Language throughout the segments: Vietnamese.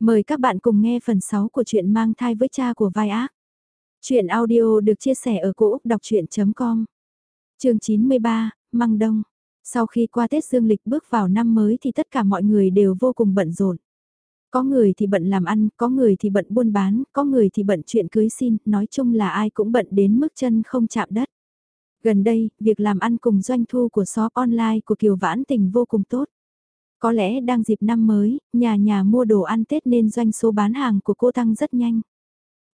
Mời các bạn cùng nghe phần 6 của truyện mang thai với cha của vai ác. Chuyện audio được chia sẻ ở cỗ đọc chuyện.com Trường 93, Măng Đông. Sau khi qua Tết Dương Lịch bước vào năm mới thì tất cả mọi người đều vô cùng bận rộn. Có người thì bận làm ăn, có người thì bận buôn bán, có người thì bận chuyện cưới xin, nói chung là ai cũng bận đến mức chân không chạm đất. Gần đây, việc làm ăn cùng doanh thu của shop online của Kiều Vãn Tình vô cùng tốt. Có lẽ đang dịp năm mới, nhà nhà mua đồ ăn Tết nên doanh số bán hàng của cô tăng rất nhanh.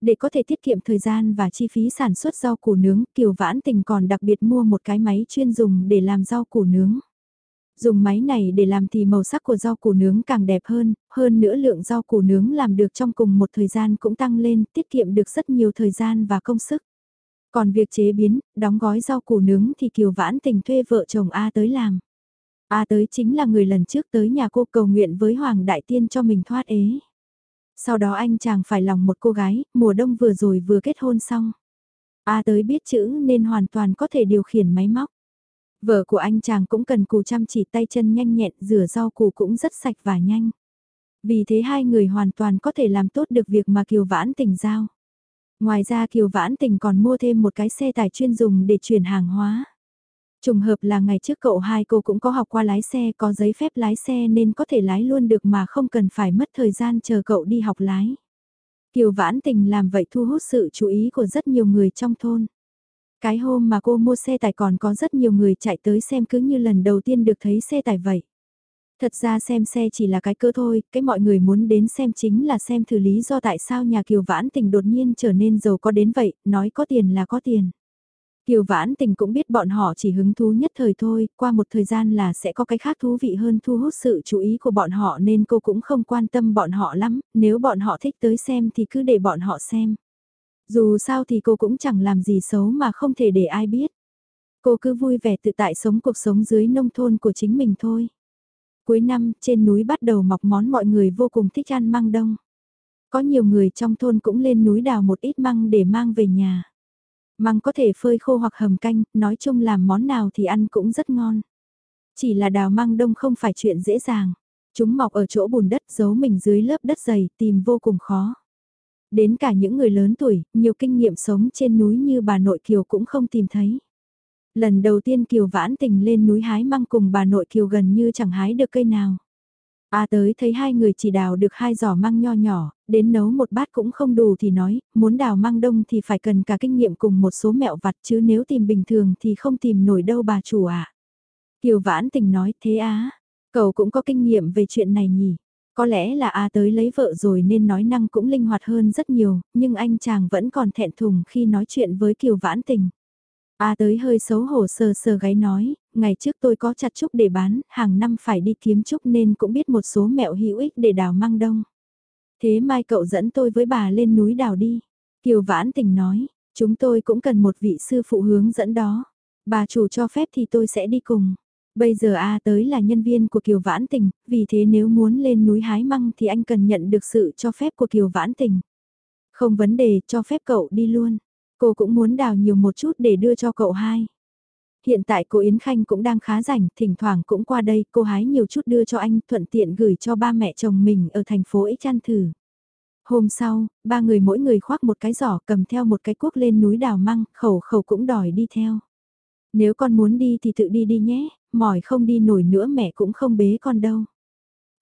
Để có thể tiết kiệm thời gian và chi phí sản xuất rau củ nướng, Kiều Vãn Tình còn đặc biệt mua một cái máy chuyên dùng để làm rau củ nướng. Dùng máy này để làm thì màu sắc của rau củ nướng càng đẹp hơn, hơn nữa lượng rau củ nướng làm được trong cùng một thời gian cũng tăng lên, tiết kiệm được rất nhiều thời gian và công sức. Còn việc chế biến, đóng gói rau củ nướng thì Kiều Vãn Tình thuê vợ chồng A tới làm. A tới chính là người lần trước tới nhà cô cầu nguyện với Hoàng Đại Tiên cho mình thoát ế. Sau đó anh chàng phải lòng một cô gái, mùa đông vừa rồi vừa kết hôn xong. A tới biết chữ nên hoàn toàn có thể điều khiển máy móc. Vợ của anh chàng cũng cần cù chăm chỉ tay chân nhanh nhẹn, rửa rau củ cũng rất sạch và nhanh. Vì thế hai người hoàn toàn có thể làm tốt được việc mà Kiều Vãn Tình giao. Ngoài ra Kiều Vãn Tình còn mua thêm một cái xe tải chuyên dùng để chuyển hàng hóa. Trùng hợp là ngày trước cậu hai cô cũng có học qua lái xe, có giấy phép lái xe nên có thể lái luôn được mà không cần phải mất thời gian chờ cậu đi học lái. Kiều Vãn Tình làm vậy thu hút sự chú ý của rất nhiều người trong thôn. Cái hôm mà cô mua xe tải còn có rất nhiều người chạy tới xem cứ như lần đầu tiên được thấy xe tải vậy. Thật ra xem xe chỉ là cái cơ thôi, cái mọi người muốn đến xem chính là xem thử lý do tại sao nhà Kiều Vãn Tình đột nhiên trở nên giàu có đến vậy, nói có tiền là có tiền. Kiều Vãn Tình cũng biết bọn họ chỉ hứng thú nhất thời thôi, qua một thời gian là sẽ có cái khác thú vị hơn thu hút sự chú ý của bọn họ nên cô cũng không quan tâm bọn họ lắm, nếu bọn họ thích tới xem thì cứ để bọn họ xem. Dù sao thì cô cũng chẳng làm gì xấu mà không thể để ai biết. Cô cứ vui vẻ tự tại sống cuộc sống dưới nông thôn của chính mình thôi. Cuối năm, trên núi bắt đầu mọc món mọi người vô cùng thích ăn măng đông. Có nhiều người trong thôn cũng lên núi đào một ít măng để mang về nhà. Măng có thể phơi khô hoặc hầm canh, nói chung làm món nào thì ăn cũng rất ngon. Chỉ là đào măng đông không phải chuyện dễ dàng. Chúng mọc ở chỗ bùn đất giấu mình dưới lớp đất dày tìm vô cùng khó. Đến cả những người lớn tuổi, nhiều kinh nghiệm sống trên núi như bà nội Kiều cũng không tìm thấy. Lần đầu tiên Kiều vãn tình lên núi hái măng cùng bà nội Kiều gần như chẳng hái được cây nào. A tới thấy hai người chỉ đào được hai giỏ măng nho nhỏ, đến nấu một bát cũng không đủ thì nói, muốn đào măng đông thì phải cần cả kinh nghiệm cùng một số mẹo vặt chứ nếu tìm bình thường thì không tìm nổi đâu bà chủ ạ. À. Kiều vãn tình nói thế á, cậu cũng có kinh nghiệm về chuyện này nhỉ. Có lẽ là A tới lấy vợ rồi nên nói năng cũng linh hoạt hơn rất nhiều, nhưng anh chàng vẫn còn thẹn thùng khi nói chuyện với Kiều vãn tình. A tới hơi xấu hổ sờ sờ gáy nói, ngày trước tôi có chặt trúc để bán, hàng năm phải đi kiếm trúc nên cũng biết một số mẹo hữu ích để đào măng đông. Thế mai cậu dẫn tôi với bà lên núi đào đi. Kiều Vãn Tình nói, chúng tôi cũng cần một vị sư phụ hướng dẫn đó. Bà chủ cho phép thì tôi sẽ đi cùng. Bây giờ A tới là nhân viên của Kiều Vãn Tình, vì thế nếu muốn lên núi hái măng thì anh cần nhận được sự cho phép của Kiều Vãn Tình. Không vấn đề, cho phép cậu đi luôn. Cô cũng muốn đào nhiều một chút để đưa cho cậu hai. Hiện tại cô Yến Khanh cũng đang khá rảnh, thỉnh thoảng cũng qua đây, cô hái nhiều chút đưa cho anh, thuận tiện gửi cho ba mẹ chồng mình ở thành phố Ích Chăn thử. Hôm sau, ba người mỗi người khoác một cái giỏ cầm theo một cái cuốc lên núi đào măng, khẩu khẩu cũng đòi đi theo. Nếu con muốn đi thì tự đi đi nhé, mỏi không đi nổi nữa mẹ cũng không bế con đâu.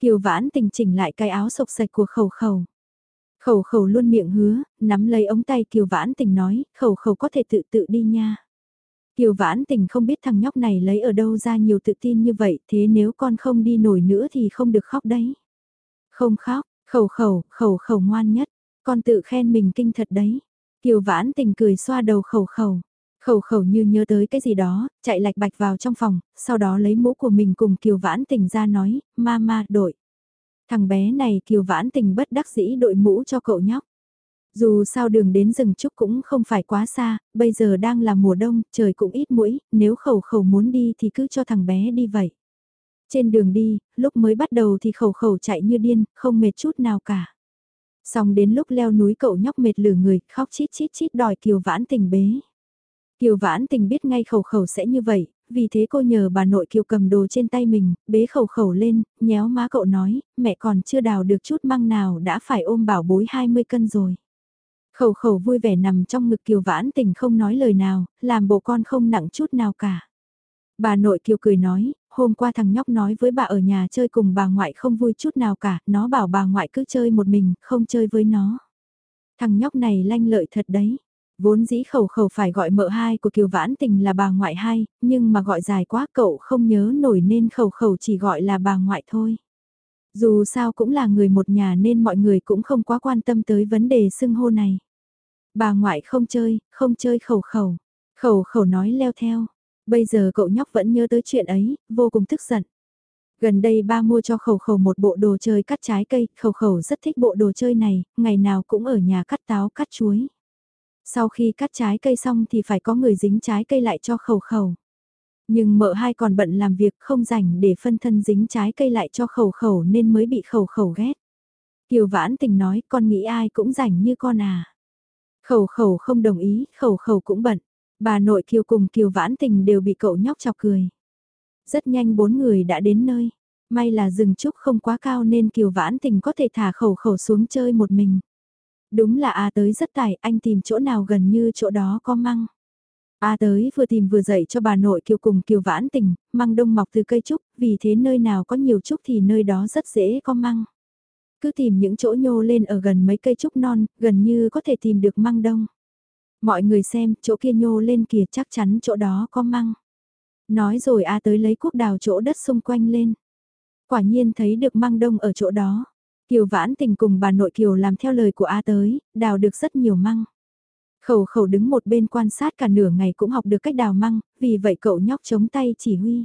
Kiều vãn tình chỉnh lại cái áo sộc sạch của khẩu khẩu. Khẩu khẩu luôn miệng hứa, nắm lấy ống tay Kiều Vãn Tình nói, khẩu khẩu có thể tự tự đi nha. Kiều Vãn Tình không biết thằng nhóc này lấy ở đâu ra nhiều tự tin như vậy, thế nếu con không đi nổi nữa thì không được khóc đấy. Không khóc, khẩu khẩu, khẩu khẩu ngoan nhất, con tự khen mình kinh thật đấy. Kiều Vãn Tình cười xoa đầu khẩu khẩu. Khẩu khẩu như nhớ tới cái gì đó, chạy lạch bạch vào trong phòng, sau đó lấy mũ của mình cùng Kiều Vãn Tình ra nói, mama đội. Thằng bé này kiều vãn tình bất đắc dĩ đội mũ cho cậu nhóc. Dù sao đường đến rừng trúc cũng không phải quá xa, bây giờ đang là mùa đông, trời cũng ít mũi, nếu khẩu khẩu muốn đi thì cứ cho thằng bé đi vậy. Trên đường đi, lúc mới bắt đầu thì khẩu khẩu chạy như điên, không mệt chút nào cả. Xong đến lúc leo núi cậu nhóc mệt lử người, khóc chít chít chít đòi Kiều Vãn Tình bế. Kiều Vãn Tình biết ngay khẩu khẩu sẽ như vậy, vì thế cô nhờ bà nội kiều cầm đồ trên tay mình, bế khẩu khẩu lên, nhéo má cậu nói, mẹ còn chưa đào được chút măng nào đã phải ôm bảo bối 20 cân rồi. Khẩu khẩu vui vẻ nằm trong ngực kiều vãn tình không nói lời nào, làm bộ con không nặng chút nào cả. Bà nội kiều cười nói, hôm qua thằng nhóc nói với bà ở nhà chơi cùng bà ngoại không vui chút nào cả, nó bảo bà ngoại cứ chơi một mình, không chơi với nó. Thằng nhóc này lanh lợi thật đấy. Vốn dĩ khẩu khẩu phải gọi mợ hai của Kiều Vãn Tình là bà ngoại hai, nhưng mà gọi dài quá cậu không nhớ nổi nên khẩu khẩu chỉ gọi là bà ngoại thôi. Dù sao cũng là người một nhà nên mọi người cũng không quá quan tâm tới vấn đề xưng hô này. Bà ngoại không chơi, không chơi khẩu khẩu. Khẩu khẩu nói leo theo. Bây giờ cậu nhóc vẫn nhớ tới chuyện ấy, vô cùng tức giận. Gần đây ba mua cho khẩu khẩu một bộ đồ chơi cắt trái cây, khẩu khẩu rất thích bộ đồ chơi này, ngày nào cũng ở nhà cắt táo cắt chuối. Sau khi cắt trái cây xong thì phải có người dính trái cây lại cho khẩu khẩu. Nhưng mợ hai còn bận làm việc không rảnh để phân thân dính trái cây lại cho khẩu khẩu nên mới bị khẩu khẩu ghét. Kiều vãn tình nói con nghĩ ai cũng rảnh như con à. Khẩu khẩu không đồng ý, khẩu khẩu cũng bận. Bà nội Kiều cùng Kiều vãn tình đều bị cậu nhóc chọc cười. Rất nhanh bốn người đã đến nơi. May là rừng trúc không quá cao nên Kiều vãn tình có thể thả khẩu khẩu xuống chơi một mình. Đúng là A tới rất tài, anh tìm chỗ nào gần như chỗ đó có măng. A tới vừa tìm vừa dạy cho bà nội Kiều cùng Kiều vãn tình, măng đông mọc từ cây trúc, vì thế nơi nào có nhiều trúc thì nơi đó rất dễ có măng. Cứ tìm những chỗ nhô lên ở gần mấy cây trúc non, gần như có thể tìm được măng đông. Mọi người xem, chỗ kia nhô lên kìa chắc chắn chỗ đó có măng. Nói rồi A tới lấy cuốc đào chỗ đất xung quanh lên. Quả nhiên thấy được măng đông ở chỗ đó. Kiều vãn tình cùng bà nội Kiều làm theo lời của A tới, đào được rất nhiều măng. Khẩu khẩu đứng một bên quan sát cả nửa ngày cũng học được cách đào măng, vì vậy cậu nhóc chống tay chỉ huy.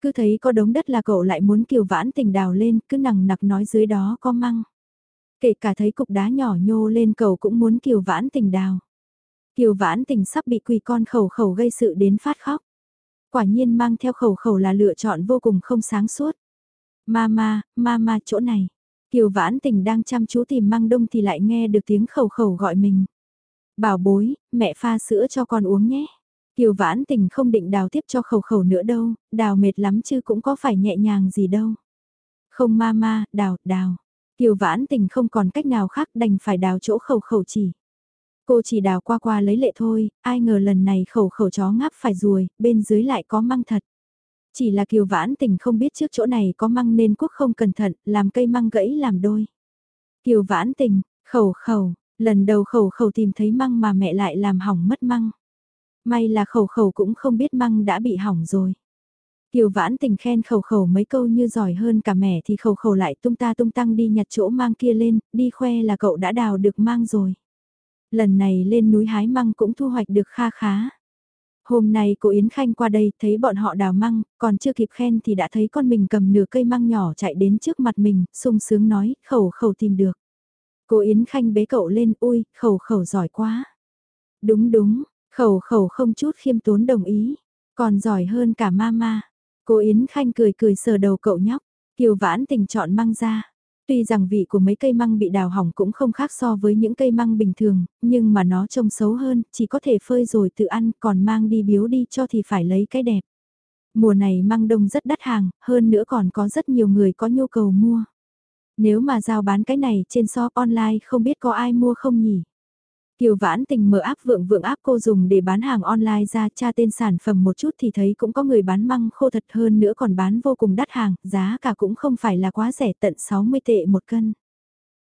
Cứ thấy có đống đất là cậu lại muốn kiều vãn tình đào lên, cứ nằng nặc nói dưới đó có măng. Kể cả thấy cục đá nhỏ nhô lên cậu cũng muốn kiều vãn tình đào. Kiều vãn tình sắp bị quỳ con khẩu khẩu gây sự đến phát khóc. Quả nhiên mang theo khẩu khẩu là lựa chọn vô cùng không sáng suốt. Mama, mama chỗ này. Kiều vãn tình đang chăm chú tìm măng đông thì lại nghe được tiếng khẩu khẩu gọi mình. Bảo bối, mẹ pha sữa cho con uống nhé. Kiều vãn tình không định đào tiếp cho khẩu khẩu nữa đâu, đào mệt lắm chứ cũng có phải nhẹ nhàng gì đâu. Không mama, đào, đào. Kiều vãn tình không còn cách nào khác đành phải đào chỗ khẩu khẩu chỉ. Cô chỉ đào qua qua lấy lệ thôi, ai ngờ lần này khẩu khẩu chó ngáp phải ruồi, bên dưới lại có măng thật. Chỉ là kiều vãn tình không biết trước chỗ này có măng nên quốc không cẩn thận, làm cây măng gãy làm đôi. Kiều vãn tình, khẩu khẩu, lần đầu khẩu khẩu tìm thấy măng mà mẹ lại làm hỏng mất măng. May là khẩu khẩu cũng không biết măng đã bị hỏng rồi. Kiều vãn tình khen khẩu khẩu mấy câu như giỏi hơn cả mẹ thì khẩu khẩu lại tung ta tung tăng đi nhặt chỗ mang kia lên, đi khoe là cậu đã đào được mang rồi. Lần này lên núi hái măng cũng thu hoạch được kha khá. Hôm nay cô Yến Khanh qua đây thấy bọn họ đào măng, còn chưa kịp khen thì đã thấy con mình cầm nửa cây măng nhỏ chạy đến trước mặt mình, sung sướng nói, khẩu khẩu tìm được. Cô Yến Khanh bế cậu lên, ui, khẩu khẩu giỏi quá. Đúng đúng, khẩu khẩu không chút khiêm tốn đồng ý, còn giỏi hơn cả mama. Cô Yến Khanh cười cười sờ đầu cậu nhóc, Kiều Vãn tình chọn măng ra. Tuy rằng vị của mấy cây măng bị đào hỏng cũng không khác so với những cây măng bình thường, nhưng mà nó trông xấu hơn, chỉ có thể phơi rồi tự ăn, còn mang đi biếu đi cho thì phải lấy cái đẹp. Mùa này măng đông rất đắt hàng, hơn nữa còn có rất nhiều người có nhu cầu mua. Nếu mà giao bán cái này trên shop online không biết có ai mua không nhỉ? Kiều Vãn Tình mở áp vượng vượng áp cô dùng để bán hàng online ra tra tên sản phẩm một chút thì thấy cũng có người bán măng khô thật hơn nữa còn bán vô cùng đắt hàng, giá cả cũng không phải là quá rẻ tận 60 tệ một cân.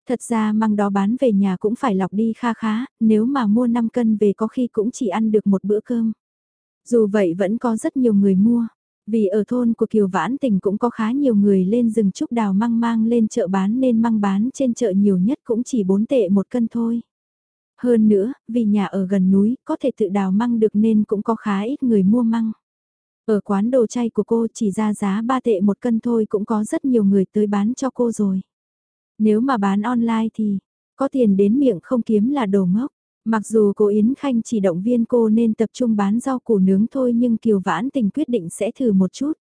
Thật ra măng đó bán về nhà cũng phải lọc đi kha khá, nếu mà mua 5 cân về có khi cũng chỉ ăn được một bữa cơm. Dù vậy vẫn có rất nhiều người mua, vì ở thôn của Kiều Vãn Tình cũng có khá nhiều người lên rừng trúc đào măng mang lên chợ bán nên măng bán trên chợ nhiều nhất cũng chỉ 4 tệ một cân thôi. Hơn nữa, vì nhà ở gần núi, có thể tự đào măng được nên cũng có khá ít người mua măng. Ở quán đồ chay của cô chỉ ra giá 3 tệ một cân thôi cũng có rất nhiều người tới bán cho cô rồi. Nếu mà bán online thì, có tiền đến miệng không kiếm là đồ ngốc. Mặc dù cô Yến Khanh chỉ động viên cô nên tập trung bán rau củ nướng thôi nhưng Kiều Vãn Tình quyết định sẽ thử một chút.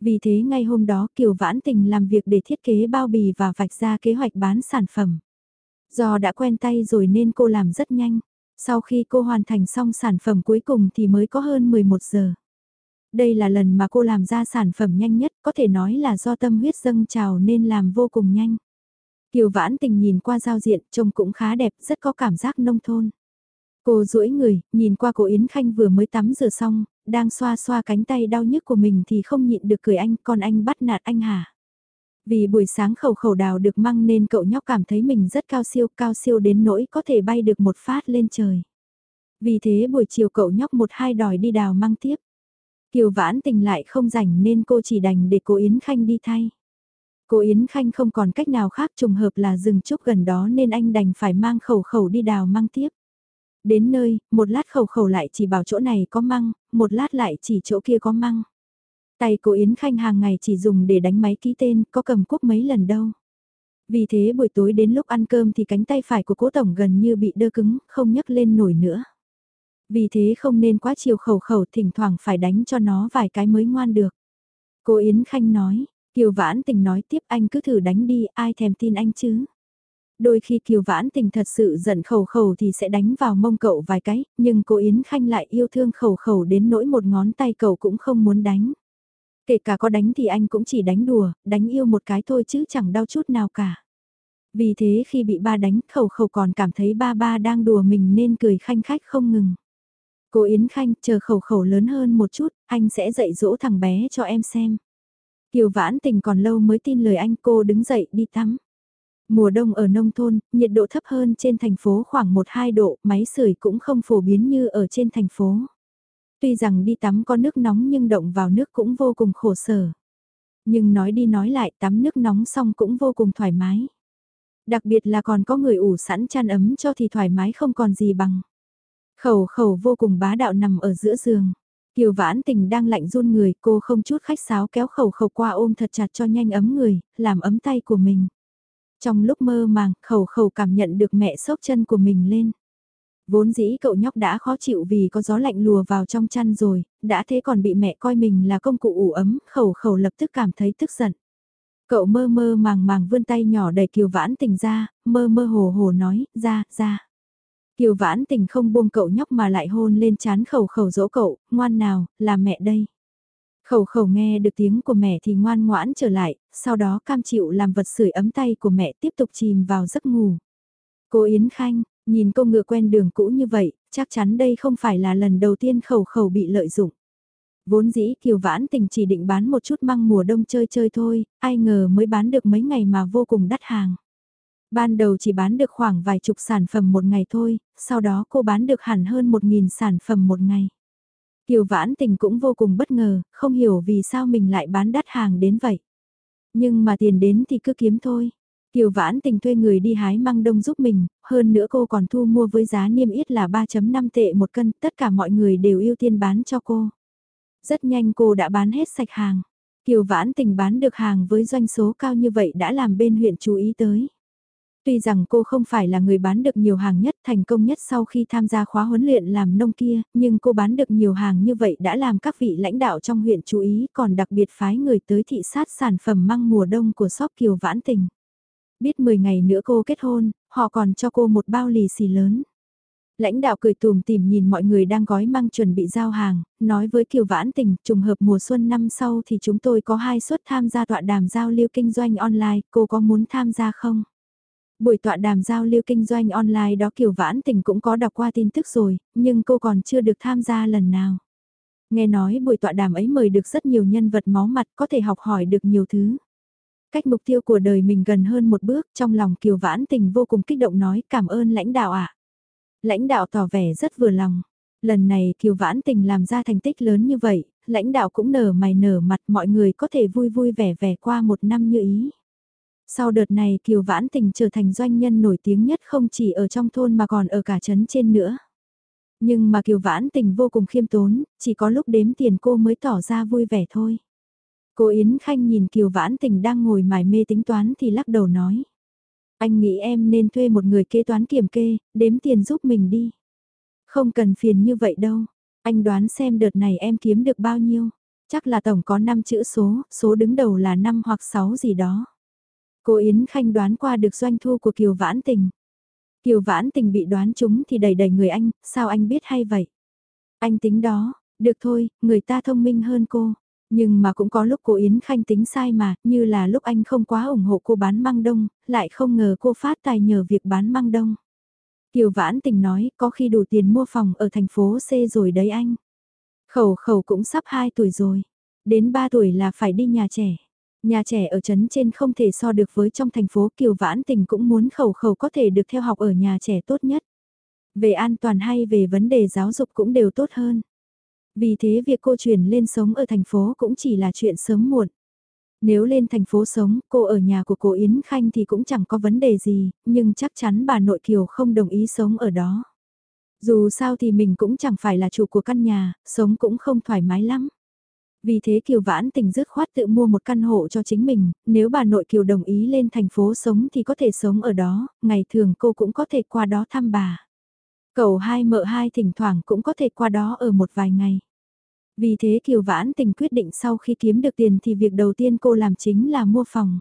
Vì thế ngay hôm đó Kiều Vãn Tình làm việc để thiết kế bao bì và vạch ra kế hoạch bán sản phẩm. Do đã quen tay rồi nên cô làm rất nhanh. Sau khi cô hoàn thành xong sản phẩm cuối cùng thì mới có hơn 11 giờ. Đây là lần mà cô làm ra sản phẩm nhanh nhất, có thể nói là do tâm huyết dâng trào nên làm vô cùng nhanh. Kiều Vãn Tình nhìn qua giao diện, trông cũng khá đẹp, rất có cảm giác nông thôn. Cô duỗi người, nhìn qua cô Yến Khanh vừa mới tắm rửa xong, đang xoa xoa cánh tay đau nhức của mình thì không nhịn được cười anh, còn anh bắt nạt anh hả? Vì buổi sáng khẩu khẩu đào được măng nên cậu nhóc cảm thấy mình rất cao siêu, cao siêu đến nỗi có thể bay được một phát lên trời. Vì thế buổi chiều cậu nhóc một hai đòi đi đào măng tiếp. Kiều vãn tình lại không rảnh nên cô chỉ đành để cô Yến Khanh đi thay. Cô Yến Khanh không còn cách nào khác trùng hợp là rừng trúc gần đó nên anh đành phải mang khẩu khẩu đi đào măng tiếp. Đến nơi, một lát khẩu khẩu lại chỉ bảo chỗ này có măng, một lát lại chỉ chỗ kia có măng. Tay cô Yến Khanh hàng ngày chỉ dùng để đánh máy ký tên, có cầm quốc mấy lần đâu. Vì thế buổi tối đến lúc ăn cơm thì cánh tay phải của cố tổng gần như bị đơ cứng, không nhấc lên nổi nữa. Vì thế không nên quá chiều khẩu khẩu thỉnh thoảng phải đánh cho nó vài cái mới ngoan được. Cô Yến Khanh nói, Kiều Vãn Tình nói tiếp anh cứ thử đánh đi, ai thèm tin anh chứ. Đôi khi Kiều Vãn Tình thật sự giận khẩu khẩu thì sẽ đánh vào mông cậu vài cái, nhưng cô Yến Khanh lại yêu thương khẩu khẩu đến nỗi một ngón tay cậu cũng không muốn đánh. Kể cả có đánh thì anh cũng chỉ đánh đùa, đánh yêu một cái thôi chứ chẳng đau chút nào cả. Vì thế khi bị ba đánh khẩu khẩu còn cảm thấy ba ba đang đùa mình nên cười khanh khách không ngừng. Cô Yến Khanh chờ khẩu khẩu lớn hơn một chút, anh sẽ dạy dỗ thằng bé cho em xem. Kiều vãn tình còn lâu mới tin lời anh cô đứng dậy đi tắm. Mùa đông ở nông thôn, nhiệt độ thấp hơn trên thành phố khoảng 1-2 độ, máy sưởi cũng không phổ biến như ở trên thành phố. Tuy rằng đi tắm có nước nóng nhưng động vào nước cũng vô cùng khổ sở. Nhưng nói đi nói lại tắm nước nóng xong cũng vô cùng thoải mái. Đặc biệt là còn có người ủ sẵn chăn ấm cho thì thoải mái không còn gì bằng. Khẩu khẩu vô cùng bá đạo nằm ở giữa giường. Kiều vãn tình đang lạnh run người, cô không chút khách sáo kéo khẩu khẩu qua ôm thật chặt cho nhanh ấm người, làm ấm tay của mình. Trong lúc mơ màng, khẩu khẩu cảm nhận được mẹ sốc chân của mình lên. Vốn dĩ cậu nhóc đã khó chịu vì có gió lạnh lùa vào trong chăn rồi, đã thế còn bị mẹ coi mình là công cụ ủ ấm, khẩu khẩu lập tức cảm thấy tức giận. Cậu mơ mơ màng màng vươn tay nhỏ đẩy kiều vãn tình ra, mơ mơ hồ hồ nói, ra, ra. Kiều vãn tình không buông cậu nhóc mà lại hôn lên chán khẩu khẩu dỗ cậu, ngoan nào, là mẹ đây. Khẩu khẩu nghe được tiếng của mẹ thì ngoan ngoãn trở lại, sau đó cam chịu làm vật sưởi ấm tay của mẹ tiếp tục chìm vào giấc ngủ. Cô Yến Khanh, nhìn cô ngựa quen đường cũ như vậy, chắc chắn đây không phải là lần đầu tiên khẩu khẩu bị lợi dụng. Vốn dĩ Kiều Vãn Tình chỉ định bán một chút măng mùa đông chơi chơi thôi, ai ngờ mới bán được mấy ngày mà vô cùng đắt hàng. Ban đầu chỉ bán được khoảng vài chục sản phẩm một ngày thôi, sau đó cô bán được hẳn hơn một nghìn sản phẩm một ngày. Kiều Vãn Tình cũng vô cùng bất ngờ, không hiểu vì sao mình lại bán đắt hàng đến vậy. Nhưng mà tiền đến thì cứ kiếm thôi. Kiều Vãn Tình thuê người đi hái măng đông giúp mình, hơn nữa cô còn thu mua với giá niêm yết là 3.5 tệ một cân, tất cả mọi người đều ưu tiên bán cho cô. Rất nhanh cô đã bán hết sạch hàng. Kiều Vãn Tình bán được hàng với doanh số cao như vậy đã làm bên huyện chú ý tới. Tuy rằng cô không phải là người bán được nhiều hàng nhất thành công nhất sau khi tham gia khóa huấn luyện làm nông kia, nhưng cô bán được nhiều hàng như vậy đã làm các vị lãnh đạo trong huyện chú ý còn đặc biệt phái người tới thị sát sản phẩm măng mùa đông của shop Kiều Vãn Tình. Biết 10 ngày nữa cô kết hôn, họ còn cho cô một bao lì xì lớn. Lãnh đạo cười tùm tìm nhìn mọi người đang gói măng chuẩn bị giao hàng, nói với Kiều Vãn Tình, trùng hợp mùa xuân năm sau thì chúng tôi có hai suất tham gia tọa đàm giao lưu kinh doanh online, cô có muốn tham gia không? Buổi tọa đàm giao lưu kinh doanh online đó Kiều Vãn Tình cũng có đọc qua tin tức rồi, nhưng cô còn chưa được tham gia lần nào. Nghe nói buổi tọa đàm ấy mời được rất nhiều nhân vật máu mặt có thể học hỏi được nhiều thứ. Cách mục tiêu của đời mình gần hơn một bước trong lòng Kiều Vãn Tình vô cùng kích động nói cảm ơn lãnh đạo ạ. Lãnh đạo tỏ vẻ rất vừa lòng. Lần này Kiều Vãn Tình làm ra thành tích lớn như vậy, lãnh đạo cũng nở mày nở mặt mọi người có thể vui vui vẻ vẻ qua một năm như ý. Sau đợt này Kiều Vãn Tình trở thành doanh nhân nổi tiếng nhất không chỉ ở trong thôn mà còn ở cả trấn trên nữa. Nhưng mà Kiều Vãn Tình vô cùng khiêm tốn, chỉ có lúc đếm tiền cô mới tỏ ra vui vẻ thôi. Cô Yến Khanh nhìn Kiều Vãn Tình đang ngồi mải mê tính toán thì lắc đầu nói. Anh nghĩ em nên thuê một người kế toán kiểm kê, đếm tiền giúp mình đi. Không cần phiền như vậy đâu. Anh đoán xem đợt này em kiếm được bao nhiêu. Chắc là tổng có 5 chữ số, số đứng đầu là 5 hoặc 6 gì đó. Cô Yến Khanh đoán qua được doanh thu của Kiều Vãn Tình. Kiều Vãn Tình bị đoán trúng thì đầy đầy người anh, sao anh biết hay vậy? Anh tính đó, Được thôi, người ta thông minh hơn cô. Nhưng mà cũng có lúc cô Yến Khanh tính sai mà, như là lúc anh không quá ủng hộ cô bán măng đông, lại không ngờ cô phát tài nhờ việc bán măng đông. Kiều Vãn Tình nói, có khi đủ tiền mua phòng ở thành phố C rồi đấy anh. Khẩu khẩu cũng sắp 2 tuổi rồi, đến 3 tuổi là phải đi nhà trẻ. Nhà trẻ ở trấn trên không thể so được với trong thành phố Kiều Vãn Tình cũng muốn khẩu khẩu có thể được theo học ở nhà trẻ tốt nhất. Về an toàn hay về vấn đề giáo dục cũng đều tốt hơn. Vì thế việc cô chuyển lên sống ở thành phố cũng chỉ là chuyện sớm muộn. Nếu lên thành phố sống, cô ở nhà của cô Yến Khanh thì cũng chẳng có vấn đề gì, nhưng chắc chắn bà nội Kiều không đồng ý sống ở đó. Dù sao thì mình cũng chẳng phải là chủ của căn nhà, sống cũng không thoải mái lắm. Vì thế Kiều Vãn Tình dứt khoát tự mua một căn hộ cho chính mình, nếu bà nội Kiều đồng ý lên thành phố sống thì có thể sống ở đó, ngày thường cô cũng có thể qua đó thăm bà cầu hai mợ hai thỉnh thoảng cũng có thể qua đó ở một vài ngày. Vì thế Kiều Vãn Tình quyết định sau khi kiếm được tiền thì việc đầu tiên cô làm chính là mua phòng.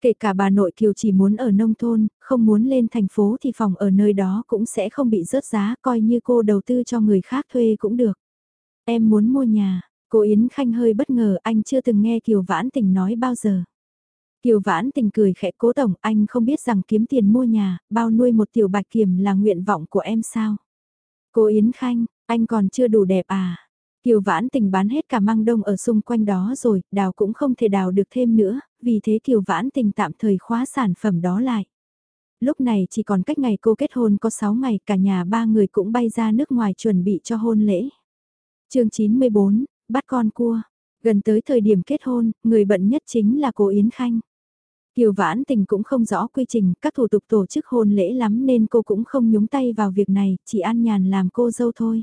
Kể cả bà nội Kiều chỉ muốn ở nông thôn, không muốn lên thành phố thì phòng ở nơi đó cũng sẽ không bị rớt giá, coi như cô đầu tư cho người khác thuê cũng được. Em muốn mua nhà, cô Yến Khanh hơi bất ngờ anh chưa từng nghe Kiều Vãn Tình nói bao giờ. Kiều Vãn Tình cười khẽ cố tổng anh không biết rằng kiếm tiền mua nhà, bao nuôi một tiểu bạch kiểm là nguyện vọng của em sao. Cô Yến Khanh, anh còn chưa đủ đẹp à? Kiều Vãn Tình bán hết cả măng đông ở xung quanh đó rồi, đào cũng không thể đào được thêm nữa, vì thế Kiều Vãn Tình tạm thời khóa sản phẩm đó lại. Lúc này chỉ còn cách ngày cô kết hôn có 6 ngày, cả nhà ba người cũng bay ra nước ngoài chuẩn bị cho hôn lễ. chương 94, bắt con cua. Gần tới thời điểm kết hôn, người bận nhất chính là cô Yến Khanh. Kiều Vãn Tình cũng không rõ quy trình, các thủ tục tổ chức hôn lễ lắm nên cô cũng không nhúng tay vào việc này, chỉ an nhàn làm cô dâu thôi.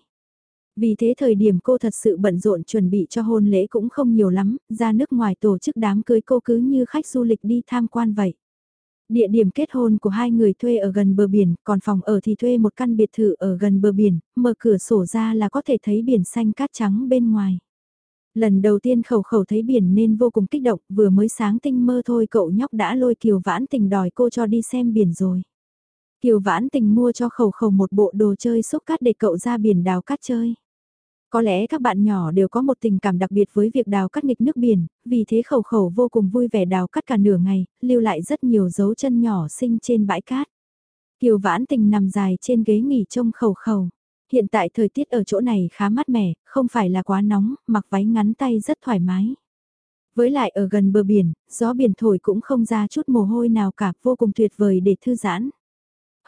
Vì thế thời điểm cô thật sự bận rộn chuẩn bị cho hôn lễ cũng không nhiều lắm, ra nước ngoài tổ chức đám cưới cô cứ như khách du lịch đi tham quan vậy. Địa điểm kết hôn của hai người thuê ở gần bờ biển, còn phòng ở thì thuê một căn biệt thự ở gần bờ biển, mở cửa sổ ra là có thể thấy biển xanh cát trắng bên ngoài. Lần đầu tiên khẩu khẩu thấy biển nên vô cùng kích động, vừa mới sáng tinh mơ thôi cậu nhóc đã lôi kiều vãn tình đòi cô cho đi xem biển rồi. Kiều vãn tình mua cho khẩu khẩu một bộ đồ chơi xúc cát để cậu ra biển đào cát chơi. Có lẽ các bạn nhỏ đều có một tình cảm đặc biệt với việc đào cắt nghịch nước biển, vì thế khẩu khẩu vô cùng vui vẻ đào cắt cả nửa ngày, lưu lại rất nhiều dấu chân nhỏ xinh trên bãi cát. Kiều vãn tình nằm dài trên ghế nghỉ trông khẩu khẩu. Hiện tại thời tiết ở chỗ này khá mát mẻ, không phải là quá nóng, mặc váy ngắn tay rất thoải mái. Với lại ở gần bờ biển, gió biển thổi cũng không ra chút mồ hôi nào cả, vô cùng tuyệt vời để thư giãn.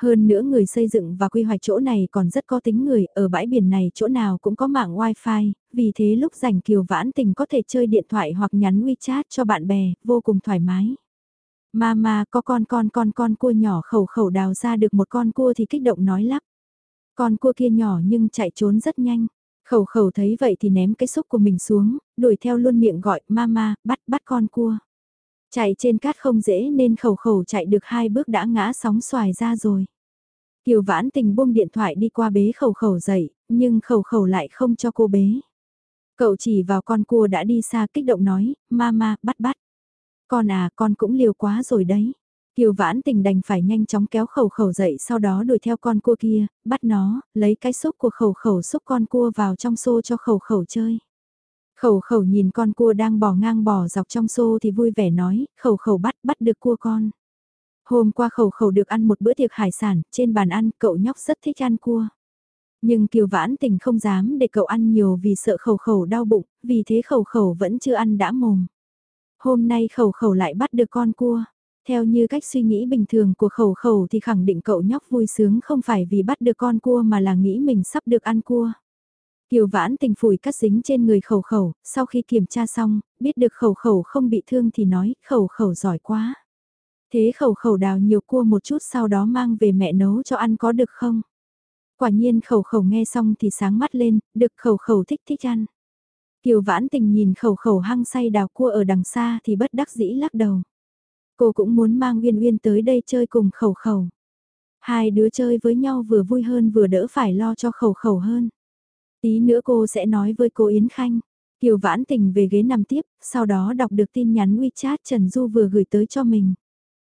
Hơn nữa người xây dựng và quy hoạch chỗ này còn rất có tính người, ở bãi biển này chỗ nào cũng có mạng wifi, vì thế lúc rảnh kiều vãn tình có thể chơi điện thoại hoặc nhắn WeChat cho bạn bè, vô cùng thoải mái. Mama có con con con con cua nhỏ khẩu khẩu đào ra được một con cua thì kích động nói lắp. Con cua kia nhỏ nhưng chạy trốn rất nhanh. Khẩu khẩu thấy vậy thì ném cái xúc của mình xuống, đuổi theo luôn miệng gọi mama, bắt bắt con cua. Chạy trên cát không dễ nên khẩu khẩu chạy được hai bước đã ngã sóng xoài ra rồi. Kiều vãn tình buông điện thoại đi qua bế khẩu khẩu dậy, nhưng khẩu khẩu lại không cho cô bế. Cậu chỉ vào con cua đã đi xa kích động nói, mama, bắt bắt. Con à, con cũng liều quá rồi đấy. Kiều vãn tình đành phải nhanh chóng kéo khẩu khẩu dậy sau đó đuổi theo con cua kia, bắt nó, lấy cái xúc của khẩu khẩu xúc con cua vào trong xô cho khẩu khẩu chơi. Khẩu khẩu nhìn con cua đang bò ngang bò dọc trong xô thì vui vẻ nói, khẩu khẩu bắt bắt được cua con. Hôm qua khẩu khẩu được ăn một bữa tiệc hải sản, trên bàn ăn cậu nhóc rất thích ăn cua. Nhưng Kiều Vãn Tình không dám để cậu ăn nhiều vì sợ khẩu khẩu đau bụng, vì thế khẩu khẩu vẫn chưa ăn đã mồm. Hôm nay khẩu khẩu lại bắt được con cua. Theo như cách suy nghĩ bình thường của khẩu khẩu thì khẳng định cậu nhóc vui sướng không phải vì bắt được con cua mà là nghĩ mình sắp được ăn cua. Kiều vãn tình phủi cắt dính trên người khẩu khẩu, sau khi kiểm tra xong, biết được khẩu khẩu không bị thương thì nói, khẩu khẩu giỏi quá. Thế khẩu khẩu đào nhiều cua một chút sau đó mang về mẹ nấu cho ăn có được không? Quả nhiên khẩu khẩu nghe xong thì sáng mắt lên, được khẩu khẩu thích thích ăn. Kiều vãn tình nhìn khẩu khẩu hăng say đào cua ở đằng xa thì bất đắc dĩ lắc đầu. Cô cũng muốn mang Uyên Uyên tới đây chơi cùng khẩu khẩu. Hai đứa chơi với nhau vừa vui hơn vừa đỡ phải lo cho khẩu khẩu hơn. Tí nữa cô sẽ nói với cô Yến Khanh. Kiều vãn tình về ghế nằm tiếp, sau đó đọc được tin nhắn WeChat Trần Du vừa gửi tới cho mình.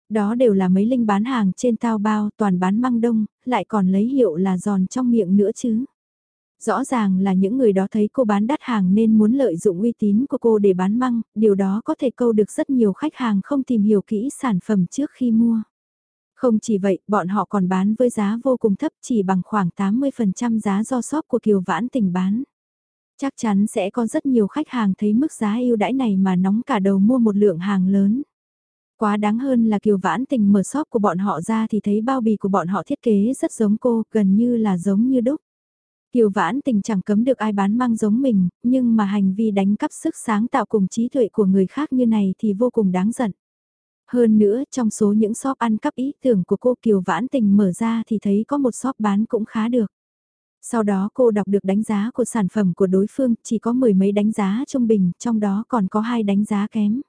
Đó đều là mấy linh bán hàng trên tao bao toàn bán măng đông, lại còn lấy hiệu là giòn trong miệng nữa chứ. Rõ ràng là những người đó thấy cô bán đắt hàng nên muốn lợi dụng uy tín của cô để bán măng, điều đó có thể câu được rất nhiều khách hàng không tìm hiểu kỹ sản phẩm trước khi mua. Không chỉ vậy, bọn họ còn bán với giá vô cùng thấp chỉ bằng khoảng 80% giá do shop của Kiều Vãn Tình bán. Chắc chắn sẽ có rất nhiều khách hàng thấy mức giá ưu đãi này mà nóng cả đầu mua một lượng hàng lớn. Quá đáng hơn là Kiều Vãn Tình mở shop của bọn họ ra thì thấy bao bì của bọn họ thiết kế rất giống cô, gần như là giống như đúc. Kiều Vãn Tình chẳng cấm được ai bán mang giống mình, nhưng mà hành vi đánh cắp sức sáng tạo cùng trí tuệ của người khác như này thì vô cùng đáng giận. Hơn nữa, trong số những shop ăn cắp ý tưởng của cô Kiều Vãn Tình mở ra thì thấy có một shop bán cũng khá được. Sau đó cô đọc được đánh giá của sản phẩm của đối phương, chỉ có mười mấy đánh giá trung bình, trong đó còn có hai đánh giá kém.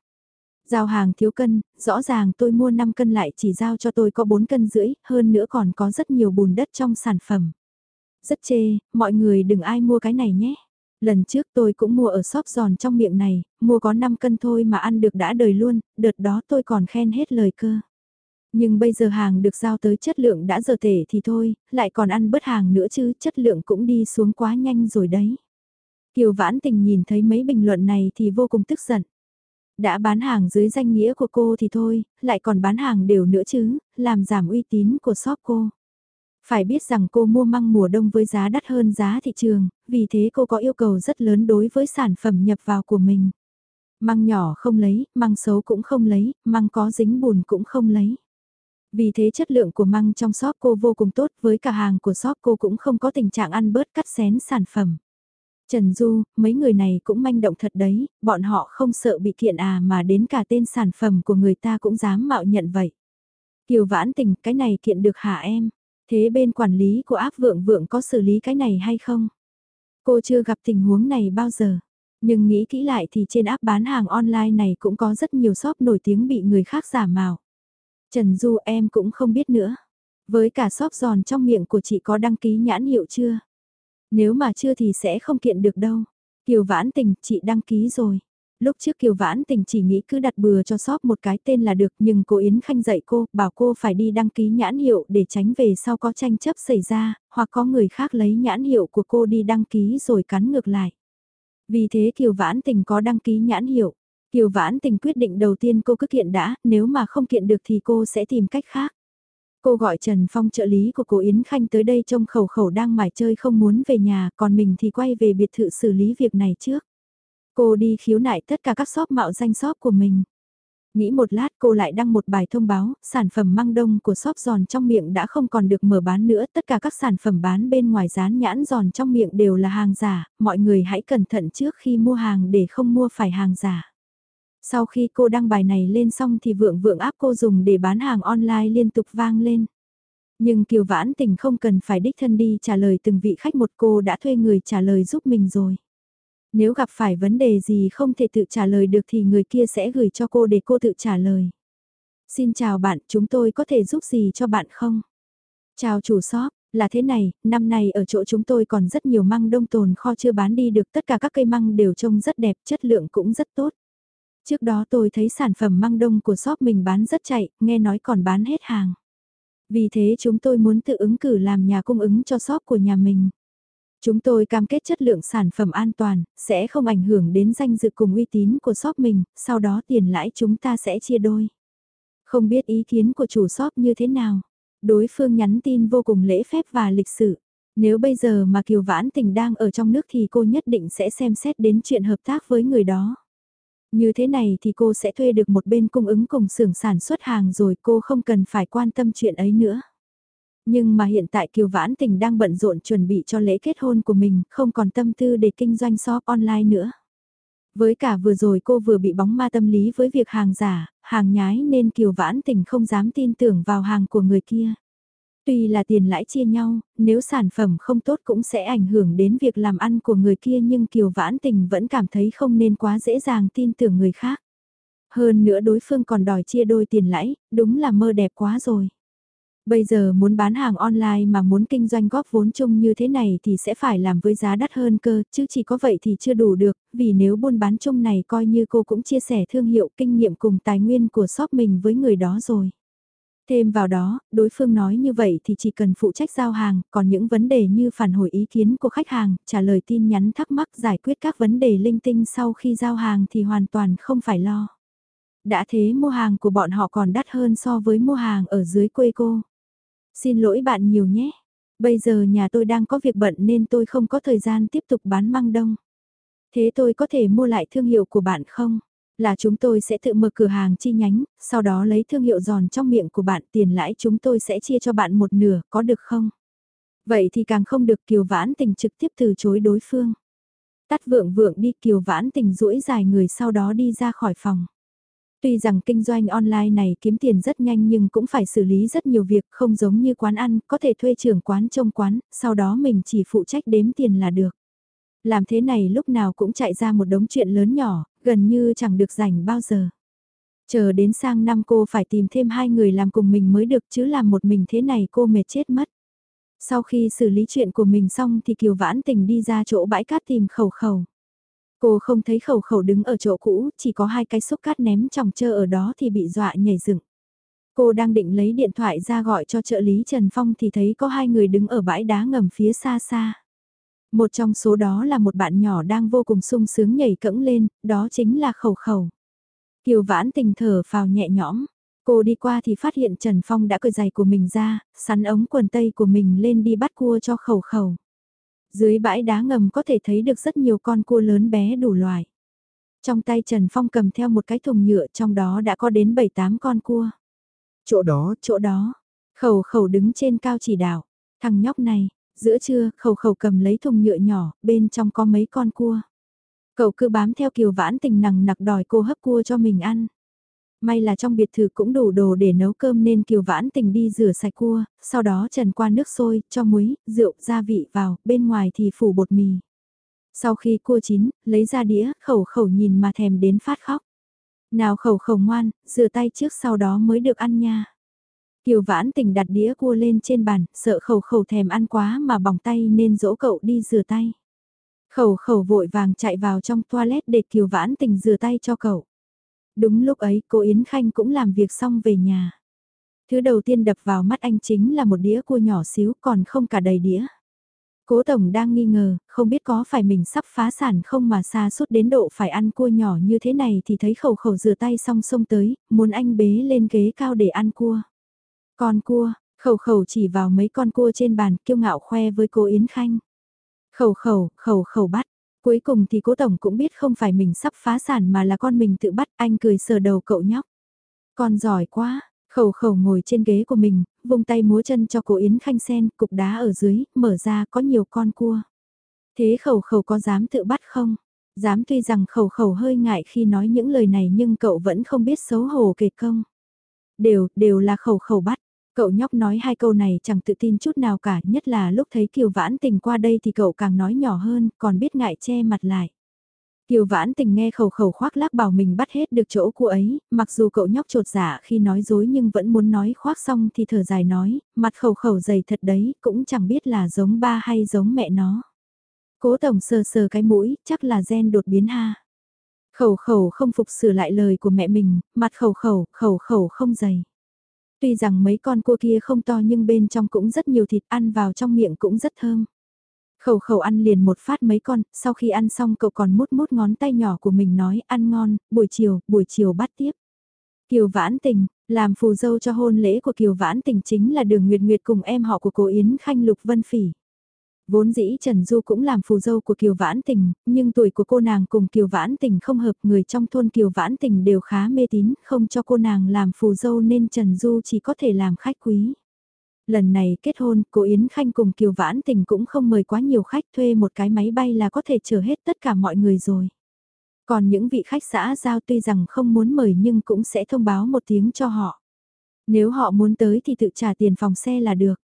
Giao hàng thiếu cân, rõ ràng tôi mua 5 cân lại chỉ giao cho tôi có 4 cân rưỡi, hơn nữa còn có rất nhiều bùn đất trong sản phẩm. Rất chê, mọi người đừng ai mua cái này nhé. Lần trước tôi cũng mua ở shop giòn trong miệng này, mua có 5 cân thôi mà ăn được đã đời luôn, đợt đó tôi còn khen hết lời cơ. Nhưng bây giờ hàng được giao tới chất lượng đã giờ tể thì thôi, lại còn ăn bớt hàng nữa chứ, chất lượng cũng đi xuống quá nhanh rồi đấy. Kiều Vãn Tình nhìn thấy mấy bình luận này thì vô cùng tức giận. Đã bán hàng dưới danh nghĩa của cô thì thôi, lại còn bán hàng đều nữa chứ, làm giảm uy tín của shop cô. Phải biết rằng cô mua măng mùa đông với giá đắt hơn giá thị trường, vì thế cô có yêu cầu rất lớn đối với sản phẩm nhập vào của mình. Măng nhỏ không lấy, măng xấu cũng không lấy, măng có dính bùn cũng không lấy. Vì thế chất lượng của măng trong shop cô vô cùng tốt với cả hàng của shop cô cũng không có tình trạng ăn bớt cắt xén sản phẩm. Trần Du, mấy người này cũng manh động thật đấy, bọn họ không sợ bị kiện à mà đến cả tên sản phẩm của người ta cũng dám mạo nhận vậy. Kiều vãn tình, cái này kiện được hả em? Thế bên quản lý của áp vượng vượng có xử lý cái này hay không? Cô chưa gặp tình huống này bao giờ. Nhưng nghĩ kỹ lại thì trên app bán hàng online này cũng có rất nhiều shop nổi tiếng bị người khác giả mạo. Trần Du em cũng không biết nữa. Với cả shop giòn trong miệng của chị có đăng ký nhãn hiệu chưa? Nếu mà chưa thì sẽ không kiện được đâu. Kiều Vãn Tình, chị đăng ký rồi. Lúc trước Kiều Vãn Tình chỉ nghĩ cứ đặt bừa cho shop một cái tên là được nhưng cô Yến Khanh dạy cô, bảo cô phải đi đăng ký nhãn hiệu để tránh về sau có tranh chấp xảy ra, hoặc có người khác lấy nhãn hiệu của cô đi đăng ký rồi cắn ngược lại. Vì thế Kiều Vãn Tình có đăng ký nhãn hiệu. Kiều Vãn Tình quyết định đầu tiên cô cứ kiện đã, nếu mà không kiện được thì cô sẽ tìm cách khác. Cô gọi Trần Phong trợ lý của cô Yến Khanh tới đây trông khẩu khẩu đang mải chơi không muốn về nhà, còn mình thì quay về biệt thự xử lý việc này trước. Cô đi khiếu nại tất cả các shop mạo danh shop của mình. Nghĩ một lát cô lại đăng một bài thông báo, sản phẩm măng đông của shop giòn trong miệng đã không còn được mở bán nữa, tất cả các sản phẩm bán bên ngoài dán nhãn giòn trong miệng đều là hàng giả, mọi người hãy cẩn thận trước khi mua hàng để không mua phải hàng giả. Sau khi cô đăng bài này lên xong thì vượng vượng áp cô dùng để bán hàng online liên tục vang lên. Nhưng Kiều Vãn Tình không cần phải đích thân đi trả lời từng vị khách một cô đã thuê người trả lời giúp mình rồi. Nếu gặp phải vấn đề gì không thể tự trả lời được thì người kia sẽ gửi cho cô để cô tự trả lời. Xin chào bạn, chúng tôi có thể giúp gì cho bạn không? Chào chủ shop, là thế này, năm nay ở chỗ chúng tôi còn rất nhiều măng đông tồn kho chưa bán đi được tất cả các cây măng đều trông rất đẹp, chất lượng cũng rất tốt. Trước đó tôi thấy sản phẩm măng đông của shop mình bán rất chạy, nghe nói còn bán hết hàng. Vì thế chúng tôi muốn tự ứng cử làm nhà cung ứng cho shop của nhà mình. Chúng tôi cam kết chất lượng sản phẩm an toàn, sẽ không ảnh hưởng đến danh dự cùng uy tín của shop mình, sau đó tiền lãi chúng ta sẽ chia đôi. Không biết ý kiến của chủ shop như thế nào. Đối phương nhắn tin vô cùng lễ phép và lịch sự. Nếu bây giờ mà Kiều Vãn Tình đang ở trong nước thì cô nhất định sẽ xem xét đến chuyện hợp tác với người đó. Như thế này thì cô sẽ thuê được một bên cung ứng cùng xưởng sản xuất hàng rồi cô không cần phải quan tâm chuyện ấy nữa. Nhưng mà hiện tại Kiều Vãn Tình đang bận rộn chuẩn bị cho lễ kết hôn của mình, không còn tâm tư để kinh doanh shop online nữa. Với cả vừa rồi cô vừa bị bóng ma tâm lý với việc hàng giả, hàng nhái nên Kiều Vãn Tình không dám tin tưởng vào hàng của người kia. Tuy là tiền lãi chia nhau, nếu sản phẩm không tốt cũng sẽ ảnh hưởng đến việc làm ăn của người kia nhưng Kiều Vãn Tình vẫn cảm thấy không nên quá dễ dàng tin tưởng người khác. Hơn nữa đối phương còn đòi chia đôi tiền lãi, đúng là mơ đẹp quá rồi. Bây giờ muốn bán hàng online mà muốn kinh doanh góp vốn chung như thế này thì sẽ phải làm với giá đắt hơn cơ, chứ chỉ có vậy thì chưa đủ được, vì nếu buôn bán chung này coi như cô cũng chia sẻ thương hiệu kinh nghiệm cùng tài nguyên của shop mình với người đó rồi. Thêm vào đó, đối phương nói như vậy thì chỉ cần phụ trách giao hàng, còn những vấn đề như phản hồi ý kiến của khách hàng, trả lời tin nhắn thắc mắc giải quyết các vấn đề linh tinh sau khi giao hàng thì hoàn toàn không phải lo. Đã thế mua hàng của bọn họ còn đắt hơn so với mua hàng ở dưới quê cô. Xin lỗi bạn nhiều nhé. Bây giờ nhà tôi đang có việc bận nên tôi không có thời gian tiếp tục bán măng đông. Thế tôi có thể mua lại thương hiệu của bạn không? Là chúng tôi sẽ tự mở cửa hàng chi nhánh, sau đó lấy thương hiệu giòn trong miệng của bạn tiền lãi chúng tôi sẽ chia cho bạn một nửa, có được không? Vậy thì càng không được Kiều Vãn Tình trực tiếp từ chối đối phương. Tắt vượng vượng đi Kiều Vãn Tình duỗi dài người sau đó đi ra khỏi phòng. Tuy rằng kinh doanh online này kiếm tiền rất nhanh nhưng cũng phải xử lý rất nhiều việc không giống như quán ăn, có thể thuê trưởng quán trông quán, sau đó mình chỉ phụ trách đếm tiền là được. Làm thế này lúc nào cũng chạy ra một đống chuyện lớn nhỏ, gần như chẳng được rảnh bao giờ. Chờ đến sang năm cô phải tìm thêm hai người làm cùng mình mới được chứ làm một mình thế này cô mệt chết mất. Sau khi xử lý chuyện của mình xong thì Kiều Vãn Tình đi ra chỗ bãi cát tìm khẩu khẩu. Cô không thấy khẩu khẩu đứng ở chỗ cũ, chỉ có hai cái xúc cát ném tròng trơ ở đó thì bị dọa nhảy dựng. Cô đang định lấy điện thoại ra gọi cho trợ lý Trần Phong thì thấy có hai người đứng ở bãi đá ngầm phía xa xa. Một trong số đó là một bạn nhỏ đang vô cùng sung sướng nhảy cẫng lên, đó chính là khẩu khẩu. Kiều vãn tình thở phào nhẹ nhõm. Cô đi qua thì phát hiện Trần Phong đã cởi giày của mình ra, sắn ống quần tây của mình lên đi bắt cua cho khẩu khẩu. Dưới bãi đá ngầm có thể thấy được rất nhiều con cua lớn bé đủ loài. Trong tay Trần Phong cầm theo một cái thùng nhựa trong đó đã có đến 7-8 con cua. Chỗ đó, chỗ đó. Khẩu khẩu đứng trên cao chỉ đạo. Thằng nhóc này, giữa trưa, khẩu khẩu cầm lấy thùng nhựa nhỏ, bên trong có mấy con cua. Cậu cứ bám theo kiều vãn tình nằng nặc đòi cô hấp cua cho mình ăn. May là trong biệt thự cũng đủ đồ để nấu cơm nên Kiều Vãn Tình đi rửa sạch cua, sau đó trần qua nước sôi, cho muối, rượu, gia vị vào, bên ngoài thì phủ bột mì. Sau khi cua chín, lấy ra đĩa, khẩu khẩu nhìn mà thèm đến phát khóc. Nào khẩu khẩu ngoan, rửa tay trước sau đó mới được ăn nha. Kiều Vãn Tình đặt đĩa cua lên trên bàn, sợ khẩu khẩu thèm ăn quá mà bỏng tay nên dỗ cậu đi rửa tay. Khẩu khẩu vội vàng chạy vào trong toilet để Kiều Vãn Tình rửa tay cho cậu. Đúng lúc ấy cô Yến Khanh cũng làm việc xong về nhà. Thứ đầu tiên đập vào mắt anh chính là một đĩa cua nhỏ xíu còn không cả đầy đĩa. Cố Tổng đang nghi ngờ, không biết có phải mình sắp phá sản không mà xa suốt đến độ phải ăn cua nhỏ như thế này thì thấy khẩu khẩu rửa tay xong xông tới, muốn anh bế lên ghế cao để ăn cua. Con cua, khẩu khẩu chỉ vào mấy con cua trên bàn kiêu ngạo khoe với cô Yến Khanh. Khẩu khẩu, khẩu khẩu bắt, Cuối cùng thì cố tổng cũng biết không phải mình sắp phá sản mà là con mình tự bắt, anh cười sờ đầu cậu nhóc. Con giỏi quá, khẩu khẩu ngồi trên ghế của mình, vung tay múa chân cho cô Yến Khanh sen, cục đá ở dưới, mở ra có nhiều con cua. Thế khẩu khẩu có dám tự bắt không? Dám tuy rằng khẩu khẩu hơi ngại khi nói những lời này nhưng cậu vẫn không biết xấu hổ kể công. Đều, đều là khẩu khẩu bắt. Cậu nhóc nói hai câu này chẳng tự tin chút nào cả, nhất là lúc thấy Kiều Vãn Tình qua đây thì cậu càng nói nhỏ hơn, còn biết ngại che mặt lại. Kiều Vãn Tình nghe khẩu khẩu khoác lác bảo mình bắt hết được chỗ cô ấy, mặc dù cậu nhóc trột giả khi nói dối nhưng vẫn muốn nói khoác xong thì thở dài nói, mặt khẩu khẩu dày thật đấy, cũng chẳng biết là giống ba hay giống mẹ nó. Cố tổng sờ sờ cái mũi, chắc là gen đột biến ha. Khẩu khẩu không phục sửa lại lời của mẹ mình, mặt khẩu khẩu, khẩu khẩu không dày. Tuy rằng mấy con cua kia không to nhưng bên trong cũng rất nhiều thịt ăn vào trong miệng cũng rất thơm. Khẩu khẩu ăn liền một phát mấy con, sau khi ăn xong cậu còn mút mút ngón tay nhỏ của mình nói ăn ngon, buổi chiều, buổi chiều bắt tiếp. Kiều Vãn Tình, làm phù dâu cho hôn lễ của Kiều Vãn Tình chính là Đường Nguyệt Nguyệt cùng em họ của cô Yến Khanh Lục Vân Phỉ. Vốn dĩ Trần Du cũng làm phù dâu của Kiều Vãn Tình, nhưng tuổi của cô nàng cùng Kiều Vãn Tình không hợp người trong thôn Kiều Vãn Tình đều khá mê tín, không cho cô nàng làm phù dâu nên Trần Du chỉ có thể làm khách quý. Lần này kết hôn, cô Yến Khanh cùng Kiều Vãn Tình cũng không mời quá nhiều khách thuê một cái máy bay là có thể chở hết tất cả mọi người rồi. Còn những vị khách xã giao tuy rằng không muốn mời nhưng cũng sẽ thông báo một tiếng cho họ. Nếu họ muốn tới thì tự trả tiền phòng xe là được.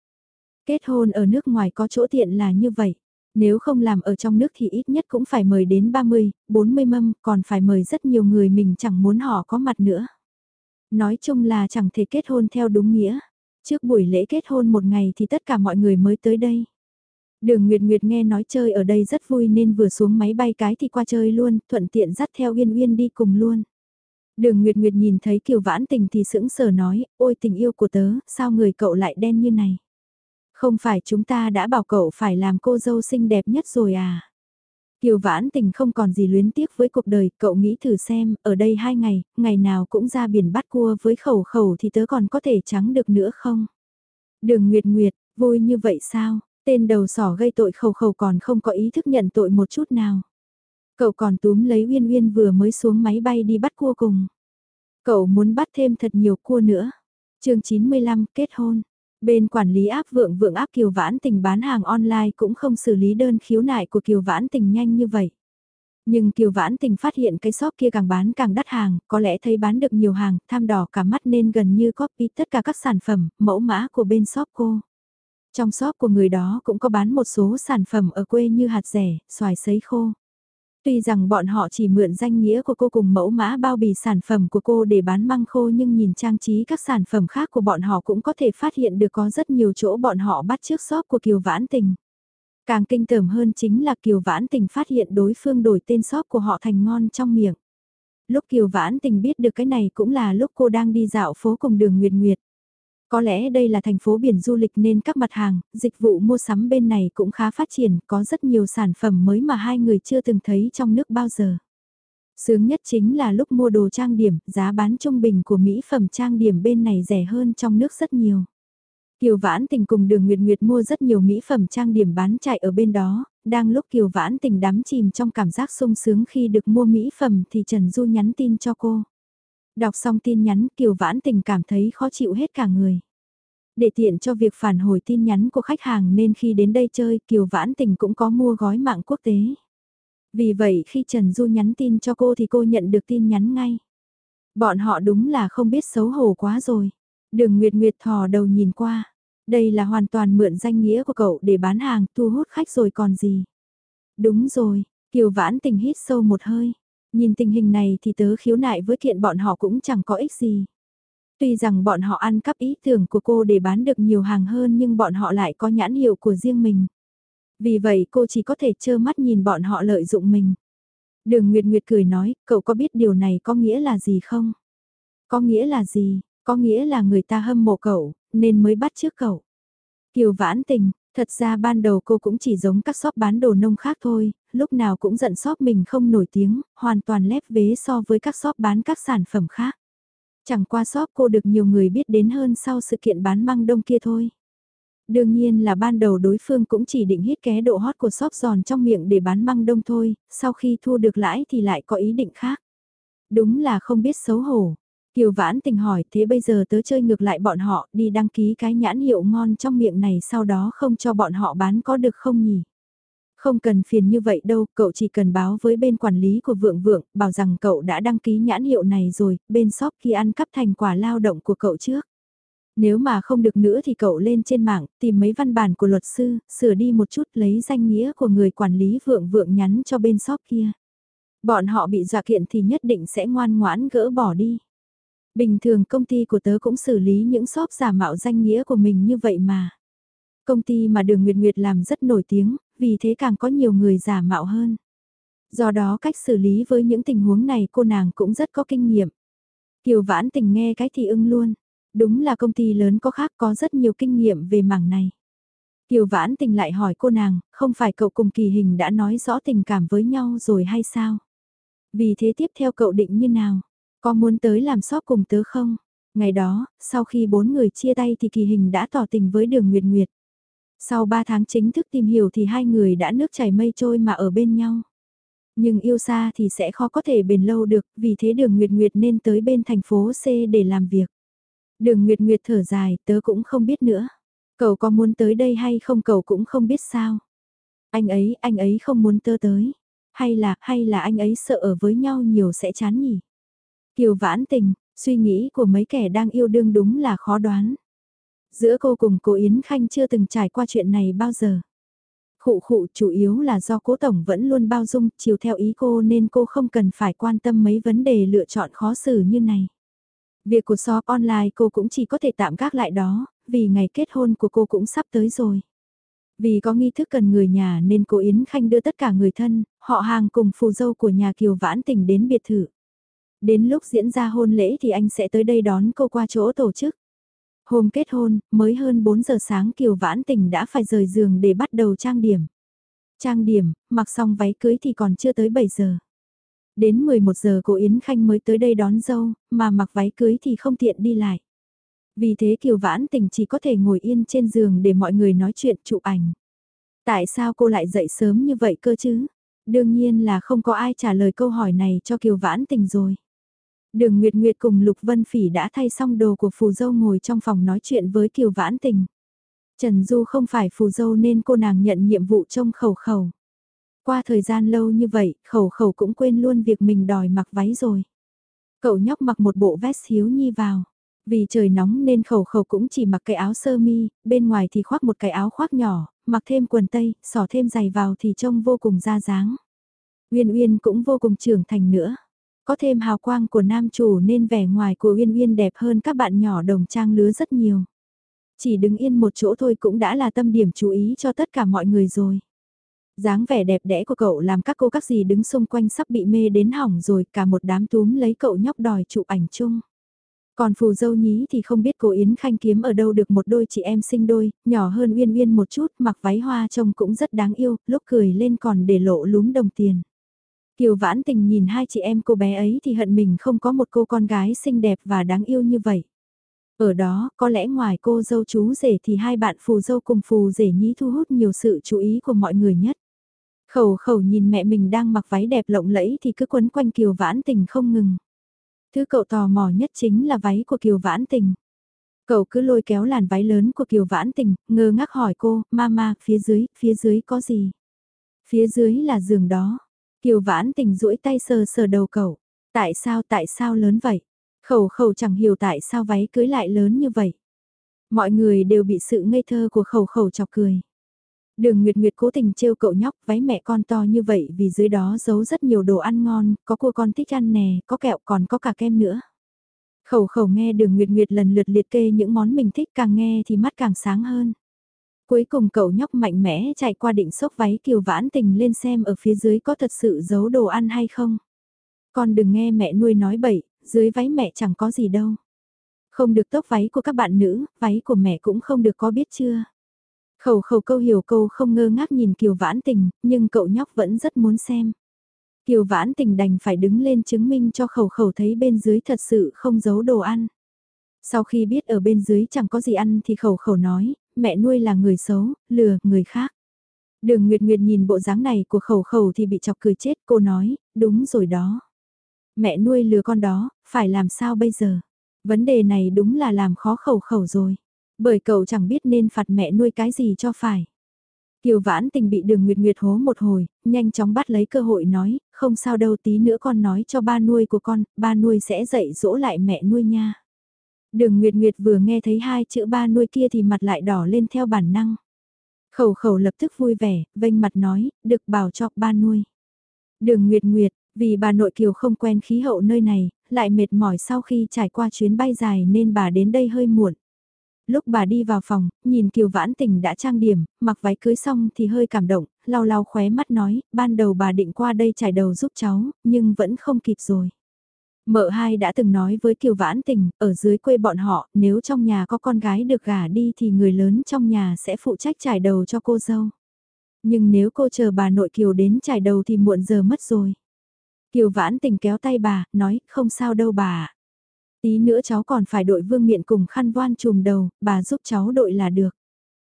Kết hôn ở nước ngoài có chỗ tiện là như vậy. Nếu không làm ở trong nước thì ít nhất cũng phải mời đến 30, 40 mâm, còn phải mời rất nhiều người mình chẳng muốn họ có mặt nữa. Nói chung là chẳng thể kết hôn theo đúng nghĩa. Trước buổi lễ kết hôn một ngày thì tất cả mọi người mới tới đây. Đường Nguyệt Nguyệt nghe nói chơi ở đây rất vui nên vừa xuống máy bay cái thì qua chơi luôn, thuận tiện dắt theo Uyên Uyên đi cùng luôn. Đường Nguyệt Nguyệt nhìn thấy Kiều Vãn Tình thì sững sờ nói, ôi tình yêu của tớ, sao người cậu lại đen như này? Không phải chúng ta đã bảo cậu phải làm cô dâu xinh đẹp nhất rồi à? Kiều Vãn Tình không còn gì luyến tiếc với cuộc đời, cậu nghĩ thử xem, ở đây hai ngày, ngày nào cũng ra biển bắt cua với khẩu khẩu thì tớ còn có thể trắng được nữa không? Đường Nguyệt Nguyệt, vui như vậy sao? Tên đầu sỏ gây tội khẩu khẩu còn không có ý thức nhận tội một chút nào. Cậu còn túm lấy Uyên Uyên vừa mới xuống máy bay đi bắt cua cùng. Cậu muốn bắt thêm thật nhiều cua nữa. chương 95 kết hôn. Bên quản lý áp vượng vượng áp Kiều Vãn Tình bán hàng online cũng không xử lý đơn khiếu nại của Kiều Vãn Tình nhanh như vậy. Nhưng Kiều Vãn Tình phát hiện cái shop kia càng bán càng đắt hàng, có lẽ thấy bán được nhiều hàng, tham đỏ cả mắt nên gần như copy tất cả các sản phẩm, mẫu mã của bên shop cô. Trong shop của người đó cũng có bán một số sản phẩm ở quê như hạt rẻ, xoài sấy khô. Tuy rằng bọn họ chỉ mượn danh nghĩa của cô cùng mẫu mã bao bì sản phẩm của cô để bán măng khô nhưng nhìn trang trí các sản phẩm khác của bọn họ cũng có thể phát hiện được có rất nhiều chỗ bọn họ bắt trước shop của Kiều Vãn Tình. Càng kinh tởm hơn chính là Kiều Vãn Tình phát hiện đối phương đổi tên shop của họ thành ngon trong miệng. Lúc Kiều Vãn Tình biết được cái này cũng là lúc cô đang đi dạo phố cùng đường Nguyệt Nguyệt. Có lẽ đây là thành phố biển du lịch nên các mặt hàng, dịch vụ mua sắm bên này cũng khá phát triển, có rất nhiều sản phẩm mới mà hai người chưa từng thấy trong nước bao giờ. Sướng nhất chính là lúc mua đồ trang điểm, giá bán trung bình của mỹ phẩm trang điểm bên này rẻ hơn trong nước rất nhiều. Kiều Vãn Tình cùng Đường Nguyệt Nguyệt mua rất nhiều mỹ phẩm trang điểm bán chạy ở bên đó, đang lúc Kiều Vãn Tình đắm chìm trong cảm giác sung sướng khi được mua mỹ phẩm thì Trần Du nhắn tin cho cô. Đọc xong tin nhắn Kiều Vãn Tình cảm thấy khó chịu hết cả người. Để tiện cho việc phản hồi tin nhắn của khách hàng nên khi đến đây chơi Kiều Vãn Tình cũng có mua gói mạng quốc tế. Vì vậy khi Trần Du nhắn tin cho cô thì cô nhận được tin nhắn ngay. Bọn họ đúng là không biết xấu hổ quá rồi. Đường Nguyệt Nguyệt thò đầu nhìn qua. Đây là hoàn toàn mượn danh nghĩa của cậu để bán hàng thu hút khách rồi còn gì. Đúng rồi, Kiều Vãn Tình hít sâu một hơi. Nhìn tình hình này thì tớ khiếu nại với kiện bọn họ cũng chẳng có ích gì. Tuy rằng bọn họ ăn cắp ý tưởng của cô để bán được nhiều hàng hơn nhưng bọn họ lại có nhãn hiệu của riêng mình. Vì vậy cô chỉ có thể trơ mắt nhìn bọn họ lợi dụng mình. Đường Nguyệt Nguyệt cười nói, cậu có biết điều này có nghĩa là gì không? Có nghĩa là gì? Có nghĩa là người ta hâm mộ cậu, nên mới bắt trước cậu. Kiều vãn tình, thật ra ban đầu cô cũng chỉ giống các shop bán đồ nông khác thôi, lúc nào cũng giận shop mình không nổi tiếng, hoàn toàn lép vế so với các shop bán các sản phẩm khác. Chẳng qua shop cô được nhiều người biết đến hơn sau sự kiện bán măng đông kia thôi. Đương nhiên là ban đầu đối phương cũng chỉ định hít ké độ hot của shop giòn trong miệng để bán măng đông thôi, sau khi thu được lãi thì lại có ý định khác. Đúng là không biết xấu hổ. Kiều Vãn tình hỏi thế bây giờ tớ chơi ngược lại bọn họ đi đăng ký cái nhãn hiệu ngon trong miệng này sau đó không cho bọn họ bán có được không nhỉ? Không cần phiền như vậy đâu, cậu chỉ cần báo với bên quản lý của Vượng Vượng, bảo rằng cậu đã đăng ký nhãn hiệu này rồi, bên shop kia ăn cắp thành quả lao động của cậu trước. Nếu mà không được nữa thì cậu lên trên mạng, tìm mấy văn bản của luật sư, sửa đi một chút lấy danh nghĩa của người quản lý Vượng Vượng nhắn cho bên shop kia. Bọn họ bị dọa kiện thì nhất định sẽ ngoan ngoãn gỡ bỏ đi. Bình thường công ty của tớ cũng xử lý những shop giả mạo danh nghĩa của mình như vậy mà. Công ty mà đường Nguyệt Nguyệt làm rất nổi tiếng, vì thế càng có nhiều người giả mạo hơn. Do đó cách xử lý với những tình huống này cô nàng cũng rất có kinh nghiệm. Kiều vãn tình nghe cái thì ưng luôn. Đúng là công ty lớn có khác có rất nhiều kinh nghiệm về mảng này. Kiều vãn tình lại hỏi cô nàng, không phải cậu cùng kỳ hình đã nói rõ tình cảm với nhau rồi hay sao? Vì thế tiếp theo cậu định như nào? Có muốn tới làm shop cùng tớ không? Ngày đó, sau khi bốn người chia tay thì kỳ hình đã tỏ tình với đường Nguyệt Nguyệt. Sau 3 tháng chính thức tìm hiểu thì hai người đã nước chảy mây trôi mà ở bên nhau. Nhưng yêu xa thì sẽ khó có thể bền lâu được, vì thế đường Nguyệt Nguyệt nên tới bên thành phố C để làm việc. Đường Nguyệt Nguyệt thở dài, tớ cũng không biết nữa. Cậu có muốn tới đây hay không cậu cũng không biết sao. Anh ấy, anh ấy không muốn tớ tới. Hay là, hay là anh ấy sợ ở với nhau nhiều sẽ chán nhỉ? Kiều vãn tình, suy nghĩ của mấy kẻ đang yêu đương đúng là khó đoán. Giữa cô cùng cô Yến Khanh chưa từng trải qua chuyện này bao giờ. Khụ khụ chủ yếu là do cố tổng vẫn luôn bao dung, chiều theo ý cô nên cô không cần phải quan tâm mấy vấn đề lựa chọn khó xử như này. Việc của shop online cô cũng chỉ có thể tạm gác lại đó, vì ngày kết hôn của cô cũng sắp tới rồi. Vì có nghi thức cần người nhà nên cô Yến Khanh đưa tất cả người thân, họ hàng cùng phù dâu của nhà Kiều Vãn Tình đến biệt thự. Đến lúc diễn ra hôn lễ thì anh sẽ tới đây đón cô qua chỗ tổ chức. Hôm kết hôn, mới hơn 4 giờ sáng Kiều Vãn Tình đã phải rời giường để bắt đầu trang điểm. Trang điểm, mặc xong váy cưới thì còn chưa tới 7 giờ. Đến 11 giờ cô Yến Khanh mới tới đây đón dâu, mà mặc váy cưới thì không tiện đi lại. Vì thế Kiều Vãn Tình chỉ có thể ngồi yên trên giường để mọi người nói chuyện chụp ảnh. Tại sao cô lại dậy sớm như vậy cơ chứ? Đương nhiên là không có ai trả lời câu hỏi này cho Kiều Vãn Tình rồi. Đường Nguyệt Nguyệt cùng Lục Vân Phỉ đã thay xong đồ của phù dâu ngồi trong phòng nói chuyện với Kiều Vãn Tình. Trần Du không phải phù dâu nên cô nàng nhận nhiệm vụ trông khẩu khẩu. Qua thời gian lâu như vậy, khẩu khẩu cũng quên luôn việc mình đòi mặc váy rồi. Cậu nhóc mặc một bộ vest hiếu nhi vào. Vì trời nóng nên khẩu khẩu cũng chỉ mặc cái áo sơ mi, bên ngoài thì khoác một cái áo khoác nhỏ, mặc thêm quần tây, xỏ thêm giày vào thì trông vô cùng ra dáng. Uyên Uyên cũng vô cùng trưởng thành nữa. Có thêm hào quang của nam chủ nên vẻ ngoài của Uyên Uyên đẹp hơn các bạn nhỏ đồng trang lứa rất nhiều. Chỉ đứng yên một chỗ thôi cũng đã là tâm điểm chú ý cho tất cả mọi người rồi dáng vẻ đẹp đẽ của cậu làm các cô các dì đứng xung quanh sắp bị mê đến hỏng rồi, cả một đám túm lấy cậu nhóc đòi chụp ảnh chung. Còn phù dâu nhí thì không biết cô Yến Khanh kiếm ở đâu được một đôi chị em sinh đôi, nhỏ hơn Uyên Uyên một chút, mặc váy hoa trông cũng rất đáng yêu, lúc cười lên còn để lộ lúm đồng tiền. Kiều Vãn Tình nhìn hai chị em cô bé ấy thì hận mình không có một cô con gái xinh đẹp và đáng yêu như vậy. Ở đó, có lẽ ngoài cô dâu chú rể thì hai bạn phù dâu cùng phù rể nhí thu hút nhiều sự chú ý của mọi người nhất. Khẩu khẩu nhìn mẹ mình đang mặc váy đẹp lộng lẫy thì cứ quấn quanh Kiều Vãn Tình không ngừng. Thứ cậu tò mò nhất chính là váy của Kiều Vãn Tình. Cậu cứ lôi kéo làn váy lớn của Kiều Vãn Tình, ngơ ngác hỏi cô, mama, phía dưới, phía dưới có gì? Phía dưới là giường đó. Kiều Vãn Tình duỗi tay sờ sờ đầu cậu. Tại sao, tại sao lớn vậy? Khẩu khẩu chẳng hiểu tại sao váy cưới lại lớn như vậy. Mọi người đều bị sự ngây thơ của khẩu khẩu chọc cười. Đường Nguyệt Nguyệt cố tình trêu cậu nhóc váy mẹ con to như vậy vì dưới đó giấu rất nhiều đồ ăn ngon, có cua con thích ăn nè, có kẹo còn có cả kem nữa. Khẩu khẩu nghe đường Nguyệt Nguyệt lần lượt liệt kê những món mình thích càng nghe thì mắt càng sáng hơn. Cuối cùng cậu nhóc mạnh mẽ chạy qua định xốc váy kiều vãn tình lên xem ở phía dưới có thật sự giấu đồ ăn hay không. Con đừng nghe mẹ nuôi nói bậy, dưới váy mẹ chẳng có gì đâu. Không được tốc váy của các bạn nữ, váy của mẹ cũng không được có biết chưa. Khẩu khẩu câu hiểu câu không ngơ ngác nhìn Kiều Vãn Tình, nhưng cậu nhóc vẫn rất muốn xem. Kiều Vãn Tình đành phải đứng lên chứng minh cho khẩu khẩu thấy bên dưới thật sự không giấu đồ ăn. Sau khi biết ở bên dưới chẳng có gì ăn thì khẩu khẩu nói, mẹ nuôi là người xấu, lừa người khác. Đường Nguyệt Nguyệt nhìn bộ dáng này của khẩu khẩu thì bị chọc cười chết, cô nói, đúng rồi đó. Mẹ nuôi lừa con đó, phải làm sao bây giờ? Vấn đề này đúng là làm khó khẩu khẩu rồi. Bởi cậu chẳng biết nên phạt mẹ nuôi cái gì cho phải. Kiều vãn tình bị đường nguyệt nguyệt hố một hồi, nhanh chóng bắt lấy cơ hội nói, không sao đâu tí nữa con nói cho ba nuôi của con, ba nuôi sẽ dạy dỗ lại mẹ nuôi nha. Đường Nguyệt Nguyệt vừa nghe thấy hai chữ ba nuôi kia thì mặt lại đỏ lên theo bản năng. Khẩu khẩu lập tức vui vẻ, vênh mặt nói, được bảo cho ba nuôi. Đường Nguyệt Nguyệt, vì bà nội Kiều không quen khí hậu nơi này, lại mệt mỏi sau khi trải qua chuyến bay dài nên bà đến đây hơi muộn. Lúc bà đi vào phòng, nhìn Kiều Vãn Tình đã trang điểm, mặc váy cưới xong thì hơi cảm động, lau lau khóe mắt nói, ban đầu bà định qua đây trải đầu giúp cháu, nhưng vẫn không kịp rồi. Mợ hai đã từng nói với Kiều Vãn Tình, ở dưới quê bọn họ, nếu trong nhà có con gái được gả đi thì người lớn trong nhà sẽ phụ trách trải đầu cho cô dâu. Nhưng nếu cô chờ bà nội Kiều đến trải đầu thì muộn giờ mất rồi. Kiều Vãn Tình kéo tay bà, nói, không sao đâu bà Tí nữa cháu còn phải đội vương miện cùng khăn voan chùm đầu, bà giúp cháu đội là được.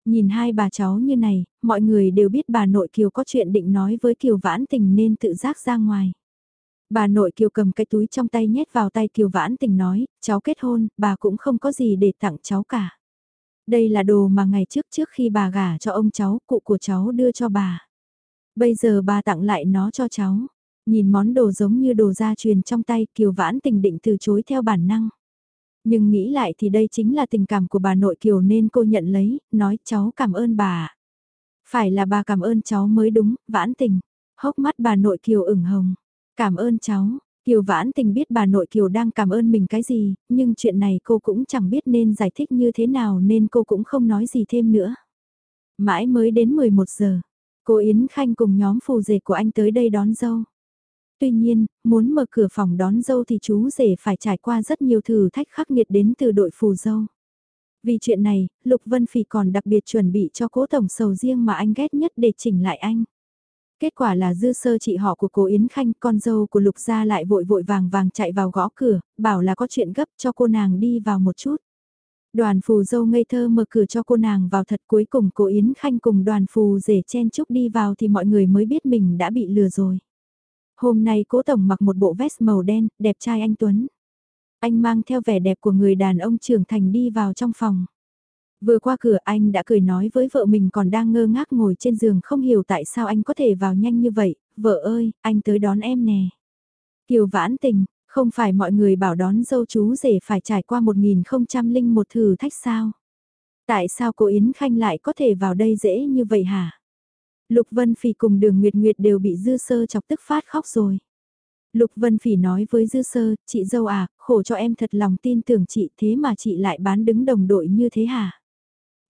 Nhìn hai bà cháu như này, mọi người đều biết bà nội Kiều có chuyện định nói với Kiều vãn tình nên tự giác ra ngoài. Bà nội Kiều cầm cái túi trong tay nhét vào tay Kiều vãn tình nói, cháu kết hôn, bà cũng không có gì để tặng cháu cả. Đây là đồ mà ngày trước trước khi bà gả cho ông cháu, cụ của cháu đưa cho bà. Bây giờ bà tặng lại nó cho cháu. Nhìn món đồ giống như đồ gia truyền trong tay Kiều Vãn tình định từ chối theo bản năng. Nhưng nghĩ lại thì đây chính là tình cảm của bà nội Kiều nên cô nhận lấy, nói cháu cảm ơn bà. Phải là bà cảm ơn cháu mới đúng, Vãn tình. Hốc mắt bà nội Kiều ửng hồng. Cảm ơn cháu, Kiều Vãn Tình biết bà nội Kiều đang cảm ơn mình cái gì, nhưng chuyện này cô cũng chẳng biết nên giải thích như thế nào nên cô cũng không nói gì thêm nữa. Mãi mới đến 11 giờ, cô Yến Khanh cùng nhóm phù rể của anh tới đây đón dâu. tuy nhiên, muốn mở cửa phòng đón dâu thì chú rể phải trải qua rất nhiều thử thách khắc nghiệt đến từ đội phù dâu. Vì chuyện này, Lục Vân Phỉ còn đặc biệt chuẩn bị cho cố tổng sầu riêng mà anh ghét nhất để chỉnh lại anh. Kết quả là dư sơ chị họ của cô Yến Khanh, con dâu của Lục gia lại vội vội vàng vàng chạy vào gõ cửa, bảo là có chuyện gấp cho cô nàng đi vào một chút. Đoàn phù dâu ngây thơ mở cửa cho cô nàng vào thật cuối cùng cô Yến Khanh cùng đoàn phù rể chen chúc đi vào thì mọi người mới biết mình đã bị lừa rồi. Hôm nay cố tổng mặc một bộ vest màu đen, đẹp trai anh Tuấn. Anh mang theo vẻ đẹp của người đàn ông trưởng thành đi vào trong phòng. Vừa qua cửa anh đã cười nói với vợ mình còn đang ngơ ngác ngồi trên giường không hiểu tại sao anh có thể vào nhanh như vậy, vợ ơi, anh tới đón em nè. Kiều vãn tình, không phải mọi người bảo đón dâu chú rể phải trải qua 1001 thử thách sao? Tại sao cô Yến Khanh lại có thể vào đây dễ như vậy hả? Lục Vân Phỉ cùng đường Nguyệt Nguyệt đều bị dư sơ chọc tức phát khóc rồi. Lục Vân Phỉ nói với dư sơ, chị dâu à, khổ cho em thật lòng tin tưởng chị thế mà chị lại bán đứng đồng đội như thế hả?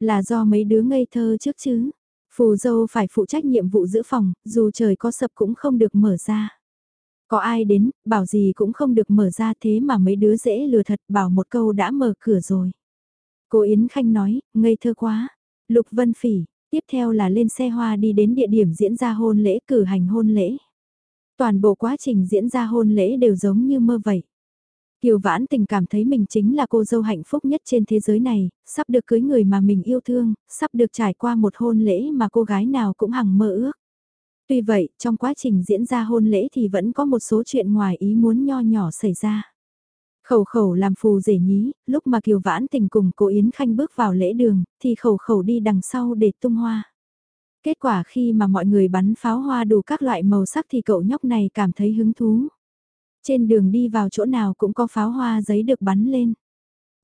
Là do mấy đứa ngây thơ trước chứ? Phù dâu phải phụ trách nhiệm vụ giữ phòng, dù trời có sập cũng không được mở ra. Có ai đến, bảo gì cũng không được mở ra thế mà mấy đứa dễ lừa thật bảo một câu đã mở cửa rồi. Cô Yến Khanh nói, ngây thơ quá. Lục Vân Phỉ, tiếp theo là lên xe hoa đi đến địa điểm diễn ra hôn lễ cử hành hôn lễ. Toàn bộ quá trình diễn ra hôn lễ đều giống như mơ vậy. Kiều Vãn Tình cảm thấy mình chính là cô dâu hạnh phúc nhất trên thế giới này, sắp được cưới người mà mình yêu thương, sắp được trải qua một hôn lễ mà cô gái nào cũng hằng mơ ước. Tuy vậy, trong quá trình diễn ra hôn lễ thì vẫn có một số chuyện ngoài ý muốn nho nhỏ xảy ra. Khẩu khẩu làm phù rể nhí, lúc mà Kiều Vãn Tình cùng cô Yến Khanh bước vào lễ đường, thì khẩu khẩu đi đằng sau để tung hoa. Kết quả khi mà mọi người bắn pháo hoa đủ các loại màu sắc thì cậu nhóc này cảm thấy hứng thú. Trên đường đi vào chỗ nào cũng có pháo hoa giấy được bắn lên.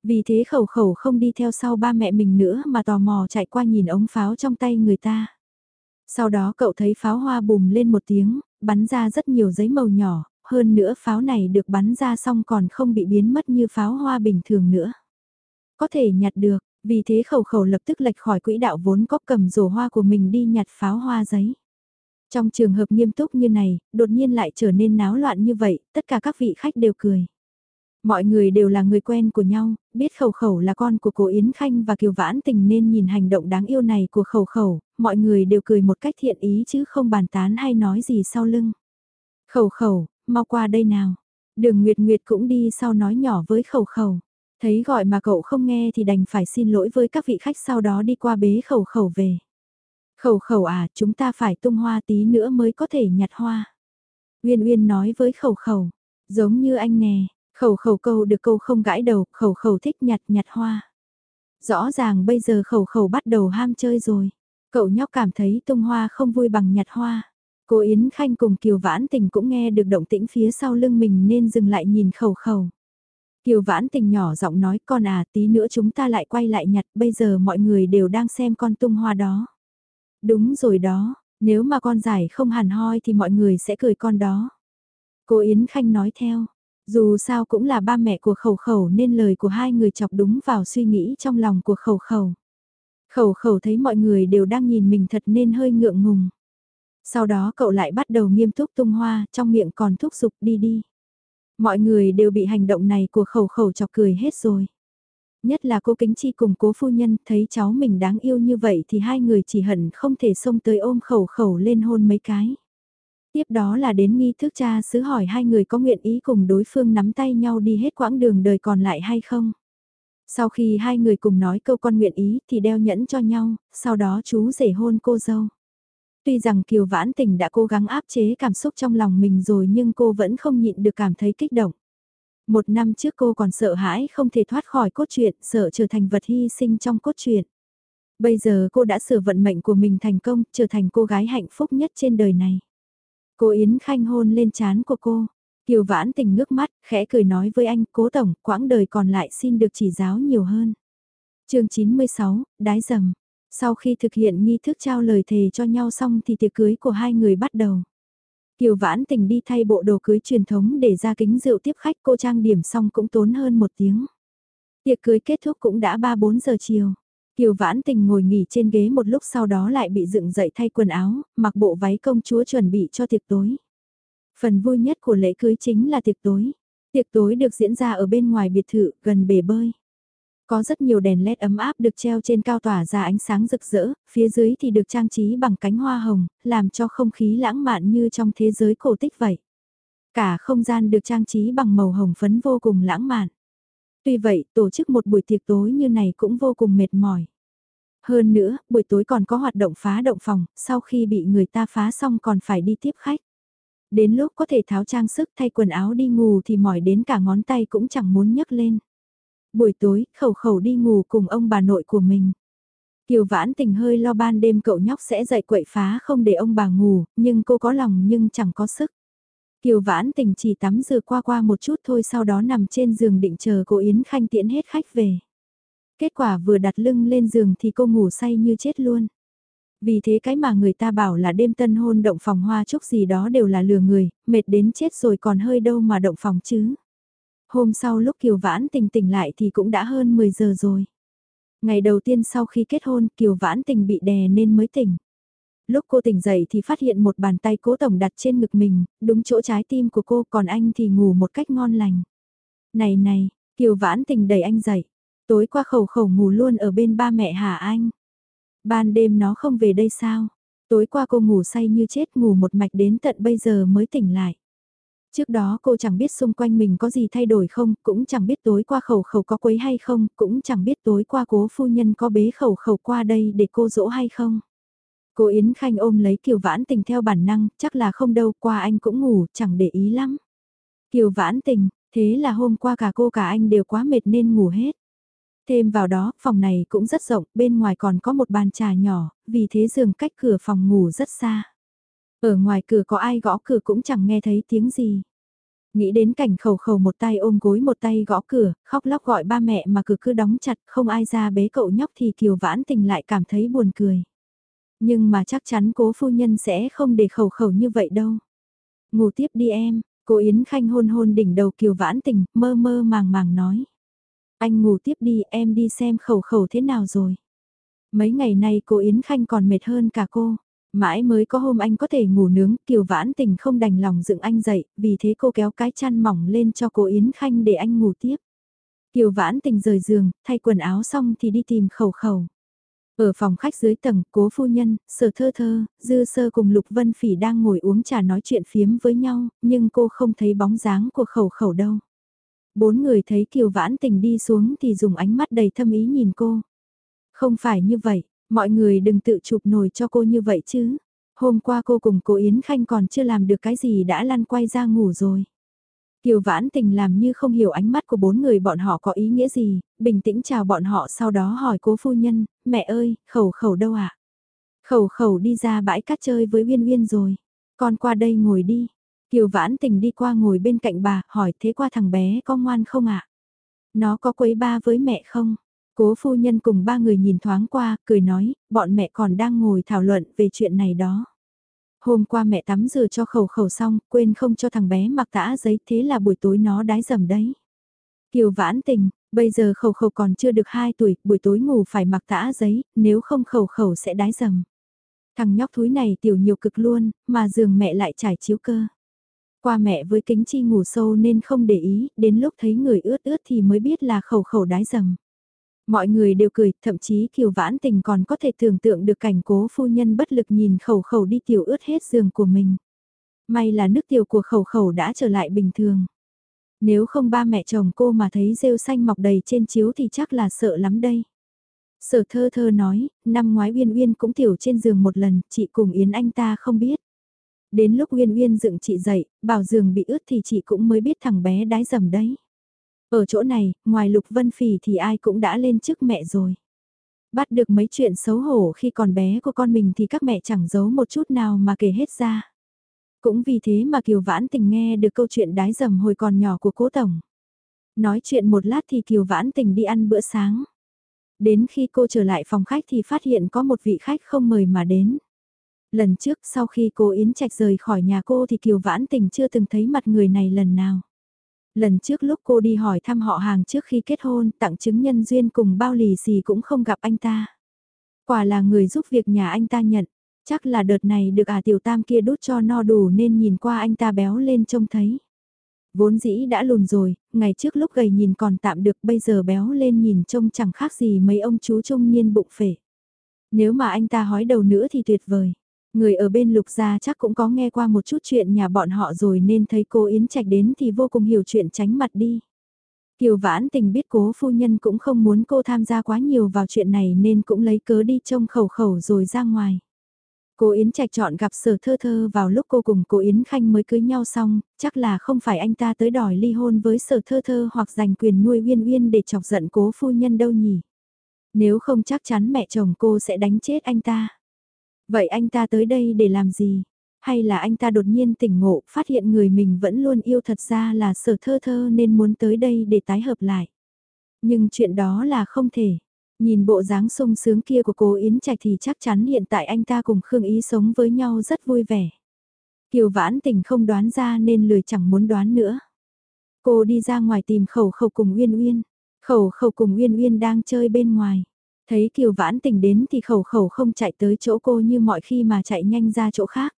Vì thế khẩu khẩu không đi theo sau ba mẹ mình nữa mà tò mò chạy qua nhìn ống pháo trong tay người ta. Sau đó cậu thấy pháo hoa bùm lên một tiếng, bắn ra rất nhiều giấy màu nhỏ, hơn nữa pháo này được bắn ra xong còn không bị biến mất như pháo hoa bình thường nữa. Có thể nhặt được, vì thế khẩu khẩu lập tức lệch khỏi quỹ đạo vốn có cầm rổ hoa của mình đi nhặt pháo hoa giấy. Trong trường hợp nghiêm túc như này, đột nhiên lại trở nên náo loạn như vậy, tất cả các vị khách đều cười. Mọi người đều là người quen của nhau, biết khẩu khẩu là con của cô Yến Khanh và Kiều Vãn Tình nên nhìn hành động đáng yêu này của khẩu khẩu, mọi người đều cười một cách thiện ý chứ không bàn tán hay nói gì sau lưng. Khẩu khẩu, mau qua đây nào. Đường Nguyệt Nguyệt cũng đi sau nói nhỏ với khẩu khẩu. Thấy gọi mà cậu không nghe thì đành phải xin lỗi với các vị khách sau đó đi qua bế khẩu khẩu về. Khẩu khẩu à, chúng ta phải tung hoa tí nữa mới có thể nhặt hoa. Uyên Uyên nói với khẩu khẩu, giống như anh nè, khẩu khẩu câu được câu không gãi đầu, khẩu khẩu thích nhặt nhặt hoa. Rõ ràng bây giờ khẩu khẩu bắt đầu ham chơi rồi. Cậu nhóc cảm thấy tung hoa không vui bằng nhặt hoa. Cô Yến Khanh cùng Kiều Vãn Tình cũng nghe được động tĩnh phía sau lưng mình nên dừng lại nhìn khẩu khẩu. Kiều Vãn Tình nhỏ giọng nói con à tí nữa chúng ta lại quay lại nhặt bây giờ mọi người đều đang xem con tung hoa đó. Đúng rồi đó, nếu mà con giải không hàn hoi thì mọi người sẽ cười con đó. Cô Yến Khanh nói theo, dù sao cũng là ba mẹ của khẩu khẩu nên lời của hai người chọc đúng vào suy nghĩ trong lòng của khẩu khẩu. Khẩu khẩu thấy mọi người đều đang nhìn mình thật nên hơi ngượng ngùng. Sau đó cậu lại bắt đầu nghiêm túc tung hoa, trong miệng còn thúc giục đi đi. Mọi người đều bị hành động này của khẩu khẩu chọc cười hết rồi. Nhất là cô Kính Chi cùng cố phu nhân thấy cháu mình đáng yêu như vậy thì hai người chỉ hận không thể xông tới ôm khẩu khẩu lên hôn mấy cái. Tiếp đó là đến nghi thức cha sứ hỏi hai người có nguyện ý cùng đối phương nắm tay nhau đi hết quãng đường đời còn lại hay không. Sau khi hai người cùng nói câu con nguyện ý thì đeo nhẫn cho nhau, sau đó chú rể hôn cô dâu. Tuy rằng Kiều Vãn Tình đã cố gắng áp chế cảm xúc trong lòng mình rồi nhưng cô vẫn không nhịn được cảm thấy kích động. Một năm trước cô còn sợ hãi không thể thoát khỏi cốt truyện, sợ trở thành vật hy sinh trong cốt truyện. Bây giờ cô đã sửa vận mệnh của mình thành công, trở thành cô gái hạnh phúc nhất trên đời này. Cô Yến Khanh hôn lên trán của cô. Kiều Vãn Tình ngước mắt, khẽ cười nói với anh, cố tổng, quãng đời còn lại xin được chỉ giáo nhiều hơn. chương 96, đái dầm. Sau khi thực hiện nghi thức trao lời thề cho nhau xong thì tiệc cưới của hai người bắt đầu. Kiều Vãn Tình đi thay bộ đồ cưới truyền thống để ra kính rượu tiếp khách cô trang điểm xong cũng tốn hơn một tiếng. Tiệc cưới kết thúc cũng đã 3-4 giờ chiều. Kiều Vãn Tình ngồi nghỉ trên ghế một lúc sau đó lại bị dựng dậy thay quần áo, mặc bộ váy công chúa chuẩn bị cho tiệc tối. Phần vui nhất của lễ cưới chính là tiệc tối. Tiệc tối được diễn ra ở bên ngoài biệt thự, gần bể bơi. Có rất nhiều đèn led ấm áp được treo trên cao tỏa ra ánh sáng rực rỡ, phía dưới thì được trang trí bằng cánh hoa hồng, làm cho không khí lãng mạn như trong thế giới cổ tích vậy. Cả không gian được trang trí bằng màu hồng phấn vô cùng lãng mạn. Tuy vậy, tổ chức một buổi tiệc tối như này cũng vô cùng mệt mỏi. Hơn nữa, buổi tối còn có hoạt động phá động phòng, sau khi bị người ta phá xong còn phải đi tiếp khách. Đến lúc có thể tháo trang sức thay quần áo đi ngủ thì mỏi đến cả ngón tay cũng chẳng muốn nhấc lên. Buổi tối, khẩu khẩu đi ngủ cùng ông bà nội của mình. Kiều vãn tình hơi lo ban đêm cậu nhóc sẽ dậy quậy phá không để ông bà ngủ, nhưng cô có lòng nhưng chẳng có sức. Kiều vãn tình chỉ tắm rửa qua qua một chút thôi sau đó nằm trên giường định chờ cô Yến Khanh tiễn hết khách về. Kết quả vừa đặt lưng lên giường thì cô ngủ say như chết luôn. Vì thế cái mà người ta bảo là đêm tân hôn động phòng hoa chúc gì đó đều là lừa người, mệt đến chết rồi còn hơi đâu mà động phòng chứ. Hôm sau lúc Kiều Vãn tình tỉnh lại thì cũng đã hơn 10 giờ rồi. Ngày đầu tiên sau khi kết hôn Kiều Vãn tình bị đè nên mới tỉnh. Lúc cô tỉnh dậy thì phát hiện một bàn tay cố tổng đặt trên ngực mình, đúng chỗ trái tim của cô còn anh thì ngủ một cách ngon lành. Này này, Kiều Vãn tình đẩy anh dậy. Tối qua khẩu khẩu ngủ luôn ở bên ba mẹ hả anh? Ban đêm nó không về đây sao? Tối qua cô ngủ say như chết ngủ một mạch đến tận bây giờ mới tỉnh lại. Trước đó cô chẳng biết xung quanh mình có gì thay đổi không, cũng chẳng biết tối qua khẩu khẩu có quấy hay không, cũng chẳng biết tối qua cố phu nhân có bế khẩu khẩu qua đây để cô dỗ hay không. Cô Yến Khanh ôm lấy Kiều Vãn Tình theo bản năng, chắc là không đâu, qua anh cũng ngủ, chẳng để ý lắm. Kiều Vãn Tình, thế là hôm qua cả cô cả anh đều quá mệt nên ngủ hết. Thêm vào đó, phòng này cũng rất rộng, bên ngoài còn có một bàn trà nhỏ, vì thế giường cách cửa phòng ngủ rất xa. Ở ngoài cửa có ai gõ cửa cũng chẳng nghe thấy tiếng gì. Nghĩ đến cảnh khẩu khẩu một tay ôm gối một tay gõ cửa, khóc lóc gọi ba mẹ mà cửa cứ đóng chặt, không ai ra bế cậu nhóc thì Kiều Vãn Tình lại cảm thấy buồn cười. Nhưng mà chắc chắn cố phu nhân sẽ không để khẩu khẩu như vậy đâu. Ngủ tiếp đi em, cô Yến Khanh hôn hôn đỉnh đầu Kiều Vãn Tình, mơ mơ màng màng nói. Anh ngủ tiếp đi, em đi xem khẩu khẩu thế nào rồi. Mấy ngày nay cô Yến Khanh còn mệt hơn cả cô. Mãi mới có hôm anh có thể ngủ nướng, Kiều Vãn Tình không đành lòng dựng anh dậy, vì thế cô kéo cái chăn mỏng lên cho cô Yến Khanh để anh ngủ tiếp. Kiều Vãn Tình rời giường, thay quần áo xong thì đi tìm khẩu khẩu. Ở phòng khách dưới tầng, cố phu nhân, sở thơ thơ, dư sơ cùng Lục Vân Phỉ đang ngồi uống trà nói chuyện phiếm với nhau, nhưng cô không thấy bóng dáng của khẩu khẩu đâu. Bốn người thấy Kiều Vãn Tình đi xuống thì dùng ánh mắt đầy thâm ý nhìn cô. Không phải như vậy, mọi người đừng tự chụp nổi cho cô như vậy chứ. Hôm qua cô cùng cô Yến Khanh còn chưa làm được cái gì đã lăn quay ra ngủ rồi. Kiều Vãn Tình làm như không hiểu ánh mắt của bốn người bọn họ có ý nghĩa gì, bình tĩnh chào bọn họ sau đó hỏi cố phu nhân, mẹ ơi, khẩu khẩu đâu ạ? À? Khẩu khẩu đi ra bãi cát chơi với Uyên Uyên rồi, con qua đây ngồi đi. Kiều Vãn Tình đi qua ngồi bên cạnh bà, hỏi thế qua thằng bé có ngoan không ạ? Nó có quấy ba với mẹ không? Cố phu nhân cùng ba người nhìn thoáng qua, cười nói, bọn mẹ còn đang ngồi thảo luận về chuyện này đó. Hôm qua mẹ tắm rửa cho khẩu khẩu xong, quên không cho thằng bé mặc tã giấy, thế là buổi tối nó đái dầm đấy. Kiều vãn tình, bây giờ khẩu khẩu còn chưa được 2 tuổi, buổi tối ngủ phải mặc tã giấy, nếu không khẩu khẩu sẽ đái dầm. Thằng nhóc thúi này tiểu nhiều cực luôn, mà giường mẹ lại trải chiếu cơ. Qua mẹ với kính chi ngủ sâu nên không để ý, đến lúc thấy người ướt ướt thì mới biết là khẩu khẩu đái dầm. Mọi người đều cười, thậm chí Kiều Vãn Tình còn có thể tưởng tượng được cảnh cố phu nhân bất lực nhìn khẩu khẩu đi tiểu ướt hết giường của mình. May là nước tiểu của khẩu khẩu đã trở lại bình thường. Nếu không ba mẹ chồng cô mà thấy rêu xanh mọc đầy trên chiếu thì chắc là sợ lắm đây. Sở thơ thơ nói, năm ngoái Uyên Uyên cũng tiểu trên giường một lần, chị cùng Yến anh ta không biết. Đến lúc Uyên Uyên dựng chị dậy, bảo giường bị ướt thì chị cũng mới biết thằng bé đái dầm đấy. Ở chỗ này, ngoài Lục Vân Phỉ thì ai cũng đã lên chức mẹ rồi. Bắt được mấy chuyện xấu hổ khi còn bé của con mình thì các mẹ chẳng giấu một chút nào mà kể hết ra. Cũng vì thế mà Kiều Vãn Tình nghe được câu chuyện đái dầm hồi còn nhỏ của cố tổng. Nói chuyện một lát thì Kiều Vãn Tình đi ăn bữa sáng. Đến khi cô trở lại phòng khách thì phát hiện có một vị khách không mời mà đến. Lần trước sau khi cô Yến Trạch rời khỏi nhà cô thì Kiều Vãn Tình chưa từng thấy mặt người này lần nào. Lần trước lúc cô đi hỏi thăm họ hàng trước khi kết hôn, tặng chứng nhân duyên cùng bao lì xì cũng không gặp anh ta. Quả là người giúp việc nhà anh ta nhận. Chắc là đợt này được à tiểu tam kia đút cho no đủ nên nhìn qua anh ta béo lên trông thấy. Vốn dĩ đã lùn rồi, ngày trước lúc gầy nhìn còn tạm được bây giờ béo lên nhìn trông chẳng khác gì mấy ông chú trung niên bụng phể. Nếu mà anh ta hói đầu nữa thì tuyệt vời. Người ở bên lục gia chắc cũng có nghe qua một chút chuyện nhà bọn họ rồi nên thấy cô Yến Trạch đến thì vô cùng hiểu chuyện tránh mặt đi. Kiều Vãn Tình biết cố phu nhân cũng không muốn cô tham gia quá nhiều vào chuyện này nên cũng lấy cớ đi trông khẩu khẩu rồi ra ngoài. Cô Yến Trạch chọn gặp sở thơ thơ vào lúc cô cùng cô Yến Khanh mới cưới nhau xong, chắc là không phải anh ta tới đòi ly hôn với sở thơ thơ hoặc giành quyền nuôi uyên uyên để chọc giận cố phu nhân đâu nhỉ. Nếu không chắc chắn mẹ chồng cô sẽ đánh chết anh ta. Vậy anh ta tới đây để làm gì? Hay là anh ta đột nhiên tỉnh ngộ, phát hiện người mình vẫn luôn yêu thật ra là sở thơ thơ nên muốn tới đây để tái hợp lại. Nhưng chuyện đó là không thể. Nhìn bộ dáng sung sướng kia của cô Yến Trạch thì chắc chắn hiện tại anh ta cùng Khương Ý sống với nhau rất vui vẻ. Kiều Vãn Tình không đoán ra nên lười chẳng muốn đoán nữa. Cô đi ra ngoài tìm khẩu khẩu cùng Uyên Uyên. Khẩu khẩu cùng Uyên Uyên đang chơi bên ngoài. Thấy Kiều Vãn Tình đến thì khẩu khẩu không chạy tới chỗ cô như mọi khi mà chạy nhanh ra chỗ khác.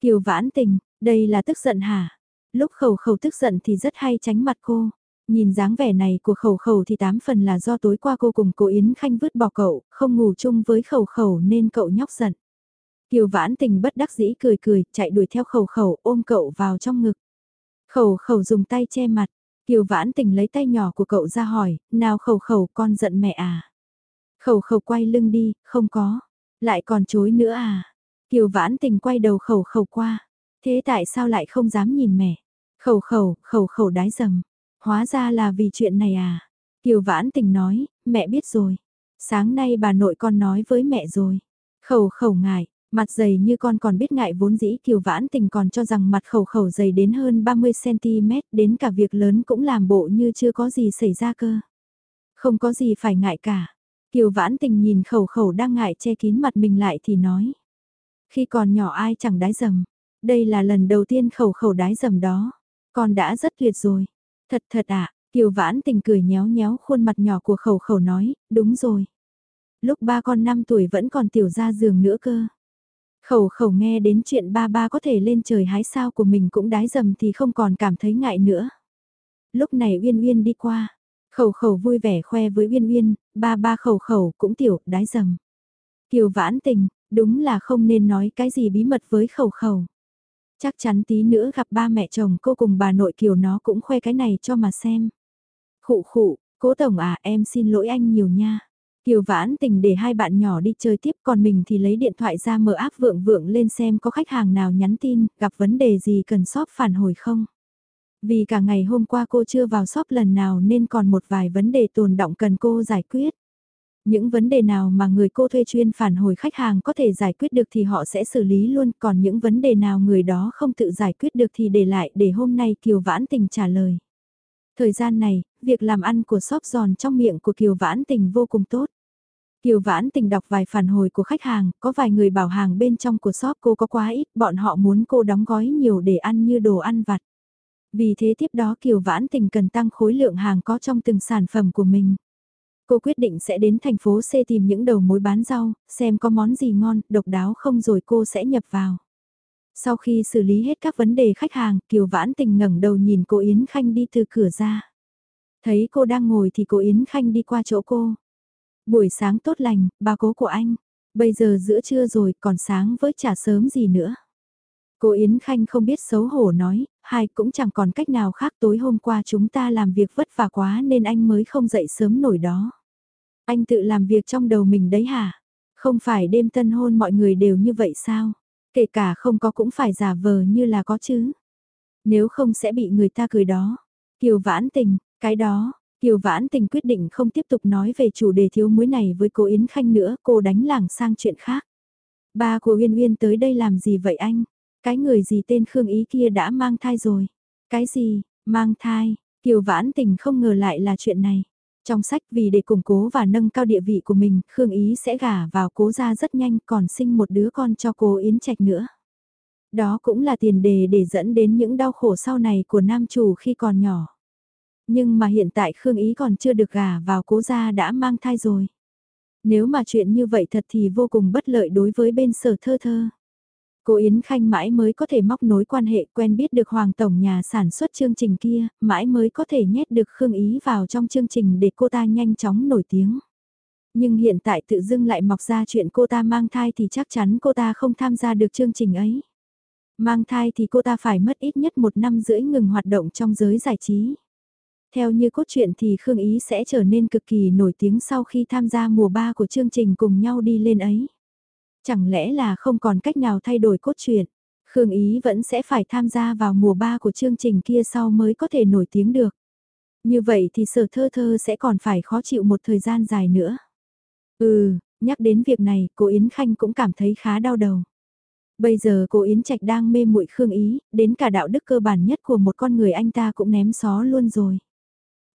Kiều Vãn Tình, đây là tức giận hả? Lúc khẩu khẩu tức giận thì rất hay tránh mặt cô. Nhìn dáng vẻ này của khẩu khẩu thì tám phần là do tối qua cô cùng cô Yến Khanh vứt bỏ cậu, không ngủ chung với khẩu khẩu nên cậu nhóc giận. Kiều vãn tình bất đắc dĩ cười cười, chạy đuổi theo khẩu khẩu ôm cậu vào trong ngực. Khẩu khẩu dùng tay che mặt, Kiều vãn tình lấy tay nhỏ của cậu ra hỏi, nào khẩu khẩu con giận mẹ à? Khẩu khẩu quay lưng đi, không có, lại còn chối nữa à? Kiều vãn tình quay đầu khẩu khẩu qua, thế tại sao lại không dám nhìn mẹ? Khẩu khẩu, khẩu khẩu đái dầm, Hóa ra là vì chuyện này à? Kiều Vãn Tình nói, mẹ biết rồi. Sáng nay bà nội con nói với mẹ rồi. Khẩu khẩu ngại, mặt dày như con còn biết ngại vốn dĩ Kiều Vãn Tình còn cho rằng mặt khẩu khẩu dày đến hơn 30cm đến cả việc lớn cũng làm bộ như chưa có gì xảy ra cơ. Không có gì phải ngại cả. Kiều Vãn Tình nhìn khẩu khẩu đang ngại che kín mặt mình lại thì nói. Khi còn nhỏ ai chẳng đái dầm. Đây là lần đầu tiên khẩu khẩu đái dầm đó. Con đã rất tuyệt rồi. Thật thật ạ, Kiều Vãn Tình cười nhéo nhéo khuôn mặt nhỏ của khẩu khẩu nói, đúng rồi. Lúc ba con 5 tuổi vẫn còn tiểu ra giường nữa cơ. Khẩu khẩu nghe đến chuyện ba ba có thể lên trời hái sao của mình cũng đái dầm thì không còn cảm thấy ngại nữa. Lúc này Uyên Uyên đi qua, khẩu khẩu vui vẻ khoe với Uyên Uyên, ba ba khẩu khẩu cũng tiểu, đái dầm. Kiều Vãn Tình, đúng là không nên nói cái gì bí mật với khẩu khẩu. Chắc chắn tí nữa gặp ba mẹ chồng cô cùng bà nội Kiều nó cũng khoe cái này cho mà xem. Khụ khụ, cố tổng à em xin lỗi anh nhiều nha. Kiều vãn tình để hai bạn nhỏ đi chơi tiếp còn mình thì lấy điện thoại ra mở áp vượng vượng lên xem có khách hàng nào nhắn tin, gặp vấn đề gì cần shop phản hồi không. Vì cả ngày hôm qua cô chưa vào shop lần nào nên còn một vài vấn đề tồn động cần cô giải quyết. Những vấn đề nào mà người cô thuê chuyên phản hồi khách hàng có thể giải quyết được thì họ sẽ xử lý luôn, còn những vấn đề nào người đó không tự giải quyết được thì để lại để hôm nay Kiều Vãn Tình trả lời. Thời gian này, việc làm ăn của shop giòn trong miệng của Kiều Vãn Tình vô cùng tốt. Kiều Vãn Tình đọc vài phản hồi của khách hàng, có vài người bảo hàng bên trong của shop cô có quá ít, bọn họ muốn cô đóng gói nhiều để ăn như đồ ăn vặt. Vì thế tiếp đó Kiều Vãn Tình cần tăng khối lượng hàng có trong từng sản phẩm của mình. Cô quyết định sẽ đến thành phố C tìm những đầu mối bán rau, xem có món gì ngon, độc đáo không rồi cô sẽ nhập vào. Sau khi xử lý hết các vấn đề khách hàng, Kiều Vãn Tình ngẩng đầu nhìn cô Yến Khanh đi từ cửa ra. Thấy cô đang ngồi thì cô Yến Khanh đi qua chỗ cô. Buổi sáng tốt lành, bà cố của anh. Bây giờ giữa trưa rồi, còn sáng với trả sớm gì nữa. Cô Yến Khanh không biết xấu hổ nói, hai cũng chẳng còn cách nào khác tối hôm qua chúng ta làm việc vất vả quá nên anh mới không dậy sớm nổi đó. Anh tự làm việc trong đầu mình đấy hả? Không phải đêm tân hôn mọi người đều như vậy sao? Kể cả không có cũng phải giả vờ như là có chứ. Nếu không sẽ bị người ta cười đó. Kiều vãn tình, cái đó, Kiều vãn tình quyết định không tiếp tục nói về chủ đề thiếu muối này với cô Yến Khanh nữa, cô đánh lảng sang chuyện khác. Ba của Uyên Uyên tới đây làm gì vậy anh? Cái người gì tên Khương Ý kia đã mang thai rồi. Cái gì, mang thai, Kiều Vãn Tình không ngờ lại là chuyện này. Trong sách vì để củng cố và nâng cao địa vị của mình, Khương Ý sẽ gả vào cố gia rất nhanh còn sinh một đứa con cho cô Yến Trạch nữa. Đó cũng là tiền đề để dẫn đến những đau khổ sau này của nam chủ khi còn nhỏ. Nhưng mà hiện tại Khương Ý còn chưa được gả vào cố gia đã mang thai rồi. Nếu mà chuyện như vậy thật thì vô cùng bất lợi đối với bên sở thơ thơ. Cô Yến Khanh mãi mới có thể móc nối quan hệ quen biết được Hoàng Tổng nhà sản xuất chương trình kia, mãi mới có thể nhét được Khương Ý vào trong chương trình để cô ta nhanh chóng nổi tiếng. Nhưng hiện tại tự dưng lại mọc ra chuyện cô ta mang thai thì chắc chắn cô ta không tham gia được chương trình ấy. Mang thai thì cô ta phải mất ít nhất một năm rưỡi ngừng hoạt động trong giới giải trí. Theo như cốt truyện thì Khương Ý sẽ trở nên cực kỳ nổi tiếng sau khi tham gia mùa 3 của chương trình cùng nhau đi lên ấy. Chẳng lẽ là không còn cách nào thay đổi cốt truyện? Khương Ý vẫn sẽ phải tham gia vào mùa 3 của chương trình kia sau mới có thể nổi tiếng được. Như vậy thì sở thơ thơ sẽ còn phải khó chịu một thời gian dài nữa. Ừ, nhắc đến việc này, cô Yến Khanh cũng cảm thấy khá đau đầu. Bây giờ cô Yến Trạch đang mê muội Khương Ý, đến cả đạo đức cơ bản nhất của một con người anh ta cũng ném xó luôn rồi.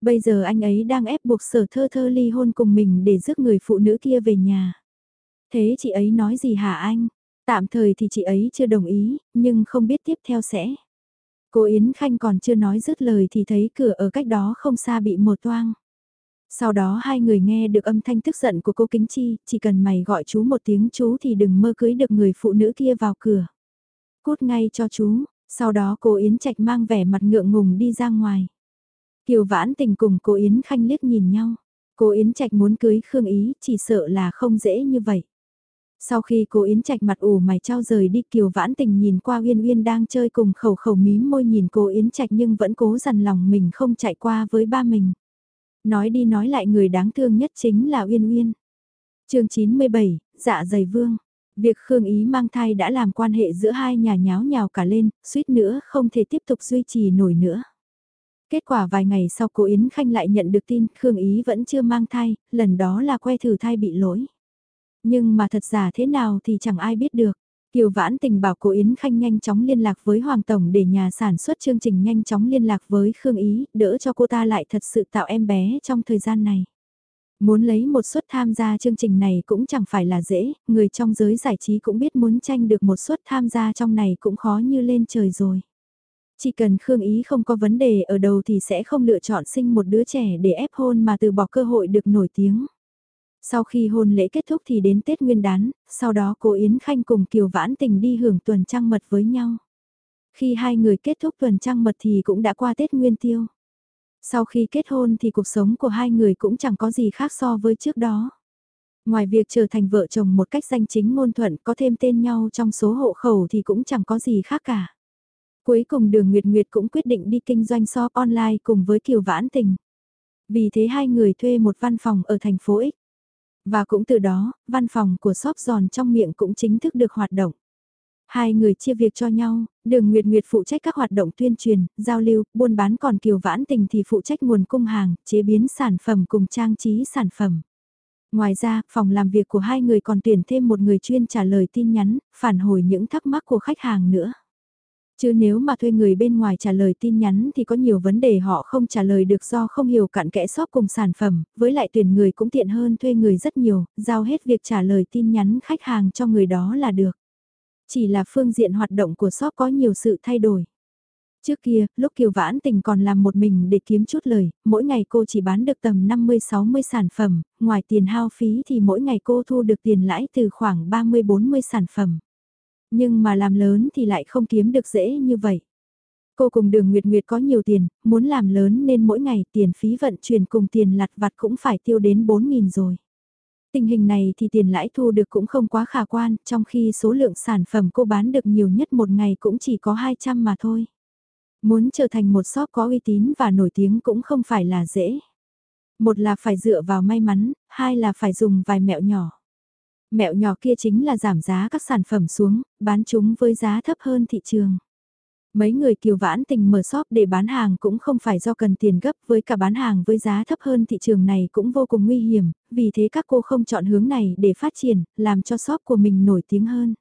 Bây giờ anh ấy đang ép buộc sở thơ thơ ly hôn cùng mình để rước người phụ nữ kia về nhà. Thế chị ấy nói gì hả anh? Tạm thời thì chị ấy chưa đồng ý, nhưng không biết tiếp theo sẽ. Cô Yến Khanh còn chưa nói dứt lời thì thấy cửa ở cách đó không xa bị một toang. Sau đó hai người nghe được âm thanh tức giận của cô Kính Chi, chỉ cần mày gọi chú một tiếng chú thì đừng mơ cưới được người phụ nữ kia vào cửa. Cút ngay cho chú, sau đó cô Yến Trạch mang vẻ mặt ngượng ngùng đi ra ngoài. Kiều Vãn Tình cùng cô Yến Khanh liếc nhìn nhau. Cô Yến Trạch muốn cưới Khương Ý, chỉ sợ là không dễ như vậy. Sau khi cô Yến Trạch mặt ủ mày trao rời đi Kiều Vãn Tình nhìn qua Uyên Uyên đang chơi cùng khẩu khẩu mím môi nhìn cô Yến Trạch nhưng vẫn cố dằn lòng mình không chạy qua với ba mình. Nói đi nói lại người đáng thương nhất chính là Uyên Uyên. chương 97, dạ dày vương. Việc Khương Ý mang thai đã làm quan hệ giữa hai nhà nháo nhào cả lên, suýt nữa không thể tiếp tục duy trì nổi nữa. Kết quả vài ngày sau cô Yến Khanh lại nhận được tin Khương Ý vẫn chưa mang thai, lần đó là que thử thai bị lỗi. Nhưng mà thật giả thế nào thì chẳng ai biết được. Kiều Vãn Tình bảo Cố Yến Khanh nhanh chóng liên lạc với Hoàng Tổng để nhà sản xuất chương trình nhanh chóng liên lạc với Khương Ý, đỡ cho cô ta lại thật sự tạo em bé trong thời gian này. Muốn lấy một suất tham gia chương trình này cũng chẳng phải là dễ, người trong giới giải trí cũng biết muốn tranh được một suất tham gia trong này cũng khó như lên trời rồi. Chỉ cần Khương Ý không có vấn đề ở đầu thì sẽ không lựa chọn sinh một đứa trẻ để ép hôn mà từ bỏ cơ hội được nổi tiếng. Sau khi hôn lễ kết thúc thì đến Tết Nguyên đán, sau đó cô Yến Khanh cùng Kiều Vãn Tình đi hưởng tuần trăng mật với nhau. Khi hai người kết thúc tuần trăng mật thì cũng đã qua Tết Nguyên Tiêu. Sau khi kết hôn thì cuộc sống của hai người cũng chẳng có gì khác so với trước đó. Ngoài việc trở thành vợ chồng một cách danh chính ngôn thuận có thêm tên nhau trong số hộ khẩu thì cũng chẳng có gì khác cả. Cuối cùng đường Nguyệt Nguyệt cũng quyết định đi kinh doanh shop online cùng với Kiều Vãn Tình. Vì thế hai người thuê một văn phòng ở thành phố X. Và cũng từ đó, văn phòng của shop giòn trong miệng cũng chính thức được hoạt động. Hai người chia việc cho nhau, đường Nguyệt Nguyệt phụ trách các hoạt động tuyên truyền, giao lưu, buôn bán còn Kiều Vãn Tình thì phụ trách nguồn cung hàng, chế biến sản phẩm cùng trang trí sản phẩm. Ngoài ra, phòng làm việc của hai người còn tuyển thêm một người chuyên trả lời tin nhắn, phản hồi những thắc mắc của khách hàng nữa. Chứ nếu mà thuê người bên ngoài trả lời tin nhắn thì có nhiều vấn đề họ không trả lời được do không hiểu cặn kẽ shop cùng sản phẩm, với lại tuyển người cũng tiện hơn thuê người rất nhiều, giao hết việc trả lời tin nhắn khách hàng cho người đó là được. Chỉ là phương diện hoạt động của shop có nhiều sự thay đổi. Trước kia, lúc Kiều Vãn Tình còn làm một mình để kiếm chút lời, mỗi ngày cô chỉ bán được tầm 50-60 sản phẩm, ngoài tiền hao phí thì mỗi ngày cô thu được tiền lãi từ khoảng 30-40 sản phẩm. Nhưng mà làm lớn thì lại không kiếm được dễ như vậy. Cô cùng đường Nguyệt Nguyệt có nhiều tiền, muốn làm lớn nên mỗi ngày tiền phí vận chuyển cùng tiền lặt vặt cũng phải tiêu đến 4.000 rồi. Tình hình này thì tiền lãi thu được cũng không quá khả quan, trong khi số lượng sản phẩm cô bán được nhiều nhất một ngày cũng chỉ có 200 mà thôi. Muốn trở thành một shop có uy tín và nổi tiếng cũng không phải là dễ. Một là phải dựa vào may mắn, hai là phải dùng vài mẹo nhỏ. Mẹo nhỏ kia chính là giảm giá các sản phẩm xuống, bán chúng với giá thấp hơn thị trường. Mấy người kiều vãn tình mở shop để bán hàng cũng không phải do cần tiền gấp với cả bán hàng với giá thấp hơn thị trường này cũng vô cùng nguy hiểm, vì thế các cô không chọn hướng này để phát triển, làm cho shop của mình nổi tiếng hơn.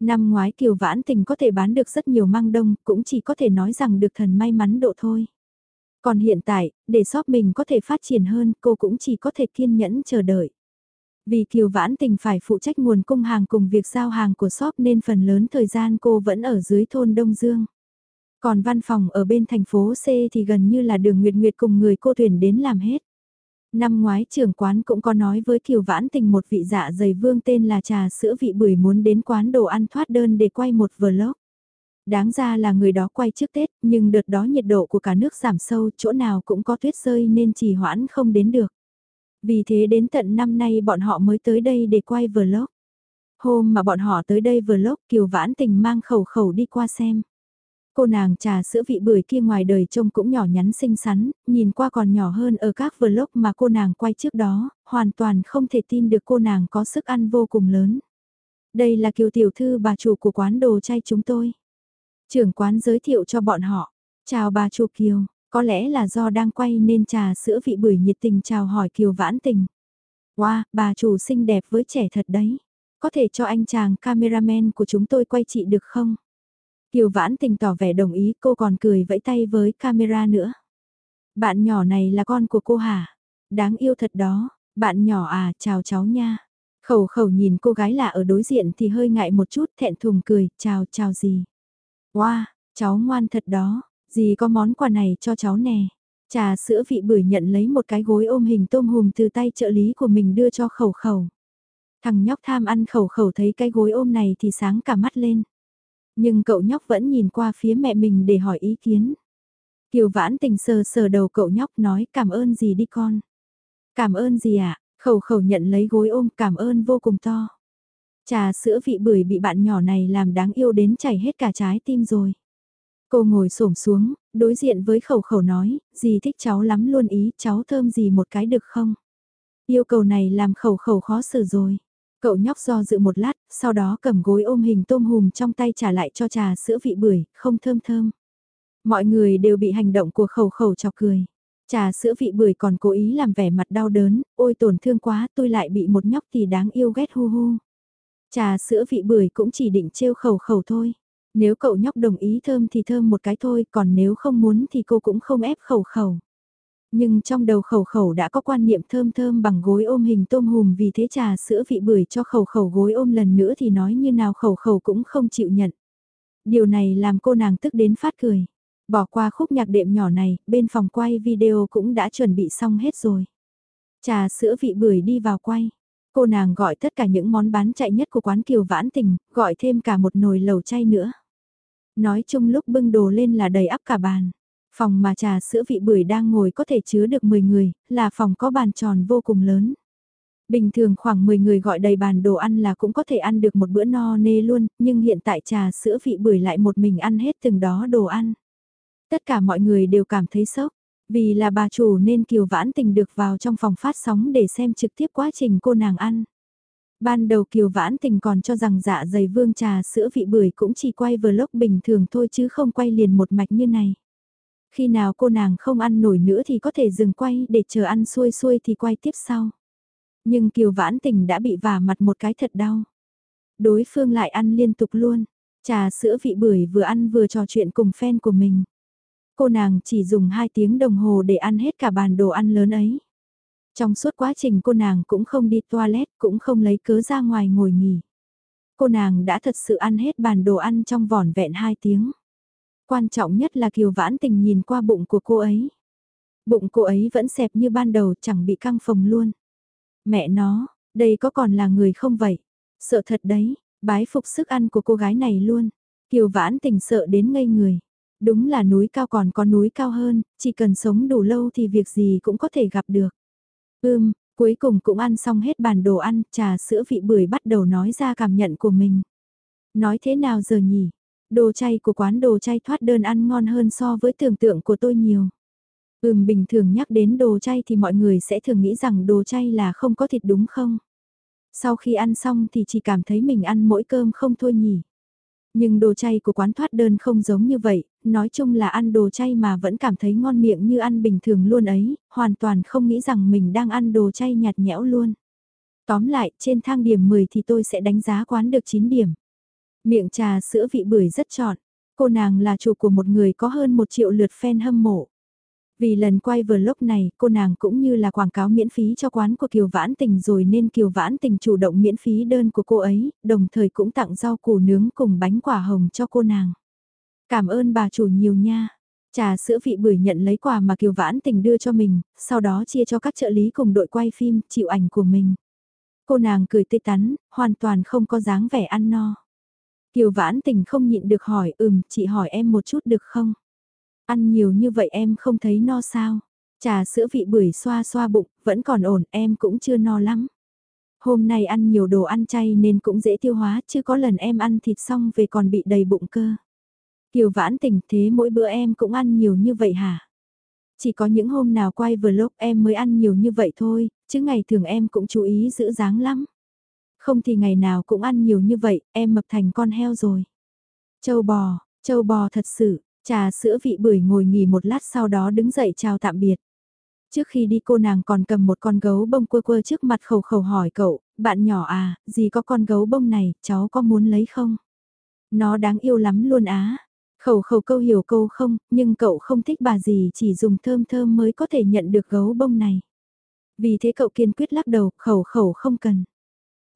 Năm ngoái kiều vãn tình có thể bán được rất nhiều măng đông, cũng chỉ có thể nói rằng được thần may mắn độ thôi. Còn hiện tại, để shop mình có thể phát triển hơn, cô cũng chỉ có thể kiên nhẫn chờ đợi. Vì Kiều Vãn Tình phải phụ trách nguồn cung hàng cùng việc giao hàng của shop nên phần lớn thời gian cô vẫn ở dưới thôn Đông Dương. Còn văn phòng ở bên thành phố C thì gần như là đường Nguyệt Nguyệt cùng người cô tuyển đến làm hết. Năm ngoái trưởng quán cũng có nói với Kiều Vãn Tình một vị dạ dày vương tên là trà sữa vị bưởi muốn đến quán đồ ăn thoát đơn để quay một vlog. Đáng ra là người đó quay trước Tết, nhưng đợt đó nhiệt độ của cả nước giảm sâu, chỗ nào cũng có tuyết rơi nên trì hoãn không đến được. Vì thế đến tận năm nay bọn họ mới tới đây để quay vlog. Hôm mà bọn họ tới đây vlog Kiều Vãn Tình mang khẩu khẩu đi qua xem. Cô nàng trà sữa vị bưởi kia ngoài đời trông cũng nhỏ nhắn xinh xắn, nhìn qua còn nhỏ hơn ở các vlog mà cô nàng quay trước đó, hoàn toàn không thể tin được cô nàng có sức ăn vô cùng lớn. Đây là kiều tiểu thư bà chủ của quán đồ chay chúng tôi. Trưởng quán giới thiệu cho bọn họ. Chào bà chủ Kiều, có lẽ là do đang quay nên trà sữa vị bưởi nhiệt tình chào hỏi Kiều vãn tình. Wow, bà chủ xinh đẹp với trẻ thật đấy. Có thể cho anh chàng cameraman của chúng tôi quay chị được không? Kiều vãn tình tỏ vẻ đồng ý cô còn cười vẫy tay với camera nữa. Bạn nhỏ này là con của cô hả? Đáng yêu thật đó, bạn nhỏ à, chào cháu nha. Khẩu khẩu nhìn cô gái lạ ở đối diện thì hơi ngại một chút thẹn thùng cười, chào chào gì. Wow, cháu ngoan thật đó, gì có món quà này cho cháu nè. Trà sữa vị bưởi nhận lấy một cái gối ôm hình tôm hùm từ tay trợ lý của mình đưa cho khẩu khẩu. Thằng nhóc tham ăn khẩu khẩu thấy cái gối ôm này thì sáng cả mắt lên. Nhưng cậu nhóc vẫn nhìn qua phía mẹ mình để hỏi ý kiến. Kiều vãn tình sờ sờ đầu cậu nhóc nói cảm ơn gì đi con. Cảm ơn gì ạ? À? Khẩu khẩu nhận lấy gối ôm cảm ơn vô cùng to. Trà sữa vị bưởi bị bạn nhỏ này làm đáng yêu đến chảy hết cả trái tim rồi. Cô ngồi xổm xuống, đối diện với khẩu khẩu nói, gì thích cháu lắm luôn ý, cháu thơm gì một cái được không? Yêu cầu này làm khẩu khẩu khó xử rồi. Cậu nhóc do dự một lát, sau đó cầm gối ôm hình tôm hùm trong tay trả lại cho trà sữa vị bưởi, không thơm thơm. Mọi người đều bị hành động của khẩu khẩu chọc cười. Trà sữa vị bưởi còn cố ý làm vẻ mặt đau đớn, ôi tổn thương quá tôi lại bị một nhóc thì đáng yêu ghét hu hu. Trà sữa vị bưởi cũng chỉ định trêu khẩu khẩu thôi. Nếu cậu nhóc đồng ý thơm thì thơm một cái thôi, còn nếu không muốn thì cô cũng không ép khẩu khẩu. Nhưng trong đầu khẩu khẩu đã có quan niệm thơm thơm bằng gối ôm hình tôm hùm vì thế trà sữa vị bưởi cho khẩu khẩu gối ôm lần nữa thì nói như nào khẩu khẩu cũng không chịu nhận. Điều này làm cô nàng tức đến phát cười. Bỏ qua khúc nhạc đệm nhỏ này, bên phòng quay video cũng đã chuẩn bị xong hết rồi. Trà sữa vị bưởi đi vào quay. Cô nàng gọi tất cả những món bán chạy nhất của quán kiều vãn tình, gọi thêm cả một nồi lẩu chay nữa. Nói chung lúc bưng đồ lên là đầy ắp cả bàn. Phòng mà trà sữa vị bưởi đang ngồi có thể chứa được 10 người, là phòng có bàn tròn vô cùng lớn. Bình thường khoảng 10 người gọi đầy bàn đồ ăn là cũng có thể ăn được một bữa no nê luôn, nhưng hiện tại trà sữa vị bưởi lại một mình ăn hết từng đó đồ ăn. Tất cả mọi người đều cảm thấy sốc, vì là bà chủ nên Kiều Vãn Tình được vào trong phòng phát sóng để xem trực tiếp quá trình cô nàng ăn. Ban đầu Kiều Vãn Tình còn cho rằng dạ dày vương trà sữa vị bưởi cũng chỉ quay vlog bình thường thôi chứ không quay liền một mạch như này. Khi nào cô nàng không ăn nổi nữa thì có thể dừng quay, để chờ ăn xuôi xuôi thì quay tiếp sau. Nhưng Kiều Vãn Tình đã bị vả mặt một cái thật đau. Đối phương lại ăn liên tục luôn. Trà sữa vị bưởi vừa ăn vừa trò chuyện cùng fan của mình. Cô nàng chỉ dùng 2 tiếng đồng hồ để ăn hết cả bàn đồ ăn lớn ấy. Trong suốt quá trình cô nàng cũng không đi toilet, cũng không lấy cớ ra ngoài ngồi nghỉ. Cô nàng đã thật sự ăn hết bàn đồ ăn trong vỏn vẹn 2 tiếng. Quan trọng nhất là Kiều Vãn Tình nhìn qua bụng của cô ấy. Bụng cô ấy vẫn xẹp như ban đầu chẳng bị căng phồng luôn. Mẹ nó, đây có còn là người không vậy? Sợ thật đấy, bái phục sức ăn của cô gái này luôn. Kiều Vãn Tình sợ đến ngây người. Đúng là núi cao còn có núi cao hơn, chỉ cần sống đủ lâu thì việc gì cũng có thể gặp được. Ưm, cuối cùng cũng ăn xong hết bàn đồ ăn, trà sữa vị bưởi bắt đầu nói ra cảm nhận của mình. Nói thế nào giờ nhỉ? Đồ chay của quán đồ chay thoát đơn ăn ngon hơn so với tưởng tượng của tôi nhiều. Ừm bình thường nhắc đến đồ chay thì mọi người sẽ thường nghĩ rằng đồ chay là không có thịt đúng không? Sau khi ăn xong thì chỉ cảm thấy mình ăn mỗi cơm không thôi nhỉ. Nhưng đồ chay của quán thoát đơn không giống như vậy, nói chung là ăn đồ chay mà vẫn cảm thấy ngon miệng như ăn bình thường luôn ấy, hoàn toàn không nghĩ rằng mình đang ăn đồ chay nhạt nhẽo luôn. Tóm lại, trên thang điểm 10 thì tôi sẽ đánh giá quán được 9 điểm. Miệng trà sữa vị bưởi rất trọn. Cô nàng là chủ của một người có hơn một triệu lượt fan hâm mộ. Vì lần quay vlog này, cô nàng cũng như là quảng cáo miễn phí cho quán của Kiều Vãn Tình rồi nên Kiều Vãn Tình chủ động miễn phí đơn của cô ấy, đồng thời cũng tặng rau củ nướng cùng bánh quả hồng cho cô nàng. Cảm ơn bà chủ nhiều nha. Trà sữa vị bưởi nhận lấy quà mà Kiều Vãn Tình đưa cho mình, sau đó chia cho các trợ lý cùng đội quay phim, chịu ảnh của mình. Cô nàng cười tươi tắn, hoàn toàn không có dáng vẻ ăn no. Kiều Vãn Tình không nhịn được hỏi, ừm, chị hỏi em một chút được không? Ăn nhiều như vậy em không thấy no sao? Trà sữa vị bưởi xoa xoa bụng, vẫn còn ổn, em cũng chưa no lắm. Hôm nay ăn nhiều đồ ăn chay nên cũng dễ tiêu hóa, chứ có lần em ăn thịt xong về còn bị đầy bụng cơ. Kiều vãn tỉnh thế mỗi bữa em cũng ăn nhiều như vậy hả? Chỉ có những hôm nào quay vlog em mới ăn nhiều như vậy thôi, chứ ngày thường em cũng chú ý giữ dáng lắm. Không thì ngày nào cũng ăn nhiều như vậy, em mập thành con heo rồi. Châu bò, châu bò thật sự, trà sữa vị bưởi ngồi nghỉ một lát sau đó đứng dậy chào tạm biệt. Trước khi đi cô nàng còn cầm một con gấu bông quơ quơ trước mặt khẩu khẩu hỏi cậu, bạn nhỏ à, gì có con gấu bông này, cháu có muốn lấy không? Nó đáng yêu lắm luôn á. Khẩu khẩu câu hiểu câu không, nhưng cậu không thích bà gì chỉ dùng thơm thơm mới có thể nhận được gấu bông này. Vì thế cậu kiên quyết lắc đầu, khẩu khẩu không cần.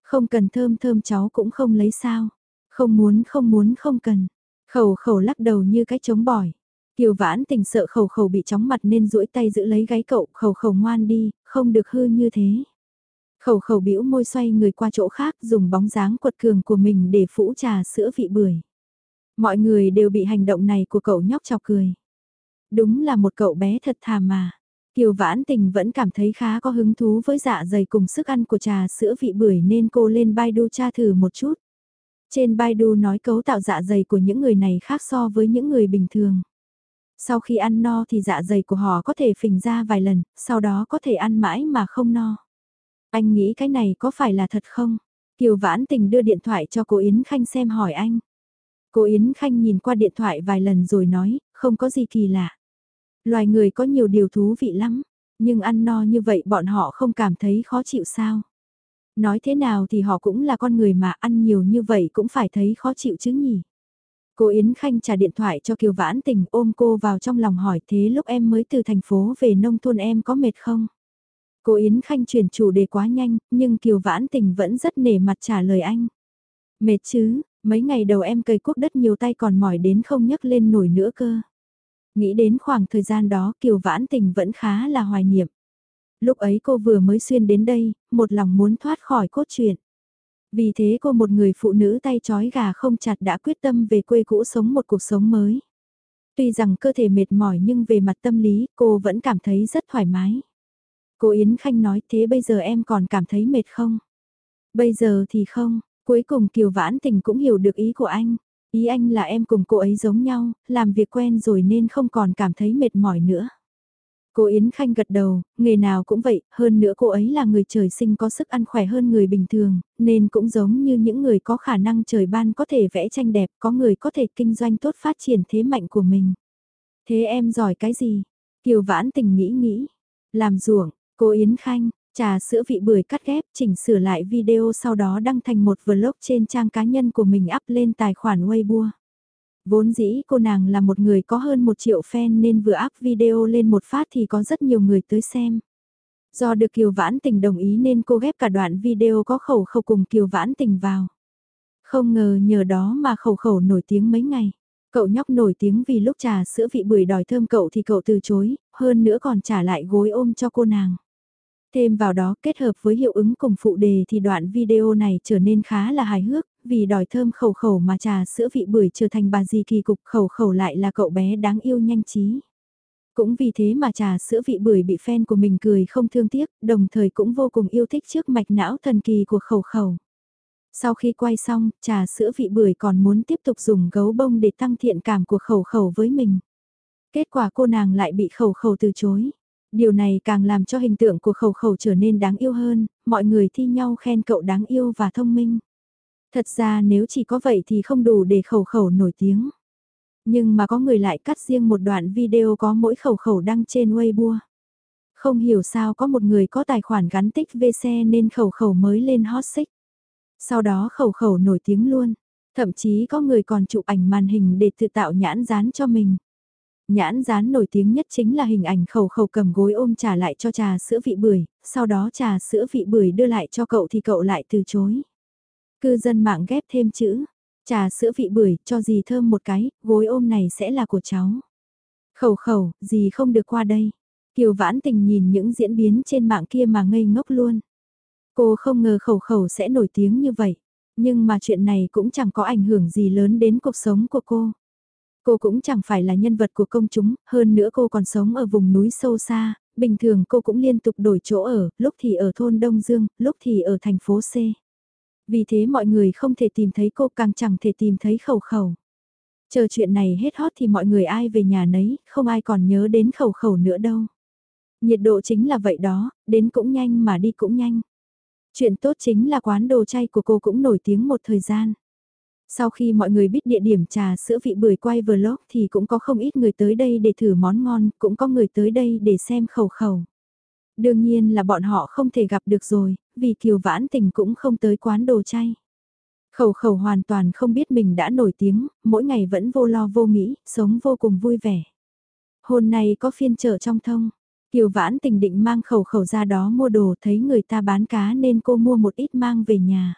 Không cần thơm thơm cháu cũng không lấy sao. Không muốn không muốn không cần. Khẩu khẩu lắc đầu như cái chống bỏi. Kiều vãn tình sợ khẩu khẩu bị chóng mặt nên duỗi tay giữ lấy gáy cậu, khẩu khẩu ngoan đi, không được hư như thế. Khẩu khẩu bĩu môi xoay người qua chỗ khác dùng bóng dáng quật cường của mình để phủ trà sữa vị bưởi. Mọi người đều bị hành động này của cậu nhóc chọc cười. Đúng là một cậu bé thật thà mà. Kiều Vãn Tình vẫn cảm thấy khá có hứng thú với dạ dày cùng sức ăn của trà sữa vị bưởi nên cô lên Baidu tra thử một chút. Trên Baidu nói cấu tạo dạ dày của những người này khác so với những người bình thường. Sau khi ăn no thì dạ dày của họ có thể phình ra vài lần, sau đó có thể ăn mãi mà không no. Anh nghĩ cái này có phải là thật không? Kiều Vãn Tình đưa điện thoại cho cô Yến Khanh xem hỏi anh. Cô Yến Khanh nhìn qua điện thoại vài lần rồi nói, không có gì kỳ lạ. Loài người có nhiều điều thú vị lắm, nhưng ăn no như vậy bọn họ không cảm thấy khó chịu sao. Nói thế nào thì họ cũng là con người mà ăn nhiều như vậy cũng phải thấy khó chịu chứ nhỉ. Cô Yến Khanh trả điện thoại cho Kiều Vãn Tình ôm cô vào trong lòng hỏi thế lúc em mới từ thành phố về nông thôn em có mệt không? Cô Yến Khanh chuyển chủ đề quá nhanh, nhưng Kiều Vãn Tình vẫn rất nể mặt trả lời anh. Mệt chứ, mấy ngày đầu em cày cuốc đất nhiều tay còn mỏi đến không nhấc lên nổi nữa cơ. Nghĩ đến khoảng thời gian đó Kiều Vãn Tình vẫn khá là hoài niệm. Lúc ấy cô vừa mới xuyên đến đây, một lòng muốn thoát khỏi cốt truyện. Vì thế cô một người phụ nữ tay chói gà không chặt đã quyết tâm về quê cũ sống một cuộc sống mới. Tuy rằng cơ thể mệt mỏi nhưng về mặt tâm lý cô vẫn cảm thấy rất thoải mái. Cô Yến Khanh nói thế bây giờ em còn cảm thấy mệt không? Bây giờ thì không, cuối cùng Kiều Vãn Tình cũng hiểu được ý của anh. Ý anh là em cùng cô ấy giống nhau, làm việc quen rồi nên không còn cảm thấy mệt mỏi nữa. Cô Yến Khanh gật đầu, nghề nào cũng vậy, hơn nữa cô ấy là người trời sinh có sức ăn khỏe hơn người bình thường, nên cũng giống như những người có khả năng trời ban có thể vẽ tranh đẹp, có người có thể kinh doanh tốt phát triển thế mạnh của mình. Thế em giỏi cái gì? Kiều Vãn Tình nghĩ nghĩ. Làm ruộng, cô Yến Khanh, trà sữa vị bưởi cắt ghép, chỉnh sửa lại video sau đó đăng thành một vlog trên trang cá nhân của mình up lên tài khoản Weibo. Vốn dĩ cô nàng là một người có hơn một triệu fan nên vừa up video lên một phát thì có rất nhiều người tới xem. Do được Kiều Vãn Tình đồng ý nên cô ghép cả đoạn video có khẩu khẩu cùng Kiều Vãn Tình vào. Không ngờ nhờ đó mà khẩu khẩu nổi tiếng mấy ngày. Cậu nhóc nổi tiếng vì lúc trà sữa vị bưởi đòi thơm cậu thì cậu từ chối, hơn nữa còn trả lại gối ôm cho cô nàng. Thêm vào đó kết hợp với hiệu ứng cùng phụ đề thì đoạn video này trở nên khá là hài hước, vì đòi thơm khẩu khẩu mà trà sữa vị bưởi trở thành bà dì kỳ cục khẩu khẩu lại là cậu bé đáng yêu nhanh trí. Cũng vì thế mà trà sữa vị bưởi bị fan của mình cười không thương tiếc, đồng thời cũng vô cùng yêu thích trước mạch não thần kỳ của khẩu khẩu. Sau khi quay xong, trà sữa vị bưởi còn muốn tiếp tục dùng gấu bông để tăng thiện cảm của khẩu khẩu với mình. Kết quả cô nàng lại bị khẩu khẩu từ chối. Điều này càng làm cho hình tượng của khẩu khẩu trở nên đáng yêu hơn, mọi người thi nhau khen cậu đáng yêu và thông minh. Thật ra nếu chỉ có vậy thì không đủ để khẩu khẩu nổi tiếng. Nhưng mà có người lại cắt riêng một đoạn video có mỗi khẩu khẩu đăng trên Weibo. Không hiểu sao có một người có tài khoản gắn tích VC nên khẩu khẩu mới lên hot search. Sau đó khẩu khẩu nổi tiếng luôn. Thậm chí có người còn chụp ảnh màn hình để tự tạo nhãn dán cho mình. Nhãn dán nổi tiếng nhất chính là hình ảnh khẩu khẩu cầm gối ôm trả lại cho trà sữa vị bưởi, sau đó trà sữa vị bưởi đưa lại cho cậu thì cậu lại từ chối. Cư dân mạng ghép thêm chữ, trà sữa vị bưởi cho gì thơm một cái, gối ôm này sẽ là của cháu. Khẩu khẩu, gì không được qua đây. Kiều vãn tình nhìn những diễn biến trên mạng kia mà ngây ngốc luôn. Cô không ngờ khẩu khẩu sẽ nổi tiếng như vậy. Nhưng mà chuyện này cũng chẳng có ảnh hưởng gì lớn đến cuộc sống của cô. Cô cũng chẳng phải là nhân vật của công chúng, hơn nữa cô còn sống ở vùng núi sâu xa, bình thường cô cũng liên tục đổi chỗ ở, lúc thì ở thôn Đông Dương, lúc thì ở thành phố C. Vì thế mọi người không thể tìm thấy cô càng chẳng thể tìm thấy khẩu khẩu. Chờ chuyện này hết hot thì mọi người ai về nhà nấy, không ai còn nhớ đến khẩu khẩu nữa đâu. Nhiệt độ chính là vậy đó, đến cũng nhanh mà đi cũng nhanh. Chuyện tốt chính là quán đồ chay của cô cũng nổi tiếng một thời gian. Sau khi mọi người biết địa điểm trà sữa vị bưởi quay vlog thì cũng có không ít người tới đây để thử món ngon, cũng có người tới đây để xem khẩu khẩu. Đương nhiên là bọn họ không thể gặp được rồi, vì Kiều Vãn Tình cũng không tới quán đồ chay. Khẩu khẩu hoàn toàn không biết mình đã nổi tiếng, mỗi ngày vẫn vô lo vô nghĩ, sống vô cùng vui vẻ. Hôm nay có phiên chợ trong thông, Kiều Vãn Tình định mang khẩu khẩu ra đó mua đồ thấy người ta bán cá nên cô mua một ít mang về nhà.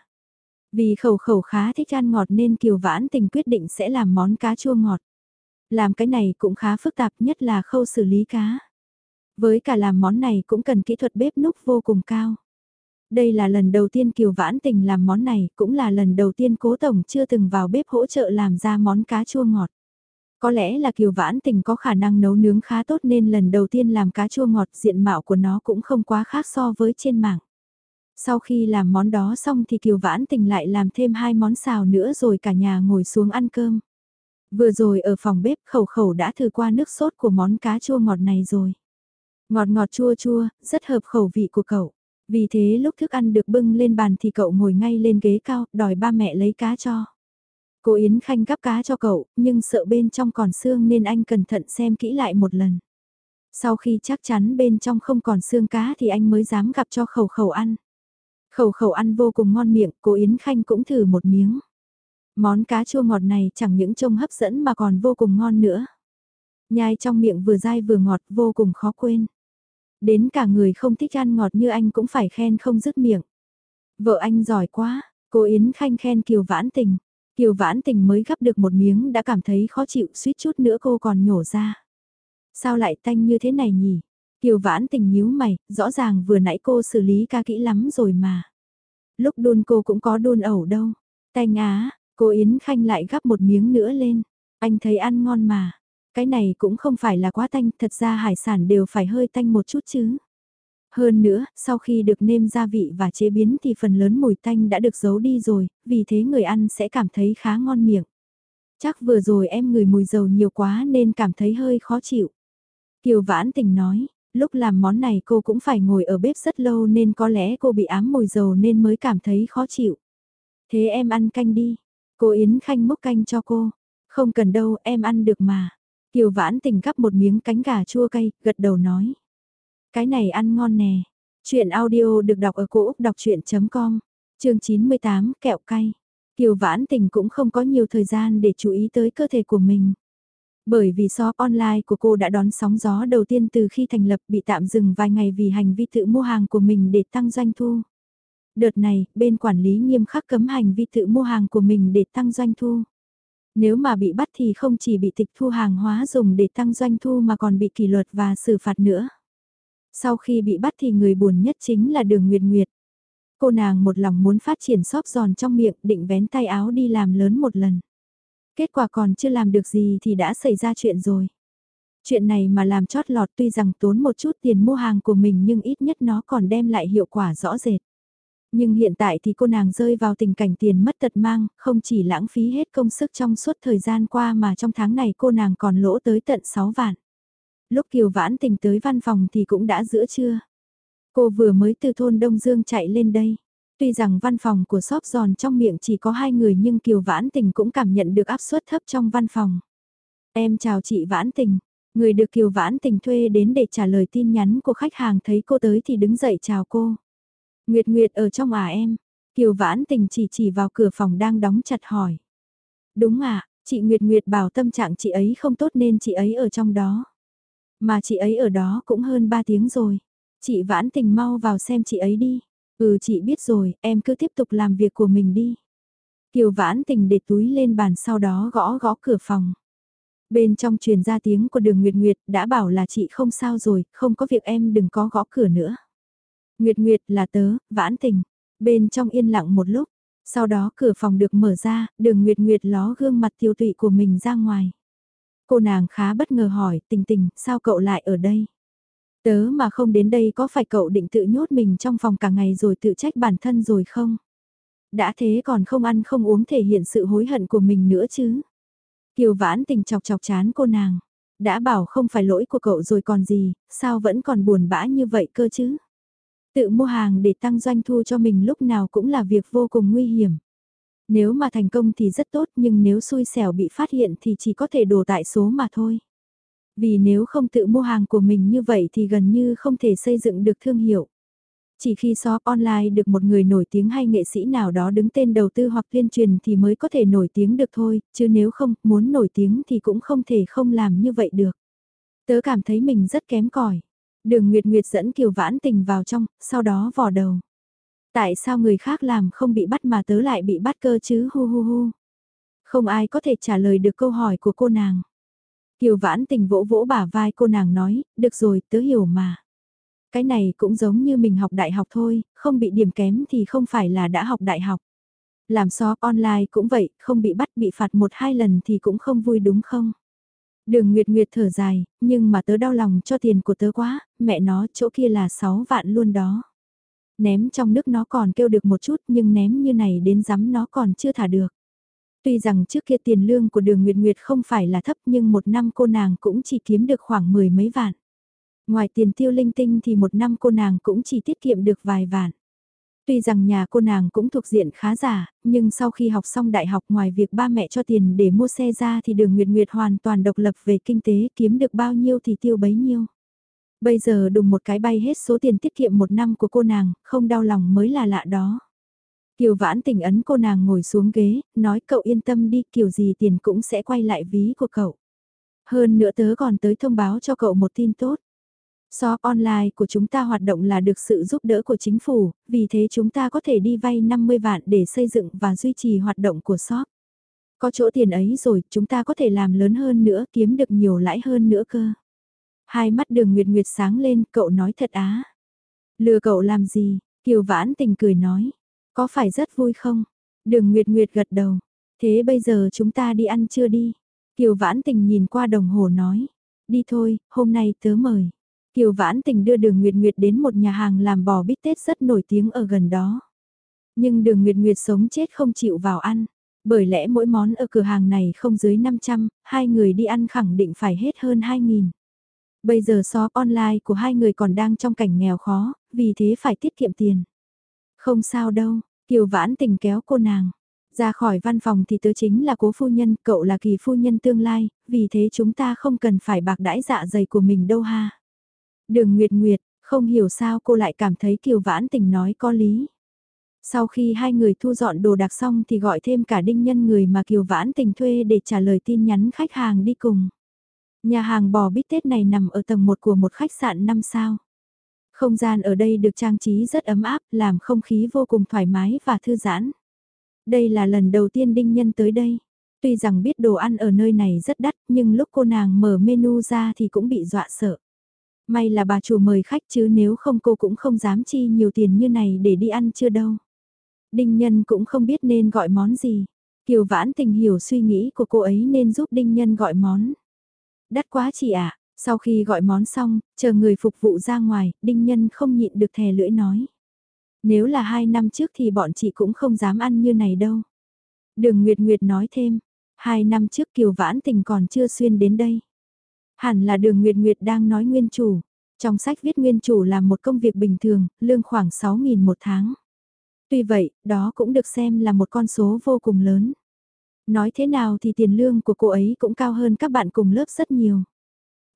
Vì khẩu khẩu khá thích ăn ngọt nên Kiều Vãn Tình quyết định sẽ làm món cá chua ngọt. Làm cái này cũng khá phức tạp nhất là khâu xử lý cá. Với cả làm món này cũng cần kỹ thuật bếp núc vô cùng cao. Đây là lần đầu tiên Kiều Vãn Tình làm món này, cũng là lần đầu tiên Cố Tổng chưa từng vào bếp hỗ trợ làm ra món cá chua ngọt. Có lẽ là Kiều Vãn Tình có khả năng nấu nướng khá tốt nên lần đầu tiên làm cá chua ngọt diện mạo của nó cũng không quá khác so với trên mạng. Sau khi làm món đó xong thì Kiều Vãn Tình lại làm thêm hai món xào nữa rồi cả nhà ngồi xuống ăn cơm. Vừa rồi ở phòng bếp khẩu khẩu đã thử qua nước sốt của món cá chua ngọt này rồi. Ngọt ngọt chua chua, rất hợp khẩu vị của cậu. Vì thế lúc thức ăn được bưng lên bàn thì cậu ngồi ngay lên ghế cao, đòi ba mẹ lấy cá cho. Cô Yến Khanh gắp cá cho cậu, nhưng sợ bên trong còn xương nên anh cẩn thận xem kỹ lại một lần. Sau khi chắc chắn bên trong không còn xương cá thì anh mới dám gặp cho khẩu khẩu ăn. Khẩu khẩu ăn vô cùng ngon miệng, cô Yến Khanh cũng thử một miếng. Món cá chua ngọt này chẳng những trông hấp dẫn mà còn vô cùng ngon nữa. Nhai trong miệng vừa dai vừa ngọt vô cùng khó quên. Đến cả người không thích ăn ngọt như anh cũng phải khen không dứt miệng. Vợ anh giỏi quá, cô Yến Khanh khen Kiều Vãn Tình. Kiều Vãn Tình mới gắp được một miếng đã cảm thấy khó chịu suýt chút nữa cô còn nhổ ra. Sao lại tanh như thế này nhỉ? Kiều Vãn Tình nhíu mày, rõ ràng vừa nãy cô xử lý ca kỹ lắm rồi mà. Lúc đun cô cũng có đun ẩu đâu. Tay á, cô Yến Khanh lại gắp một miếng nữa lên. Anh thấy ăn ngon mà. Cái này cũng không phải là quá tanh, thật ra hải sản đều phải hơi tanh một chút chứ. Hơn nữa, sau khi được nêm gia vị và chế biến thì phần lớn mùi tanh đã được giấu đi rồi, vì thế người ăn sẽ cảm thấy khá ngon miệng. Chắc vừa rồi em ngửi mùi dầu nhiều quá nên cảm thấy hơi khó chịu. Kiều Vãn Tình nói, lúc làm món này cô cũng phải ngồi ở bếp rất lâu nên có lẽ cô bị ám mùi dầu nên mới cảm thấy khó chịu. Thế em ăn canh đi. Cô Yến Khanh múc canh cho cô. Không cần đâu, em ăn được mà. Kiều Vãn Tình gắp một miếng cánh gà chua cay, gật đầu nói. Cái này ăn ngon nè. Chuyện audio được đọc ở cổ Úc đọc chuyện.com, chương 98, kẹo cay. Kiều Vãn Tình cũng không có nhiều thời gian để chú ý tới cơ thể của mình. Bởi vì shop online của cô đã đón sóng gió đầu tiên từ khi thành lập bị tạm dừng vài ngày vì hành vi tự mua hàng của mình để tăng doanh thu. Đợt này, bên quản lý nghiêm khắc cấm hành vi tự mua hàng của mình để tăng doanh thu. Nếu mà bị bắt thì không chỉ bị tịch thu hàng hóa dùng để tăng doanh thu mà còn bị kỷ luật và xử phạt nữa. Sau khi bị bắt thì người buồn nhất chính là đường Nguyệt Nguyệt. Cô nàng một lòng muốn phát triển xóp giòn trong miệng định vén tay áo đi làm lớn một lần. Kết quả còn chưa làm được gì thì đã xảy ra chuyện rồi. Chuyện này mà làm chót lọt tuy rằng tốn một chút tiền mua hàng của mình nhưng ít nhất nó còn đem lại hiệu quả rõ rệt. Nhưng hiện tại thì cô nàng rơi vào tình cảnh tiền mất tật mang, không chỉ lãng phí hết công sức trong suốt thời gian qua mà trong tháng này cô nàng còn lỗ tới tận 6 vạn. Lúc Kiều Vãn Tình tới văn phòng thì cũng đã giữa trưa. Cô vừa mới từ thôn Đông Dương chạy lên đây. Tuy rằng văn phòng của shop giòn trong miệng chỉ có hai người nhưng Kiều Vãn Tình cũng cảm nhận được áp suất thấp trong văn phòng. Em chào chị Vãn Tình. Người được Kiều Vãn Tình thuê đến để trả lời tin nhắn của khách hàng thấy cô tới thì đứng dậy chào cô. Nguyệt Nguyệt ở trong à em? Kiều Vãn Tình chỉ chỉ vào cửa phòng đang đóng chặt hỏi. Đúng à, chị Nguyệt Nguyệt bảo tâm trạng chị ấy không tốt nên chị ấy ở trong đó. Mà chị ấy ở đó cũng hơn 3 tiếng rồi. Chị Vãn Tình mau vào xem chị ấy đi. Ừ chị biết rồi, em cứ tiếp tục làm việc của mình đi. Kiều Vãn Tình để túi lên bàn sau đó gõ gõ cửa phòng. Bên trong truyền ra tiếng của đường Nguyệt Nguyệt đã bảo là chị không sao rồi, không có việc em đừng có gõ cửa nữa. Nguyệt Nguyệt là tớ, vãn tình. Bên trong yên lặng một lúc, sau đó cửa phòng được mở ra, đường Nguyệt Nguyệt ló gương mặt tiêu tụy của mình ra ngoài. Cô nàng khá bất ngờ hỏi, tình tình, sao cậu lại ở đây? Tớ mà không đến đây có phải cậu định tự nhốt mình trong phòng cả ngày rồi tự trách bản thân rồi không? Đã thế còn không ăn không uống thể hiện sự hối hận của mình nữa chứ? Kiều vãn tình chọc chọc chán cô nàng. Đã bảo không phải lỗi của cậu rồi còn gì, sao vẫn còn buồn bã như vậy cơ chứ? Tự mua hàng để tăng doanh thu cho mình lúc nào cũng là việc vô cùng nguy hiểm. Nếu mà thành công thì rất tốt nhưng nếu xui xẻo bị phát hiện thì chỉ có thể đổ tại số mà thôi. Vì nếu không tự mua hàng của mình như vậy thì gần như không thể xây dựng được thương hiệu. Chỉ khi shop online được một người nổi tiếng hay nghệ sĩ nào đó đứng tên đầu tư hoặc tuyên truyền thì mới có thể nổi tiếng được thôi, chứ nếu không, muốn nổi tiếng thì cũng không thể không làm như vậy được. Tớ cảm thấy mình rất kém cỏi. Đường Nguyệt Nguyệt dẫn Kiều Vãn Tình vào trong, sau đó vò đầu. Tại sao người khác làm không bị bắt mà tớ lại bị bắt cơ chứ hu hu hu. Không ai có thể trả lời được câu hỏi của cô nàng. Kiều Vãn Tình vỗ vỗ bả vai cô nàng nói, được rồi, tớ hiểu mà. Cái này cũng giống như mình học đại học thôi, không bị điểm kém thì không phải là đã học đại học. Làm shop online cũng vậy, không bị bắt bị phạt một hai lần thì cũng không vui đúng không? Đường Nguyệt Nguyệt thở dài, nhưng mà tớ đau lòng cho tiền của tớ quá, mẹ nó chỗ kia là 6 vạn luôn đó. Ném trong nước nó còn kêu được một chút nhưng ném như này đến rắm nó còn chưa thả được. Tuy rằng trước kia tiền lương của đường Nguyệt Nguyệt không phải là thấp nhưng một năm cô nàng cũng chỉ kiếm được khoảng mười mấy vạn. Ngoài tiền tiêu linh tinh thì một năm cô nàng cũng chỉ tiết kiệm được vài vạn. Tuy rằng nhà cô nàng cũng thuộc diện khá giả, nhưng sau khi học xong đại học ngoài việc ba mẹ cho tiền để mua xe ra thì đường Nguyệt Nguyệt hoàn toàn độc lập về kinh tế kiếm được bao nhiêu thì tiêu bấy nhiêu. Bây giờ đùng một cái bay hết số tiền tiết kiệm một năm của cô nàng, không đau lòng mới là lạ đó. Kiều vãn tình ấn cô nàng ngồi xuống ghế, nói cậu yên tâm đi, kiểu gì tiền cũng sẽ quay lại ví của cậu. Hơn nữa tớ còn tới thông báo cho cậu một tin tốt. Shop online của chúng ta hoạt động là được sự giúp đỡ của chính phủ, vì thế chúng ta có thể đi vay 50 vạn để xây dựng và duy trì hoạt động của shop. Có chỗ tiền ấy rồi, chúng ta có thể làm lớn hơn nữa, kiếm được nhiều lãi hơn nữa cơ. Hai mắt đường Nguyệt Nguyệt sáng lên, cậu nói thật á. Lừa cậu làm gì? Kiều Vãn tình cười nói. Có phải rất vui không? Đường Nguyệt Nguyệt gật đầu. Thế bây giờ chúng ta đi ăn chưa đi? Kiều Vãn tình nhìn qua đồng hồ nói. Đi thôi, hôm nay tớ mời. Kiều Vãn Tình đưa đường Nguyệt Nguyệt đến một nhà hàng làm bò bít tết rất nổi tiếng ở gần đó. Nhưng đường Nguyệt Nguyệt sống chết không chịu vào ăn. Bởi lẽ mỗi món ở cửa hàng này không dưới 500, hai người đi ăn khẳng định phải hết hơn 2.000. Bây giờ shop online của hai người còn đang trong cảnh nghèo khó, vì thế phải tiết kiệm tiền. Không sao đâu, Kiều Vãn Tình kéo cô nàng. Ra khỏi văn phòng thì tớ chính là cố phu nhân, cậu là kỳ phu nhân tương lai, vì thế chúng ta không cần phải bạc đãi dạ dày của mình đâu ha. Đường Nguyệt Nguyệt, không hiểu sao cô lại cảm thấy Kiều Vãn Tình nói có lý. Sau khi hai người thu dọn đồ đạc xong thì gọi thêm cả đinh nhân người mà Kiều Vãn Tình thuê để trả lời tin nhắn khách hàng đi cùng. Nhà hàng bò bít tết này nằm ở tầng 1 của một khách sạn 5 sao. Không gian ở đây được trang trí rất ấm áp, làm không khí vô cùng thoải mái và thư giãn. Đây là lần đầu tiên đinh nhân tới đây. Tuy rằng biết đồ ăn ở nơi này rất đắt nhưng lúc cô nàng mở menu ra thì cũng bị dọa sợ. May là bà chủ mời khách chứ nếu không cô cũng không dám chi nhiều tiền như này để đi ăn chưa đâu. Đinh Nhân cũng không biết nên gọi món gì. Kiều Vãn Tình hiểu suy nghĩ của cô ấy nên giúp Đinh Nhân gọi món. Đắt quá chị ạ, sau khi gọi món xong, chờ người phục vụ ra ngoài, Đinh Nhân không nhịn được thè lưỡi nói. Nếu là hai năm trước thì bọn chị cũng không dám ăn như này đâu. Đường Nguyệt Nguyệt nói thêm, hai năm trước Kiều Vãn Tình còn chưa xuyên đến đây. Hẳn là đường Nguyệt Nguyệt đang nói nguyên chủ. Trong sách viết nguyên chủ là một công việc bình thường, lương khoảng 6.000 một tháng. Tuy vậy, đó cũng được xem là một con số vô cùng lớn. Nói thế nào thì tiền lương của cô ấy cũng cao hơn các bạn cùng lớp rất nhiều.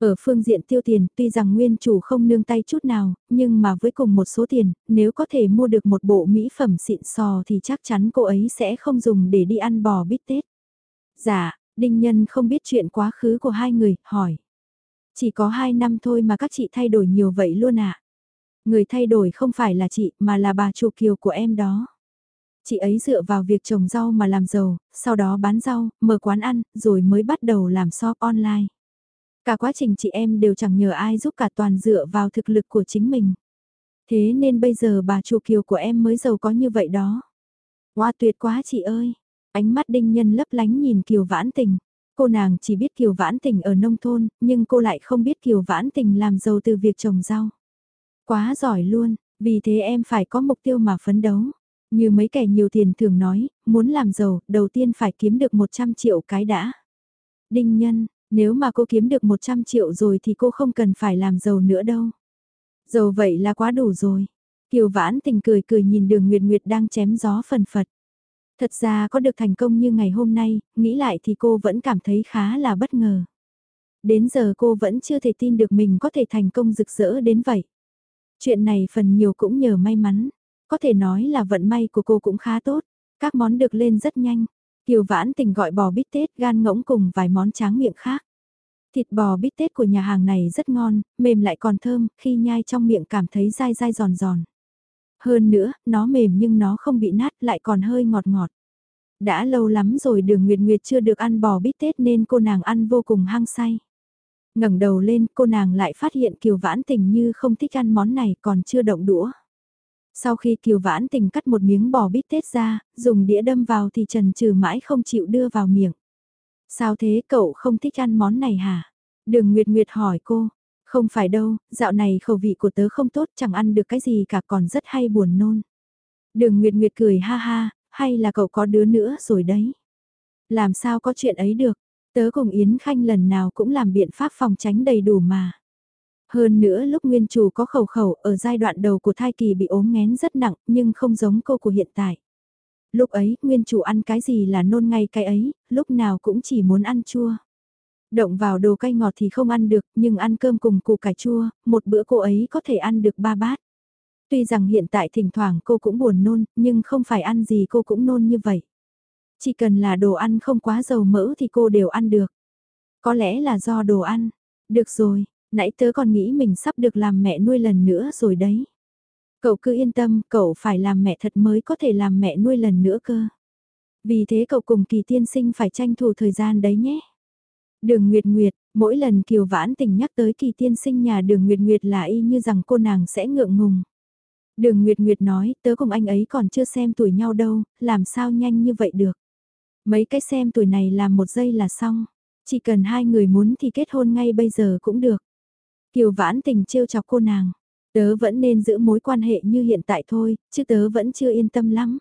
Ở phương diện tiêu tiền, tuy rằng nguyên chủ không nương tay chút nào, nhưng mà với cùng một số tiền, nếu có thể mua được một bộ mỹ phẩm xịn sò thì chắc chắn cô ấy sẽ không dùng để đi ăn bò bít tết. Dạ, Đinh Nhân không biết chuyện quá khứ của hai người, hỏi. Chỉ có hai năm thôi mà các chị thay đổi nhiều vậy luôn ạ. À? Người thay đổi không phải là chị mà là bà chủ kiều của em đó. Chị ấy dựa vào việc trồng rau mà làm giàu, sau đó bán rau, mở quán ăn, rồi mới bắt đầu làm shop online. Cả quá trình chị em đều chẳng nhờ ai giúp cả toàn dựa vào thực lực của chính mình. Thế nên bây giờ bà chủ kiều của em mới giàu có như vậy đó. Hoa tuyệt quá chị ơi. Ánh mắt đinh nhân lấp lánh nhìn kiều vãn tình. Cô nàng chỉ biết kiều vãn tình ở nông thôn, nhưng cô lại không biết kiều vãn tình làm giàu từ việc trồng rau. Quá giỏi luôn, vì thế em phải có mục tiêu mà phấn đấu. Như mấy kẻ nhiều tiền thường nói, muốn làm giàu, đầu tiên phải kiếm được 100 triệu cái đã. Đinh nhân, nếu mà cô kiếm được 100 triệu rồi thì cô không cần phải làm giàu nữa đâu. Giàu vậy là quá đủ rồi. Kiều vãn tình cười cười nhìn đường Nguyệt Nguyệt đang chém gió phần phật. Thật ra có được thành công như ngày hôm nay, nghĩ lại thì cô vẫn cảm thấy khá là bất ngờ. Đến giờ cô vẫn chưa thể tin được mình có thể thành công rực rỡ đến vậy. Chuyện này phần nhiều cũng nhờ may mắn. Có thể nói là vận may của cô cũng khá tốt. Các món được lên rất nhanh. Kiều vãn tình gọi bò bít tết gan ngỗng cùng vài món tráng miệng khác. Thịt bò bít tết của nhà hàng này rất ngon, mềm lại còn thơm, khi nhai trong miệng cảm thấy dai dai giòn giòn. Hơn nữa, nó mềm nhưng nó không bị nát lại còn hơi ngọt ngọt. Đã lâu lắm rồi đường Nguyệt Nguyệt chưa được ăn bò bít tết nên cô nàng ăn vô cùng hăng say. ngẩng đầu lên cô nàng lại phát hiện Kiều Vãn Tình như không thích ăn món này còn chưa động đũa. Sau khi Kiều Vãn Tình cắt một miếng bò bít tết ra, dùng đĩa đâm vào thì trần trừ mãi không chịu đưa vào miệng. Sao thế cậu không thích ăn món này hả? Đường Nguyệt Nguyệt hỏi cô. Không phải đâu, dạo này khẩu vị của tớ không tốt chẳng ăn được cái gì cả còn rất hay buồn nôn. Đường Nguyệt Nguyệt cười ha ha, hay là cậu có đứa nữa rồi đấy. Làm sao có chuyện ấy được, tớ cùng Yến Khanh lần nào cũng làm biện pháp phòng tránh đầy đủ mà. Hơn nữa lúc nguyên chủ có khẩu khẩu ở giai đoạn đầu của thai kỳ bị ốm ngén rất nặng nhưng không giống cô của hiện tại. Lúc ấy nguyên chủ ăn cái gì là nôn ngay cái ấy, lúc nào cũng chỉ muốn ăn chua. Động vào đồ cay ngọt thì không ăn được nhưng ăn cơm cùng củ cải chua, một bữa cô ấy có thể ăn được ba bát. Tuy rằng hiện tại thỉnh thoảng cô cũng buồn nôn, nhưng không phải ăn gì cô cũng nôn như vậy. Chỉ cần là đồ ăn không quá dầu mỡ thì cô đều ăn được. Có lẽ là do đồ ăn. Được rồi, nãy tớ còn nghĩ mình sắp được làm mẹ nuôi lần nữa rồi đấy. Cậu cứ yên tâm, cậu phải làm mẹ thật mới có thể làm mẹ nuôi lần nữa cơ. Vì thế cậu cùng kỳ tiên sinh phải tranh thủ thời gian đấy nhé. Đường Nguyệt Nguyệt, mỗi lần Kiều Vãn tình nhắc tới kỳ tiên sinh nhà đường Nguyệt Nguyệt là y như rằng cô nàng sẽ ngượng ngùng. Đường Nguyệt Nguyệt nói, tớ cùng anh ấy còn chưa xem tuổi nhau đâu, làm sao nhanh như vậy được. Mấy cái xem tuổi này làm một giây là xong, chỉ cần hai người muốn thì kết hôn ngay bây giờ cũng được. Kiều Vãn tình trêu chọc cô nàng, tớ vẫn nên giữ mối quan hệ như hiện tại thôi, chứ tớ vẫn chưa yên tâm lắm.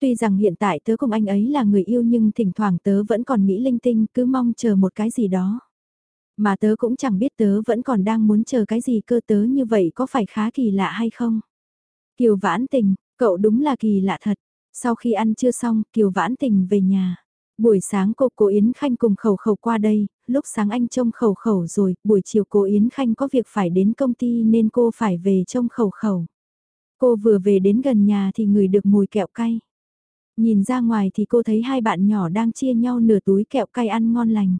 Tuy rằng hiện tại tớ cùng anh ấy là người yêu nhưng thỉnh thoảng tớ vẫn còn nghĩ linh tinh cứ mong chờ một cái gì đó. Mà tớ cũng chẳng biết tớ vẫn còn đang muốn chờ cái gì cơ tớ như vậy có phải khá kỳ lạ hay không. Kiều vãn tình, cậu đúng là kỳ lạ thật. Sau khi ăn chưa xong, Kiều vãn tình về nhà. Buổi sáng cô cố Yến Khanh cùng khẩu khẩu qua đây, lúc sáng anh trông khẩu khẩu rồi, buổi chiều cô Yến Khanh có việc phải đến công ty nên cô phải về trông khẩu khẩu. Cô vừa về đến gần nhà thì ngửi được mùi kẹo cay. Nhìn ra ngoài thì cô thấy hai bạn nhỏ đang chia nhau nửa túi kẹo cay ăn ngon lành.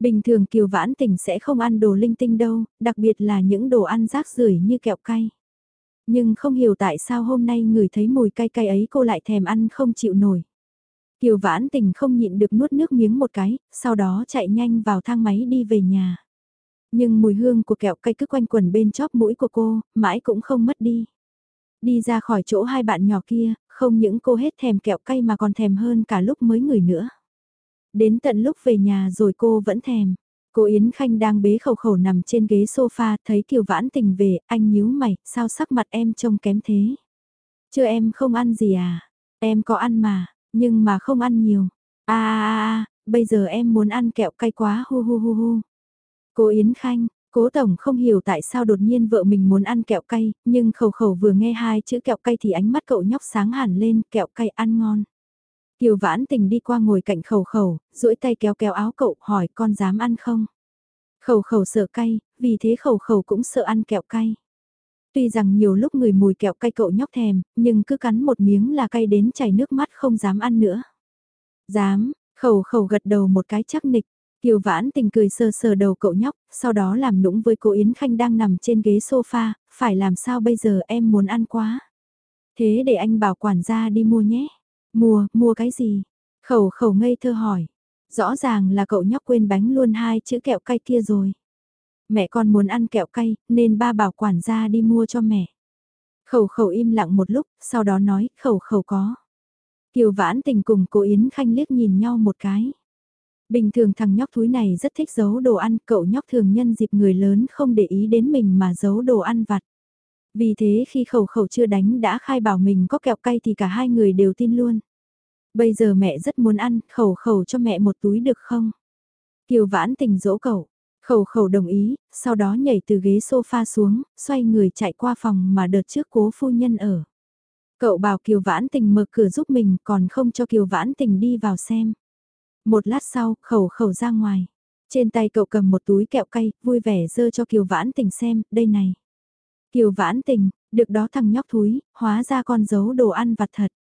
Bình thường Kiều Vãn Tình sẽ không ăn đồ linh tinh đâu, đặc biệt là những đồ ăn rác rưởi như kẹo cay. Nhưng không hiểu tại sao hôm nay người thấy mùi cay cay ấy cô lại thèm ăn không chịu nổi. Kiều Vãn Tình không nhịn được nuốt nước miếng một cái, sau đó chạy nhanh vào thang máy đi về nhà. Nhưng mùi hương của kẹo cay cứ quanh quẩn bên chóp mũi của cô, mãi cũng không mất đi. Đi ra khỏi chỗ hai bạn nhỏ kia, không những cô hết thèm kẹo cay mà còn thèm hơn cả lúc mới ngửi nữa. Đến tận lúc về nhà rồi cô vẫn thèm. Cô Yến Khanh đang bế khẩu khẩu nằm trên ghế sofa, thấy Kiều Vãn Tình về, anh nhíu mày, sao sắc mặt em trông kém thế? Chưa em không ăn gì à? Em có ăn mà, nhưng mà không ăn nhiều. À, à à à, bây giờ em muốn ăn kẹo cay quá hu hu hu hu. Cô Yến Khanh, Cố Tổng không hiểu tại sao đột nhiên vợ mình muốn ăn kẹo cay, nhưng khẩu khẩu vừa nghe hai chữ kẹo cay thì ánh mắt cậu nhóc sáng hẳn lên, kẹo cay ăn ngon. Kiều vãn tình đi qua ngồi cạnh khẩu khẩu, duỗi tay kéo kéo áo cậu hỏi con dám ăn không? Khẩu khẩu sợ cay, vì thế khẩu khẩu cũng sợ ăn kẹo cay. Tuy rằng nhiều lúc người mùi kẹo cay cậu nhóc thèm, nhưng cứ cắn một miếng là cay đến chảy nước mắt không dám ăn nữa. Dám, khẩu khẩu gật đầu một cái chắc nịch, Kiều vãn tình cười sờ sờ đầu cậu nhóc, sau đó làm nũng với cô Yến Khanh đang nằm trên ghế sofa, phải làm sao bây giờ em muốn ăn quá. Thế để anh bảo quản gia đi mua nhé. Mua, mua cái gì? Khẩu khẩu ngây thơ hỏi. Rõ ràng là cậu nhóc quên bánh luôn hai chữ kẹo cay kia rồi. Mẹ con muốn ăn kẹo cay, nên ba bảo quản gia đi mua cho mẹ. Khẩu khẩu im lặng một lúc, sau đó nói, khẩu khẩu có. Kiều vãn tình cùng cô Yến Khanh liếc nhìn nhau một cái. Bình thường thằng nhóc thúi này rất thích giấu đồ ăn, cậu nhóc thường nhân dịp người lớn không để ý đến mình mà giấu đồ ăn vặt. Vì thế khi khẩu khẩu chưa đánh đã khai bảo mình có kẹo cay thì cả hai người đều tin luôn. Bây giờ mẹ rất muốn ăn, khẩu khẩu cho mẹ một túi được không? Kiều vãn tình dỗ cậu, khẩu khẩu đồng ý, sau đó nhảy từ ghế sofa xuống, xoay người chạy qua phòng mà đợt trước cố phu nhân ở. Cậu bảo Kiều Vãn Tình mở cửa giúp mình còn không cho Kiều Vãn Tình đi vào xem. Một lát sau, khẩu khẩu ra ngoài. Trên tay cậu cầm một túi kẹo cay, vui vẻ dơ cho Kiều Vãn Tình xem, đây này. Kiều Vãn Tình, được đó thằng nhóc thúi, hóa ra con giấu đồ ăn vặt thật.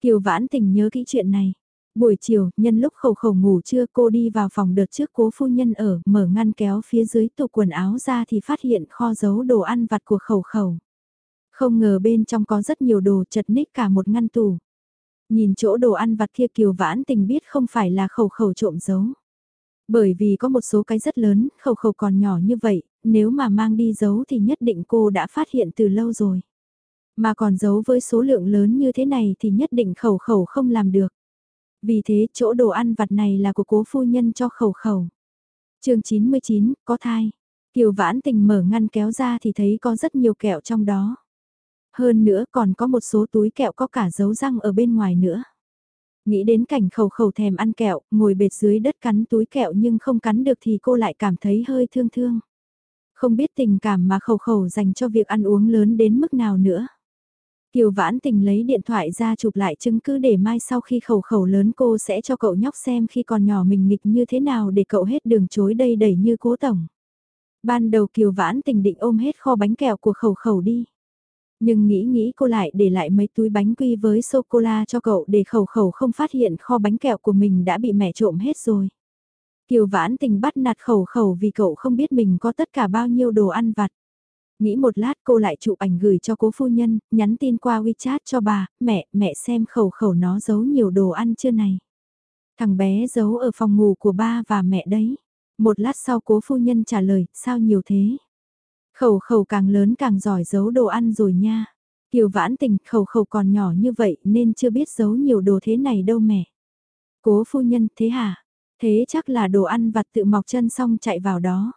Kiều Vãn Tình nhớ kỹ chuyện này. Buổi chiều, nhân lúc khẩu khẩu ngủ trưa cô đi vào phòng đợt trước cố phu nhân ở, mở ngăn kéo phía dưới tủ quần áo ra thì phát hiện kho giấu đồ ăn vặt của khẩu khẩu. Không ngờ bên trong có rất nhiều đồ chật ních cả một ngăn tủ. Nhìn chỗ đồ ăn vặt kia kiều vãn tình biết không phải là khẩu khẩu trộm giấu. Bởi vì có một số cái rất lớn, khẩu khẩu còn nhỏ như vậy, nếu mà mang đi giấu thì nhất định cô đã phát hiện từ lâu rồi. Mà còn giấu với số lượng lớn như thế này thì nhất định khẩu khẩu không làm được. Vì thế chỗ đồ ăn vặt này là của cố phu nhân cho khẩu khẩu. chương 99, có thai. Kiều vãn tình mở ngăn kéo ra thì thấy có rất nhiều kẹo trong đó. Hơn nữa còn có một số túi kẹo có cả dấu răng ở bên ngoài nữa. Nghĩ đến cảnh khẩu khẩu thèm ăn kẹo, ngồi bệt dưới đất cắn túi kẹo nhưng không cắn được thì cô lại cảm thấy hơi thương thương. Không biết tình cảm mà khẩu khẩu dành cho việc ăn uống lớn đến mức nào nữa. Kiều vãn tình lấy điện thoại ra chụp lại chứng cứ để mai sau khi khẩu khẩu lớn cô sẽ cho cậu nhóc xem khi còn nhỏ mình nghịch như thế nào để cậu hết đường chối đây đẩy như cố tổng. Ban đầu Kiều vãn tình định ôm hết kho bánh kẹo của khẩu khẩu đi. Nhưng nghĩ nghĩ cô lại để lại mấy túi bánh quy với sô-cô-la cho cậu để khẩu khẩu không phát hiện kho bánh kẹo của mình đã bị mẹ trộm hết rồi. Kiều vãn tình bắt nạt khẩu khẩu vì cậu không biết mình có tất cả bao nhiêu đồ ăn vặt. Nghĩ một lát cô lại chụp ảnh gửi cho cố phu nhân, nhắn tin qua WeChat cho bà, mẹ, mẹ xem khẩu khẩu nó giấu nhiều đồ ăn chưa này. Thằng bé giấu ở phòng ngủ của ba và mẹ đấy. Một lát sau cố phu nhân trả lời, sao nhiều thế? Khẩu khẩu càng lớn càng giỏi giấu đồ ăn rồi nha. Kiều vãn tình khẩu khẩu còn nhỏ như vậy nên chưa biết giấu nhiều đồ thế này đâu mẹ. Cố phu nhân thế hả? Thế chắc là đồ ăn vặt tự mọc chân xong chạy vào đó.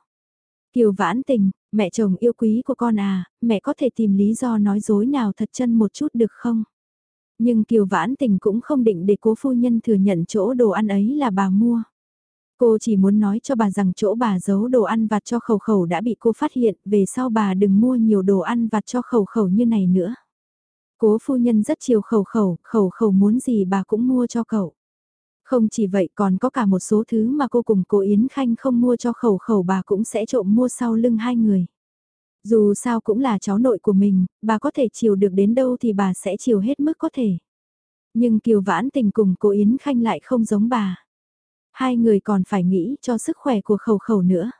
Kiều vãn tình, mẹ chồng yêu quý của con à, mẹ có thể tìm lý do nói dối nào thật chân một chút được không? Nhưng Kiều vãn tình cũng không định để cố phu nhân thừa nhận chỗ đồ ăn ấy là bà mua. Cô chỉ muốn nói cho bà rằng chỗ bà giấu đồ ăn vặt cho khẩu khẩu đã bị cô phát hiện, về sau bà đừng mua nhiều đồ ăn vặt cho khẩu khẩu như này nữa. Cố phu nhân rất chiều khẩu khẩu, khẩu khẩu muốn gì bà cũng mua cho cậu. Không chỉ vậy còn có cả một số thứ mà cô cùng cô Yến Khanh không mua cho khẩu khẩu bà cũng sẽ trộm mua sau lưng hai người. Dù sao cũng là cháu nội của mình, bà có thể chiều được đến đâu thì bà sẽ chiều hết mức có thể. Nhưng Kiều Vãn Tình cùng cô Yến Khanh lại không giống bà. Hai người còn phải nghĩ cho sức khỏe của khẩu khẩu nữa.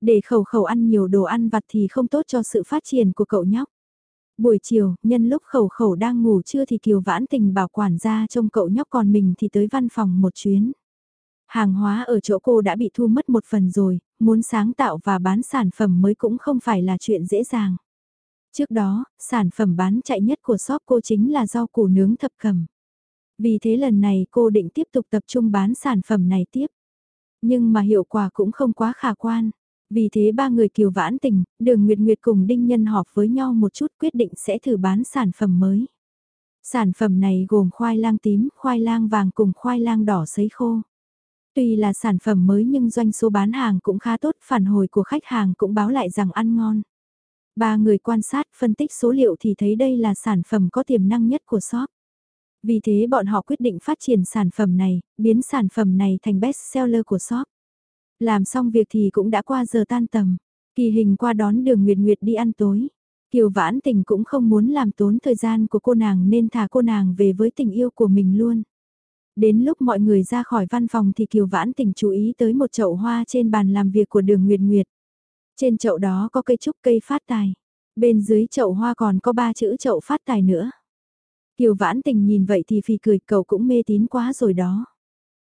Để khẩu khẩu ăn nhiều đồ ăn vặt thì không tốt cho sự phát triển của cậu nhóc. Buổi chiều, nhân lúc khẩu khẩu đang ngủ trưa thì Kiều Vãn Tình bảo quản ra trông cậu nhóc còn mình thì tới văn phòng một chuyến. Hàng hóa ở chỗ cô đã bị thu mất một phần rồi, muốn sáng tạo và bán sản phẩm mới cũng không phải là chuyện dễ dàng. Trước đó, sản phẩm bán chạy nhất của shop cô chính là rau củ nướng thập cẩm. Vì thế lần này cô định tiếp tục tập trung bán sản phẩm này tiếp. Nhưng mà hiệu quả cũng không quá khả quan. Vì thế ba người kiều vãn tình, đường Nguyệt Nguyệt cùng Đinh Nhân họp với nhau một chút quyết định sẽ thử bán sản phẩm mới. Sản phẩm này gồm khoai lang tím, khoai lang vàng cùng khoai lang đỏ sấy khô. Tuy là sản phẩm mới nhưng doanh số bán hàng cũng khá tốt, phản hồi của khách hàng cũng báo lại rằng ăn ngon. Ba người quan sát phân tích số liệu thì thấy đây là sản phẩm có tiềm năng nhất của shop. Vì thế bọn họ quyết định phát triển sản phẩm này, biến sản phẩm này thành best seller của shop. Làm xong việc thì cũng đã qua giờ tan tầm. Kỳ hình qua đón đường Nguyệt Nguyệt đi ăn tối. Kiều Vãn Tình cũng không muốn làm tốn thời gian của cô nàng nên thả cô nàng về với tình yêu của mình luôn. Đến lúc mọi người ra khỏi văn phòng thì Kiều Vãn Tình chú ý tới một chậu hoa trên bàn làm việc của đường Nguyệt Nguyệt. Trên chậu đó có cây trúc cây phát tài. Bên dưới chậu hoa còn có ba chữ chậu phát tài nữa. Kiều vãn tình nhìn vậy thì phì cười, cậu cũng mê tín quá rồi đó.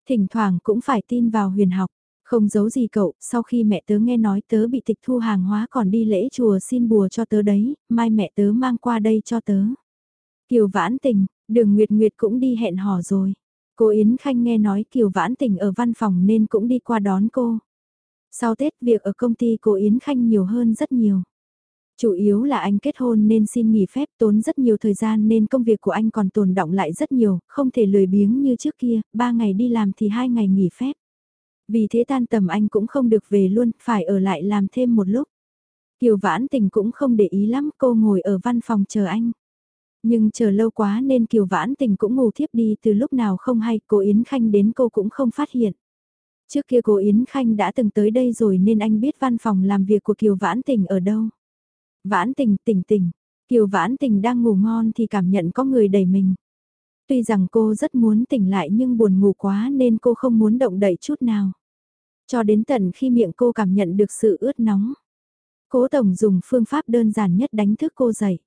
Thỉnh thoảng cũng phải tin vào huyền học. Không giấu gì cậu, sau khi mẹ tớ nghe nói tớ bị tịch thu hàng hóa còn đi lễ chùa xin bùa cho tớ đấy, mai mẹ tớ mang qua đây cho tớ. Kiều vãn tình, đường Nguyệt Nguyệt cũng đi hẹn hò rồi. Cô Yến Khanh nghe nói Kiều vãn tình ở văn phòng nên cũng đi qua đón cô. Sau Tết việc ở công ty cô Yến Khanh nhiều hơn rất nhiều. Chủ yếu là anh kết hôn nên xin nghỉ phép tốn rất nhiều thời gian nên công việc của anh còn tồn động lại rất nhiều, không thể lười biếng như trước kia, ba ngày đi làm thì hai ngày nghỉ phép. Vì thế tan tầm anh cũng không được về luôn, phải ở lại làm thêm một lúc. Kiều Vãn Tình cũng không để ý lắm, cô ngồi ở văn phòng chờ anh. Nhưng chờ lâu quá nên Kiều Vãn Tình cũng ngủ thiếp đi từ lúc nào không hay, cô Yến Khanh đến cô cũng không phát hiện. Trước kia cô Yến Khanh đã từng tới đây rồi nên anh biết văn phòng làm việc của Kiều Vãn Tình ở đâu. Vãn Tình tỉnh tỉnh, Kiều Vãn Tình đang ngủ ngon thì cảm nhận có người đẩy mình. Tuy rằng cô rất muốn tỉnh lại nhưng buồn ngủ quá nên cô không muốn động đậy chút nào. Cho đến tận khi miệng cô cảm nhận được sự ướt nóng. Cố Tổng dùng phương pháp đơn giản nhất đánh thức cô dậy.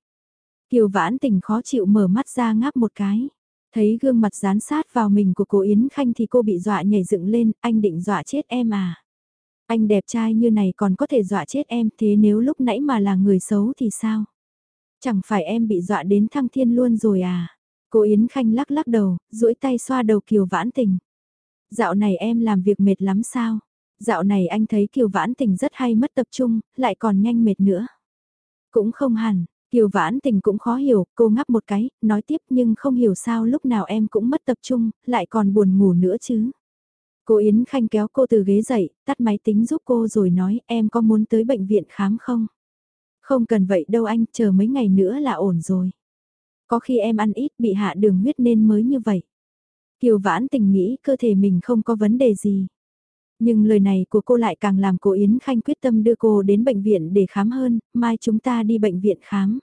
Kiều vãn tình khó chịu mở mắt ra ngáp một cái. Thấy gương mặt dán sát vào mình của cô Yến Khanh thì cô bị dọa nhảy dựng lên, anh định dọa chết em à. Anh đẹp trai như này còn có thể dọa chết em thế nếu lúc nãy mà là người xấu thì sao? Chẳng phải em bị dọa đến thăng thiên luôn rồi à? Cô Yến Khanh lắc lắc đầu, duỗi tay xoa đầu Kiều Vãn Tình. Dạo này em làm việc mệt lắm sao? Dạo này anh thấy Kiều Vãn Tình rất hay mất tập trung, lại còn nhanh mệt nữa. Cũng không hẳn, Kiều Vãn Tình cũng khó hiểu, cô ngắp một cái, nói tiếp nhưng không hiểu sao lúc nào em cũng mất tập trung, lại còn buồn ngủ nữa chứ. Cô Yến Khanh kéo cô từ ghế dậy, tắt máy tính giúp cô rồi nói em có muốn tới bệnh viện khám không? Không cần vậy đâu anh, chờ mấy ngày nữa là ổn rồi. Có khi em ăn ít bị hạ đường huyết nên mới như vậy. Kiều Vãn Tình nghĩ cơ thể mình không có vấn đề gì. Nhưng lời này của cô lại càng làm cô Yến Khanh quyết tâm đưa cô đến bệnh viện để khám hơn, mai chúng ta đi bệnh viện khám.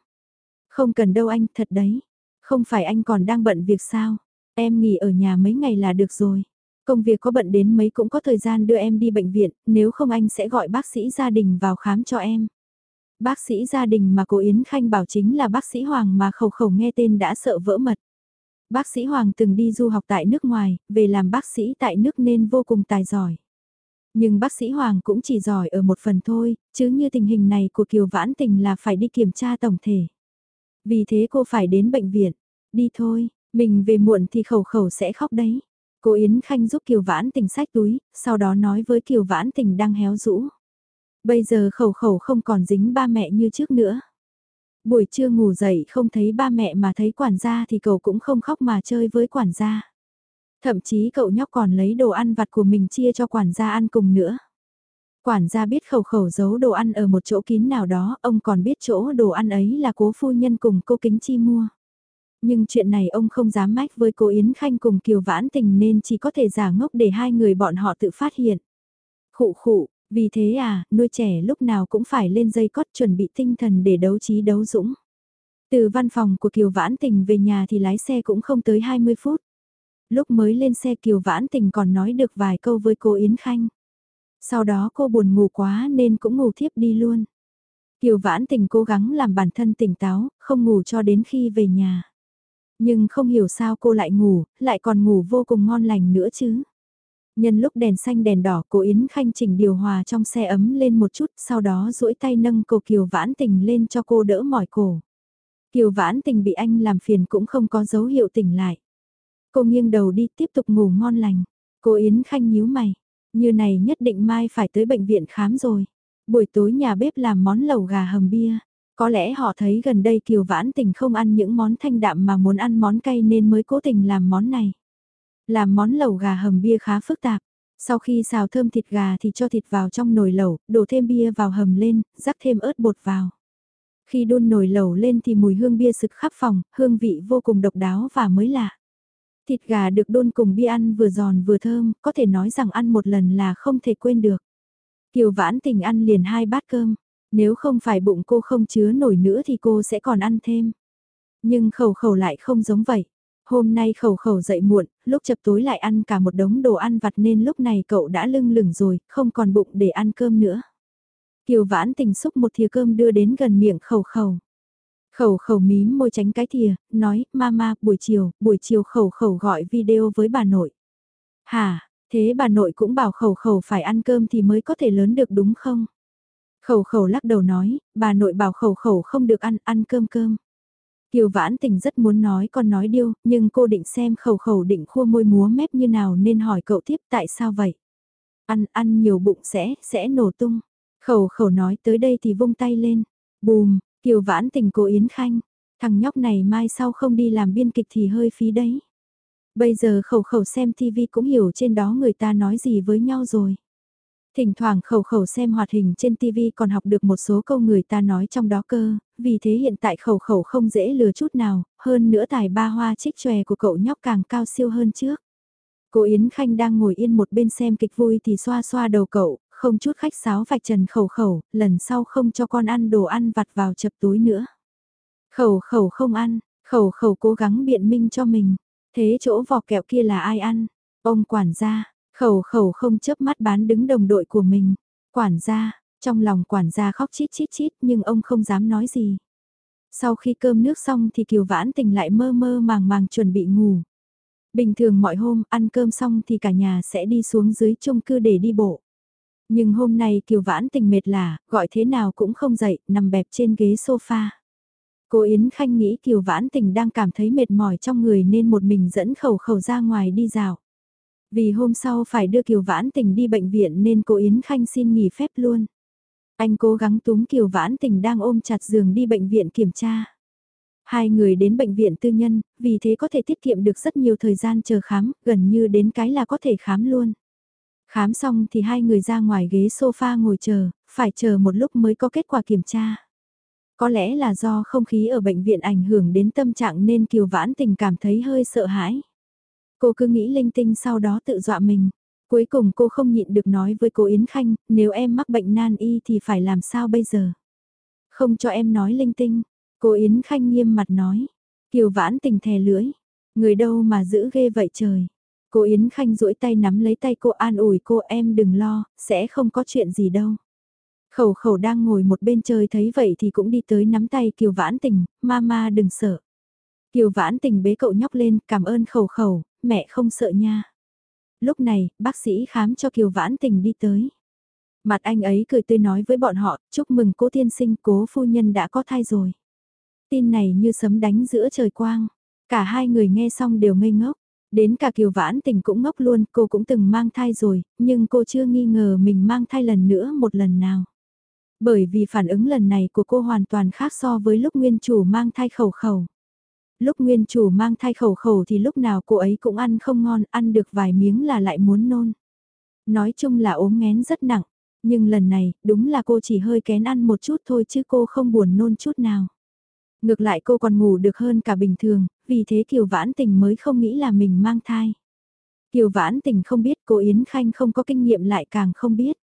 Không cần đâu anh, thật đấy. Không phải anh còn đang bận việc sao? Em nghỉ ở nhà mấy ngày là được rồi. Công việc có bận đến mấy cũng có thời gian đưa em đi bệnh viện, nếu không anh sẽ gọi bác sĩ gia đình vào khám cho em. Bác sĩ gia đình mà cô Yến Khanh bảo chính là bác sĩ Hoàng mà khẩu khẩu nghe tên đã sợ vỡ mật. Bác sĩ Hoàng từng đi du học tại nước ngoài, về làm bác sĩ tại nước nên vô cùng tài giỏi. Nhưng bác sĩ Hoàng cũng chỉ giỏi ở một phần thôi, chứ như tình hình này của Kiều Vãn Tình là phải đi kiểm tra tổng thể. Vì thế cô phải đến bệnh viện. Đi thôi, mình về muộn thì khẩu khẩu sẽ khóc đấy. Cô Yến Khanh giúp Kiều Vãn Tình sách túi, sau đó nói với Kiều Vãn Tình đang héo rũ. Bây giờ khẩu khẩu không còn dính ba mẹ như trước nữa. Buổi trưa ngủ dậy không thấy ba mẹ mà thấy quản gia thì cậu cũng không khóc mà chơi với quản gia. Thậm chí cậu nhóc còn lấy đồ ăn vặt của mình chia cho quản gia ăn cùng nữa. Quản gia biết khẩu khẩu giấu đồ ăn ở một chỗ kín nào đó, ông còn biết chỗ đồ ăn ấy là cố phu nhân cùng cô kính chi mua. Nhưng chuyện này ông không dám mách với cô Yến Khanh cùng Kiều Vãn Tình nên chỉ có thể giả ngốc để hai người bọn họ tự phát hiện. Khụ khụ, vì thế à, nuôi trẻ lúc nào cũng phải lên dây cót chuẩn bị tinh thần để đấu trí đấu dũng. Từ văn phòng của Kiều Vãn Tình về nhà thì lái xe cũng không tới 20 phút. Lúc mới lên xe Kiều Vãn Tình còn nói được vài câu với cô Yến Khanh. Sau đó cô buồn ngủ quá nên cũng ngủ thiếp đi luôn. Kiều Vãn Tình cố gắng làm bản thân tỉnh táo, không ngủ cho đến khi về nhà. Nhưng không hiểu sao cô lại ngủ, lại còn ngủ vô cùng ngon lành nữa chứ. Nhân lúc đèn xanh đèn đỏ cô Yến Khanh chỉnh điều hòa trong xe ấm lên một chút sau đó duỗi tay nâng cô Kiều Vãn Tình lên cho cô đỡ mỏi cổ. Kiều Vãn Tình bị anh làm phiền cũng không có dấu hiệu tỉnh lại. Cô nghiêng đầu đi tiếp tục ngủ ngon lành. Cô Yến Khanh nhíu mày. Như này nhất định mai phải tới bệnh viện khám rồi. Buổi tối nhà bếp làm món lẩu gà hầm bia. Có lẽ họ thấy gần đây Kiều Vãn Tình không ăn những món thanh đạm mà muốn ăn món cay nên mới cố tình làm món này. Làm món lẩu gà hầm bia khá phức tạp. Sau khi xào thơm thịt gà thì cho thịt vào trong nồi lẩu, đổ thêm bia vào hầm lên, rắc thêm ớt bột vào. Khi đun nồi lẩu lên thì mùi hương bia sực khắp phòng, hương vị vô cùng độc đáo và mới lạ. Thịt gà được đun cùng bia ăn vừa giòn vừa thơm, có thể nói rằng ăn một lần là không thể quên được. Kiều vãn tình ăn liền hai bát cơm, nếu không phải bụng cô không chứa nổi nữa thì cô sẽ còn ăn thêm. Nhưng khẩu khẩu lại không giống vậy. Hôm nay khẩu khẩu dậy muộn, lúc chập tối lại ăn cả một đống đồ ăn vặt nên lúc này cậu đã lưng lửng rồi, không còn bụng để ăn cơm nữa. Kiều vãn tình xúc một thìa cơm đưa đến gần miệng khẩu khẩu. Khẩu khẩu mím môi tránh cái thìa, nói, mama, buổi chiều, buổi chiều khẩu khẩu gọi video với bà nội. Hả, thế bà nội cũng bảo khẩu khẩu phải ăn cơm thì mới có thể lớn được đúng không? Khẩu khẩu lắc đầu nói, bà nội bảo khẩu khẩu không được ăn, ăn cơm cơm. Kiều vãn tình rất muốn nói con nói điêu, nhưng cô định xem khẩu khẩu định khua môi múa mép như nào nên hỏi cậu tiếp tại sao vậy. Ăn, ăn nhiều bụng sẽ, sẽ nổ tung. Khẩu khẩu nói tới đây thì vung tay lên. Bùm, Kiều vãn tình cô Yến Khanh. Thằng nhóc này mai sau không đi làm biên kịch thì hơi phí đấy. Bây giờ khẩu khẩu xem TV cũng hiểu trên đó người ta nói gì với nhau rồi. Thỉnh thoảng khẩu khẩu xem hoạt hình trên TV còn học được một số câu người ta nói trong đó cơ, vì thế hiện tại khẩu khẩu không dễ lừa chút nào, hơn nữa tài ba hoa trích chòe của cậu nhóc càng cao siêu hơn trước. Cô Yến Khanh đang ngồi yên một bên xem kịch vui thì xoa xoa đầu cậu, không chút khách sáo vạch trần khẩu khẩu, lần sau không cho con ăn đồ ăn vặt vào chập túi nữa. Khẩu khẩu không ăn, khẩu khẩu cố gắng biện minh cho mình, thế chỗ vỏ kẹo kia là ai ăn? Ông quản gia, khẩu khẩu không chớp mắt bán đứng đồng đội của mình. Quản gia, trong lòng quản gia khóc chít chít chít nhưng ông không dám nói gì. Sau khi cơm nước xong thì Kiều Vãn Tình lại mơ mơ màng màng chuẩn bị ngủ. Bình thường mọi hôm ăn cơm xong thì cả nhà sẽ đi xuống dưới chung cư để đi bộ. Nhưng hôm nay Kiều Vãn Tình mệt lả, gọi thế nào cũng không dậy, nằm bẹp trên ghế sofa. Cô Yến Khanh nghĩ Kiều Vãn Tình đang cảm thấy mệt mỏi trong người nên một mình dẫn khẩu khẩu ra ngoài đi dạo. Vì hôm sau phải đưa Kiều Vãn Tình đi bệnh viện nên cô Yến Khanh xin nghỉ phép luôn. Anh cố gắng túm Kiều Vãn Tình đang ôm chặt giường đi bệnh viện kiểm tra. Hai người đến bệnh viện tư nhân, vì thế có thể tiết kiệm được rất nhiều thời gian chờ khám, gần như đến cái là có thể khám luôn. Khám xong thì hai người ra ngoài ghế sofa ngồi chờ, phải chờ một lúc mới có kết quả kiểm tra. Có lẽ là do không khí ở bệnh viện ảnh hưởng đến tâm trạng nên Kiều Vãn Tình cảm thấy hơi sợ hãi. Cô cứ nghĩ linh tinh sau đó tự dọa mình. Cuối cùng cô không nhịn được nói với cô Yến Khanh, nếu em mắc bệnh nan y thì phải làm sao bây giờ? Không cho em nói linh tinh. Cô Yến Khanh nghiêm mặt nói. Kiều Vãn Tình thè lưỡi. Người đâu mà giữ ghê vậy trời. Cô Yến Khanh duỗi tay nắm lấy tay cô an ủi cô em đừng lo, sẽ không có chuyện gì đâu. Khẩu khẩu đang ngồi một bên chơi thấy vậy thì cũng đi tới nắm tay Kiều Vãn Tình, mama đừng sợ. Kiều Vãn Tình bế cậu nhóc lên, cảm ơn khẩu khẩu, mẹ không sợ nha. Lúc này, bác sĩ khám cho Kiều Vãn Tình đi tới. Mặt anh ấy cười tươi nói với bọn họ, chúc mừng cố tiên sinh cố phu nhân đã có thai rồi. Tin này như sấm đánh giữa trời quang. Cả hai người nghe xong đều ngây ngốc. Đến cả Kiều Vãn Tình cũng ngốc luôn, cô cũng từng mang thai rồi, nhưng cô chưa nghi ngờ mình mang thai lần nữa một lần nào. Bởi vì phản ứng lần này của cô hoàn toàn khác so với lúc nguyên chủ mang thai khẩu khẩu. Lúc nguyên chủ mang thai khẩu khẩu thì lúc nào cô ấy cũng ăn không ngon, ăn được vài miếng là lại muốn nôn. Nói chung là ốm nghén rất nặng, nhưng lần này, đúng là cô chỉ hơi kén ăn một chút thôi chứ cô không buồn nôn chút nào. Ngược lại cô còn ngủ được hơn cả bình thường, vì thế Kiều Vãn Tình mới không nghĩ là mình mang thai. Kiều Vãn Tình không biết cô Yến Khanh không có kinh nghiệm lại càng không biết.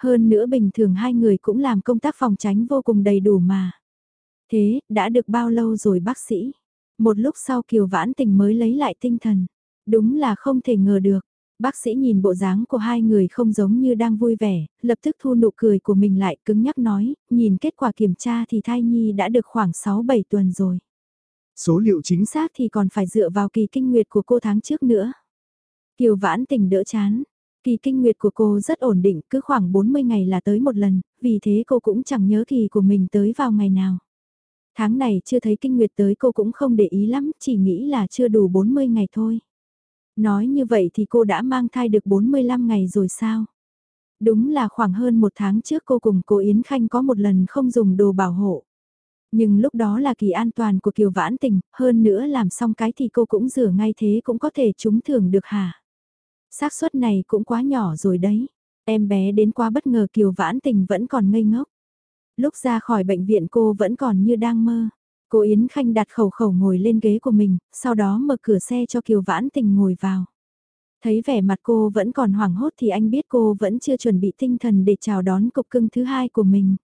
Hơn nữa bình thường hai người cũng làm công tác phòng tránh vô cùng đầy đủ mà. Thế, đã được bao lâu rồi bác sĩ? Một lúc sau Kiều Vãn Tình mới lấy lại tinh thần. Đúng là không thể ngờ được. Bác sĩ nhìn bộ dáng của hai người không giống như đang vui vẻ, lập tức thu nụ cười của mình lại cứng nhắc nói, nhìn kết quả kiểm tra thì thai nhi đã được khoảng 6-7 tuần rồi. Số liệu chính xác thì còn phải dựa vào kỳ kinh nguyệt của cô tháng trước nữa. Kiều vãn tình đỡ chán. Kỳ kinh nguyệt của cô rất ổn định, cứ khoảng 40 ngày là tới một lần, vì thế cô cũng chẳng nhớ kỳ của mình tới vào ngày nào. Tháng này chưa thấy kinh nguyệt tới cô cũng không để ý lắm, chỉ nghĩ là chưa đủ 40 ngày thôi. Nói như vậy thì cô đã mang thai được 45 ngày rồi sao? Đúng là khoảng hơn một tháng trước cô cùng cô Yến Khanh có một lần không dùng đồ bảo hộ. Nhưng lúc đó là kỳ an toàn của Kiều Vãn Tình, hơn nữa làm xong cái thì cô cũng rửa ngay thế cũng có thể trúng thưởng được hả? xác suất này cũng quá nhỏ rồi đấy. Em bé đến quá bất ngờ Kiều Vãn Tình vẫn còn ngây ngốc. Lúc ra khỏi bệnh viện cô vẫn còn như đang mơ. Cô Yến Khanh đặt khẩu khẩu ngồi lên ghế của mình, sau đó mở cửa xe cho Kiều Vãn Tình ngồi vào. Thấy vẻ mặt cô vẫn còn hoảng hốt thì anh biết cô vẫn chưa chuẩn bị tinh thần để chào đón cục cưng thứ hai của mình.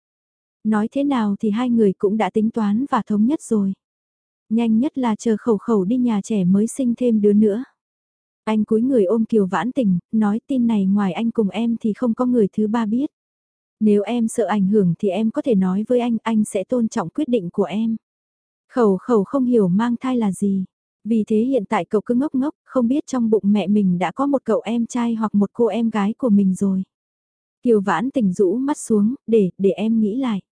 Nói thế nào thì hai người cũng đã tính toán và thống nhất rồi. Nhanh nhất là chờ khẩu khẩu đi nhà trẻ mới sinh thêm đứa nữa. Anh cúi người ôm Kiều Vãn Tình, nói tin này ngoài anh cùng em thì không có người thứ ba biết. Nếu em sợ ảnh hưởng thì em có thể nói với anh, anh sẽ tôn trọng quyết định của em. Khẩu khẩu không hiểu mang thai là gì. Vì thế hiện tại cậu cứ ngốc ngốc, không biết trong bụng mẹ mình đã có một cậu em trai hoặc một cô em gái của mình rồi. Kiều vãn tỉnh rũ mắt xuống, để, để em nghĩ lại.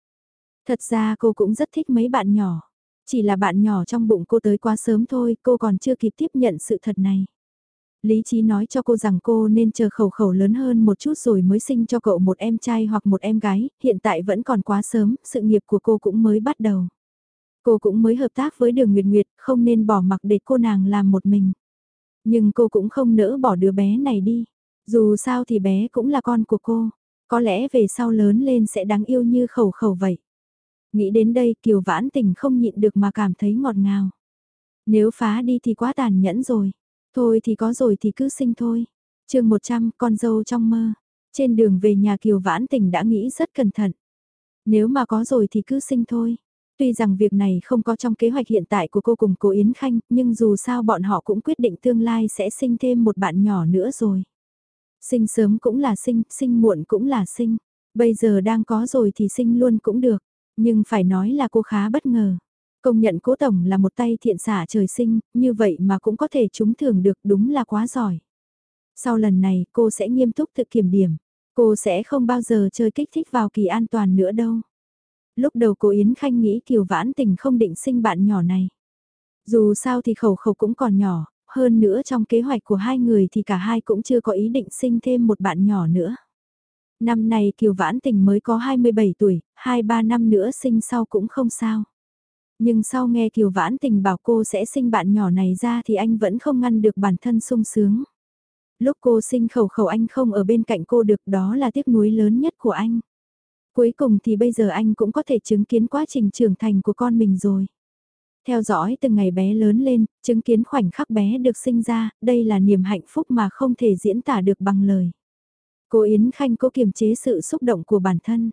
Thật ra cô cũng rất thích mấy bạn nhỏ. Chỉ là bạn nhỏ trong bụng cô tới quá sớm thôi, cô còn chưa kịp tiếp nhận sự thật này. Lý trí nói cho cô rằng cô nên chờ khẩu khẩu lớn hơn một chút rồi mới sinh cho cậu một em trai hoặc một em gái, hiện tại vẫn còn quá sớm, sự nghiệp của cô cũng mới bắt đầu. Cô cũng mới hợp tác với đường Nguyệt Nguyệt, không nên bỏ mặc để cô nàng làm một mình. Nhưng cô cũng không nỡ bỏ đứa bé này đi. Dù sao thì bé cũng là con của cô. Có lẽ về sau lớn lên sẽ đáng yêu như khẩu khẩu vậy. Nghĩ đến đây Kiều Vãn Tình không nhịn được mà cảm thấy ngọt ngào. Nếu phá đi thì quá tàn nhẫn rồi. Thôi thì có rồi thì cứ sinh thôi. chương 100 con dâu trong mơ. Trên đường về nhà Kiều Vãn Tình đã nghĩ rất cẩn thận. Nếu mà có rồi thì cứ sinh thôi. Tuy rằng việc này không có trong kế hoạch hiện tại của cô cùng cô Yến Khanh, nhưng dù sao bọn họ cũng quyết định tương lai sẽ sinh thêm một bạn nhỏ nữa rồi. Sinh sớm cũng là sinh, sinh muộn cũng là sinh. Bây giờ đang có rồi thì sinh luôn cũng được. Nhưng phải nói là cô khá bất ngờ. Công nhận cố tổng là một tay thiện xả trời sinh, như vậy mà cũng có thể trúng thưởng được đúng là quá giỏi. Sau lần này cô sẽ nghiêm túc tự kiểm điểm. Cô sẽ không bao giờ chơi kích thích vào kỳ an toàn nữa đâu. Lúc đầu cô Yến Khanh nghĩ Kiều Vãn Tình không định sinh bạn nhỏ này. Dù sao thì khẩu khẩu cũng còn nhỏ, hơn nữa trong kế hoạch của hai người thì cả hai cũng chưa có ý định sinh thêm một bạn nhỏ nữa. Năm nay Kiều Vãn Tình mới có 27 tuổi, 2-3 năm nữa sinh sau cũng không sao. Nhưng sau nghe Kiều Vãn Tình bảo cô sẽ sinh bạn nhỏ này ra thì anh vẫn không ngăn được bản thân sung sướng. Lúc cô sinh khẩu khẩu anh không ở bên cạnh cô được đó là tiếc nuối lớn nhất của anh. Cuối cùng thì bây giờ anh cũng có thể chứng kiến quá trình trưởng thành của con mình rồi. Theo dõi từng ngày bé lớn lên, chứng kiến khoảnh khắc bé được sinh ra, đây là niềm hạnh phúc mà không thể diễn tả được bằng lời. Cô Yến Khanh cố kiềm chế sự xúc động của bản thân.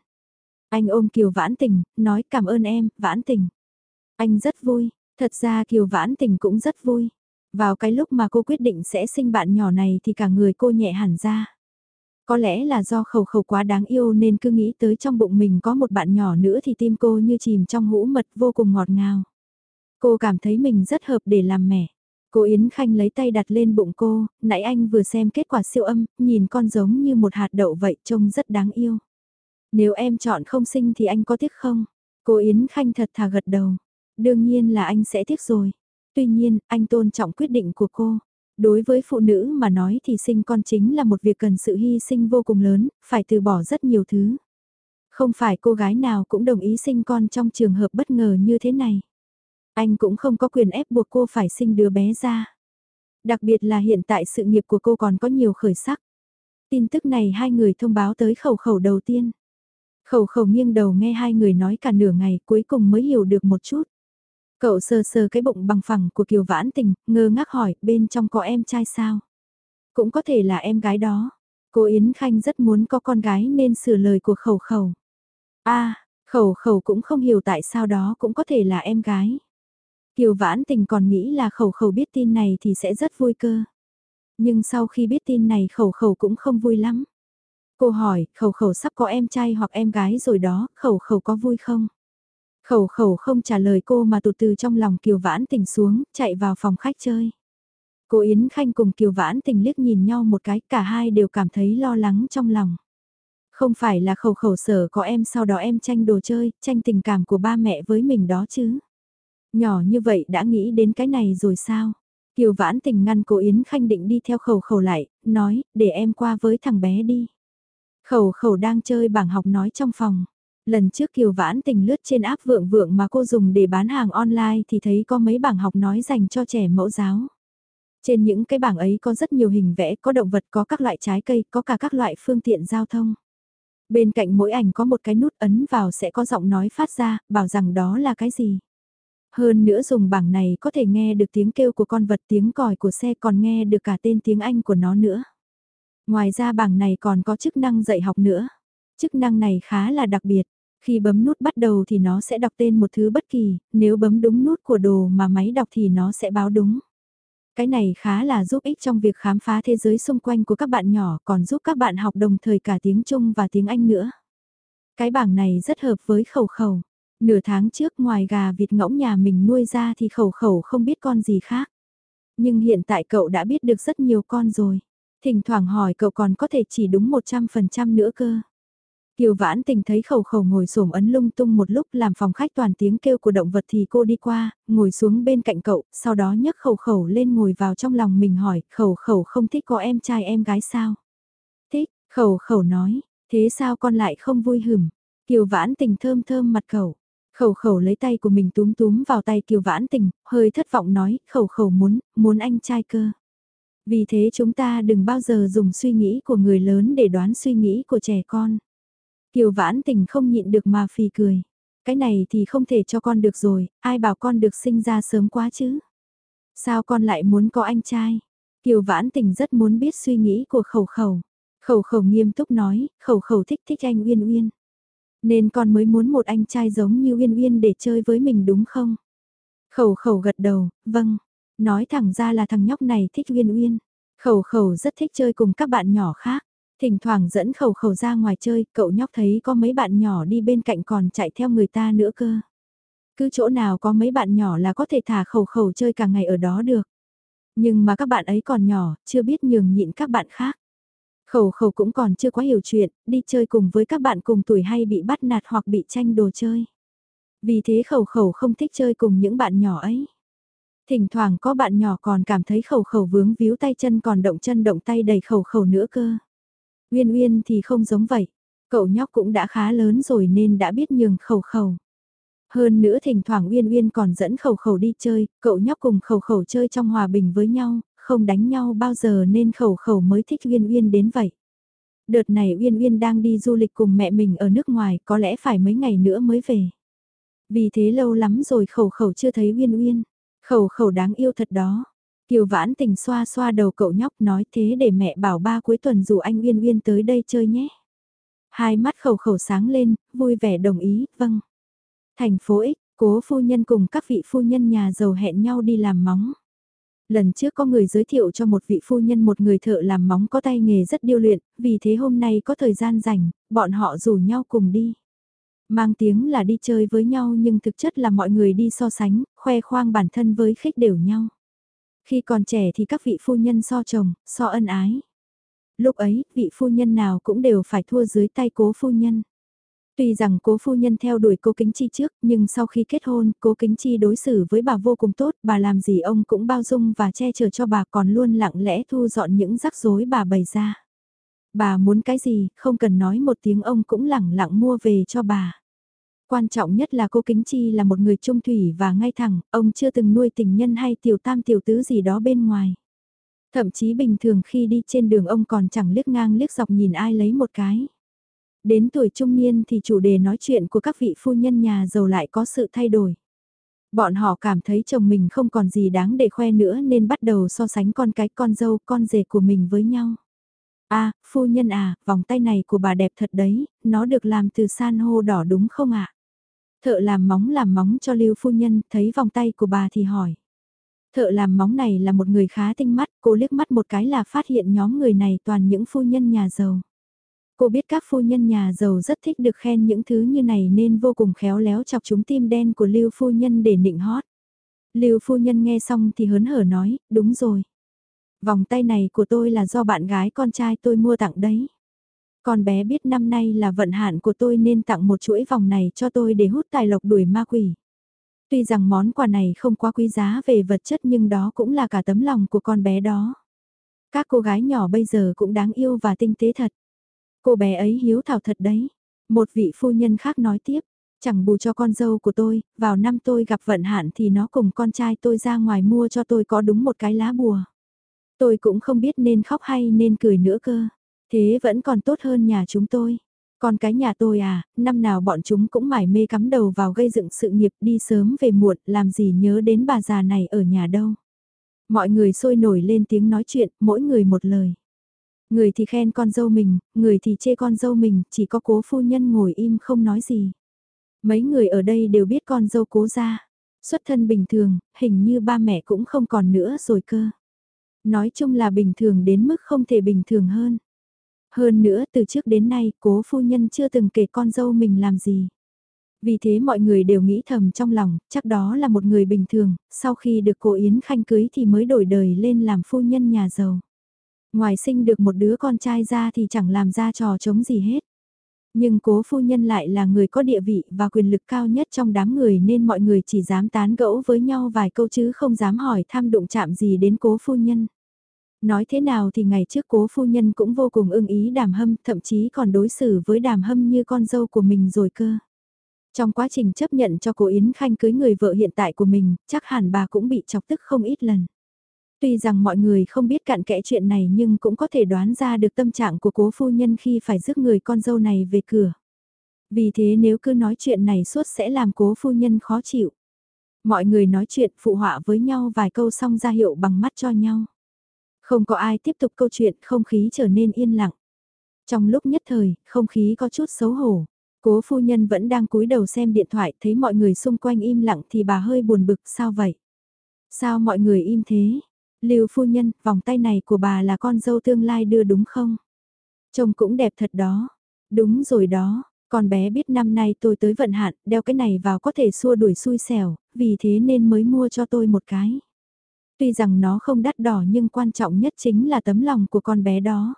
Anh ôm Kiều Vãn Tình, nói cảm ơn em, Vãn Tình. Anh rất vui, thật ra Kiều Vãn Tình cũng rất vui. Vào cái lúc mà cô quyết định sẽ sinh bạn nhỏ này thì cả người cô nhẹ hẳn ra. Có lẽ là do khẩu khẩu quá đáng yêu nên cứ nghĩ tới trong bụng mình có một bạn nhỏ nữa thì tim cô như chìm trong hũ mật vô cùng ngọt ngào. Cô cảm thấy mình rất hợp để làm mẹ. Cô Yến Khanh lấy tay đặt lên bụng cô, nãy anh vừa xem kết quả siêu âm, nhìn con giống như một hạt đậu vậy trông rất đáng yêu. Nếu em chọn không sinh thì anh có tiếc không? Cô Yến Khanh thật thà gật đầu. Đương nhiên là anh sẽ tiếc rồi. Tuy nhiên, anh tôn trọng quyết định của cô. Đối với phụ nữ mà nói thì sinh con chính là một việc cần sự hy sinh vô cùng lớn, phải từ bỏ rất nhiều thứ. Không phải cô gái nào cũng đồng ý sinh con trong trường hợp bất ngờ như thế này. Anh cũng không có quyền ép buộc cô phải sinh đứa bé ra. Đặc biệt là hiện tại sự nghiệp của cô còn có nhiều khởi sắc. Tin tức này hai người thông báo tới khẩu khẩu đầu tiên. Khẩu khẩu nghiêng đầu nghe hai người nói cả nửa ngày cuối cùng mới hiểu được một chút. Cậu sờ sờ cái bụng bằng phẳng của Kiều Vãn Tình, ngơ ngác hỏi bên trong có em trai sao? Cũng có thể là em gái đó. Cô Yến Khanh rất muốn có con gái nên sửa lời của khẩu khẩu. a khẩu khẩu cũng không hiểu tại sao đó cũng có thể là em gái. Kiều Vãn Tình còn nghĩ là khẩu khẩu biết tin này thì sẽ rất vui cơ. Nhưng sau khi biết tin này khẩu khẩu cũng không vui lắm. Cô hỏi, khẩu khẩu sắp có em trai hoặc em gái rồi đó, khẩu khẩu có vui không? Khẩu khẩu không trả lời cô mà tụt từ trong lòng Kiều Vãn Tình xuống, chạy vào phòng khách chơi. Cô Yến Khanh cùng Kiều Vãn Tình liếc nhìn nhau một cái, cả hai đều cảm thấy lo lắng trong lòng. Không phải là khẩu khẩu sở có em sau đó em tranh đồ chơi, tranh tình cảm của ba mẹ với mình đó chứ. Nhỏ như vậy đã nghĩ đến cái này rồi sao? Kiều Vãn Tình ngăn cô Yến Khanh định đi theo khẩu khẩu lại, nói, để em qua với thằng bé đi. Khẩu khẩu đang chơi bảng học nói trong phòng. Lần trước Kiều Vãn Tình lướt trên áp vượng vượng mà cô dùng để bán hàng online thì thấy có mấy bảng học nói dành cho trẻ mẫu giáo. Trên những cái bảng ấy có rất nhiều hình vẽ, có động vật, có các loại trái cây, có cả các loại phương tiện giao thông. Bên cạnh mỗi ảnh có một cái nút ấn vào sẽ có giọng nói phát ra, bảo rằng đó là cái gì. Hơn nữa dùng bảng này có thể nghe được tiếng kêu của con vật tiếng còi của xe còn nghe được cả tên tiếng Anh của nó nữa. Ngoài ra bảng này còn có chức năng dạy học nữa. Chức năng này khá là đặc biệt. Khi bấm nút bắt đầu thì nó sẽ đọc tên một thứ bất kỳ, nếu bấm đúng nút của đồ mà máy đọc thì nó sẽ báo đúng. Cái này khá là giúp ích trong việc khám phá thế giới xung quanh của các bạn nhỏ còn giúp các bạn học đồng thời cả tiếng Trung và tiếng Anh nữa. Cái bảng này rất hợp với khẩu khẩu. Nửa tháng trước ngoài gà vịt ngỗng nhà mình nuôi ra thì khẩu khẩu không biết con gì khác. Nhưng hiện tại cậu đã biết được rất nhiều con rồi. Thỉnh thoảng hỏi cậu còn có thể chỉ đúng 100% nữa cơ. Kiều vãn tình thấy khẩu khẩu ngồi xổm ấn lung tung một lúc làm phòng khách toàn tiếng kêu của động vật thì cô đi qua, ngồi xuống bên cạnh cậu, sau đó nhấc khẩu khẩu lên ngồi vào trong lòng mình hỏi, khẩu khẩu không thích có em trai em gái sao? Thích, khẩu khẩu nói, thế sao con lại không vui hửm? Kiều vãn tình thơm thơm mặt khẩu. Khẩu khẩu lấy tay của mình túm túm vào tay Kiều Vãn Tình, hơi thất vọng nói, khẩu khẩu muốn, muốn anh trai cơ. Vì thế chúng ta đừng bao giờ dùng suy nghĩ của người lớn để đoán suy nghĩ của trẻ con. Kiều Vãn Tình không nhịn được mà phì cười. Cái này thì không thể cho con được rồi, ai bảo con được sinh ra sớm quá chứ. Sao con lại muốn có anh trai? Kiều Vãn Tình rất muốn biết suy nghĩ của khẩu khẩu. Khẩu khẩu nghiêm túc nói, khẩu khẩu thích thích anh Uyên Uyên. Nên con mới muốn một anh trai giống như Uyên Uyên để chơi với mình đúng không? Khẩu khẩu gật đầu, vâng. Nói thẳng ra là thằng nhóc này thích Uyên Uyên. Khẩu khẩu rất thích chơi cùng các bạn nhỏ khác. Thỉnh thoảng dẫn khẩu khẩu ra ngoài chơi, cậu nhóc thấy có mấy bạn nhỏ đi bên cạnh còn chạy theo người ta nữa cơ. Cứ chỗ nào có mấy bạn nhỏ là có thể thả khẩu khẩu chơi cả ngày ở đó được. Nhưng mà các bạn ấy còn nhỏ, chưa biết nhường nhịn các bạn khác. Khẩu khẩu cũng còn chưa quá hiểu chuyện, đi chơi cùng với các bạn cùng tuổi hay bị bắt nạt hoặc bị tranh đồ chơi. Vì thế khẩu khẩu không thích chơi cùng những bạn nhỏ ấy. Thỉnh thoảng có bạn nhỏ còn cảm thấy khẩu khẩu vướng víu tay chân còn động chân động tay đầy khẩu khẩu nữa cơ. Uyên Uyên thì không giống vậy. Cậu nhóc cũng đã khá lớn rồi nên đã biết nhường khẩu khẩu. Hơn nữa thỉnh thoảng Uyên Uyên còn dẫn khẩu khẩu đi chơi, cậu nhóc cùng khẩu khẩu chơi trong hòa bình với nhau, không đánh nhau bao giờ nên khẩu khẩu mới thích Uyên Uyên đến vậy. Đợt này Uyên Uyên đang đi du lịch cùng mẹ mình ở nước ngoài, có lẽ phải mấy ngày nữa mới về. Vì thế lâu lắm rồi khẩu khẩu chưa thấy Uyên Uyên. Khẩu khẩu đáng yêu thật đó. Kiều vãn tình xoa xoa đầu cậu nhóc nói thế để mẹ bảo ba cuối tuần rủ anh Uyên Uyên tới đây chơi nhé. Hai mắt khẩu khẩu sáng lên, vui vẻ đồng ý, vâng. Thành phố X, cố phu nhân cùng các vị phu nhân nhà giàu hẹn nhau đi làm móng. Lần trước có người giới thiệu cho một vị phu nhân một người thợ làm móng có tay nghề rất điêu luyện, vì thế hôm nay có thời gian rảnh, bọn họ rủ nhau cùng đi. Mang tiếng là đi chơi với nhau nhưng thực chất là mọi người đi so sánh, khoe khoang bản thân với khích đều nhau. Khi còn trẻ thì các vị phu nhân so chồng, so ân ái. Lúc ấy, vị phu nhân nào cũng đều phải thua dưới tay cố phu nhân. Tuy rằng cố phu nhân theo đuổi cố kính chi trước, nhưng sau khi kết hôn, cố kính chi đối xử với bà vô cùng tốt, bà làm gì ông cũng bao dung và che chở cho bà còn luôn lặng lẽ thu dọn những rắc rối bà bày ra. Bà muốn cái gì, không cần nói một tiếng ông cũng lẳng lặng mua về cho bà. Quan trọng nhất là cô Kính Chi là một người trung thủy và ngay thẳng, ông chưa từng nuôi tình nhân hay tiểu tam tiểu tứ gì đó bên ngoài. Thậm chí bình thường khi đi trên đường ông còn chẳng liếc ngang liếc dọc nhìn ai lấy một cái. Đến tuổi trung niên thì chủ đề nói chuyện của các vị phu nhân nhà giàu lại có sự thay đổi. Bọn họ cảm thấy chồng mình không còn gì đáng để khoe nữa nên bắt đầu so sánh con cái con dâu con rể của mình với nhau. À, phu nhân à, vòng tay này của bà đẹp thật đấy, nó được làm từ san hô đỏ đúng không ạ? Thợ làm móng làm móng cho Lưu phu nhân, thấy vòng tay của bà thì hỏi. Thợ làm móng này là một người khá tinh mắt, cô liếc mắt một cái là phát hiện nhóm người này toàn những phu nhân nhà giàu. Cô biết các phu nhân nhà giàu rất thích được khen những thứ như này nên vô cùng khéo léo chọc chúng tim đen của Lưu phu nhân để nịnh hót. Lưu phu nhân nghe xong thì hớn hở nói, đúng rồi. Vòng tay này của tôi là do bạn gái con trai tôi mua tặng đấy. Con bé biết năm nay là vận hạn của tôi nên tặng một chuỗi vòng này cho tôi để hút tài lộc đuổi ma quỷ. Tuy rằng món quà này không quá quý giá về vật chất nhưng đó cũng là cả tấm lòng của con bé đó. Các cô gái nhỏ bây giờ cũng đáng yêu và tinh tế thật. Cô bé ấy hiếu thảo thật đấy. Một vị phu nhân khác nói tiếp, chẳng bù cho con dâu của tôi, vào năm tôi gặp vận hạn thì nó cùng con trai tôi ra ngoài mua cho tôi có đúng một cái lá bùa. Tôi cũng không biết nên khóc hay nên cười nữa cơ. Thế vẫn còn tốt hơn nhà chúng tôi. Còn cái nhà tôi à, năm nào bọn chúng cũng mải mê cắm đầu vào gây dựng sự nghiệp đi sớm về muộn, làm gì nhớ đến bà già này ở nhà đâu. Mọi người sôi nổi lên tiếng nói chuyện, mỗi người một lời. Người thì khen con dâu mình, người thì chê con dâu mình, chỉ có cố phu nhân ngồi im không nói gì. Mấy người ở đây đều biết con dâu cố ra. Xuất thân bình thường, hình như ba mẹ cũng không còn nữa rồi cơ. Nói chung là bình thường đến mức không thể bình thường hơn. Hơn nữa từ trước đến nay cố phu nhân chưa từng kể con dâu mình làm gì. Vì thế mọi người đều nghĩ thầm trong lòng, chắc đó là một người bình thường, sau khi được cô Yến Khanh cưới thì mới đổi đời lên làm phu nhân nhà giàu. Ngoài sinh được một đứa con trai ra thì chẳng làm ra trò chống gì hết. Nhưng cố phu nhân lại là người có địa vị và quyền lực cao nhất trong đám người nên mọi người chỉ dám tán gẫu với nhau vài câu chứ không dám hỏi thăm đụng chạm gì đến cố phu nhân. Nói thế nào thì ngày trước cố phu nhân cũng vô cùng ưng ý đàm hâm, thậm chí còn đối xử với đàm hâm như con dâu của mình rồi cơ. Trong quá trình chấp nhận cho cô Yến Khanh cưới người vợ hiện tại của mình, chắc hẳn bà cũng bị chọc tức không ít lần. Tuy rằng mọi người không biết cặn kẽ chuyện này nhưng cũng có thể đoán ra được tâm trạng của cố phu nhân khi phải rước người con dâu này về cửa. Vì thế nếu cứ nói chuyện này suốt sẽ làm cố phu nhân khó chịu. Mọi người nói chuyện phụ họa với nhau vài câu xong ra hiệu bằng mắt cho nhau. Không có ai tiếp tục câu chuyện, không khí trở nên yên lặng. Trong lúc nhất thời, không khí có chút xấu hổ. Cố phu nhân vẫn đang cúi đầu xem điện thoại, thấy mọi người xung quanh im lặng thì bà hơi buồn bực, sao vậy? Sao mọi người im thế? Lưu phu nhân, vòng tay này của bà là con dâu tương lai đưa đúng không? Trông cũng đẹp thật đó. Đúng rồi đó, con bé biết năm nay tôi tới vận hạn, đeo cái này vào có thể xua đuổi xui xẻo, vì thế nên mới mua cho tôi một cái. Tuy rằng nó không đắt đỏ nhưng quan trọng nhất chính là tấm lòng của con bé đó.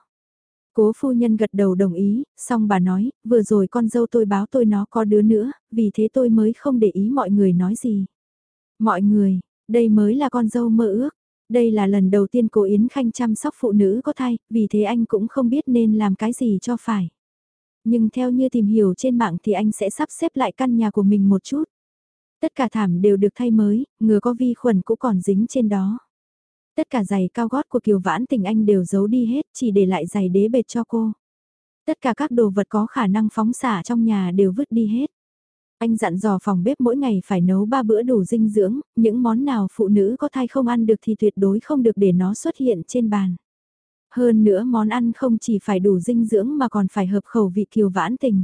Cố phu nhân gật đầu đồng ý, xong bà nói, vừa rồi con dâu tôi báo tôi nó có đứa nữa, vì thế tôi mới không để ý mọi người nói gì. Mọi người, đây mới là con dâu mơ ước. Đây là lần đầu tiên cô Yến Khanh chăm sóc phụ nữ có thai, vì thế anh cũng không biết nên làm cái gì cho phải. Nhưng theo như tìm hiểu trên mạng thì anh sẽ sắp xếp lại căn nhà của mình một chút. Tất cả thảm đều được thay mới, ngừa có vi khuẩn cũng còn dính trên đó. Tất cả giày cao gót của Kiều Vãn Tình Anh đều giấu đi hết, chỉ để lại giày đế bệt cho cô. Tất cả các đồ vật có khả năng phóng xả trong nhà đều vứt đi hết. Anh dặn dò phòng bếp mỗi ngày phải nấu ba bữa đủ dinh dưỡng, những món nào phụ nữ có thai không ăn được thì tuyệt đối không được để nó xuất hiện trên bàn. Hơn nữa món ăn không chỉ phải đủ dinh dưỡng mà còn phải hợp khẩu vị kiều vãn tình.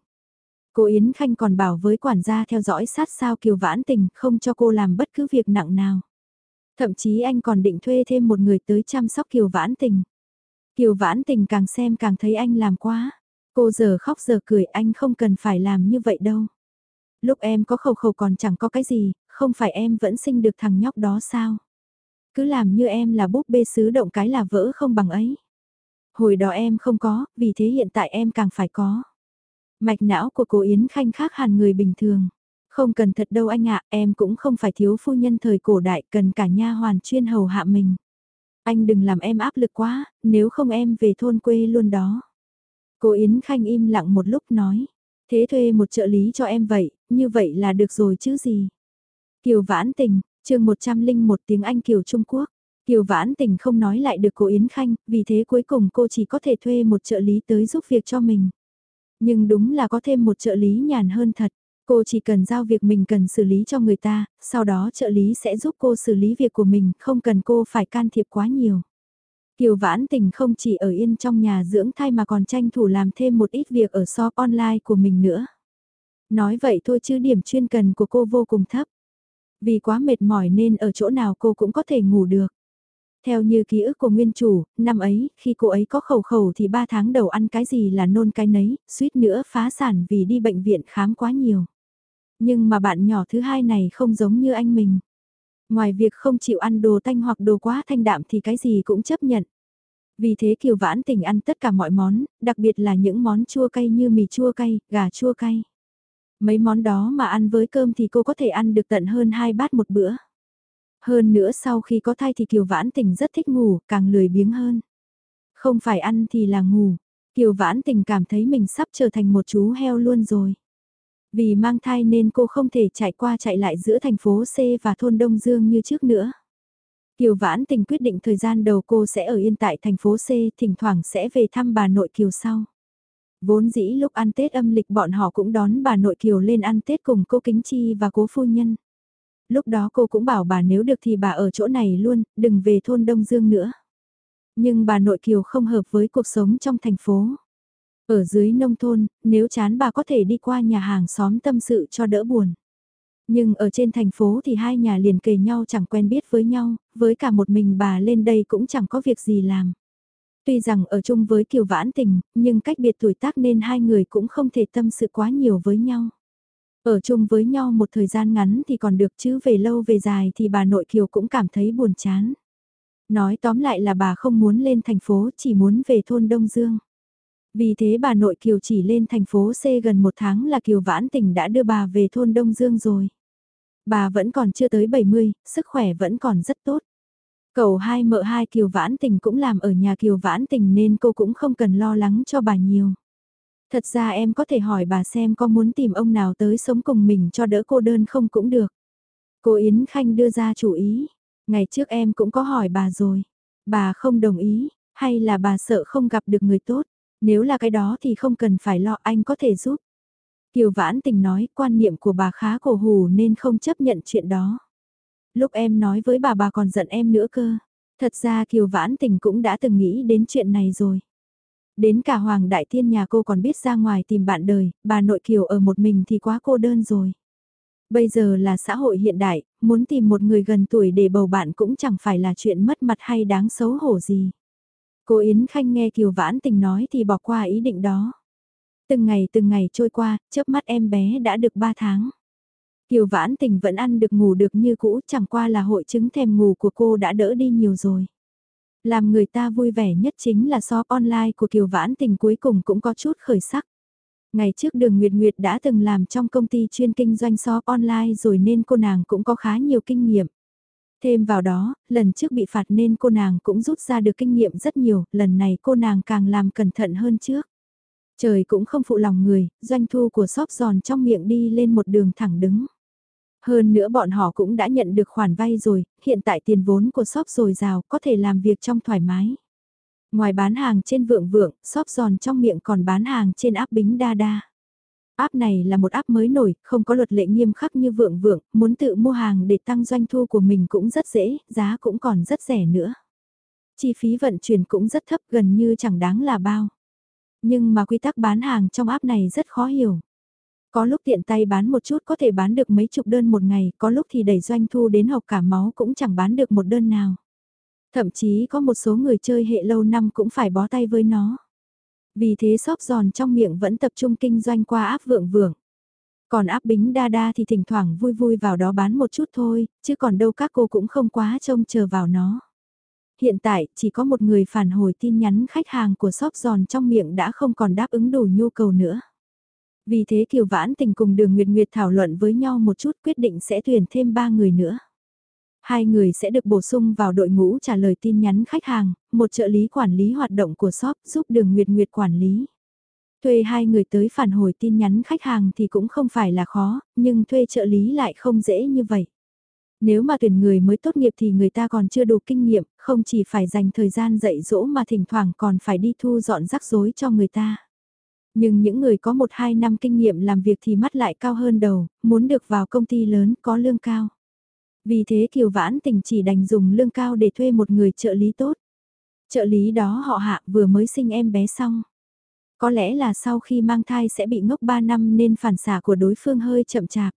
Cô Yến Khanh còn bảo với quản gia theo dõi sát sao kiều vãn tình không cho cô làm bất cứ việc nặng nào. Thậm chí anh còn định thuê thêm một người tới chăm sóc kiều vãn tình. Kiều vãn tình càng xem càng thấy anh làm quá. Cô giờ khóc giờ cười anh không cần phải làm như vậy đâu lúc em có khẩu khẩu còn chẳng có cái gì, không phải em vẫn sinh được thằng nhóc đó sao? Cứ làm như em là búp bê sứ động cái là vỡ không bằng ấy. Hồi đó em không có, vì thế hiện tại em càng phải có. Mạch não của cô Yến Khanh khác hẳn người bình thường. Không cần thật đâu anh ạ, em cũng không phải thiếu phu nhân thời cổ đại cần cả nha hoàn chuyên hầu hạ mình. Anh đừng làm em áp lực quá, nếu không em về thôn quê luôn đó. Cô Yến Khanh im lặng một lúc nói. Thế thuê một trợ lý cho em vậy, như vậy là được rồi chứ gì. Kiều Vãn Tình, chương 101 tiếng Anh Kiều Trung Quốc. Kiều Vãn Tình không nói lại được cô Yến Khanh, vì thế cuối cùng cô chỉ có thể thuê một trợ lý tới giúp việc cho mình. Nhưng đúng là có thêm một trợ lý nhàn hơn thật. Cô chỉ cần giao việc mình cần xử lý cho người ta, sau đó trợ lý sẽ giúp cô xử lý việc của mình, không cần cô phải can thiệp quá nhiều. Kiều Vãn Tình không chỉ ở yên trong nhà dưỡng thai mà còn tranh thủ làm thêm một ít việc ở shop online của mình nữa. Nói vậy thôi chứ điểm chuyên cần của cô vô cùng thấp. Vì quá mệt mỏi nên ở chỗ nào cô cũng có thể ngủ được. Theo như ký ức của nguyên chủ, năm ấy, khi cô ấy có khẩu khẩu thì 3 tháng đầu ăn cái gì là nôn cái nấy, suýt nữa phá sản vì đi bệnh viện khám quá nhiều. Nhưng mà bạn nhỏ thứ hai này không giống như anh mình. Ngoài việc không chịu ăn đồ tanh hoặc đồ quá thanh đạm thì cái gì cũng chấp nhận. Vì thế Kiều Vãn Tình ăn tất cả mọi món, đặc biệt là những món chua cay như mì chua cay, gà chua cay. Mấy món đó mà ăn với cơm thì cô có thể ăn được tận hơn hai bát một bữa. Hơn nữa sau khi có thai thì Kiều Vãn Tình rất thích ngủ, càng lười biếng hơn. Không phải ăn thì là ngủ. Kiều Vãn Tình cảm thấy mình sắp trở thành một chú heo luôn rồi. Vì mang thai nên cô không thể chạy qua chạy lại giữa thành phố C và thôn Đông Dương như trước nữa. Kiều Vãn Tình quyết định thời gian đầu cô sẽ ở yên tại thành phố C, thỉnh thoảng sẽ về thăm bà nội Kiều sau. Vốn dĩ lúc ăn Tết âm lịch bọn họ cũng đón bà nội Kiều lên ăn Tết cùng cô Kính Chi và cố phu nhân. Lúc đó cô cũng bảo bà nếu được thì bà ở chỗ này luôn, đừng về thôn Đông Dương nữa. Nhưng bà nội Kiều không hợp với cuộc sống trong thành phố. Ở dưới nông thôn, nếu chán bà có thể đi qua nhà hàng xóm tâm sự cho đỡ buồn. Nhưng ở trên thành phố thì hai nhà liền kề nhau chẳng quen biết với nhau, với cả một mình bà lên đây cũng chẳng có việc gì làm. Tuy rằng ở chung với Kiều Vãn Tình, nhưng cách biệt tuổi tác nên hai người cũng không thể tâm sự quá nhiều với nhau. Ở chung với nhau một thời gian ngắn thì còn được chứ về lâu về dài thì bà nội Kiều cũng cảm thấy buồn chán. Nói tóm lại là bà không muốn lên thành phố chỉ muốn về thôn Đông Dương. Vì thế bà nội Kiều chỉ lên thành phố C gần một tháng là Kiều Vãn Tình đã đưa bà về thôn Đông Dương rồi. Bà vẫn còn chưa tới 70, sức khỏe vẫn còn rất tốt. Cậu hai mợ hai Kiều Vãn Tình cũng làm ở nhà Kiều Vãn Tình nên cô cũng không cần lo lắng cho bà nhiều. Thật ra em có thể hỏi bà xem có muốn tìm ông nào tới sống cùng mình cho đỡ cô đơn không cũng được. Cô Yến Khanh đưa ra chủ ý. Ngày trước em cũng có hỏi bà rồi. Bà không đồng ý, hay là bà sợ không gặp được người tốt. Nếu là cái đó thì không cần phải lo anh có thể giúp. Kiều Vãn Tình nói quan niệm của bà khá cổ hủ nên không chấp nhận chuyện đó. Lúc em nói với bà bà còn giận em nữa cơ. Thật ra Kiều Vãn Tình cũng đã từng nghĩ đến chuyện này rồi. Đến cả Hoàng Đại Tiên nhà cô còn biết ra ngoài tìm bạn đời, bà nội Kiều ở một mình thì quá cô đơn rồi. Bây giờ là xã hội hiện đại, muốn tìm một người gần tuổi để bầu bạn cũng chẳng phải là chuyện mất mặt hay đáng xấu hổ gì. Cô Yến Khanh nghe Kiều Vãn Tình nói thì bỏ qua ý định đó. Từng ngày từng ngày trôi qua, chớp mắt em bé đã được 3 tháng. Kiều Vãn Tình vẫn ăn được ngủ được như cũ, chẳng qua là hội chứng thèm ngủ của cô đã đỡ đi nhiều rồi. Làm người ta vui vẻ nhất chính là shop online của Kiều Vãn Tình cuối cùng cũng có chút khởi sắc. Ngày trước đường Nguyệt Nguyệt đã từng làm trong công ty chuyên kinh doanh shop online rồi nên cô nàng cũng có khá nhiều kinh nghiệm. Thêm vào đó, lần trước bị phạt nên cô nàng cũng rút ra được kinh nghiệm rất nhiều, lần này cô nàng càng làm cẩn thận hơn trước. Trời cũng không phụ lòng người, doanh thu của shop giòn trong miệng đi lên một đường thẳng đứng. Hơn nữa bọn họ cũng đã nhận được khoản vay rồi, hiện tại tiền vốn của shop dồi dào có thể làm việc trong thoải mái. Ngoài bán hàng trên vượng vượng, shop giòn trong miệng còn bán hàng trên áp bính đa đa. App này là một app mới nổi, không có luật lệ nghiêm khắc như vượng vượng, muốn tự mua hàng để tăng doanh thu của mình cũng rất dễ, giá cũng còn rất rẻ nữa. Chi phí vận chuyển cũng rất thấp gần như chẳng đáng là bao. Nhưng mà quy tắc bán hàng trong app này rất khó hiểu. Có lúc tiện tay bán một chút có thể bán được mấy chục đơn một ngày, có lúc thì đẩy doanh thu đến học cả máu cũng chẳng bán được một đơn nào. Thậm chí có một số người chơi hệ lâu năm cũng phải bó tay với nó. Vì thế shop giòn trong miệng vẫn tập trung kinh doanh qua áp vượng vượng. Còn áp bính đa đa thì thỉnh thoảng vui vui vào đó bán một chút thôi, chứ còn đâu các cô cũng không quá trông chờ vào nó. Hiện tại, chỉ có một người phản hồi tin nhắn khách hàng của shop giòn trong miệng đã không còn đáp ứng đủ nhu cầu nữa. Vì thế Kiều Vãn Tình cùng Đường Nguyệt Nguyệt thảo luận với nhau một chút quyết định sẽ tuyển thêm 3 người nữa. Hai người sẽ được bổ sung vào đội ngũ trả lời tin nhắn khách hàng, một trợ lý quản lý hoạt động của shop giúp Đường Nguyệt Nguyệt quản lý. Thuê hai người tới phản hồi tin nhắn khách hàng thì cũng không phải là khó, nhưng thuê trợ lý lại không dễ như vậy. Nếu mà tuyển người mới tốt nghiệp thì người ta còn chưa đủ kinh nghiệm, không chỉ phải dành thời gian dạy dỗ mà thỉnh thoảng còn phải đi thu dọn rắc rối cho người ta. Nhưng những người có 1-2 năm kinh nghiệm làm việc thì mắt lại cao hơn đầu, muốn được vào công ty lớn có lương cao. Vì thế Kiều Vãn Tình chỉ đành dùng lương cao để thuê một người trợ lý tốt. Trợ lý đó họ hạ vừa mới sinh em bé xong. Có lẽ là sau khi mang thai sẽ bị ngốc 3 năm nên phản xả của đối phương hơi chậm chạp.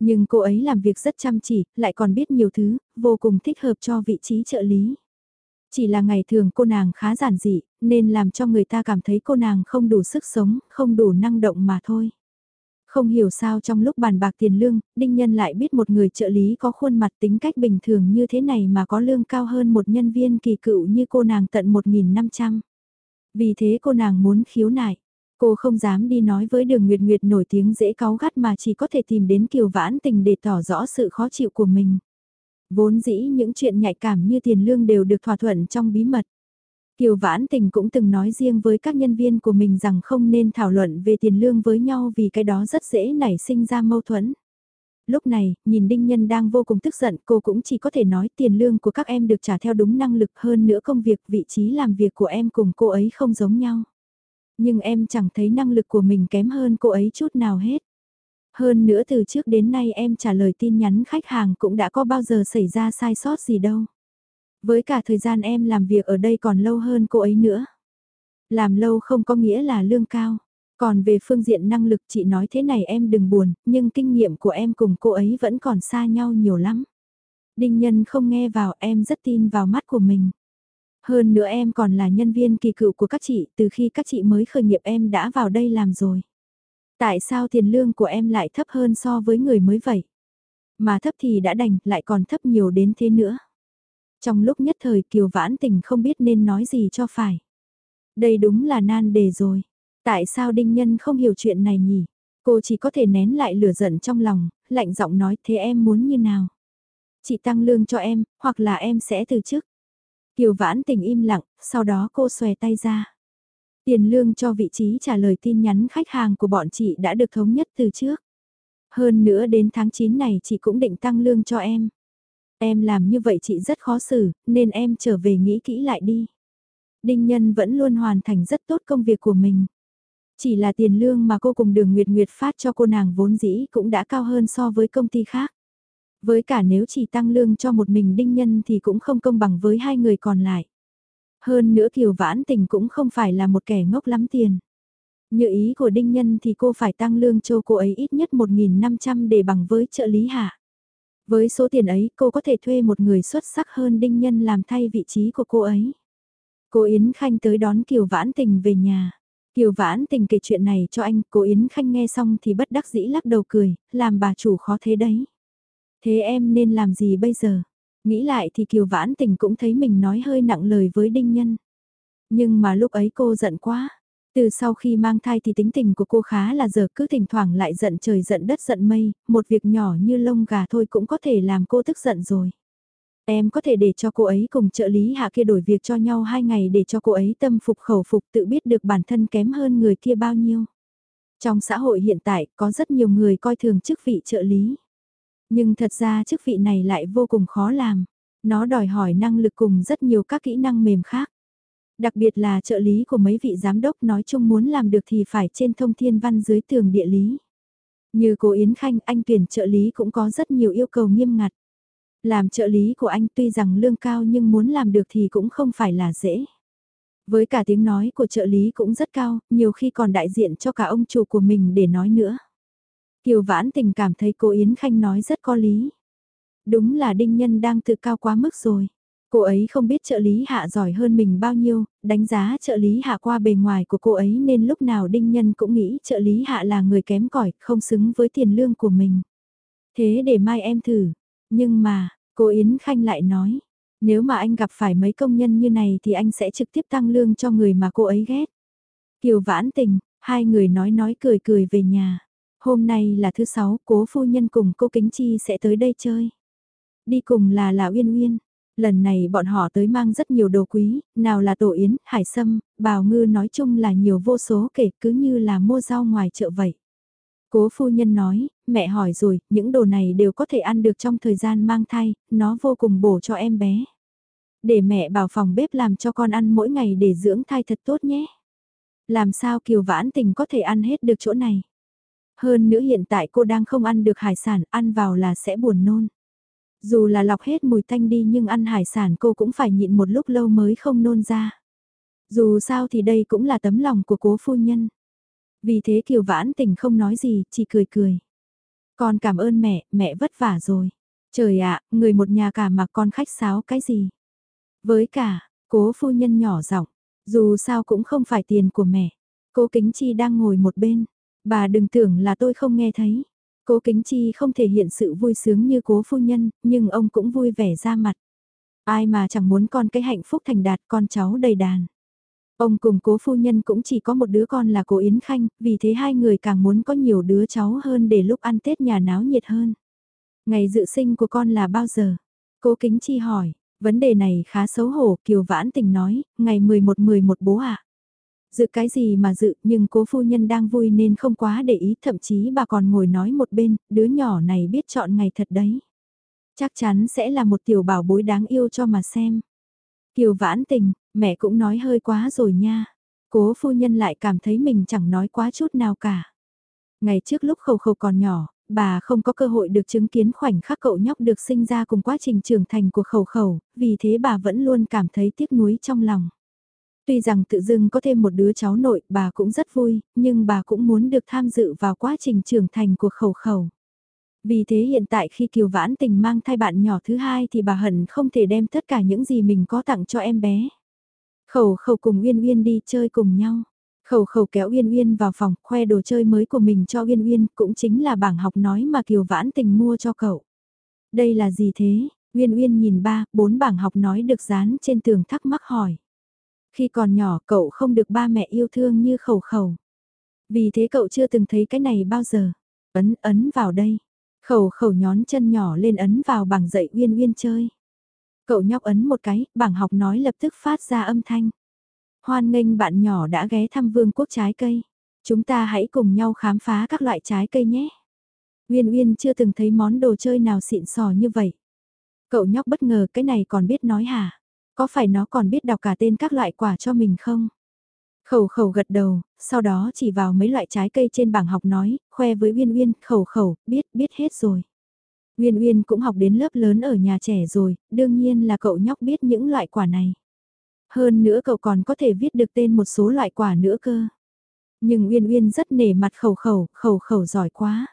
Nhưng cô ấy làm việc rất chăm chỉ, lại còn biết nhiều thứ, vô cùng thích hợp cho vị trí trợ lý. Chỉ là ngày thường cô nàng khá giản dị, nên làm cho người ta cảm thấy cô nàng không đủ sức sống, không đủ năng động mà thôi. Không hiểu sao trong lúc bàn bạc tiền lương, Đinh Nhân lại biết một người trợ lý có khuôn mặt tính cách bình thường như thế này mà có lương cao hơn một nhân viên kỳ cựu như cô nàng tận 1.500. Vì thế cô nàng muốn khiếu nại. Cô không dám đi nói với đường Nguyệt Nguyệt nổi tiếng dễ cáu gắt mà chỉ có thể tìm đến Kiều Vãn Tình để tỏ rõ sự khó chịu của mình. Vốn dĩ những chuyện nhạy cảm như tiền lương đều được thỏa thuận trong bí mật. Kiều Vãn Tình cũng từng nói riêng với các nhân viên của mình rằng không nên thảo luận về tiền lương với nhau vì cái đó rất dễ nảy sinh ra mâu thuẫn. Lúc này, nhìn Đinh Nhân đang vô cùng tức giận cô cũng chỉ có thể nói tiền lương của các em được trả theo đúng năng lực hơn nữa công việc vị trí làm việc của em cùng cô ấy không giống nhau. Nhưng em chẳng thấy năng lực của mình kém hơn cô ấy chút nào hết. Hơn nữa từ trước đến nay em trả lời tin nhắn khách hàng cũng đã có bao giờ xảy ra sai sót gì đâu. Với cả thời gian em làm việc ở đây còn lâu hơn cô ấy nữa. Làm lâu không có nghĩa là lương cao. Còn về phương diện năng lực chị nói thế này em đừng buồn, nhưng kinh nghiệm của em cùng cô ấy vẫn còn xa nhau nhiều lắm. Đinh nhân không nghe vào em rất tin vào mắt của mình. Hơn nữa em còn là nhân viên kỳ cựu của các chị, từ khi các chị mới khởi nghiệp em đã vào đây làm rồi. Tại sao tiền lương của em lại thấp hơn so với người mới vậy? Mà thấp thì đã đành, lại còn thấp nhiều đến thế nữa. Trong lúc nhất thời Kiều Vãn Tình không biết nên nói gì cho phải. Đây đúng là nan đề rồi. Tại sao Đinh Nhân không hiểu chuyện này nhỉ? Cô chỉ có thể nén lại lửa giận trong lòng, lạnh giọng nói thế em muốn như nào? Chị tăng lương cho em, hoặc là em sẽ từ chức. Kiều Vãn Tình im lặng, sau đó cô xòe tay ra. Tiền lương cho vị trí trả lời tin nhắn khách hàng của bọn chị đã được thống nhất từ trước. Hơn nữa đến tháng 9 này chị cũng định tăng lương cho em. Em làm như vậy chị rất khó xử, nên em trở về nghĩ kỹ lại đi. Đinh Nhân vẫn luôn hoàn thành rất tốt công việc của mình. Chỉ là tiền lương mà cô cùng đường Nguyệt Nguyệt phát cho cô nàng vốn dĩ cũng đã cao hơn so với công ty khác. Với cả nếu chỉ tăng lương cho một mình Đinh Nhân thì cũng không công bằng với hai người còn lại. Hơn nữa Kiều Vãn Tình cũng không phải là một kẻ ngốc lắm tiền. Như ý của Đinh Nhân thì cô phải tăng lương cho cô ấy ít nhất 1.500 để bằng với trợ lý hạ. Với số tiền ấy cô có thể thuê một người xuất sắc hơn Đinh Nhân làm thay vị trí của cô ấy. Cô Yến Khanh tới đón Kiều Vãn Tình về nhà. Kiều Vãn Tình kể chuyện này cho anh, cô Yến Khanh nghe xong thì bất đắc dĩ lắc đầu cười, làm bà chủ khó thế đấy. Thế em nên làm gì bây giờ? Nghĩ lại thì Kiều Vãn Tình cũng thấy mình nói hơi nặng lời với Đinh Nhân. Nhưng mà lúc ấy cô giận quá. Từ sau khi mang thai thì tính tình của cô khá là giờ cứ thỉnh thoảng lại giận trời giận đất giận mây, một việc nhỏ như lông gà thôi cũng có thể làm cô tức giận rồi. Em có thể để cho cô ấy cùng trợ lý hạ kia đổi việc cho nhau hai ngày để cho cô ấy tâm phục khẩu phục tự biết được bản thân kém hơn người kia bao nhiêu. Trong xã hội hiện tại có rất nhiều người coi thường chức vị trợ lý. Nhưng thật ra chức vị này lại vô cùng khó làm. Nó đòi hỏi năng lực cùng rất nhiều các kỹ năng mềm khác. Đặc biệt là trợ lý của mấy vị giám đốc nói chung muốn làm được thì phải trên thông thiên văn dưới tường địa lý. Như cô Yến Khanh, anh tuyển trợ lý cũng có rất nhiều yêu cầu nghiêm ngặt. Làm trợ lý của anh tuy rằng lương cao nhưng muốn làm được thì cũng không phải là dễ. Với cả tiếng nói của trợ lý cũng rất cao, nhiều khi còn đại diện cho cả ông chủ của mình để nói nữa. Kiều Vãn Tình cảm thấy cô Yến Khanh nói rất có lý. Đúng là Đinh Nhân đang tự cao quá mức rồi. Cô ấy không biết trợ lý hạ giỏi hơn mình bao nhiêu, đánh giá trợ lý hạ qua bề ngoài của cô ấy nên lúc nào Đinh Nhân cũng nghĩ trợ lý hạ là người kém cỏi không xứng với tiền lương của mình. Thế để mai em thử. Nhưng mà, cô Yến Khanh lại nói, nếu mà anh gặp phải mấy công nhân như này thì anh sẽ trực tiếp tăng lương cho người mà cô ấy ghét. Kiều vãn tình, hai người nói nói cười cười về nhà. Hôm nay là thứ sáu, cố phu nhân cùng cô Kính Chi sẽ tới đây chơi. Đi cùng là là Uyên Uyên. Lần này bọn họ tới mang rất nhiều đồ quý, nào là tổ yến, hải sâm, bào ngư nói chung là nhiều vô số kể cứ như là mua rau ngoài chợ vậy. Cố phu nhân nói, mẹ hỏi rồi, những đồ này đều có thể ăn được trong thời gian mang thai, nó vô cùng bổ cho em bé. Để mẹ bảo phòng bếp làm cho con ăn mỗi ngày để dưỡng thai thật tốt nhé. Làm sao Kiều Vãn Tình có thể ăn hết được chỗ này? Hơn nữa hiện tại cô đang không ăn được hải sản, ăn vào là sẽ buồn nôn. Dù là lọc hết mùi tanh đi nhưng ăn hải sản cô cũng phải nhịn một lúc lâu mới không nôn ra. Dù sao thì đây cũng là tấm lòng của cố phu nhân. Vì thế Kiều Vãn Tình không nói gì, chỉ cười cười. Con cảm ơn mẹ, mẹ vất vả rồi. Trời ạ, người một nhà cả mà con khách sáo cái gì. Với cả, cố phu nhân nhỏ giọng dù sao cũng không phải tiền của mẹ. Cố Kính Chi đang ngồi một bên. Bà đừng tưởng là tôi không nghe thấy. Cố Kính Chi không thể hiện sự vui sướng như cố phu nhân, nhưng ông cũng vui vẻ ra mặt. Ai mà chẳng muốn con cái hạnh phúc thành đạt con cháu đầy đàn. Ông cùng cố phu nhân cũng chỉ có một đứa con là cố Yến Khanh, vì thế hai người càng muốn có nhiều đứa cháu hơn để lúc ăn Tết nhà náo nhiệt hơn. Ngày dự sinh của con là bao giờ? Cố Kính Chi hỏi, vấn đề này khá xấu hổ, Kiều Vãn Tình nói, ngày 11-11 bố ạ. À? Dự cái gì mà dự, nhưng cố phu nhân đang vui nên không quá để ý, thậm chí bà còn ngồi nói một bên, đứa nhỏ này biết chọn ngày thật đấy. Chắc chắn sẽ là một tiểu bảo bối đáng yêu cho mà xem. Kiều vãn tình, mẹ cũng nói hơi quá rồi nha. Cố phu nhân lại cảm thấy mình chẳng nói quá chút nào cả. Ngày trước lúc khẩu khẩu còn nhỏ, bà không có cơ hội được chứng kiến khoảnh khắc cậu nhóc được sinh ra cùng quá trình trưởng thành của khẩu khẩu, vì thế bà vẫn luôn cảm thấy tiếc nuối trong lòng. Tuy rằng tự dưng có thêm một đứa cháu nội, bà cũng rất vui, nhưng bà cũng muốn được tham dự vào quá trình trưởng thành của khẩu khẩu. Vì thế hiện tại khi Kiều Vãn Tình mang thai bạn nhỏ thứ hai thì bà hận không thể đem tất cả những gì mình có tặng cho em bé. Khẩu khẩu cùng Uyên Uyên đi chơi cùng nhau. Khẩu khẩu kéo Uyên Uyên vào phòng, khoe đồ chơi mới của mình cho Uyên Uyên, cũng chính là bảng học nói mà Kiều Vãn Tình mua cho cậu. Đây là gì thế? Uyên Uyên nhìn ba, bốn bảng học nói được dán trên tường thắc mắc hỏi. Khi còn nhỏ cậu không được ba mẹ yêu thương như khẩu khẩu. Vì thế cậu chưa từng thấy cái này bao giờ. Ấn ấn vào đây. Khẩu khẩu nhón chân nhỏ lên ấn vào bảng dạy Uyên Uyên chơi. Cậu nhóc ấn một cái, bảng học nói lập tức phát ra âm thanh. Hoan nghênh bạn nhỏ đã ghé thăm vương quốc trái cây. Chúng ta hãy cùng nhau khám phá các loại trái cây nhé. Uyên Uyên chưa từng thấy món đồ chơi nào xịn sò như vậy. Cậu nhóc bất ngờ cái này còn biết nói hả? Có phải nó còn biết đọc cả tên các loại quả cho mình không? Khẩu khẩu gật đầu, sau đó chỉ vào mấy loại trái cây trên bảng học nói, khoe với Uyên Uyên, khẩu khẩu, biết, biết hết rồi. Uyên Uyên cũng học đến lớp lớn ở nhà trẻ rồi, đương nhiên là cậu nhóc biết những loại quả này. Hơn nữa cậu còn có thể viết được tên một số loại quả nữa cơ. Nhưng Uyên Uyên rất nể mặt khẩu khẩu, khẩu khẩu giỏi quá.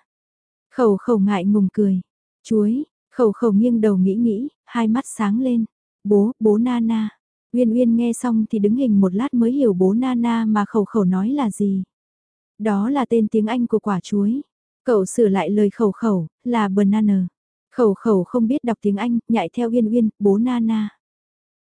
Khẩu khẩu ngại ngùng cười. Chuối, khẩu khẩu nghiêng đầu nghĩ nghĩ, hai mắt sáng lên. Bố, bố Nana. Uyên Uyên nghe xong thì đứng hình một lát mới hiểu bố Nana mà khẩu khẩu nói là gì. Đó là tên tiếng Anh của quả chuối. Cậu sửa lại lời khẩu khẩu, là banana. Khẩu khẩu không biết đọc tiếng Anh, nhại theo Uyên Uyên, bố Nana.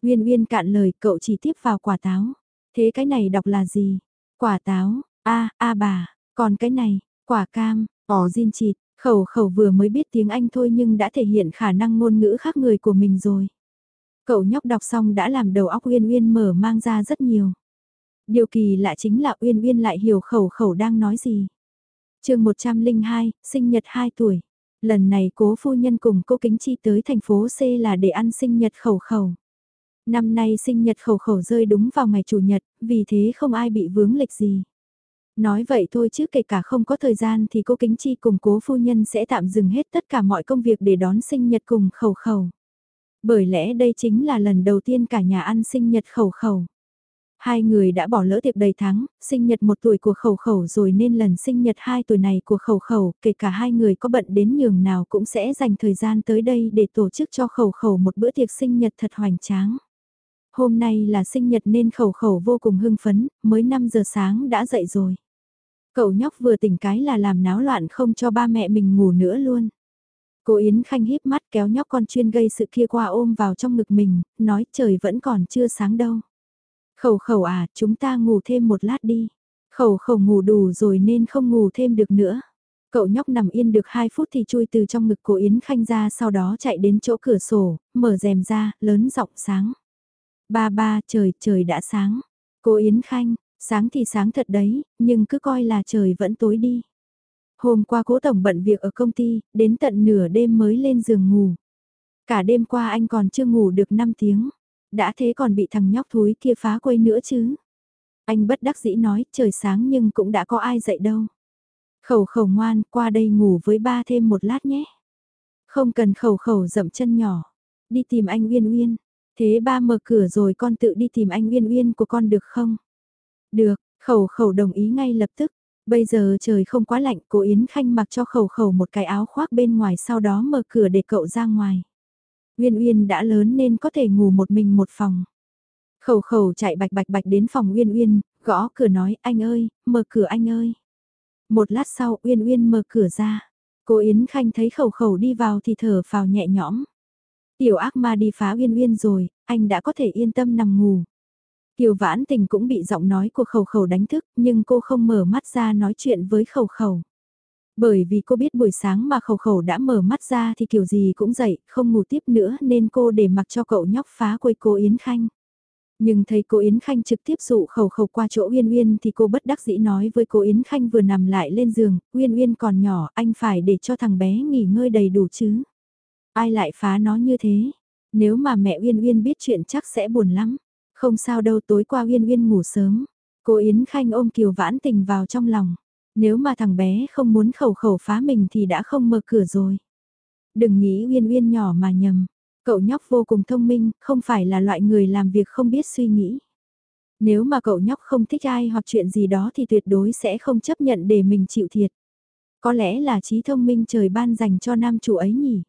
Uyên Uyên cạn lời, cậu chỉ tiếp vào quả táo. Thế cái này đọc là gì? Quả táo, a a bà, còn cái này, quả cam, ỏ diên chịt, khẩu khẩu vừa mới biết tiếng Anh thôi nhưng đã thể hiện khả năng ngôn ngữ khác người của mình rồi. Cậu nhóc đọc xong đã làm đầu óc Uyên Uyên mở mang ra rất nhiều. Điều kỳ lạ chính là Uyên Uyên lại hiểu khẩu khẩu đang nói gì. chương 102, sinh nhật 2 tuổi. Lần này cố phu nhân cùng cô Kính Chi tới thành phố C là để ăn sinh nhật khẩu khẩu. Năm nay sinh nhật khẩu khẩu rơi đúng vào ngày chủ nhật, vì thế không ai bị vướng lịch gì. Nói vậy thôi chứ kể cả không có thời gian thì cô Kính Chi cùng cố phu nhân sẽ tạm dừng hết tất cả mọi công việc để đón sinh nhật cùng khẩu khẩu. Bởi lẽ đây chính là lần đầu tiên cả nhà ăn sinh nhật khẩu khẩu. Hai người đã bỏ lỡ tiệc đầy tháng, sinh nhật một tuổi của khẩu khẩu rồi nên lần sinh nhật hai tuổi này của khẩu khẩu, kể cả hai người có bận đến nhường nào cũng sẽ dành thời gian tới đây để tổ chức cho khẩu khẩu một bữa tiệc sinh nhật thật hoành tráng. Hôm nay là sinh nhật nên khẩu khẩu vô cùng hưng phấn, mới 5 giờ sáng đã dậy rồi. Cậu nhóc vừa tỉnh cái là làm náo loạn không cho ba mẹ mình ngủ nữa luôn. Cô Yến Khanh híp mắt kéo nhóc con chuyên gây sự kia qua ôm vào trong ngực mình, nói trời vẫn còn chưa sáng đâu. Khẩu khẩu à, chúng ta ngủ thêm một lát đi. Khẩu khẩu ngủ đủ rồi nên không ngủ thêm được nữa. Cậu nhóc nằm yên được 2 phút thì chui từ trong ngực cô Yến Khanh ra sau đó chạy đến chỗ cửa sổ, mở rèm ra, lớn giọng sáng. Ba ba, trời, trời đã sáng. Cô Yến Khanh, sáng thì sáng thật đấy, nhưng cứ coi là trời vẫn tối đi. Hôm qua cố tổng bận việc ở công ty, đến tận nửa đêm mới lên giường ngủ. Cả đêm qua anh còn chưa ngủ được 5 tiếng. Đã thế còn bị thằng nhóc thúi kia phá quây nữa chứ. Anh bất đắc dĩ nói trời sáng nhưng cũng đã có ai dậy đâu. Khẩu khẩu ngoan qua đây ngủ với ba thêm một lát nhé. Không cần khẩu khẩu dậm chân nhỏ. Đi tìm anh Uyên Uyên. Thế ba mở cửa rồi con tự đi tìm anh Uyên Uyên của con được không? Được, khẩu khẩu đồng ý ngay lập tức. Bây giờ trời không quá lạnh, cô Yến Khanh mặc cho khẩu khẩu một cái áo khoác bên ngoài sau đó mở cửa để cậu ra ngoài. Uyên Uyên đã lớn nên có thể ngủ một mình một phòng. Khẩu khẩu chạy bạch bạch bạch đến phòng Uyên Uyên, gõ cửa nói anh ơi, mở cửa anh ơi. Một lát sau Uyên Uyên mở cửa ra. Cô Yến Khanh thấy khẩu khẩu đi vào thì thở phào nhẹ nhõm. Tiểu ác ma đi phá Uyên Uyên rồi, anh đã có thể yên tâm nằm ngủ. Kiều Vãn Tình cũng bị giọng nói của khẩu khẩu đánh thức, nhưng cô không mở mắt ra nói chuyện với khẩu khẩu. Bởi vì cô biết buổi sáng mà khẩu khẩu đã mở mắt ra thì kiểu gì cũng dậy, không ngủ tiếp nữa nên cô để mặc cho cậu nhóc phá quấy cô Yến Khanh. Nhưng thấy cô Yến Khanh trực tiếp dụ khẩu khẩu qua chỗ Uyên Uyên thì cô bất đắc dĩ nói với cô Yến Khanh vừa nằm lại lên giường, Uyên Uyên còn nhỏ, anh phải để cho thằng bé nghỉ ngơi đầy đủ chứ. Ai lại phá nó như thế? Nếu mà mẹ Uyên Uyên biết chuyện chắc sẽ buồn lắm. Không sao đâu tối qua Uyên Uyên ngủ sớm. Cô Yến Khanh ôm Kiều Vãn Tình vào trong lòng. Nếu mà thằng bé không muốn khẩu khẩu phá mình thì đã không mở cửa rồi. Đừng nghĩ Uyên Uyên nhỏ mà nhầm. Cậu nhóc vô cùng thông minh, không phải là loại người làm việc không biết suy nghĩ. Nếu mà cậu nhóc không thích ai hoặc chuyện gì đó thì tuyệt đối sẽ không chấp nhận để mình chịu thiệt. Có lẽ là trí thông minh trời ban dành cho nam chủ ấy nhỉ.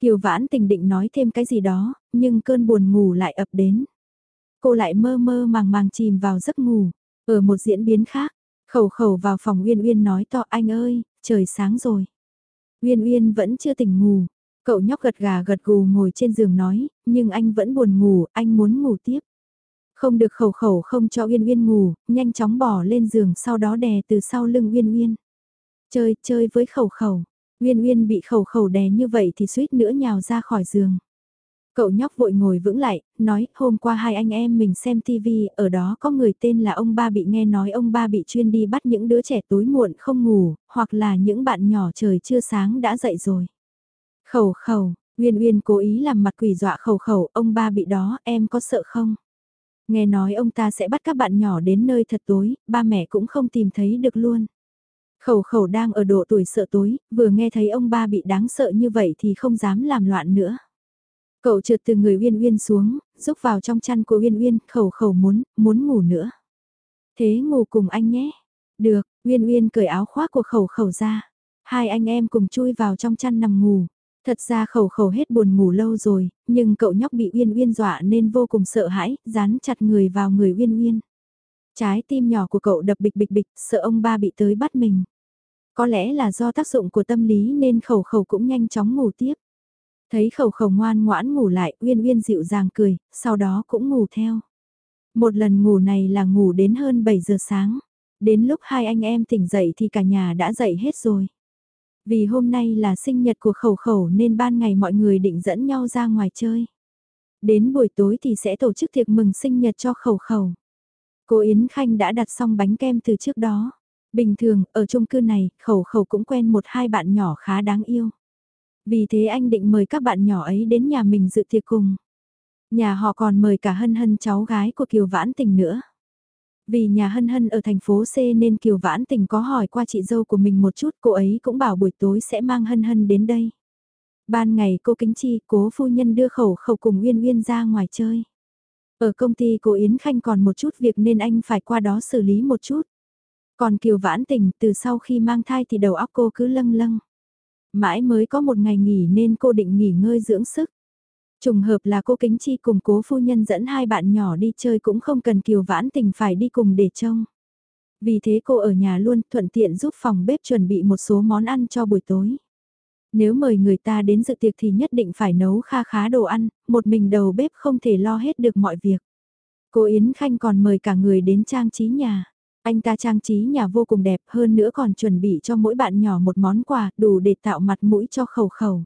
Kiều Vãn Tình định nói thêm cái gì đó, nhưng cơn buồn ngủ lại ập đến. Cô lại mơ mơ màng màng chìm vào giấc ngủ. Ở một diễn biến khác, khẩu khẩu vào phòng Uyên Uyên nói to anh ơi, trời sáng rồi. Uyên Uyên vẫn chưa tỉnh ngủ, cậu nhóc gật gà gật gù ngồi trên giường nói, nhưng anh vẫn buồn ngủ, anh muốn ngủ tiếp. Không được khẩu khẩu không cho Uyên Uyên ngủ, nhanh chóng bỏ lên giường sau đó đè từ sau lưng Uyên Uyên. Chơi, chơi với khẩu khẩu. Uyên Uyên bị khẩu khẩu đè như vậy thì suýt nữa nhào ra khỏi giường. Cậu nhóc vội ngồi vững lại, nói hôm qua hai anh em mình xem TV, ở đó có người tên là ông ba bị nghe nói ông ba bị chuyên đi bắt những đứa trẻ tối muộn không ngủ, hoặc là những bạn nhỏ trời chưa sáng đã dậy rồi. Khẩu khẩu, Uyên Uyên cố ý làm mặt quỷ dọa khẩu khẩu, ông ba bị đó, em có sợ không? Nghe nói ông ta sẽ bắt các bạn nhỏ đến nơi thật tối, ba mẹ cũng không tìm thấy được luôn. Khẩu khẩu đang ở độ tuổi sợ tối, vừa nghe thấy ông ba bị đáng sợ như vậy thì không dám làm loạn nữa. Cậu trượt từ người Uyên Uyên xuống, rúc vào trong chăn của Uyên Uyên, khẩu khẩu muốn, muốn ngủ nữa. Thế ngủ cùng anh nhé. Được, Uyên Uyên cởi áo khoác của khẩu khẩu ra. Hai anh em cùng chui vào trong chăn nằm ngủ. Thật ra khẩu khẩu hết buồn ngủ lâu rồi, nhưng cậu nhóc bị Uyên Uyên dọa nên vô cùng sợ hãi, dán chặt người vào người Uyên Uyên. Trái tim nhỏ của cậu đập bịch bịch bịch, sợ ông ba bị tới bắt mình. Có lẽ là do tác dụng của tâm lý nên khẩu khẩu cũng nhanh chóng ngủ tiếp. Thấy khẩu khẩu ngoan ngoãn ngủ lại, Uyên Uyên dịu dàng cười, sau đó cũng ngủ theo. Một lần ngủ này là ngủ đến hơn 7 giờ sáng. Đến lúc hai anh em tỉnh dậy thì cả nhà đã dậy hết rồi. Vì hôm nay là sinh nhật của khẩu khẩu nên ban ngày mọi người định dẫn nhau ra ngoài chơi. Đến buổi tối thì sẽ tổ chức tiệc mừng sinh nhật cho khẩu khẩu. Cô Yến Khanh đã đặt xong bánh kem từ trước đó. Bình thường, ở chung cư này, khẩu khẩu cũng quen một hai bạn nhỏ khá đáng yêu. Vì thế anh định mời các bạn nhỏ ấy đến nhà mình dự tiệc cùng. Nhà họ còn mời cả Hân Hân cháu gái của Kiều Vãn Tình nữa. Vì nhà Hân Hân ở thành phố C nên Kiều Vãn Tình có hỏi qua chị dâu của mình một chút, cô ấy cũng bảo buổi tối sẽ mang Hân Hân đến đây. Ban ngày cô Kính Chi, cố phu nhân đưa khẩu khẩu cùng Uyên Uyên ra ngoài chơi. Ở công ty cô Yến Khanh còn một chút việc nên anh phải qua đó xử lý một chút. Còn Kiều Vãn Tình từ sau khi mang thai thì đầu óc cô cứ lâng lâng. Mãi mới có một ngày nghỉ nên cô định nghỉ ngơi dưỡng sức. Trùng hợp là cô Kính Chi cùng cố phu nhân dẫn hai bạn nhỏ đi chơi cũng không cần Kiều Vãn Tình phải đi cùng để trông. Vì thế cô ở nhà luôn thuận tiện giúp phòng bếp chuẩn bị một số món ăn cho buổi tối. Nếu mời người ta đến dự tiệc thì nhất định phải nấu kha khá đồ ăn, một mình đầu bếp không thể lo hết được mọi việc. Cô Yến Khanh còn mời cả người đến trang trí nhà. Anh ta trang trí nhà vô cùng đẹp hơn nữa còn chuẩn bị cho mỗi bạn nhỏ một món quà đủ để tạo mặt mũi cho khẩu khẩu.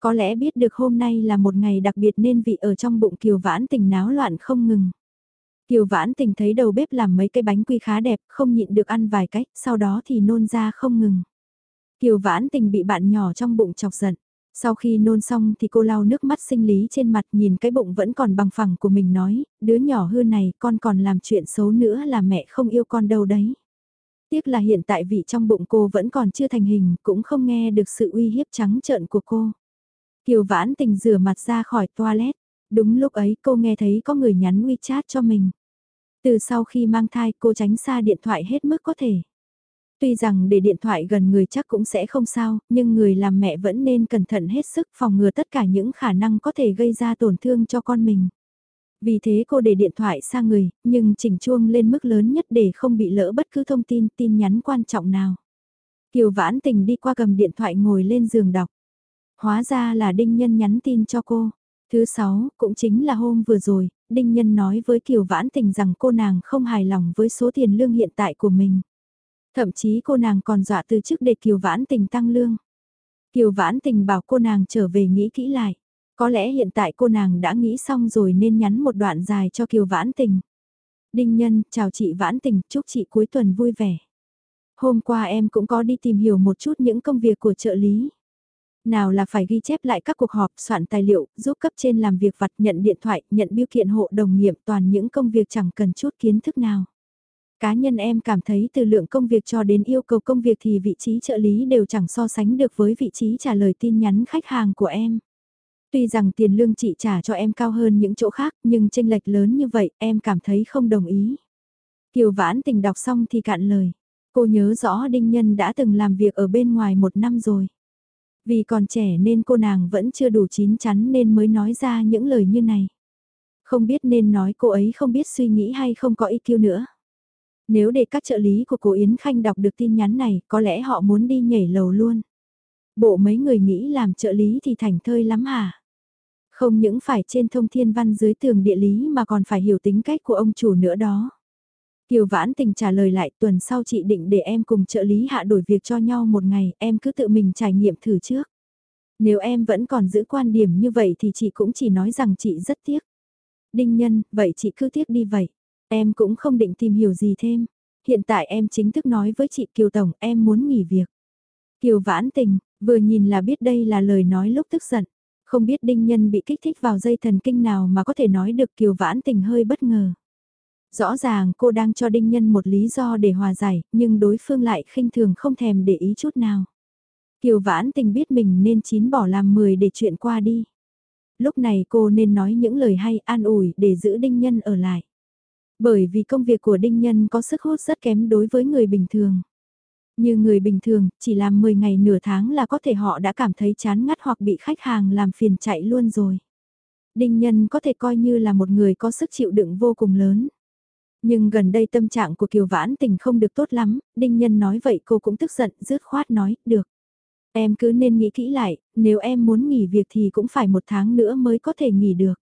Có lẽ biết được hôm nay là một ngày đặc biệt nên vị ở trong bụng Kiều Vãn Tình náo loạn không ngừng. Kiều Vãn Tình thấy đầu bếp làm mấy cái bánh quy khá đẹp, không nhịn được ăn vài cách, sau đó thì nôn ra không ngừng. Kiều Vãn Tình bị bạn nhỏ trong bụng chọc giận. Sau khi nôn xong thì cô lau nước mắt sinh lý trên mặt nhìn cái bụng vẫn còn bằng phẳng của mình nói, đứa nhỏ hư này con còn làm chuyện xấu nữa là mẹ không yêu con đâu đấy. Tiếc là hiện tại vị trong bụng cô vẫn còn chưa thành hình, cũng không nghe được sự uy hiếp trắng trợn của cô. Kiều vãn tình rửa mặt ra khỏi toilet, đúng lúc ấy cô nghe thấy có người nhắn WeChat cho mình. Từ sau khi mang thai cô tránh xa điện thoại hết mức có thể. Tuy rằng để điện thoại gần người chắc cũng sẽ không sao, nhưng người làm mẹ vẫn nên cẩn thận hết sức phòng ngừa tất cả những khả năng có thể gây ra tổn thương cho con mình. Vì thế cô để điện thoại xa người, nhưng chỉnh chuông lên mức lớn nhất để không bị lỡ bất cứ thông tin, tin nhắn quan trọng nào. Kiều vãn tình đi qua cầm điện thoại ngồi lên giường đọc. Hóa ra là Đinh Nhân nhắn tin cho cô. Thứ sáu, cũng chính là hôm vừa rồi, Đinh Nhân nói với Kiều Vãn Tình rằng cô nàng không hài lòng với số tiền lương hiện tại của mình. Thậm chí cô nàng còn dọa từ chức để Kiều Vãn Tình tăng lương. Kiều Vãn Tình bảo cô nàng trở về nghĩ kỹ lại. Có lẽ hiện tại cô nàng đã nghĩ xong rồi nên nhắn một đoạn dài cho Kiều Vãn Tình. Đinh Nhân, chào chị Vãn Tình, chúc chị cuối tuần vui vẻ. Hôm qua em cũng có đi tìm hiểu một chút những công việc của trợ lý. Nào là phải ghi chép lại các cuộc họp, soạn tài liệu, giúp cấp trên làm việc vặt, nhận điện thoại, nhận biêu kiện hộ đồng nghiệp toàn những công việc chẳng cần chút kiến thức nào. Cá nhân em cảm thấy từ lượng công việc cho đến yêu cầu công việc thì vị trí trợ lý đều chẳng so sánh được với vị trí trả lời tin nhắn khách hàng của em. Tuy rằng tiền lương chị trả cho em cao hơn những chỗ khác, nhưng tranh lệch lớn như vậy, em cảm thấy không đồng ý. Kiều Vãn Tình đọc xong thì cạn lời. Cô nhớ rõ Đinh Nhân đã từng làm việc ở bên ngoài một năm rồi. Vì còn trẻ nên cô nàng vẫn chưa đủ chín chắn nên mới nói ra những lời như này. Không biết nên nói cô ấy không biết suy nghĩ hay không có IQ nữa. Nếu để các trợ lý của cô Yến Khanh đọc được tin nhắn này, có lẽ họ muốn đi nhảy lầu luôn. Bộ mấy người nghĩ làm trợ lý thì thành thơi lắm hả? Không những phải trên thông thiên văn dưới tường địa lý mà còn phải hiểu tính cách của ông chủ nữa đó. Kiều Vãn Tình trả lời lại tuần sau chị định để em cùng trợ lý hạ đổi việc cho nhau một ngày, em cứ tự mình trải nghiệm thử trước. Nếu em vẫn còn giữ quan điểm như vậy thì chị cũng chỉ nói rằng chị rất tiếc. Đinh Nhân, vậy chị cứ tiếc đi vậy. Em cũng không định tìm hiểu gì thêm. Hiện tại em chính thức nói với chị Kiều Tổng em muốn nghỉ việc. Kiều Vãn Tình, vừa nhìn là biết đây là lời nói lúc tức giận. Không biết Đinh Nhân bị kích thích vào dây thần kinh nào mà có thể nói được Kiều Vãn Tình hơi bất ngờ. Rõ ràng cô đang cho Đinh Nhân một lý do để hòa giải, nhưng đối phương lại khinh thường không thèm để ý chút nào. Kiều Vãn Tình biết mình nên chín bỏ làm 10 để chuyện qua đi. Lúc này cô nên nói những lời hay an ủi để giữ Đinh Nhân ở lại. Bởi vì công việc của Đinh Nhân có sức hút rất kém đối với người bình thường. Như người bình thường, chỉ làm 10 ngày nửa tháng là có thể họ đã cảm thấy chán ngắt hoặc bị khách hàng làm phiền chạy luôn rồi. Đinh Nhân có thể coi như là một người có sức chịu đựng vô cùng lớn. Nhưng gần đây tâm trạng của Kiều Vãn Tình không được tốt lắm, Đinh Nhân nói vậy cô cũng tức giận, rứt khoát nói, được. Em cứ nên nghĩ kỹ lại, nếu em muốn nghỉ việc thì cũng phải một tháng nữa mới có thể nghỉ được.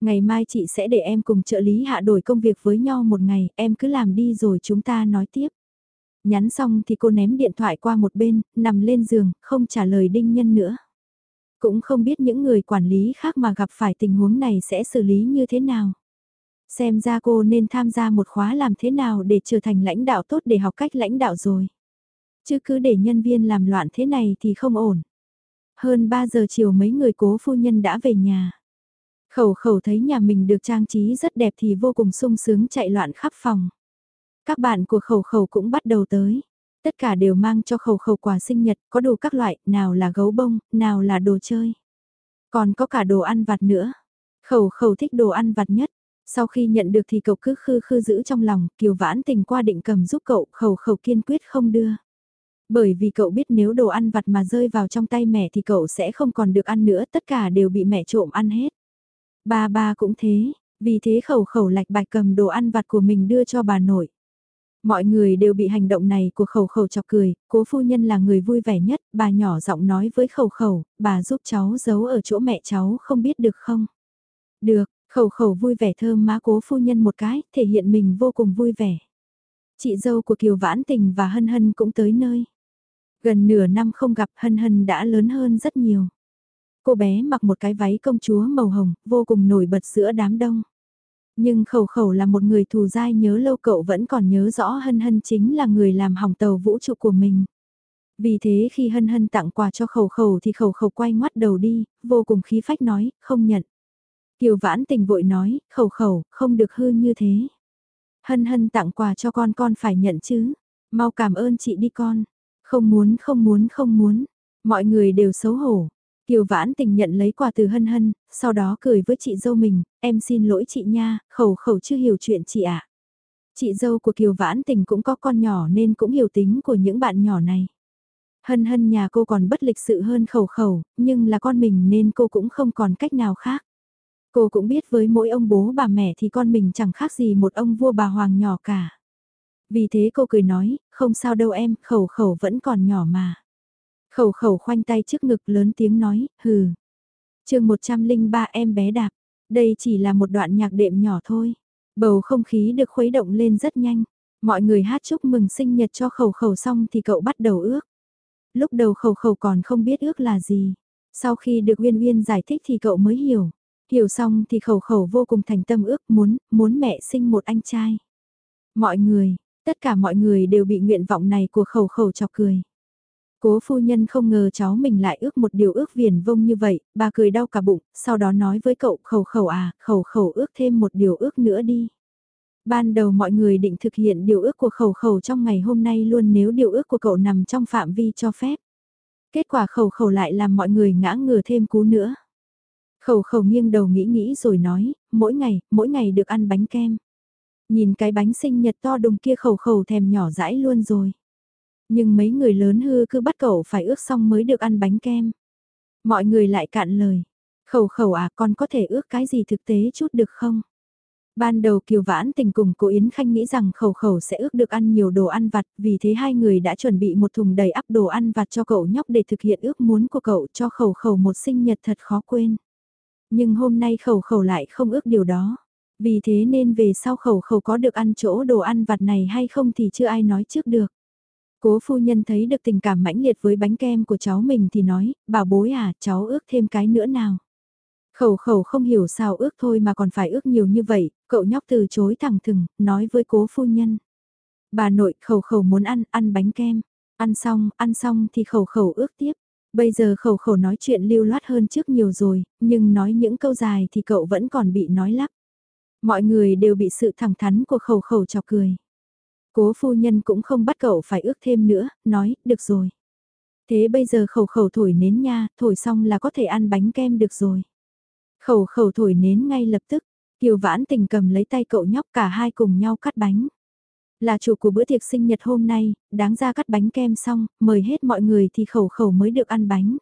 Ngày mai chị sẽ để em cùng trợ lý hạ đổi công việc với nhau một ngày, em cứ làm đi rồi chúng ta nói tiếp. Nhắn xong thì cô ném điện thoại qua một bên, nằm lên giường, không trả lời đinh nhân nữa. Cũng không biết những người quản lý khác mà gặp phải tình huống này sẽ xử lý như thế nào. Xem ra cô nên tham gia một khóa làm thế nào để trở thành lãnh đạo tốt để học cách lãnh đạo rồi. Chứ cứ để nhân viên làm loạn thế này thì không ổn. Hơn 3 giờ chiều mấy người cố phu nhân đã về nhà. Khẩu khẩu thấy nhà mình được trang trí rất đẹp thì vô cùng sung sướng chạy loạn khắp phòng. Các bạn của khẩu khẩu cũng bắt đầu tới. Tất cả đều mang cho khẩu khẩu quà sinh nhật, có đủ các loại, nào là gấu bông, nào là đồ chơi. Còn có cả đồ ăn vặt nữa. Khẩu khẩu thích đồ ăn vặt nhất. Sau khi nhận được thì cậu cứ khư khư giữ trong lòng, kiều vãn tình qua định cầm giúp cậu, khẩu khẩu kiên quyết không đưa. Bởi vì cậu biết nếu đồ ăn vặt mà rơi vào trong tay mẹ thì cậu sẽ không còn được ăn nữa, tất cả đều bị mẹ trộm ăn hết. Ba ba cũng thế, vì thế khẩu khẩu lạch bạch cầm đồ ăn vặt của mình đưa cho bà nội. Mọi người đều bị hành động này của khẩu khẩu chọc cười, cố phu nhân là người vui vẻ nhất, bà nhỏ giọng nói với khẩu khẩu, bà giúp cháu giấu ở chỗ mẹ cháu không biết được không? Được, khẩu khẩu vui vẻ thơm má cố phu nhân một cái, thể hiện mình vô cùng vui vẻ. Chị dâu của Kiều Vãn Tình và Hân Hân cũng tới nơi. Gần nửa năm không gặp Hân Hân đã lớn hơn rất nhiều. Cô bé mặc một cái váy công chúa màu hồng, vô cùng nổi bật giữa đám đông. Nhưng khẩu khẩu là một người thù dai nhớ lâu cậu vẫn còn nhớ rõ Hân Hân chính là người làm hỏng tàu vũ trụ của mình. Vì thế khi Hân Hân tặng quà cho khẩu khẩu thì khẩu khẩu quay ngoắt đầu đi, vô cùng khí phách nói, không nhận. Kiều vãn tình vội nói, khẩu khẩu, không được hư như thế. Hân hân tặng quà cho con con phải nhận chứ. Mau cảm ơn chị đi con. Không muốn không muốn không muốn. Mọi người đều xấu hổ. Kiều Vãn Tình nhận lấy quà từ Hân Hân, sau đó cười với chị dâu mình, em xin lỗi chị nha, khẩu khẩu chưa hiểu chuyện chị ạ. Chị dâu của Kiều Vãn Tình cũng có con nhỏ nên cũng hiểu tính của những bạn nhỏ này. Hân hân nhà cô còn bất lịch sự hơn khẩu khẩu, nhưng là con mình nên cô cũng không còn cách nào khác. Cô cũng biết với mỗi ông bố bà mẹ thì con mình chẳng khác gì một ông vua bà hoàng nhỏ cả. Vì thế cô cười nói, không sao đâu em, khẩu khẩu vẫn còn nhỏ mà. Khẩu khẩu khoanh tay trước ngực lớn tiếng nói, hừ. chương 103 em bé đạp, đây chỉ là một đoạn nhạc đệm nhỏ thôi. Bầu không khí được khuấy động lên rất nhanh. Mọi người hát chúc mừng sinh nhật cho khẩu khẩu xong thì cậu bắt đầu ước. Lúc đầu khẩu khẩu còn không biết ước là gì. Sau khi được Uyên Uyên giải thích thì cậu mới hiểu. Hiểu xong thì khẩu khẩu vô cùng thành tâm ước muốn, muốn mẹ sinh một anh trai. Mọi người, tất cả mọi người đều bị nguyện vọng này của khẩu khẩu chọc cười. Cố phu nhân không ngờ cháu mình lại ước một điều ước viển vông như vậy, bà cười đau cả bụng, sau đó nói với cậu khẩu khẩu à, khẩu khẩu ước thêm một điều ước nữa đi. Ban đầu mọi người định thực hiện điều ước của khẩu khẩu trong ngày hôm nay luôn nếu điều ước của cậu nằm trong phạm vi cho phép. Kết quả khẩu khẩu lại làm mọi người ngã ngừa thêm cú nữa. Khẩu khẩu nghiêng đầu nghĩ nghĩ rồi nói, mỗi ngày, mỗi ngày được ăn bánh kem. Nhìn cái bánh sinh nhật to đùng kia khẩu khẩu thèm nhỏ dãi luôn rồi. Nhưng mấy người lớn hư cứ bắt cậu phải ước xong mới được ăn bánh kem. Mọi người lại cạn lời. Khẩu khẩu à con có thể ước cái gì thực tế chút được không? Ban đầu Kiều Vãn Tình cùng cô Yến Khanh nghĩ rằng khẩu khẩu sẽ ước được ăn nhiều đồ ăn vặt, vì thế hai người đã chuẩn bị một thùng đầy ắp đồ ăn vặt cho cậu nhóc để thực hiện ước muốn của cậu cho khẩu khẩu một sinh nhật thật khó quên. Nhưng hôm nay khẩu khẩu lại không ước điều đó. Vì thế nên về sau khẩu khẩu có được ăn chỗ đồ ăn vặt này hay không thì chưa ai nói trước được. Cố phu nhân thấy được tình cảm mãnh liệt với bánh kem của cháu mình thì nói, bảo bối à, cháu ước thêm cái nữa nào. Khẩu khẩu không hiểu sao ước thôi mà còn phải ước nhiều như vậy, cậu nhóc từ chối thẳng thừng, nói với cố phu nhân. Bà nội khẩu khẩu muốn ăn, ăn bánh kem. Ăn xong, ăn xong thì khẩu khẩu ước tiếp. Bây giờ khẩu khẩu nói chuyện lưu loát hơn trước nhiều rồi, nhưng nói những câu dài thì cậu vẫn còn bị nói lắp. Mọi người đều bị sự thẳng thắn của khẩu khẩu chọc cười. Cố phu nhân cũng không bắt cậu phải ước thêm nữa, nói, được rồi. Thế bây giờ khẩu khẩu thổi nến nha, thổi xong là có thể ăn bánh kem được rồi. Khẩu khẩu thổi nến ngay lập tức, Kiều Vãn Tình cầm lấy tay cậu nhóc cả hai cùng nhau cắt bánh. Là chủ của bữa tiệc sinh nhật hôm nay, đáng ra cắt bánh kem xong, mời hết mọi người thì khẩu khẩu mới được ăn bánh.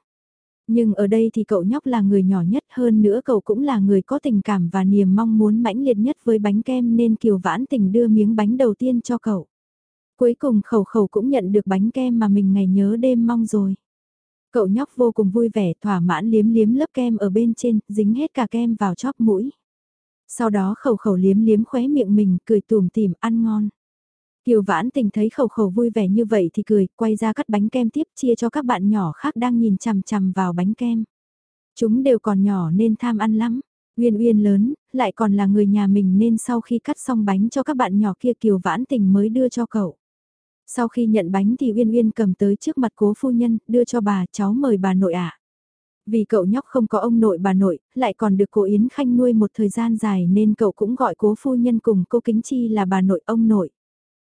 Nhưng ở đây thì cậu nhóc là người nhỏ nhất hơn nữa cậu cũng là người có tình cảm và niềm mong muốn mãnh liệt nhất với bánh kem nên Kiều Vãn Tình đưa miếng bánh đầu tiên cho cậu. Cuối cùng khẩu khẩu cũng nhận được bánh kem mà mình ngày nhớ đêm mong rồi. Cậu nhóc vô cùng vui vẻ thỏa mãn liếm liếm lớp kem ở bên trên, dính hết cả kem vào chóp mũi. Sau đó khẩu khẩu liếm liếm khóe miệng mình, cười tùm tìm ăn ngon. Kiều Vãn Tình thấy khẩu khẩu vui vẻ như vậy thì cười, quay ra cắt bánh kem tiếp chia cho các bạn nhỏ khác đang nhìn chằm chằm vào bánh kem. Chúng đều còn nhỏ nên tham ăn lắm. Uyên Uyên lớn, lại còn là người nhà mình nên sau khi cắt xong bánh cho các bạn nhỏ kia Kiều Vãn Tình mới đưa cho cậu. Sau khi nhận bánh thì Uyên Uyên cầm tới trước mặt cố phu nhân, đưa cho bà, cháu mời bà nội ạ. Vì cậu nhóc không có ông nội bà nội, lại còn được cô Yến Khanh nuôi một thời gian dài nên cậu cũng gọi cố phu nhân cùng cô Kính Chi là bà nội ông nội.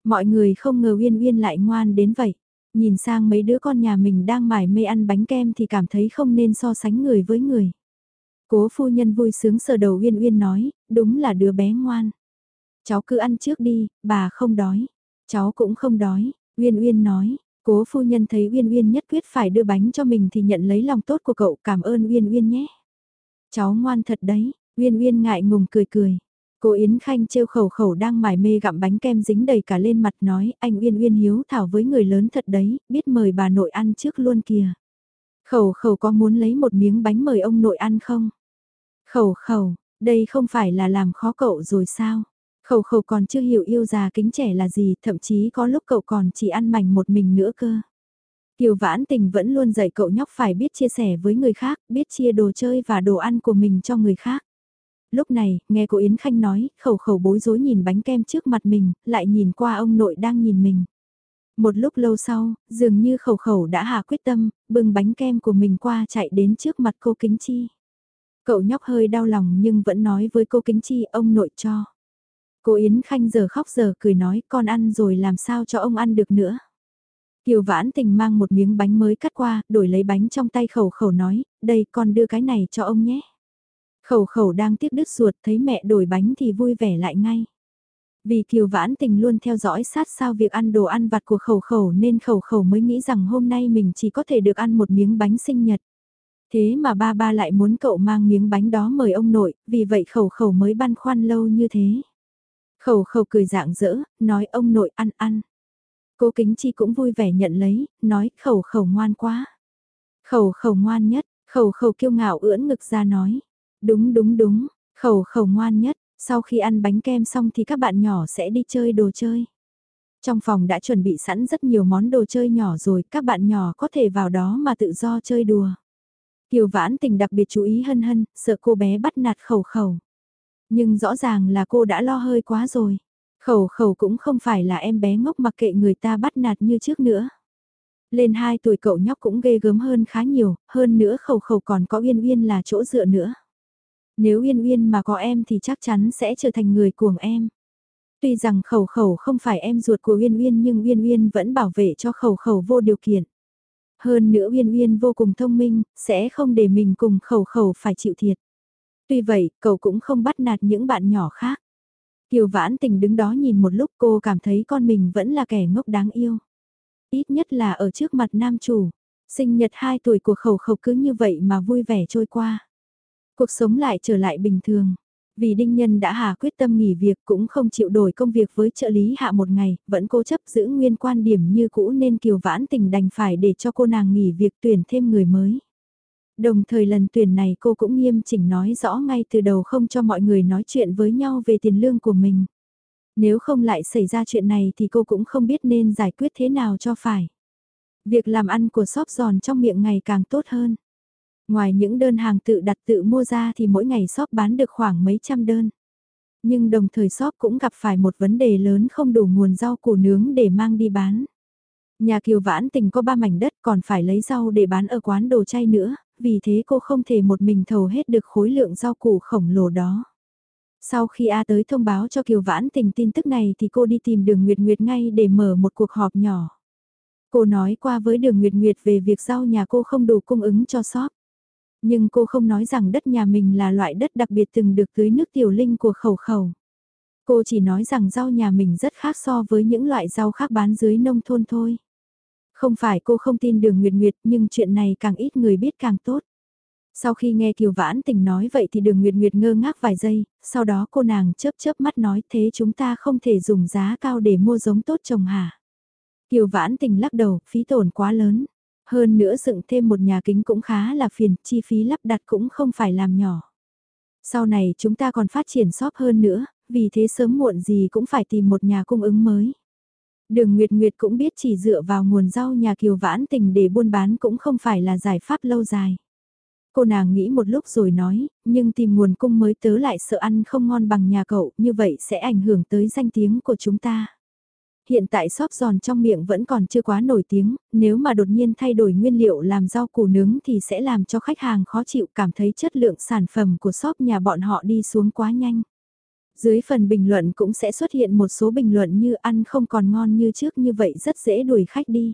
Mọi người không ngờ Uyên Uyên lại ngoan đến vậy. Nhìn sang mấy đứa con nhà mình đang mải mê ăn bánh kem thì cảm thấy không nên so sánh người với người. Cố phu nhân vui sướng sờ đầu Uyên Uyên nói, đúng là đứa bé ngoan. Cháu cứ ăn trước đi, bà không đói. Cháu cũng không đói, Uyên Uyên nói. Cố phu nhân thấy Uyên Uyên nhất quyết phải đưa bánh cho mình thì nhận lấy lòng tốt của cậu cảm ơn Uyên Uyên nhé. Cháu ngoan thật đấy, Uyên Uyên ngại ngùng cười cười. Cô Yến Khanh trêu khẩu khẩu đang mải mê gặm bánh kem dính đầy cả lên mặt nói anh Uyên Uyên hiếu thảo với người lớn thật đấy, biết mời bà nội ăn trước luôn kìa. Khẩu khẩu có muốn lấy một miếng bánh mời ông nội ăn không? Khẩu khẩu, đây không phải là làm khó cậu rồi sao? Khẩu khẩu còn chưa hiểu yêu già kính trẻ là gì, thậm chí có lúc cậu còn chỉ ăn mảnh một mình nữa cơ. Kiều Vãn Tình vẫn luôn dạy cậu nhóc phải biết chia sẻ với người khác, biết chia đồ chơi và đồ ăn của mình cho người khác. Lúc này, nghe cô Yến Khanh nói, khẩu khẩu bối rối nhìn bánh kem trước mặt mình, lại nhìn qua ông nội đang nhìn mình. Một lúc lâu sau, dường như khẩu khẩu đã hạ quyết tâm, bưng bánh kem của mình qua chạy đến trước mặt cô Kính Chi. Cậu nhóc hơi đau lòng nhưng vẫn nói với cô Kính Chi ông nội cho. Cô Yến Khanh giờ khóc giờ cười nói con ăn rồi làm sao cho ông ăn được nữa. Kiều Vãn Tình mang một miếng bánh mới cắt qua, đổi lấy bánh trong tay khẩu khẩu nói, đây con đưa cái này cho ông nhé. Khẩu khẩu đang tiếc đứt ruột thấy mẹ đổi bánh thì vui vẻ lại ngay. Vì Kiều Vãn Tình luôn theo dõi sát sao việc ăn đồ ăn vặt của khẩu khẩu nên khẩu khẩu mới nghĩ rằng hôm nay mình chỉ có thể được ăn một miếng bánh sinh nhật. Thế mà ba ba lại muốn cậu mang miếng bánh đó mời ông nội, vì vậy khẩu khẩu mới băn khoăn lâu như thế. Khẩu khẩu cười dạng dỡ, nói ông nội ăn ăn. Cô Kính Chi cũng vui vẻ nhận lấy, nói khẩu khẩu ngoan quá. Khẩu khẩu ngoan nhất, khẩu khẩu kiêu ngạo ưỡn ngực ra nói. Đúng đúng đúng, khẩu khẩu ngoan nhất, sau khi ăn bánh kem xong thì các bạn nhỏ sẽ đi chơi đồ chơi. Trong phòng đã chuẩn bị sẵn rất nhiều món đồ chơi nhỏ rồi, các bạn nhỏ có thể vào đó mà tự do chơi đùa. Kiều Vãn Tình đặc biệt chú ý hân hân, sợ cô bé bắt nạt khẩu khẩu. Nhưng rõ ràng là cô đã lo hơi quá rồi. Khẩu khẩu cũng không phải là em bé ngốc mặc kệ người ta bắt nạt như trước nữa. Lên 2 tuổi cậu nhóc cũng ghê gớm hơn khá nhiều, hơn nữa khẩu khẩu còn có Uyên Uyên là chỗ dựa nữa. Nếu Uyên Uyên mà có em thì chắc chắn sẽ trở thành người cuồng em. Tuy rằng khẩu khẩu không phải em ruột của Uyên Uyên nhưng Uyên Uyên vẫn bảo vệ cho khẩu khẩu vô điều kiện. Hơn nữa Uyên Uyên vô cùng thông minh, sẽ không để mình cùng khẩu khẩu phải chịu thiệt. Tuy vậy, cậu cũng không bắt nạt những bạn nhỏ khác. Kiều Vãn Tình đứng đó nhìn một lúc cô cảm thấy con mình vẫn là kẻ ngốc đáng yêu. Ít nhất là ở trước mặt nam chủ. Sinh nhật 2 tuổi của khẩu khẩu cứ như vậy mà vui vẻ trôi qua. Cuộc sống lại trở lại bình thường. Vì Đinh Nhân đã hà quyết tâm nghỉ việc cũng không chịu đổi công việc với trợ lý hạ một ngày, vẫn cố chấp giữ nguyên quan điểm như cũ nên Kiều Vãn Tình đành phải để cho cô nàng nghỉ việc tuyển thêm người mới. Đồng thời lần tuyển này cô cũng nghiêm chỉnh nói rõ ngay từ đầu không cho mọi người nói chuyện với nhau về tiền lương của mình. Nếu không lại xảy ra chuyện này thì cô cũng không biết nên giải quyết thế nào cho phải. Việc làm ăn của shop giòn trong miệng ngày càng tốt hơn. Ngoài những đơn hàng tự đặt tự mua ra thì mỗi ngày shop bán được khoảng mấy trăm đơn. Nhưng đồng thời shop cũng gặp phải một vấn đề lớn không đủ nguồn rau củ nướng để mang đi bán. Nhà kiều vãn tình có ba mảnh đất còn phải lấy rau để bán ở quán đồ chay nữa, vì thế cô không thể một mình thầu hết được khối lượng rau củ khổng lồ đó. Sau khi A tới thông báo cho Kiều Vãn Tình tin tức này thì cô đi tìm đường Nguyệt Nguyệt ngay để mở một cuộc họp nhỏ. Cô nói qua với đường Nguyệt Nguyệt về việc rau nhà cô không đủ cung ứng cho shop. Nhưng cô không nói rằng đất nhà mình là loại đất đặc biệt từng được tưới nước tiểu linh của khẩu khẩu. Cô chỉ nói rằng rau nhà mình rất khác so với những loại rau khác bán dưới nông thôn thôi. Không phải cô không tin đường Nguyệt Nguyệt nhưng chuyện này càng ít người biết càng tốt. Sau khi nghe Kiều Vãn Tình nói vậy thì đường Nguyệt Nguyệt ngơ ngác vài giây, sau đó cô nàng chớp chớp mắt nói thế chúng ta không thể dùng giá cao để mua giống tốt trồng hả. Kiều Vãn Tình lắc đầu, phí tổn quá lớn. Hơn nữa dựng thêm một nhà kính cũng khá là phiền, chi phí lắp đặt cũng không phải làm nhỏ. Sau này chúng ta còn phát triển shop hơn nữa, vì thế sớm muộn gì cũng phải tìm một nhà cung ứng mới. Đường Nguyệt Nguyệt cũng biết chỉ dựa vào nguồn rau nhà Kiều Vãn Tình để buôn bán cũng không phải là giải pháp lâu dài. Cô nàng nghĩ một lúc rồi nói, nhưng tìm nguồn cung mới tớ lại sợ ăn không ngon bằng nhà cậu, như vậy sẽ ảnh hưởng tới danh tiếng của chúng ta. Hiện tại xóp giòn trong miệng vẫn còn chưa quá nổi tiếng, nếu mà đột nhiên thay đổi nguyên liệu làm rau củ nướng thì sẽ làm cho khách hàng khó chịu cảm thấy chất lượng sản phẩm của shop nhà bọn họ đi xuống quá nhanh. Dưới phần bình luận cũng sẽ xuất hiện một số bình luận như ăn không còn ngon như trước như vậy rất dễ đuổi khách đi.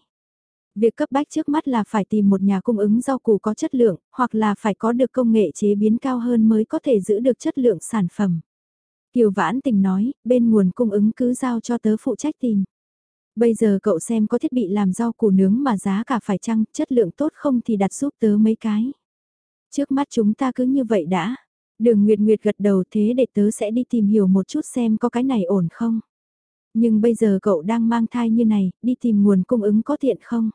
Việc cấp bách trước mắt là phải tìm một nhà cung ứng rau củ có chất lượng, hoặc là phải có được công nghệ chế biến cao hơn mới có thể giữ được chất lượng sản phẩm. Kiều Vãn Tình nói, bên nguồn cung ứng cứ giao cho tớ phụ trách tìm. Bây giờ cậu xem có thiết bị làm rau củ nướng mà giá cả phải chăng, chất lượng tốt không thì đặt giúp tớ mấy cái. Trước mắt chúng ta cứ như vậy đã. Đường Nguyệt Nguyệt gật đầu thế để tớ sẽ đi tìm hiểu một chút xem có cái này ổn không. Nhưng bây giờ cậu đang mang thai như này, đi tìm nguồn cung ứng có tiện không?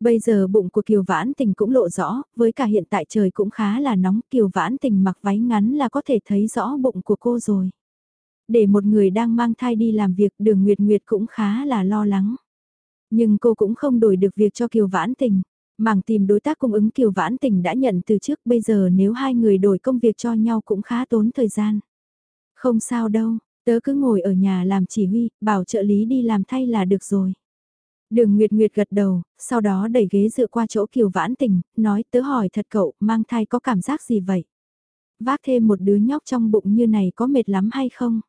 Bây giờ bụng của Kiều Vãn Tình cũng lộ rõ, với cả hiện tại trời cũng khá là nóng, Kiều Vãn Tình mặc váy ngắn là có thể thấy rõ bụng của cô rồi. Để một người đang mang thai đi làm việc đường Nguyệt Nguyệt cũng khá là lo lắng. Nhưng cô cũng không đổi được việc cho Kiều Vãn Tình. Mảng tìm đối tác cung ứng Kiều Vãn Tình đã nhận từ trước bây giờ nếu hai người đổi công việc cho nhau cũng khá tốn thời gian. Không sao đâu, tớ cứ ngồi ở nhà làm chỉ huy, bảo trợ lý đi làm thay là được rồi. Đường Nguyệt Nguyệt gật đầu, sau đó đẩy ghế dựa qua chỗ Kiều Vãn Tình, nói tớ hỏi thật cậu, mang thai có cảm giác gì vậy? Vác thêm một đứa nhóc trong bụng như này có mệt lắm hay không?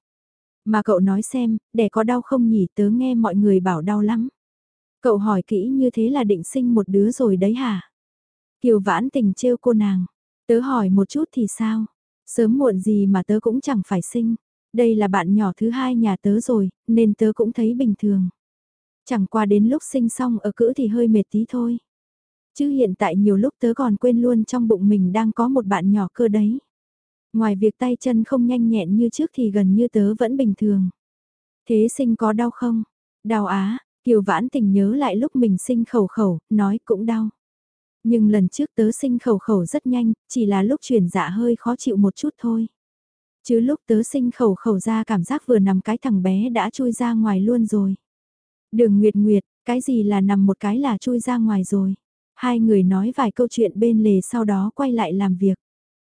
Mà cậu nói xem, đẻ có đau không nhỉ tớ nghe mọi người bảo đau lắm. Cậu hỏi kỹ như thế là định sinh một đứa rồi đấy hả? Kiều Vãn Tình trêu cô nàng, tớ hỏi một chút thì sao? Sớm muộn gì mà tớ cũng chẳng phải sinh. Đây là bạn nhỏ thứ hai nhà tớ rồi, nên tớ cũng thấy bình thường. Chẳng qua đến lúc sinh xong ở cữ thì hơi mệt tí thôi. Chứ hiện tại nhiều lúc tớ còn quên luôn trong bụng mình đang có một bạn nhỏ cơ đấy. Ngoài việc tay chân không nhanh nhẹn như trước thì gần như tớ vẫn bình thường. Thế sinh có đau không? Đau á, Kiều Vãn Tình nhớ lại lúc mình sinh khẩu khẩu, nói cũng đau. Nhưng lần trước tớ sinh khẩu khẩu rất nhanh, chỉ là lúc chuyển dạ hơi khó chịu một chút thôi. Chứ lúc tớ sinh khẩu khẩu ra cảm giác vừa nằm cái thằng bé đã chui ra ngoài luôn rồi. Đường Nguyệt Nguyệt, cái gì là nằm một cái là chui ra ngoài rồi. Hai người nói vài câu chuyện bên lề sau đó quay lại làm việc.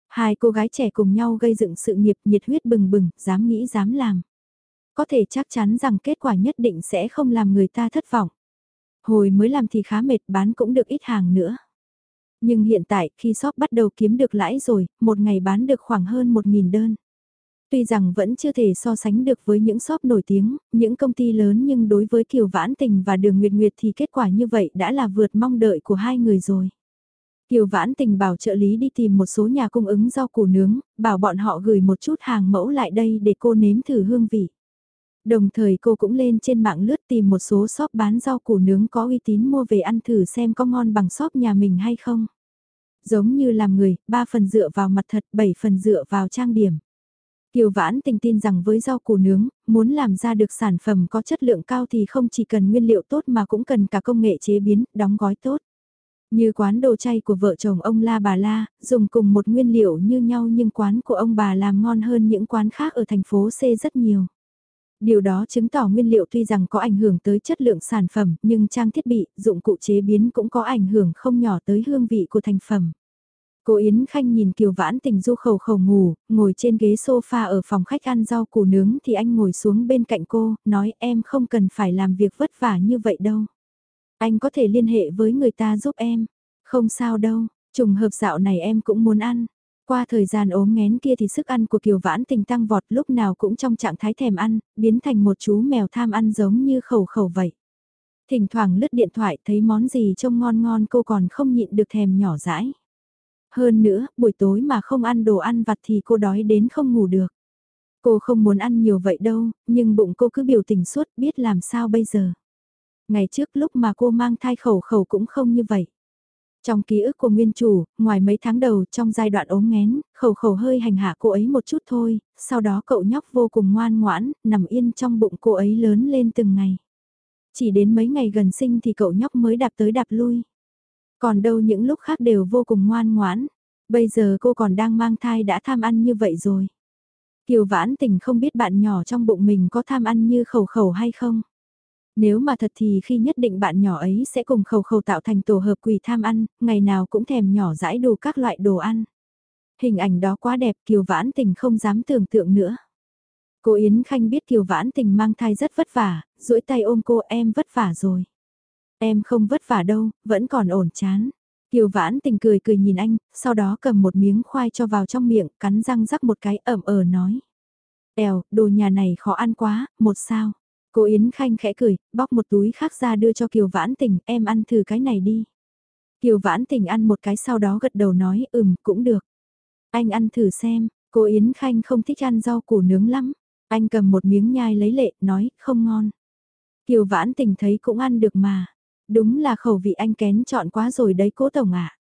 Hai cô gái trẻ cùng nhau gây dựng sự nghiệp nhiệt huyết bừng bừng, dám nghĩ dám làm. Có thể chắc chắn rằng kết quả nhất định sẽ không làm người ta thất vọng. Hồi mới làm thì khá mệt bán cũng được ít hàng nữa. Nhưng hiện tại khi shop bắt đầu kiếm được lãi rồi, một ngày bán được khoảng hơn 1.000 đơn. Tuy rằng vẫn chưa thể so sánh được với những shop nổi tiếng, những công ty lớn nhưng đối với Kiều Vãn Tình và Đường Nguyệt Nguyệt thì kết quả như vậy đã là vượt mong đợi của hai người rồi. Kiều Vãn Tình bảo trợ lý đi tìm một số nhà cung ứng rau củ nướng, bảo bọn họ gửi một chút hàng mẫu lại đây để cô nếm thử hương vị. Đồng thời cô cũng lên trên mạng lướt tìm một số shop bán rau củ nướng có uy tín mua về ăn thử xem có ngon bằng shop nhà mình hay không. Giống như làm người, 3 phần dựa vào mặt thật, 7 phần dựa vào trang điểm. Kiều Vãn Tình tin rằng với rau củ nướng, muốn làm ra được sản phẩm có chất lượng cao thì không chỉ cần nguyên liệu tốt mà cũng cần cả công nghệ chế biến, đóng gói tốt. Như quán đồ chay của vợ chồng ông La bà La, dùng cùng một nguyên liệu như nhau nhưng quán của ông bà làm ngon hơn những quán khác ở thành phố C rất nhiều. Điều đó chứng tỏ nguyên liệu tuy rằng có ảnh hưởng tới chất lượng sản phẩm nhưng trang thiết bị, dụng cụ chế biến cũng có ảnh hưởng không nhỏ tới hương vị của thành phẩm. Cô Yến Khanh nhìn Kiều Vãn Tình du khẩu khẩu ngủ, ngồi trên ghế sofa ở phòng khách ăn rau củ nướng thì anh ngồi xuống bên cạnh cô, nói em không cần phải làm việc vất vả như vậy đâu. Anh có thể liên hệ với người ta giúp em. Không sao đâu, trùng hợp dạo này em cũng muốn ăn. Qua thời gian ốm ngén kia thì sức ăn của Kiều Vãn Tình tăng vọt lúc nào cũng trong trạng thái thèm ăn, biến thành một chú mèo tham ăn giống như khẩu khẩu vậy. Thỉnh thoảng lướt điện thoại thấy món gì trông ngon ngon cô còn không nhịn được thèm nhỏ dãi. Hơn nữa, buổi tối mà không ăn đồ ăn vặt thì cô đói đến không ngủ được. Cô không muốn ăn nhiều vậy đâu, nhưng bụng cô cứ biểu tình suốt biết làm sao bây giờ. Ngày trước lúc mà cô mang thai khẩu khẩu cũng không như vậy. Trong ký ức của nguyên chủ, ngoài mấy tháng đầu trong giai đoạn ốm nghén, khẩu khẩu hơi hành hạ cô ấy một chút thôi, sau đó cậu nhóc vô cùng ngoan ngoãn, nằm yên trong bụng cô ấy lớn lên từng ngày. Chỉ đến mấy ngày gần sinh thì cậu nhóc mới đạp tới đạp lui. Còn đâu những lúc khác đều vô cùng ngoan ngoãn. Bây giờ cô còn đang mang thai đã tham ăn như vậy rồi. Kiều vãn tình không biết bạn nhỏ trong bụng mình có tham ăn như khẩu khẩu hay không. Nếu mà thật thì khi nhất định bạn nhỏ ấy sẽ cùng khẩu khẩu tạo thành tổ hợp quỳ tham ăn, ngày nào cũng thèm nhỏ dãi đủ các loại đồ ăn. Hình ảnh đó quá đẹp Kiều Vãn Tình không dám tưởng tượng nữa. Cô Yến Khanh biết Kiều Vãn Tình mang thai rất vất vả, duỗi tay ôm cô em vất vả rồi. Em không vất vả đâu, vẫn còn ổn chán. Kiều vãn tình cười cười nhìn anh, sau đó cầm một miếng khoai cho vào trong miệng, cắn răng rắc một cái ẩm ờ nói. đèo đồ nhà này khó ăn quá, một sao. Cô Yến Khanh khẽ cười, bóc một túi khác ra đưa cho Kiều vãn tình, em ăn thử cái này đi. Kiều vãn tình ăn một cái sau đó gật đầu nói, ừm, cũng được. Anh ăn thử xem, cô Yến Khanh không thích ăn rau củ nướng lắm. Anh cầm một miếng nhai lấy lệ, nói, không ngon. Kiều vãn tình thấy cũng ăn được mà. Đúng là khẩu vị anh kén chọn quá rồi đấy cố tổng ạ. À.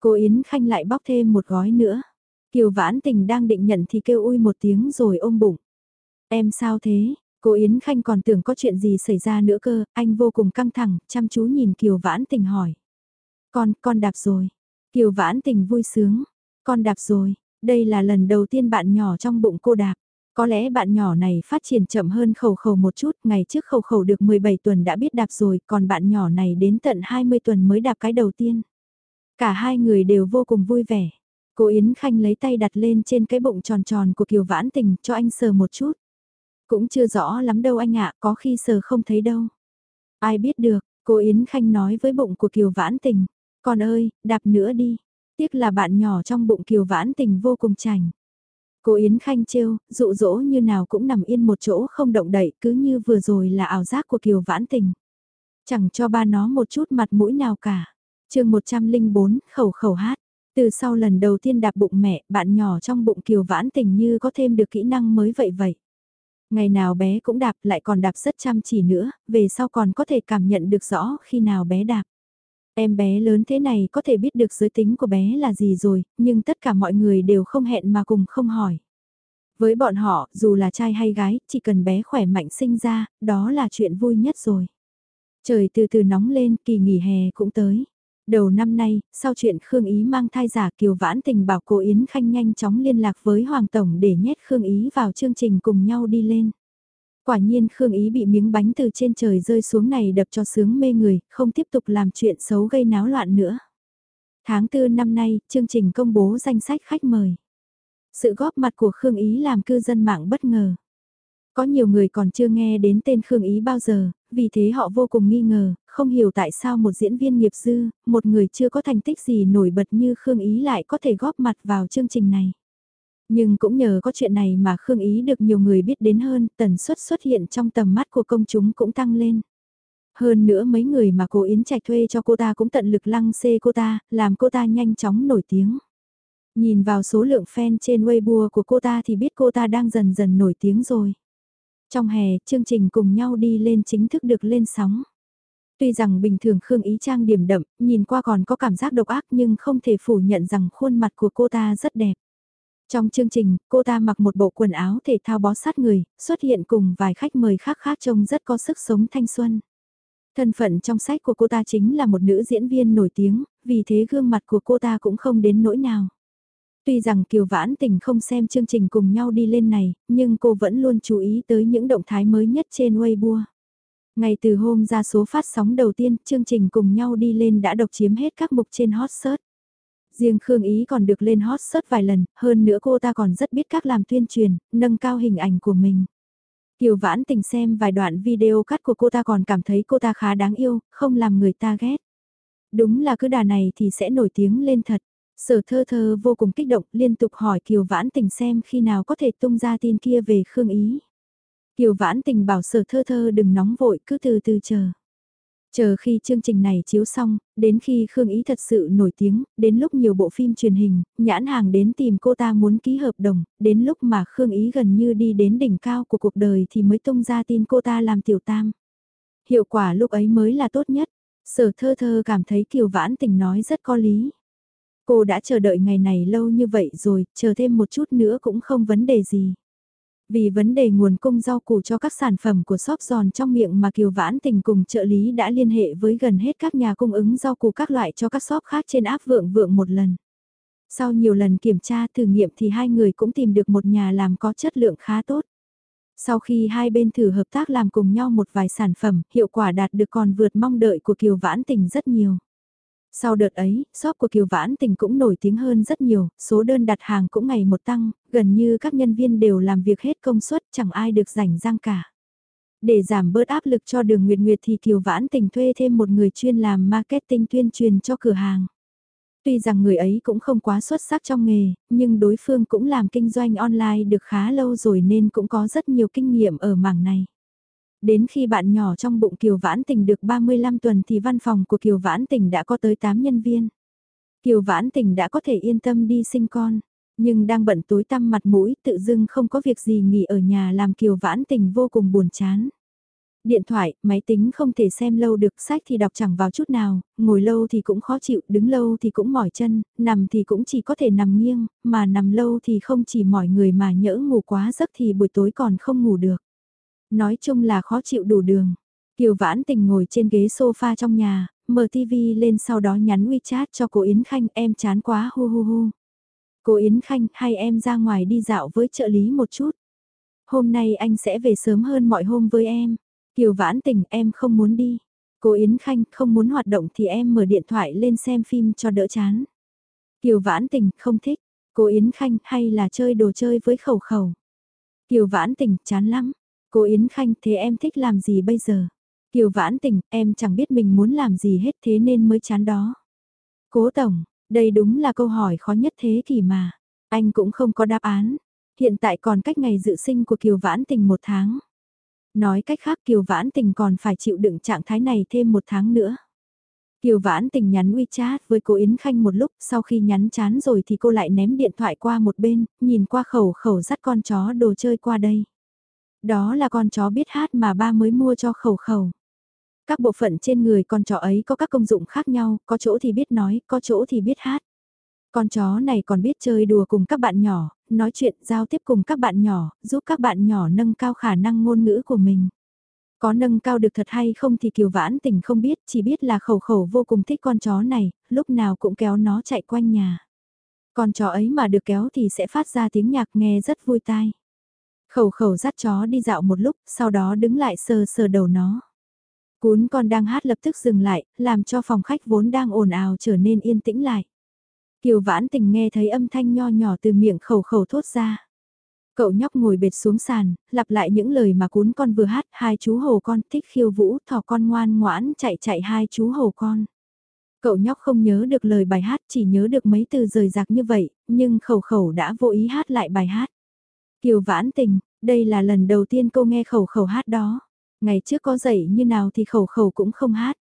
Cô Yến Khanh lại bóc thêm một gói nữa. Kiều vãn tình đang định nhận thì kêu ui một tiếng rồi ôm bụng. Em sao thế? Cô Yến Khanh còn tưởng có chuyện gì xảy ra nữa cơ, anh vô cùng căng thẳng, chăm chú nhìn Kiều Vãn Tình hỏi. Con, con đạp rồi. Kiều Vãn Tình vui sướng. Con đạp rồi, đây là lần đầu tiên bạn nhỏ trong bụng cô đạp. Có lẽ bạn nhỏ này phát triển chậm hơn khẩu khẩu một chút, ngày trước khẩu khẩu được 17 tuần đã biết đạp rồi, còn bạn nhỏ này đến tận 20 tuần mới đạp cái đầu tiên. Cả hai người đều vô cùng vui vẻ. Cô Yến Khanh lấy tay đặt lên trên cái bụng tròn tròn của Kiều Vãn Tình cho anh sờ một chút. Cũng chưa rõ lắm đâu anh ạ, có khi sờ không thấy đâu. Ai biết được, cô Yến Khanh nói với bụng của Kiều Vãn Tình. Con ơi, đạp nữa đi. Tiếc là bạn nhỏ trong bụng Kiều Vãn Tình vô cùng chảnh. Cô Yến Khanh trêu, dụ dỗ như nào cũng nằm yên một chỗ không động đậy cứ như vừa rồi là ảo giác của Kiều Vãn Tình. Chẳng cho ba nó một chút mặt mũi nào cả. chương 104, khẩu khẩu hát. Từ sau lần đầu tiên đạp bụng mẹ, bạn nhỏ trong bụng Kiều Vãn Tình như có thêm được kỹ năng mới vậy vậy. Ngày nào bé cũng đạp lại còn đạp rất chăm chỉ nữa, về sau còn có thể cảm nhận được rõ khi nào bé đạp. Em bé lớn thế này có thể biết được giới tính của bé là gì rồi, nhưng tất cả mọi người đều không hẹn mà cùng không hỏi. Với bọn họ, dù là trai hay gái, chỉ cần bé khỏe mạnh sinh ra, đó là chuyện vui nhất rồi. Trời từ từ nóng lên, kỳ nghỉ hè cũng tới. Đầu năm nay, sau chuyện Khương Ý mang thai giả Kiều Vãn Tình bảo cô Yến Khanh nhanh chóng liên lạc với Hoàng Tổng để nhét Khương Ý vào chương trình cùng nhau đi lên. Quả nhiên Khương Ý bị miếng bánh từ trên trời rơi xuống này đập cho sướng mê người, không tiếp tục làm chuyện xấu gây náo loạn nữa. Tháng 4 năm nay, chương trình công bố danh sách khách mời. Sự góp mặt của Khương Ý làm cư dân mạng bất ngờ. Có nhiều người còn chưa nghe đến tên Khương Ý bao giờ, vì thế họ vô cùng nghi ngờ, không hiểu tại sao một diễn viên nghiệp dư, một người chưa có thành tích gì nổi bật như Khương Ý lại có thể góp mặt vào chương trình này. Nhưng cũng nhờ có chuyện này mà Khương Ý được nhiều người biết đến hơn, tần suất xuất hiện trong tầm mắt của công chúng cũng tăng lên. Hơn nữa mấy người mà cô Yến Trạch thuê cho cô ta cũng tận lực lăng xê cô ta, làm cô ta nhanh chóng nổi tiếng. Nhìn vào số lượng fan trên Weibo của cô ta thì biết cô ta đang dần dần nổi tiếng rồi. Trong hè, chương trình cùng nhau đi lên chính thức được lên sóng. Tuy rằng bình thường Khương Ý Trang điểm đậm, nhìn qua còn có cảm giác độc ác nhưng không thể phủ nhận rằng khuôn mặt của cô ta rất đẹp. Trong chương trình, cô ta mặc một bộ quần áo thể thao bó sát người, xuất hiện cùng vài khách mời khác khác trông rất có sức sống thanh xuân. Thân phận trong sách của cô ta chính là một nữ diễn viên nổi tiếng, vì thế gương mặt của cô ta cũng không đến nỗi nào. Tuy rằng Kiều Vãn Tình không xem chương trình cùng nhau đi lên này, nhưng cô vẫn luôn chú ý tới những động thái mới nhất trên Weibo. Ngay từ hôm ra số phát sóng đầu tiên, chương trình cùng nhau đi lên đã độc chiếm hết các mục trên hot search. Riêng Khương Ý còn được lên hot search vài lần, hơn nữa cô ta còn rất biết các làm tuyên truyền, nâng cao hình ảnh của mình. Kiều Vãn Tình xem vài đoạn video cắt của cô ta còn cảm thấy cô ta khá đáng yêu, không làm người ta ghét. Đúng là cứ đà này thì sẽ nổi tiếng lên thật. Sở thơ thơ vô cùng kích động liên tục hỏi Kiều Vãn Tình xem khi nào có thể tung ra tin kia về Khương Ý. Kiều Vãn Tình bảo sở thơ thơ đừng nóng vội cứ từ từ chờ. Chờ khi chương trình này chiếu xong, đến khi Khương Ý thật sự nổi tiếng, đến lúc nhiều bộ phim truyền hình, nhãn hàng đến tìm cô ta muốn ký hợp đồng, đến lúc mà Khương Ý gần như đi đến đỉnh cao của cuộc đời thì mới tung ra tin cô ta làm tiểu tam. Hiệu quả lúc ấy mới là tốt nhất. Sở thơ thơ cảm thấy Kiều Vãn Tình nói rất có lý. Cô đã chờ đợi ngày này lâu như vậy rồi, chờ thêm một chút nữa cũng không vấn đề gì. Vì vấn đề nguồn cung rau củ cho các sản phẩm của shop giòn trong miệng mà Kiều Vãn Tình cùng trợ lý đã liên hệ với gần hết các nhà cung ứng rau củ các loại cho các shop khác trên áp vượng vượng một lần. Sau nhiều lần kiểm tra thử nghiệm thì hai người cũng tìm được một nhà làm có chất lượng khá tốt. Sau khi hai bên thử hợp tác làm cùng nhau một vài sản phẩm, hiệu quả đạt được còn vượt mong đợi của Kiều Vãn Tình rất nhiều. Sau đợt ấy, shop của Kiều Vãn Tình cũng nổi tiếng hơn rất nhiều, số đơn đặt hàng cũng ngày một tăng, gần như các nhân viên đều làm việc hết công suất, chẳng ai được rảnh rang cả. Để giảm bớt áp lực cho đường Nguyệt Nguyệt thì Kiều Vãn Tình thuê thêm một người chuyên làm marketing tuyên truyền cho cửa hàng. Tuy rằng người ấy cũng không quá xuất sắc trong nghề, nhưng đối phương cũng làm kinh doanh online được khá lâu rồi nên cũng có rất nhiều kinh nghiệm ở mảng này. Đến khi bạn nhỏ trong bụng Kiều Vãn Tình được 35 tuần thì văn phòng của Kiều Vãn Tình đã có tới 8 nhân viên. Kiều Vãn Tình đã có thể yên tâm đi sinh con, nhưng đang bận tối tăm mặt mũi tự dưng không có việc gì nghỉ ở nhà làm Kiều Vãn Tình vô cùng buồn chán. Điện thoại, máy tính không thể xem lâu được, sách thì đọc chẳng vào chút nào, ngồi lâu thì cũng khó chịu, đứng lâu thì cũng mỏi chân, nằm thì cũng chỉ có thể nằm nghiêng, mà nằm lâu thì không chỉ mỏi người mà nhỡ ngủ quá giấc thì buổi tối còn không ngủ được. Nói chung là khó chịu đủ đường. Kiều Vãn Tình ngồi trên ghế sofa trong nhà, mở TV lên sau đó nhắn WeChat cho cô Yến Khanh em chán quá hu hu hu. Cô Yến Khanh hay em ra ngoài đi dạo với trợ lý một chút. Hôm nay anh sẽ về sớm hơn mọi hôm với em. Kiều Vãn Tình em không muốn đi. Cô Yến Khanh không muốn hoạt động thì em mở điện thoại lên xem phim cho đỡ chán. Kiều Vãn Tình không thích. Cô Yến Khanh hay là chơi đồ chơi với khẩu khẩu. Kiều Vãn Tình chán lắm. Cô Yến Khanh thế em thích làm gì bây giờ? Kiều vãn tình, em chẳng biết mình muốn làm gì hết thế nên mới chán đó. Cố Tổng, đây đúng là câu hỏi khó nhất thế kỷ mà. Anh cũng không có đáp án. Hiện tại còn cách ngày dự sinh của Kiều Vãn Tình một tháng. Nói cách khác Kiều Vãn Tình còn phải chịu đựng trạng thái này thêm một tháng nữa. Kiều Vãn Tình nhắn WeChat với cô Yến Khanh một lúc, sau khi nhắn chán rồi thì cô lại ném điện thoại qua một bên, nhìn qua khẩu khẩu dắt con chó đồ chơi qua đây. Đó là con chó biết hát mà ba mới mua cho khẩu khẩu. Các bộ phận trên người con chó ấy có các công dụng khác nhau, có chỗ thì biết nói, có chỗ thì biết hát. Con chó này còn biết chơi đùa cùng các bạn nhỏ, nói chuyện giao tiếp cùng các bạn nhỏ, giúp các bạn nhỏ nâng cao khả năng ngôn ngữ của mình. Có nâng cao được thật hay không thì Kiều Vãn Tình không biết, chỉ biết là khẩu khẩu vô cùng thích con chó này, lúc nào cũng kéo nó chạy quanh nhà. Con chó ấy mà được kéo thì sẽ phát ra tiếng nhạc nghe rất vui tai. Khẩu khẩu dắt chó đi dạo một lúc, sau đó đứng lại sờ sờ đầu nó. Cún con đang hát lập tức dừng lại, làm cho phòng khách vốn đang ồn ào trở nên yên tĩnh lại. Kiều vãn tình nghe thấy âm thanh nho nhỏ từ miệng khẩu khẩu thốt ra. Cậu nhóc ngồi bệt xuống sàn, lặp lại những lời mà cún con vừa hát, hai chú hồ con thích khiêu vũ, thỏ con ngoan ngoãn chạy chạy hai chú hồ con. Cậu nhóc không nhớ được lời bài hát, chỉ nhớ được mấy từ rời rạc như vậy, nhưng khẩu khẩu đã vô ý hát lại bài hát. Kiều vãn tình, đây là lần đầu tiên cô nghe khẩu khẩu hát đó. Ngày trước có dạy như nào thì khẩu khẩu cũng không hát.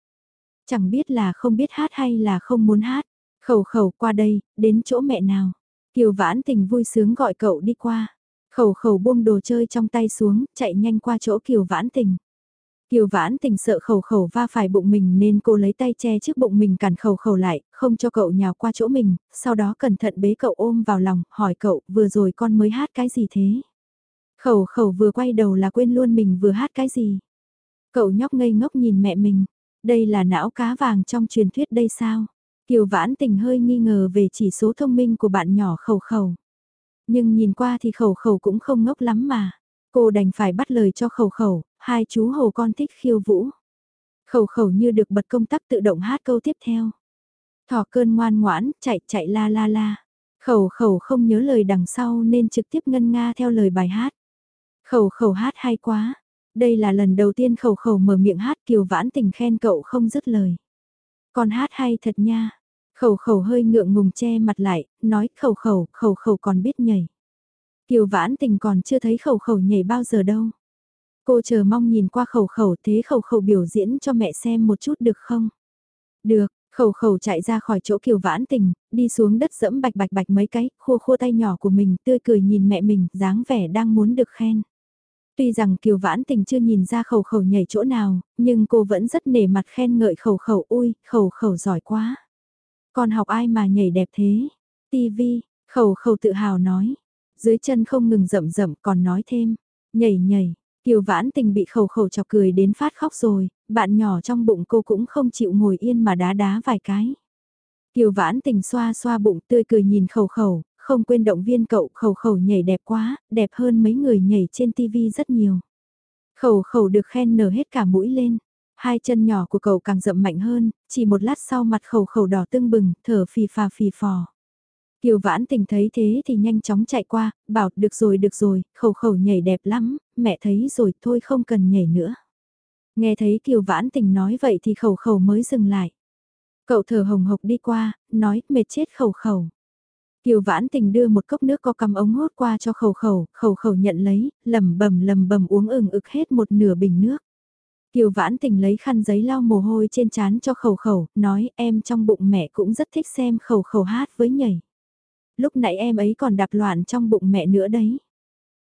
Chẳng biết là không biết hát hay là không muốn hát. Khẩu khẩu qua đây, đến chỗ mẹ nào. Kiều vãn tình vui sướng gọi cậu đi qua. Khẩu khẩu buông đồ chơi trong tay xuống, chạy nhanh qua chỗ kiều vãn tình. Kiều vãn tình sợ khẩu khẩu va phải bụng mình nên cô lấy tay che trước bụng mình cản khẩu khẩu lại, không cho cậu nhào qua chỗ mình, sau đó cẩn thận bế cậu ôm vào lòng, hỏi cậu vừa rồi con mới hát cái gì thế? Khẩu khẩu vừa quay đầu là quên luôn mình vừa hát cái gì? Cậu nhóc ngây ngốc nhìn mẹ mình, đây là não cá vàng trong truyền thuyết đây sao? Kiều vãn tình hơi nghi ngờ về chỉ số thông minh của bạn nhỏ khẩu khẩu. Nhưng nhìn qua thì khẩu khẩu cũng không ngốc lắm mà. Cô đành phải bắt lời cho khẩu khẩu, hai chú hầu con thích khiêu vũ. Khẩu khẩu như được bật công tắc tự động hát câu tiếp theo. Thỏ cơn ngoan ngoãn, chạy chạy la la la. Khẩu khẩu không nhớ lời đằng sau nên trực tiếp ngân nga theo lời bài hát. Khẩu khẩu hát hay quá. Đây là lần đầu tiên khẩu khẩu mở miệng hát kiều vãn tình khen cậu không dứt lời. Con hát hay thật nha. Khẩu khẩu hơi ngượng ngùng che mặt lại, nói khẩu khẩu, khẩu khẩu còn biết nhảy. Kiều vãn tình còn chưa thấy khẩu khẩu nhảy bao giờ đâu. Cô chờ mong nhìn qua khẩu khẩu thế khẩu khẩu biểu diễn cho mẹ xem một chút được không? Được, khẩu khẩu chạy ra khỏi chỗ kiều vãn tình, đi xuống đất dẫm bạch bạch bạch mấy cái, khua khua tay nhỏ của mình tươi cười nhìn mẹ mình, dáng vẻ đang muốn được khen. Tuy rằng Kiều Vãn Tình chưa nhìn ra khẩu khẩu nhảy chỗ nào, nhưng cô vẫn rất nể mặt khen ngợi khẩu khẩu ui, khẩu khẩu giỏi quá. Còn học ai mà nhảy đẹp thế? TV, khẩu khẩu tự hào nói. Dưới chân không ngừng rậm rậm còn nói thêm. Nhảy nhảy, Kiều Vãn Tình bị khẩu khẩu chọc cười đến phát khóc rồi, bạn nhỏ trong bụng cô cũng không chịu ngồi yên mà đá đá vài cái. Kiều Vãn Tình xoa xoa bụng tươi cười nhìn khẩu khẩu, không quên động viên cậu khẩu khẩu nhảy đẹp quá, đẹp hơn mấy người nhảy trên tivi rất nhiều. Khẩu khẩu được khen nở hết cả mũi lên. Hai chân nhỏ của cậu càng rậm mạnh hơn, chỉ một lát sau mặt khẩu khẩu đỏ tưng bừng, thở phì phà phì phò. Kiều vãn tình thấy thế thì nhanh chóng chạy qua, bảo được rồi được rồi, khẩu khẩu nhảy đẹp lắm, mẹ thấy rồi thôi không cần nhảy nữa. Nghe thấy Kiều vãn tình nói vậy thì khẩu khẩu mới dừng lại. Cậu thở hồng hộc đi qua, nói mệt chết khẩu khẩu. Kiều vãn tình đưa một cốc nước có cắm ống hốt qua cho khẩu khẩu, khẩu khẩu nhận lấy, lầm bầm lầm bầm uống ừng ực hết một nửa bình nước. Kiều vãn tình lấy khăn giấy lau mồ hôi trên trán cho khẩu khẩu, nói em trong bụng mẹ cũng rất thích xem khẩu khẩu hát với nhảy. Lúc nãy em ấy còn đạp loạn trong bụng mẹ nữa đấy.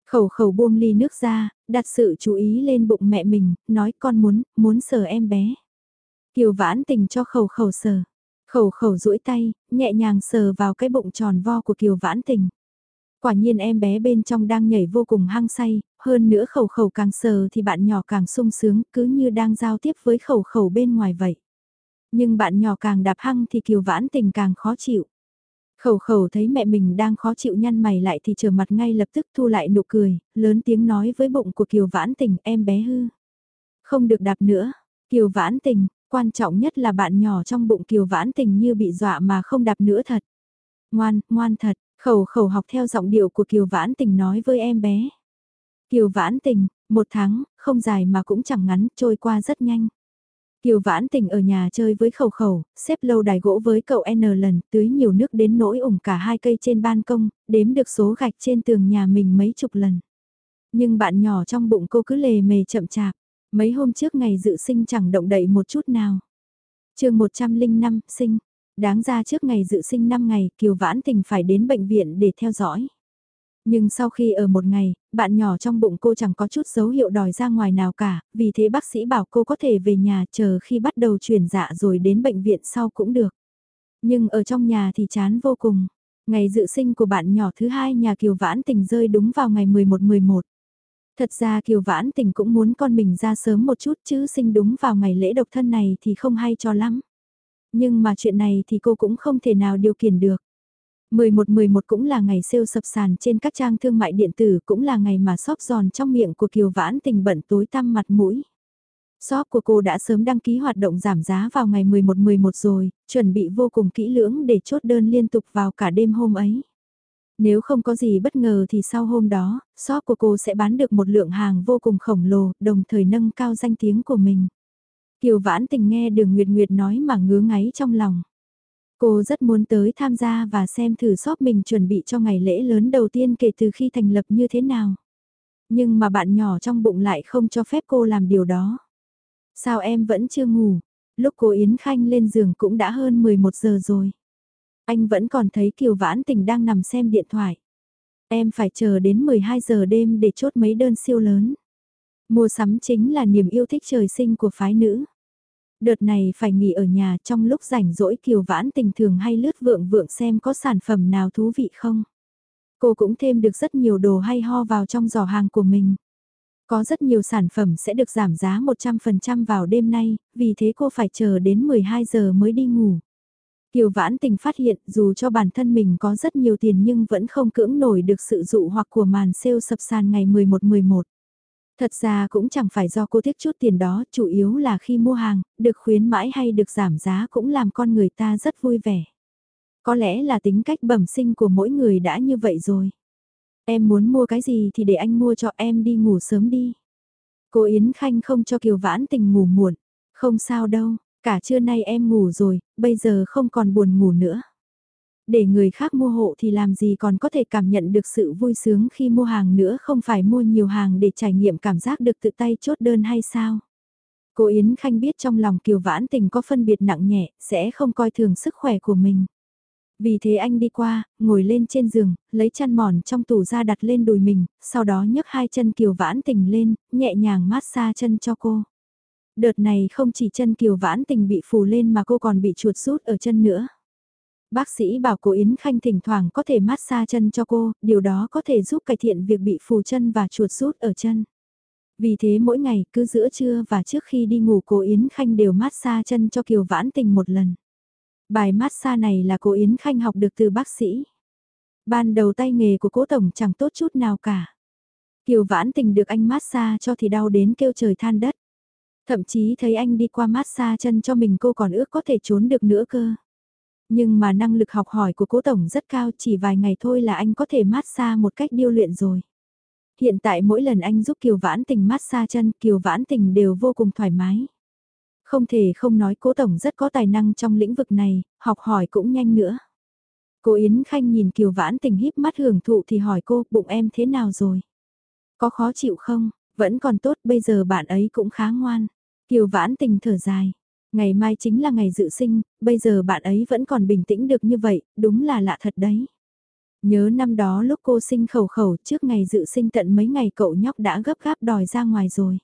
Khẩu khẩu buông ly nước ra, đặt sự chú ý lên bụng mẹ mình, nói con muốn, muốn sờ em bé. Kiều vãn tình cho khẩu khẩu sờ. Khẩu khẩu duỗi tay, nhẹ nhàng sờ vào cái bụng tròn vo của Kiều Vãn Tình. Quả nhiên em bé bên trong đang nhảy vô cùng hăng say, hơn nữa khẩu khẩu càng sờ thì bạn nhỏ càng sung sướng cứ như đang giao tiếp với khẩu khẩu bên ngoài vậy. Nhưng bạn nhỏ càng đạp hăng thì Kiều Vãn Tình càng khó chịu. Khẩu khẩu thấy mẹ mình đang khó chịu nhăn mày lại thì trở mặt ngay lập tức thu lại nụ cười, lớn tiếng nói với bụng của Kiều Vãn Tình em bé hư. Không được đạp nữa, Kiều Vãn Tình, Quan trọng nhất là bạn nhỏ trong bụng kiều vãn tình như bị dọa mà không đạp nữa thật. Ngoan, ngoan thật, khẩu khẩu học theo giọng điệu của kiều vãn tình nói với em bé. Kiều vãn tình, một tháng, không dài mà cũng chẳng ngắn, trôi qua rất nhanh. Kiều vãn tình ở nhà chơi với khẩu khẩu, xếp lâu đài gỗ với cậu N lần, tưới nhiều nước đến nỗi ủng cả hai cây trên ban công, đếm được số gạch trên tường nhà mình mấy chục lần. Nhưng bạn nhỏ trong bụng cô cứ lề mề chậm chạp. Mấy hôm trước ngày dự sinh chẳng động đậy một chút nào. chương 105, sinh. Đáng ra trước ngày dự sinh 5 ngày, Kiều Vãn Tình phải đến bệnh viện để theo dõi. Nhưng sau khi ở một ngày, bạn nhỏ trong bụng cô chẳng có chút dấu hiệu đòi ra ngoài nào cả, vì thế bác sĩ bảo cô có thể về nhà chờ khi bắt đầu chuyển dạ rồi đến bệnh viện sau cũng được. Nhưng ở trong nhà thì chán vô cùng. Ngày dự sinh của bạn nhỏ thứ hai nhà Kiều Vãn Tình rơi đúng vào ngày 11-11. Thật ra Kiều Vãn Tình cũng muốn con mình ra sớm một chút chứ sinh đúng vào ngày lễ độc thân này thì không hay cho lắm. Nhưng mà chuyện này thì cô cũng không thể nào điều khiển được. 11-11 cũng là ngày sale sập sàn trên các trang thương mại điện tử cũng là ngày mà shop giòn trong miệng của Kiều Vãn Tình bận tối tăm mặt mũi. Shop của cô đã sớm đăng ký hoạt động giảm giá vào ngày 11-11 rồi, chuẩn bị vô cùng kỹ lưỡng để chốt đơn liên tục vào cả đêm hôm ấy. Nếu không có gì bất ngờ thì sau hôm đó, shop của cô sẽ bán được một lượng hàng vô cùng khổng lồ, đồng thời nâng cao danh tiếng của mình. Kiều Vãn Tình nghe đường Nguyệt Nguyệt nói mà ngứa ngáy trong lòng. Cô rất muốn tới tham gia và xem thử shop mình chuẩn bị cho ngày lễ lớn đầu tiên kể từ khi thành lập như thế nào. Nhưng mà bạn nhỏ trong bụng lại không cho phép cô làm điều đó. Sao em vẫn chưa ngủ? Lúc cô Yến Khanh lên giường cũng đã hơn 11 giờ rồi. Anh vẫn còn thấy Kiều Vãn Tình đang nằm xem điện thoại. Em phải chờ đến 12 giờ đêm để chốt mấy đơn siêu lớn. Mua sắm chính là niềm yêu thích trời sinh của phái nữ. Đợt này phải nghỉ ở nhà trong lúc rảnh rỗi Kiều Vãn tình thường hay lướt vượng vượng xem có sản phẩm nào thú vị không. Cô cũng thêm được rất nhiều đồ hay ho vào trong giỏ hàng của mình. Có rất nhiều sản phẩm sẽ được giảm giá 100% vào đêm nay, vì thế cô phải chờ đến 12 giờ mới đi ngủ. Kiều Vãn Tình phát hiện dù cho bản thân mình có rất nhiều tiền nhưng vẫn không cưỡng nổi được sự dụ hoặc của màn sale sập sàn ngày 11-11. Thật ra cũng chẳng phải do cô thích chút tiền đó, chủ yếu là khi mua hàng, được khuyến mãi hay được giảm giá cũng làm con người ta rất vui vẻ. Có lẽ là tính cách bẩm sinh của mỗi người đã như vậy rồi. Em muốn mua cái gì thì để anh mua cho em đi ngủ sớm đi. Cô Yến Khanh không cho Kiều Vãn Tình ngủ muộn. Không sao đâu, cả trưa nay em ngủ rồi, bây giờ không còn buồn ngủ nữa. Để người khác mua hộ thì làm gì còn có thể cảm nhận được sự vui sướng khi mua hàng nữa không phải mua nhiều hàng để trải nghiệm cảm giác được tự tay chốt đơn hay sao? Cô Yến Khanh biết trong lòng Kiều Vãn Tình có phân biệt nặng nhẹ, sẽ không coi thường sức khỏe của mình. Vì thế anh đi qua, ngồi lên trên giường, lấy chăn mòn trong tủ ra đặt lên đùi mình, sau đó nhấc hai chân Kiều Vãn Tình lên, nhẹ nhàng mát xa chân cho cô. Đợt này không chỉ chân Kiều Vãn Tình bị phù lên mà cô còn bị chuột rút ở chân nữa. Bác sĩ bảo cô Yến Khanh thỉnh thoảng có thể mát xa chân cho cô, điều đó có thể giúp cải thiện việc bị phù chân và chuột rút ở chân. Vì thế mỗi ngày cứ giữa trưa và trước khi đi ngủ cô Yến Khanh đều mát xa chân cho Kiều Vãn Tình một lần. Bài massage này là cô Yến Khanh học được từ bác sĩ. Ban đầu tay nghề của cố tổng chẳng tốt chút nào cả. Kiều vãn tình được anh massage cho thì đau đến kêu trời than đất. Thậm chí thấy anh đi qua massage chân cho mình cô còn ước có thể trốn được nữa cơ. Nhưng mà năng lực học hỏi của cố tổng rất cao chỉ vài ngày thôi là anh có thể mát xa một cách điêu luyện rồi. Hiện tại mỗi lần anh giúp Kiều Vãn Tình mát xa chân Kiều Vãn Tình đều vô cùng thoải mái. Không thể không nói cố tổng rất có tài năng trong lĩnh vực này, học hỏi cũng nhanh nữa. Cô Yến Khanh nhìn Kiều Vãn tình híp mắt hưởng thụ thì hỏi cô, bụng em thế nào rồi? Có khó chịu không? Vẫn còn tốt, bây giờ bạn ấy cũng khá ngoan. Kiều Vãn tình thở dài. Ngày mai chính là ngày dự sinh, bây giờ bạn ấy vẫn còn bình tĩnh được như vậy, đúng là lạ thật đấy. Nhớ năm đó lúc cô sinh khẩu khẩu trước ngày dự sinh tận mấy ngày cậu nhóc đã gấp gáp đòi ra ngoài rồi.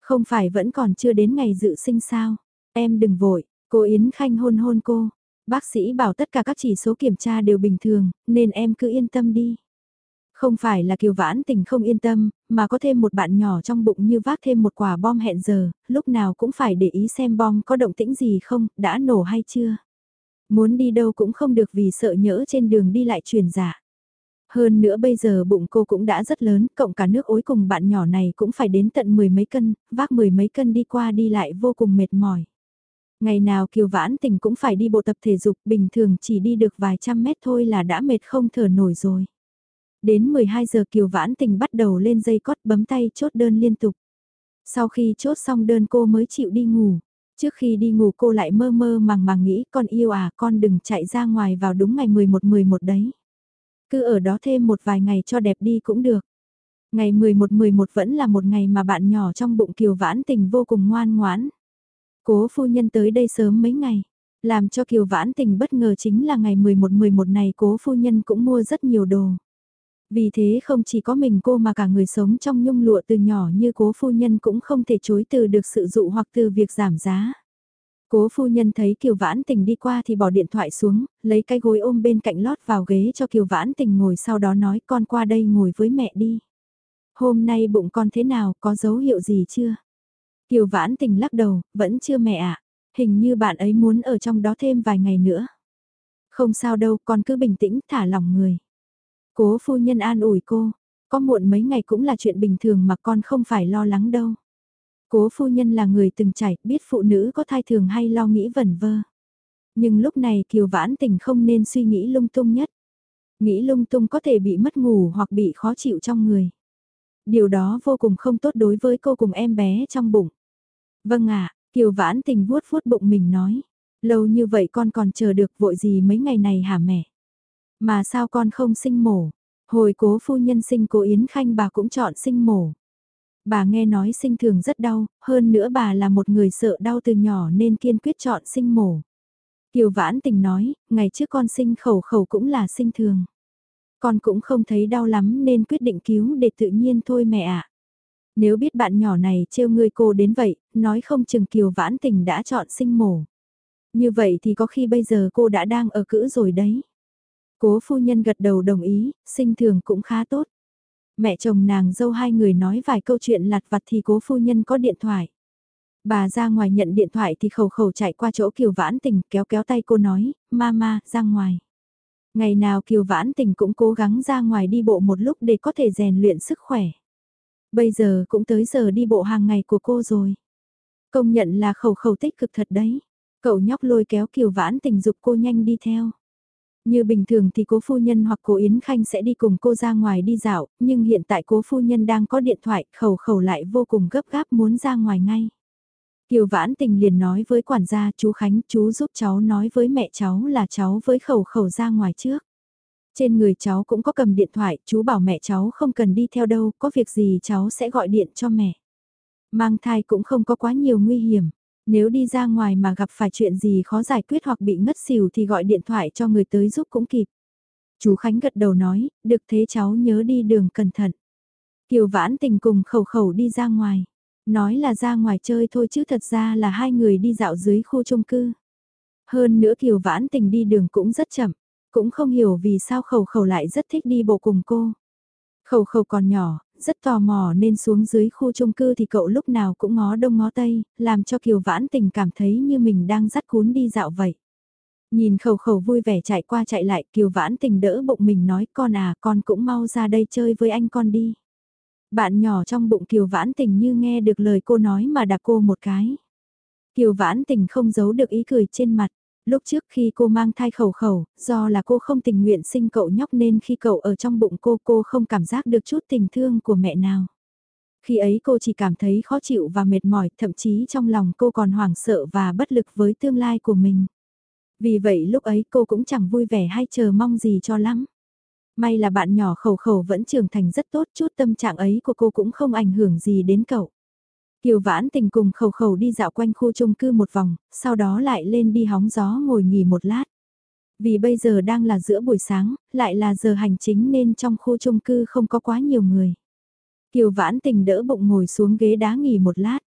Không phải vẫn còn chưa đến ngày dự sinh sao? Em đừng vội, cô Yến Khanh hôn hôn cô. Bác sĩ bảo tất cả các chỉ số kiểm tra đều bình thường, nên em cứ yên tâm đi. Không phải là Kiều Vãn Tình không yên tâm, mà có thêm một bạn nhỏ trong bụng như vác thêm một quả bom hẹn giờ, lúc nào cũng phải để ý xem bom có động tĩnh gì không, đã nổ hay chưa. Muốn đi đâu cũng không được vì sợ nhỡ trên đường đi lại truyền giả. Hơn nữa bây giờ bụng cô cũng đã rất lớn, cộng cả nước ối cùng bạn nhỏ này cũng phải đến tận mười mấy cân, vác mười mấy cân đi qua đi lại vô cùng mệt mỏi. Ngày nào Kiều Vãn Tình cũng phải đi bộ tập thể dục, bình thường chỉ đi được vài trăm mét thôi là đã mệt không thở nổi rồi. Đến 12 giờ Kiều Vãn Tình bắt đầu lên dây cót bấm tay chốt đơn liên tục. Sau khi chốt xong đơn cô mới chịu đi ngủ. Trước khi đi ngủ cô lại mơ mơ màng màng nghĩ con yêu à con đừng chạy ra ngoài vào đúng ngày 11-11 đấy. Cứ ở đó thêm một vài ngày cho đẹp đi cũng được. Ngày 11-11 vẫn là một ngày mà bạn nhỏ trong bụng Kiều Vãn Tình vô cùng ngoan ngoãn. Cố phu nhân tới đây sớm mấy ngày. Làm cho Kiều Vãn Tình bất ngờ chính là ngày 11-11 này cố phu nhân cũng mua rất nhiều đồ. Vì thế không chỉ có mình cô mà cả người sống trong nhung lụa từ nhỏ như cố phu nhân cũng không thể chối từ được sự dụ hoặc từ việc giảm giá. Cố phu nhân thấy Kiều Vãn Tình đi qua thì bỏ điện thoại xuống, lấy cái gối ôm bên cạnh lót vào ghế cho Kiều Vãn Tình ngồi sau đó nói con qua đây ngồi với mẹ đi. Hôm nay bụng con thế nào, có dấu hiệu gì chưa? Kiều Vãn Tình lắc đầu, vẫn chưa mẹ ạ. Hình như bạn ấy muốn ở trong đó thêm vài ngày nữa. Không sao đâu, con cứ bình tĩnh, thả lòng người. Cố phu nhân an ủi cô, có muộn mấy ngày cũng là chuyện bình thường mà con không phải lo lắng đâu. Cố phu nhân là người từng trải, biết phụ nữ có thai thường hay lo nghĩ vẩn vơ. Nhưng lúc này Kiều Vãn Tình không nên suy nghĩ lung tung nhất. Nghĩ lung tung có thể bị mất ngủ hoặc bị khó chịu trong người. Điều đó vô cùng không tốt đối với cô cùng em bé trong bụng. Vâng ạ, Kiều Vãn Tình vuốt vuốt bụng mình nói. Lâu như vậy con còn chờ được vội gì mấy ngày này hả mẹ? Mà sao con không sinh mổ? Hồi cố phu nhân sinh cố Yến Khanh bà cũng chọn sinh mổ. Bà nghe nói sinh thường rất đau, hơn nữa bà là một người sợ đau từ nhỏ nên kiên quyết chọn sinh mổ. Kiều Vãn Tình nói, ngày trước con sinh khẩu khẩu cũng là sinh thường. Con cũng không thấy đau lắm nên quyết định cứu để tự nhiên thôi mẹ ạ. Nếu biết bạn nhỏ này trêu ngươi cô đến vậy, nói không chừng Kiều Vãn Tình đã chọn sinh mổ. Như vậy thì có khi bây giờ cô đã đang ở cữ rồi đấy. Cố phu nhân gật đầu đồng ý, sinh thường cũng khá tốt. Mẹ chồng nàng dâu hai người nói vài câu chuyện lặt vặt thì cố phu nhân có điện thoại. Bà ra ngoài nhận điện thoại thì khẩu khẩu chạy qua chỗ Kiều Vãn Tình kéo kéo tay cô nói, Mama, ra ngoài. Ngày nào Kiều Vãn Tình cũng cố gắng ra ngoài đi bộ một lúc để có thể rèn luyện sức khỏe. Bây giờ cũng tới giờ đi bộ hàng ngày của cô rồi. Công nhận là khẩu khẩu tích cực thật đấy. Cậu nhóc lôi kéo Kiều Vãn Tình dục cô nhanh đi theo. Như bình thường thì cố phu nhân hoặc cố Yến Khanh sẽ đi cùng cô ra ngoài đi dạo, nhưng hiện tại cố phu nhân đang có điện thoại, khẩu khẩu lại vô cùng gấp gáp muốn ra ngoài ngay. Kiều Vãn Tình liền nói với quản gia chú Khánh chú giúp cháu nói với mẹ cháu là cháu với khẩu khẩu ra ngoài trước. Trên người cháu cũng có cầm điện thoại, chú bảo mẹ cháu không cần đi theo đâu, có việc gì cháu sẽ gọi điện cho mẹ. Mang thai cũng không có quá nhiều nguy hiểm. Nếu đi ra ngoài mà gặp phải chuyện gì khó giải quyết hoặc bị ngất xỉu thì gọi điện thoại cho người tới giúp cũng kịp. Chú Khánh gật đầu nói, được thế cháu nhớ đi đường cẩn thận. Kiều Vãn Tình cùng khẩu khẩu đi ra ngoài. Nói là ra ngoài chơi thôi chứ thật ra là hai người đi dạo dưới khu chung cư. Hơn nữa Kiều Vãn Tình đi đường cũng rất chậm, cũng không hiểu vì sao khẩu khẩu lại rất thích đi bộ cùng cô. Khẩu khẩu còn nhỏ, rất tò mò nên xuống dưới khu chung cư thì cậu lúc nào cũng ngó đông ngó tây, làm cho Kiều Vãn Tình cảm thấy như mình đang dắt cuốn đi dạo vậy. Nhìn khẩu khẩu vui vẻ chạy qua chạy lại, Kiều Vãn Tình đỡ bụng mình nói con à, con cũng mau ra đây chơi với anh con đi. Bạn nhỏ trong bụng Kiều Vãn Tình như nghe được lời cô nói mà đạp cô một cái. Kiều Vãn Tình không giấu được ý cười trên mặt. Lúc trước khi cô mang thai khẩu khẩu, do là cô không tình nguyện sinh cậu nhóc nên khi cậu ở trong bụng cô cô không cảm giác được chút tình thương của mẹ nào. Khi ấy cô chỉ cảm thấy khó chịu và mệt mỏi, thậm chí trong lòng cô còn hoảng sợ và bất lực với tương lai của mình. Vì vậy lúc ấy cô cũng chẳng vui vẻ hay chờ mong gì cho lắm. May là bạn nhỏ khẩu khẩu vẫn trưởng thành rất tốt chút tâm trạng ấy của cô cũng không ảnh hưởng gì đến cậu. Kiều Vãn Tình cùng khẩu khẩu đi dạo quanh khu chung cư một vòng, sau đó lại lên đi hóng gió ngồi nghỉ một lát. Vì bây giờ đang là giữa buổi sáng, lại là giờ hành chính nên trong khu chung cư không có quá nhiều người. Kiều Vãn Tình đỡ bụng ngồi xuống ghế đá nghỉ một lát.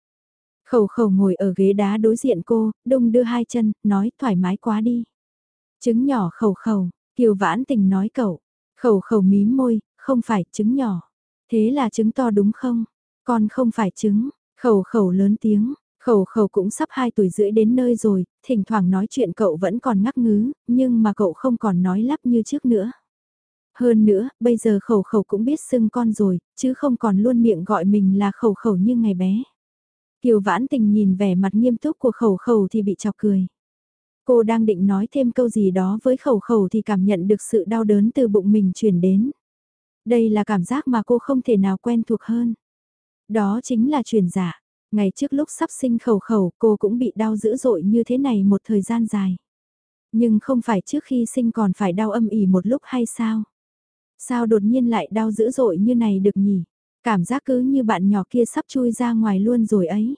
Khẩu khẩu ngồi ở ghế đá đối diện cô, đông đưa hai chân, nói thoải mái quá đi. Trứng nhỏ khẩu khẩu, Kiều Vãn Tình nói cậu. Khẩu khẩu mím môi, không phải trứng nhỏ. Thế là trứng to đúng không? Con không phải trứng, Khẩu khẩu lớn tiếng, khẩu khẩu cũng sắp 2 tuổi rưỡi đến nơi rồi, thỉnh thoảng nói chuyện cậu vẫn còn ngắc ngứ, nhưng mà cậu không còn nói lắp như trước nữa. Hơn nữa, bây giờ khẩu khẩu cũng biết xưng con rồi, chứ không còn luôn miệng gọi mình là khẩu khẩu như ngày bé. Kiều vãn tình nhìn vẻ mặt nghiêm túc của khẩu khẩu thì bị chọc cười. Cô đang định nói thêm câu gì đó với khẩu khẩu thì cảm nhận được sự đau đớn từ bụng mình truyền đến. Đây là cảm giác mà cô không thể nào quen thuộc hơn. Đó chính là truyền giả. Ngày trước lúc sắp sinh khẩu khẩu cô cũng bị đau dữ dội như thế này một thời gian dài. Nhưng không phải trước khi sinh còn phải đau âm ỉ một lúc hay sao? Sao đột nhiên lại đau dữ dội như này được nhỉ? Cảm giác cứ như bạn nhỏ kia sắp chui ra ngoài luôn rồi ấy.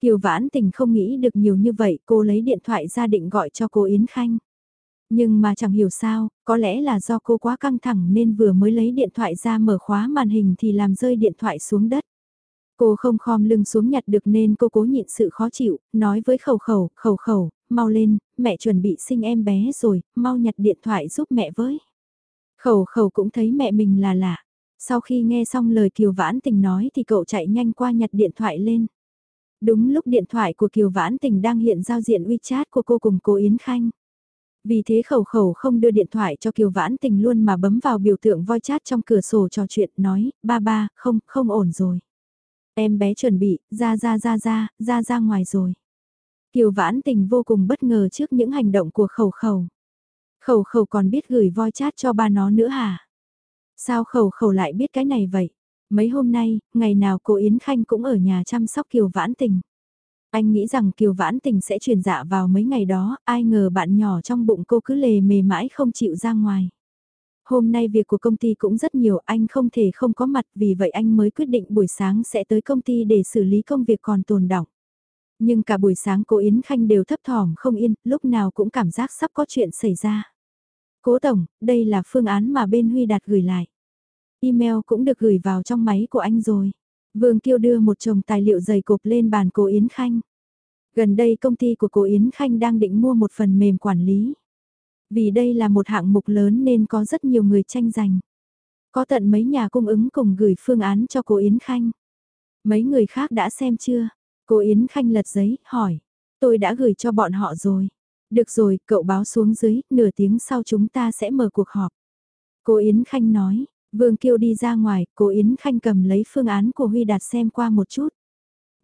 Kiều Vãn Tình không nghĩ được nhiều như vậy, cô lấy điện thoại ra định gọi cho cô Yến Khanh. Nhưng mà chẳng hiểu sao, có lẽ là do cô quá căng thẳng nên vừa mới lấy điện thoại ra mở khóa màn hình thì làm rơi điện thoại xuống đất. Cô không khom lưng xuống nhặt được nên cô cố nhịn sự khó chịu, nói với khẩu khẩu, khẩu khẩu, mau lên, mẹ chuẩn bị sinh em bé rồi, mau nhặt điện thoại giúp mẹ với. Khẩu khẩu cũng thấy mẹ mình là lạ. Sau khi nghe xong lời Kiều Vãn Tình nói thì cậu chạy nhanh qua nhặt điện thoại lên. Đúng lúc điện thoại của Kiều Vãn Tình đang hiện giao diện WeChat của cô cùng cô Yến Khanh. Vì thế khẩu khẩu không đưa điện thoại cho Kiều Vãn Tình luôn mà bấm vào biểu tượng voi chat trong cửa sổ trò chuyện nói, ba ba, không, không ổn rồi. Em bé chuẩn bị, ra ra ra ra, ra ra ngoài rồi. Kiều vãn tình vô cùng bất ngờ trước những hành động của khẩu khẩu. Khẩu khẩu còn biết gửi voi chat cho ba nó nữa hả? Sao khẩu khẩu lại biết cái này vậy? Mấy hôm nay, ngày nào cô Yến Khanh cũng ở nhà chăm sóc Kiều Vãn Tình. Anh nghĩ rằng Kiều Vãn Tình sẽ truyền dạ vào mấy ngày đó, ai ngờ bạn nhỏ trong bụng cô cứ lề mề mãi không chịu ra ngoài. Hôm nay việc của công ty cũng rất nhiều, anh không thể không có mặt vì vậy anh mới quyết định buổi sáng sẽ tới công ty để xử lý công việc còn tồn đọng. Nhưng cả buổi sáng cô Yến Khanh đều thấp thỏm không yên, lúc nào cũng cảm giác sắp có chuyện xảy ra. Cố Tổng, đây là phương án mà bên Huy Đạt gửi lại. Email cũng được gửi vào trong máy của anh rồi. Vương Kiêu đưa một chồng tài liệu dày cộp lên bàn cô Yến Khanh. Gần đây công ty của cô Yến Khanh đang định mua một phần mềm quản lý. Vì đây là một hạng mục lớn nên có rất nhiều người tranh giành. Có tận mấy nhà cung ứng cùng gửi phương án cho cô Yến Khanh. Mấy người khác đã xem chưa? Cô Yến Khanh lật giấy, hỏi. Tôi đã gửi cho bọn họ rồi. Được rồi, cậu báo xuống dưới, nửa tiếng sau chúng ta sẽ mở cuộc họp. Cô Yến Khanh nói, Vương Kiêu đi ra ngoài, cô Yến Khanh cầm lấy phương án của Huy Đạt xem qua một chút.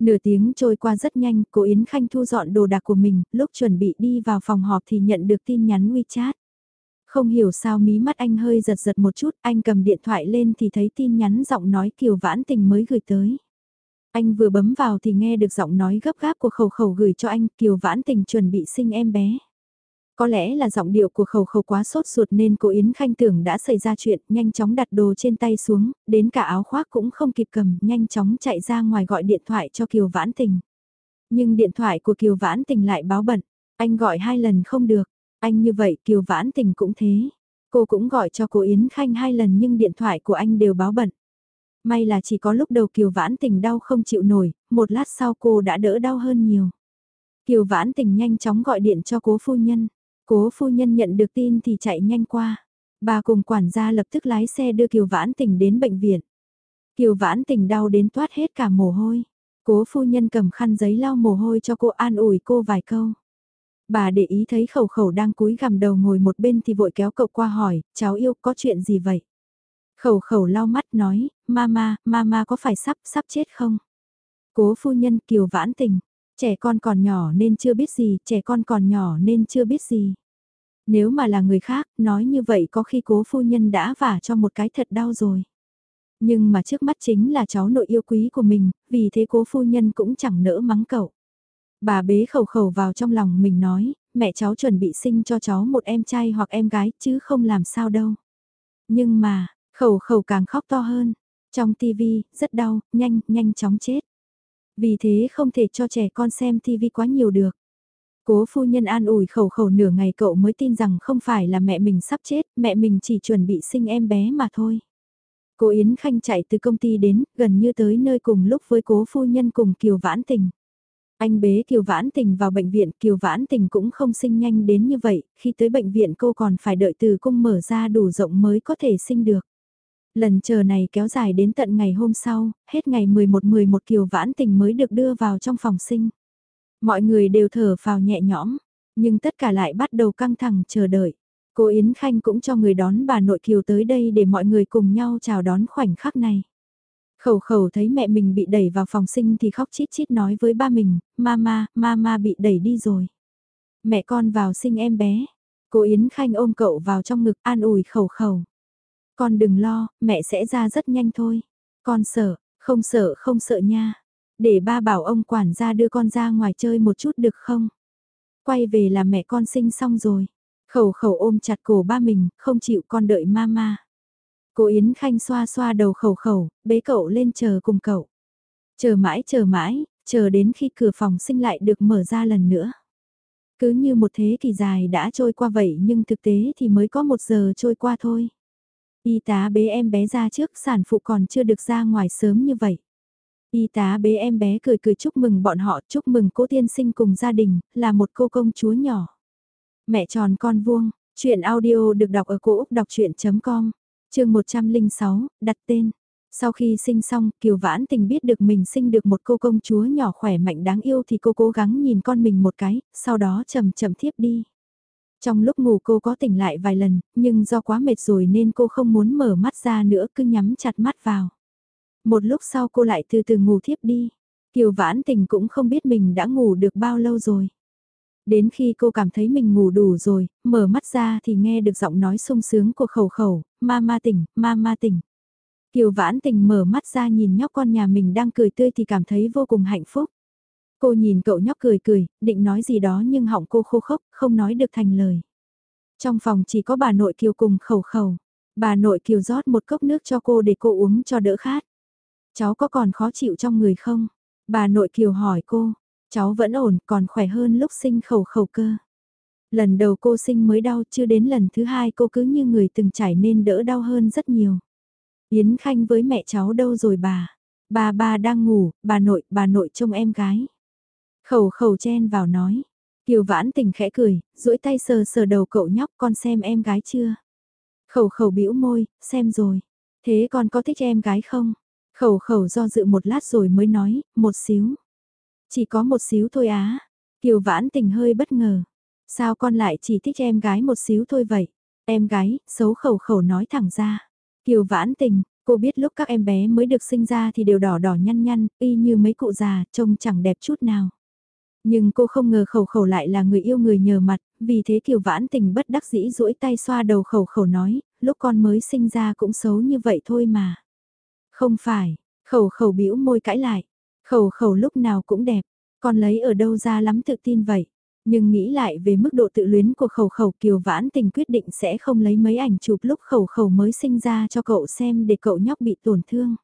Nửa tiếng trôi qua rất nhanh, cô Yến Khanh thu dọn đồ đạc của mình, lúc chuẩn bị đi vào phòng họp thì nhận được tin nhắn WeChat. Không hiểu sao mí mắt anh hơi giật giật một chút, anh cầm điện thoại lên thì thấy tin nhắn giọng nói Kiều Vãn Tình mới gửi tới. Anh vừa bấm vào thì nghe được giọng nói gấp gáp của khẩu khẩu gửi cho anh, Kiều Vãn Tình chuẩn bị sinh em bé. Có lẽ là giọng điệu của khẩu khẩu quá sốt ruột nên cô Yến Khanh tưởng đã xảy ra chuyện, nhanh chóng đặt đồ trên tay xuống, đến cả áo khoác cũng không kịp cầm, nhanh chóng chạy ra ngoài gọi điện thoại cho Kiều Vãn Tình. Nhưng điện thoại của Kiều Vãn Tình lại báo bận, anh gọi hai lần không được, anh như vậy Kiều Vãn Tình cũng thế. Cô cũng gọi cho cô Yến Khanh hai lần nhưng điện thoại của anh đều báo bận. May là chỉ có lúc đầu Kiều Vãn Tình đau không chịu nổi, một lát sau cô đã đỡ đau hơn nhiều. Kiều Vãn Tình nhanh chóng gọi điện cho cố phu nhân. Cố phu nhân nhận được tin thì chạy nhanh qua. Bà cùng quản gia lập tức lái xe đưa Kiều Vãn Tình đến bệnh viện. Kiều Vãn Tình đau đến toát hết cả mồ hôi. Cố phu nhân cầm khăn giấy lau mồ hôi cho cô an ủi cô vài câu. Bà để ý thấy khẩu khẩu đang cúi gằm đầu ngồi một bên thì vội kéo cậu qua hỏi, cháu yêu có chuyện gì vậy? Khẩu khẩu lau mắt nói, mama, mama có phải sắp, sắp chết không? Cố phu nhân kiều vãn tình, trẻ con còn nhỏ nên chưa biết gì, trẻ con còn nhỏ nên chưa biết gì. Nếu mà là người khác, nói như vậy có khi cố phu nhân đã vả cho một cái thật đau rồi. Nhưng mà trước mắt chính là cháu nội yêu quý của mình, vì thế cố phu nhân cũng chẳng nỡ mắng cậu. Bà bế khẩu khẩu vào trong lòng mình nói, mẹ cháu chuẩn bị sinh cho cháu một em trai hoặc em gái chứ không làm sao đâu. Nhưng mà, khẩu khẩu càng khóc to hơn. Trong tivi, rất đau, nhanh, nhanh chóng chết. Vì thế không thể cho trẻ con xem tivi quá nhiều được. Cố phu nhân an ủi khẩu khẩu nửa ngày cậu mới tin rằng không phải là mẹ mình sắp chết, mẹ mình chỉ chuẩn bị sinh em bé mà thôi. Cô Yến Khanh chạy từ công ty đến, gần như tới nơi cùng lúc với cố phu nhân cùng Kiều Vãn Tình. Anh bế Kiều Vãn Tình vào bệnh viện, Kiều Vãn Tình cũng không sinh nhanh đến như vậy, khi tới bệnh viện cô còn phải đợi từ cung mở ra đủ rộng mới có thể sinh được. Lần chờ này kéo dài đến tận ngày hôm sau, hết ngày 11-11 Kiều Vãn Tình mới được đưa vào trong phòng sinh. Mọi người đều thở phào nhẹ nhõm, nhưng tất cả lại bắt đầu căng thẳng chờ đợi. Cô Yến Khanh cũng cho người đón bà nội Kiều tới đây để mọi người cùng nhau chào đón khoảnh khắc này. Khẩu khẩu thấy mẹ mình bị đẩy vào phòng sinh thì khóc chít chít nói với ba mình, mama, mama bị đẩy đi rồi. Mẹ con vào sinh em bé. Cô Yến Khanh ôm cậu vào trong ngực an ủi khẩu khẩu. Con đừng lo, mẹ sẽ ra rất nhanh thôi. Con sợ, không sợ không sợ nha. Để ba bảo ông quản gia đưa con ra ngoài chơi một chút được không? Quay về là mẹ con sinh xong rồi. Khẩu khẩu ôm chặt cổ ba mình, không chịu con đợi mama. Cô Yến Khanh xoa xoa đầu khẩu khẩu, bế cậu lên chờ cùng cậu. Chờ mãi chờ mãi, chờ đến khi cửa phòng sinh lại được mở ra lần nữa. Cứ như một thế kỷ dài đã trôi qua vậy nhưng thực tế thì mới có một giờ trôi qua thôi. Y tá bế em bé ra trước sản phụ còn chưa được ra ngoài sớm như vậy. Y tá bế em bé cười cười chúc mừng bọn họ, chúc mừng cô tiên sinh cùng gia đình, là một cô công chúa nhỏ. Mẹ tròn con vuông, chuyện audio được đọc ở cổ Úc đọc chuyện.com chương 106, đặt tên. Sau khi sinh xong, Kiều Vãn Tình biết được mình sinh được một cô công chúa nhỏ khỏe mạnh đáng yêu thì cô cố gắng nhìn con mình một cái, sau đó chậm chậm thiếp đi. Trong lúc ngủ cô có tỉnh lại vài lần, nhưng do quá mệt rồi nên cô không muốn mở mắt ra nữa cứ nhắm chặt mắt vào. Một lúc sau cô lại từ từ ngủ thiếp đi. Kiều Vãn Tình cũng không biết mình đã ngủ được bao lâu rồi. Đến khi cô cảm thấy mình ngủ đủ rồi, mở mắt ra thì nghe được giọng nói sung sướng của khẩu khẩu, ma ma tỉnh, ma ma tỉnh. Kiều vãn tình mở mắt ra nhìn nhóc con nhà mình đang cười tươi thì cảm thấy vô cùng hạnh phúc. Cô nhìn cậu nhóc cười cười, định nói gì đó nhưng họng cô khô khốc, không nói được thành lời. Trong phòng chỉ có bà nội Kiều cùng khẩu khẩu. Bà nội Kiều rót một cốc nước cho cô để cô uống cho đỡ khát. Cháu có còn khó chịu trong người không? Bà nội Kiều hỏi cô, Cháu vẫn ổn, còn khỏe hơn lúc sinh khẩu khẩu cơ. Lần đầu cô sinh mới đau, chưa đến lần thứ hai cô cứ như người từng trải nên đỡ đau hơn rất nhiều. Yến Khanh với mẹ cháu đâu rồi bà? Bà bà đang ngủ, bà nội, bà nội trông em gái. Khẩu khẩu chen vào nói. Kiều vãn tình khẽ cười, duỗi tay sờ sờ đầu cậu nhóc con xem em gái chưa. Khẩu khẩu bĩu môi, xem rồi. Thế con có thích em gái không? Khẩu khẩu do dự một lát rồi mới nói, một xíu. Chỉ có một xíu thôi á. Kiều vãn tình hơi bất ngờ. Sao con lại chỉ thích em gái một xíu thôi vậy? Em gái, xấu khẩu khẩu nói thẳng ra. Kiều vãn tình, cô biết lúc các em bé mới được sinh ra thì đều đỏ đỏ nhăn nhăn, y như mấy cụ già, trông chẳng đẹp chút nào. Nhưng cô không ngờ khẩu khẩu lại là người yêu người nhờ mặt, vì thế Kiều Vãn Tình bất đắc dĩ duỗi tay xoa đầu khẩu khẩu nói, lúc con mới sinh ra cũng xấu như vậy thôi mà. Không phải, khẩu khẩu bĩu môi cãi lại, khẩu khẩu lúc nào cũng đẹp, con lấy ở đâu ra lắm tự tin vậy. Nhưng nghĩ lại về mức độ tự luyến của khẩu khẩu Kiều Vãn Tình quyết định sẽ không lấy mấy ảnh chụp lúc khẩu khẩu mới sinh ra cho cậu xem để cậu nhóc bị tổn thương.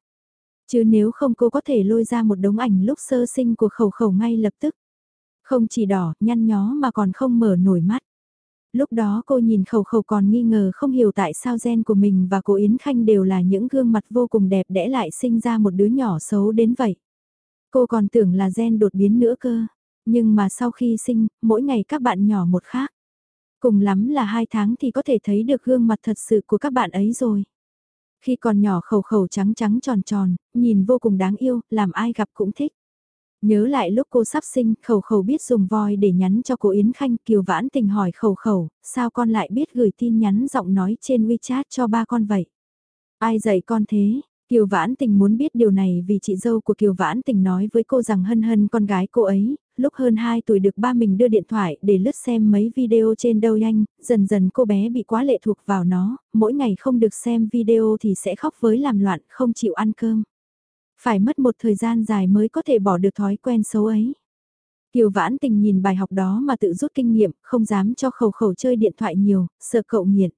Chứ nếu không cô có thể lôi ra một đống ảnh lúc sơ sinh của khẩu khẩu ngay lập tức. Không chỉ đỏ, nhăn nhó mà còn không mở nổi mắt. Lúc đó cô nhìn khẩu khẩu còn nghi ngờ không hiểu tại sao gen của mình và cô Yến Khanh đều là những gương mặt vô cùng đẹp đẽ lại sinh ra một đứa nhỏ xấu đến vậy. Cô còn tưởng là gen đột biến nữa cơ. Nhưng mà sau khi sinh, mỗi ngày các bạn nhỏ một khác. Cùng lắm là hai tháng thì có thể thấy được gương mặt thật sự của các bạn ấy rồi. Khi còn nhỏ khẩu khẩu trắng trắng tròn tròn, nhìn vô cùng đáng yêu, làm ai gặp cũng thích. Nhớ lại lúc cô sắp sinh, khẩu khẩu biết dùng voi để nhắn cho cô Yến Khanh, Kiều Vãn Tình hỏi khẩu khẩu, sao con lại biết gửi tin nhắn giọng nói trên WeChat cho ba con vậy? Ai dạy con thế? Kiều Vãn Tình muốn biết điều này vì chị dâu của Kiều Vãn Tình nói với cô rằng hân hân con gái cô ấy, lúc hơn 2 tuổi được ba mình đưa điện thoại để lướt xem mấy video trên đâu nhanh, dần dần cô bé bị quá lệ thuộc vào nó, mỗi ngày không được xem video thì sẽ khóc với làm loạn, không chịu ăn cơm. Phải mất một thời gian dài mới có thể bỏ được thói quen xấu ấy. Kiều Vãn Tình nhìn bài học đó mà tự rút kinh nghiệm, không dám cho khẩu khẩu chơi điện thoại nhiều, sợ cậu nghiện.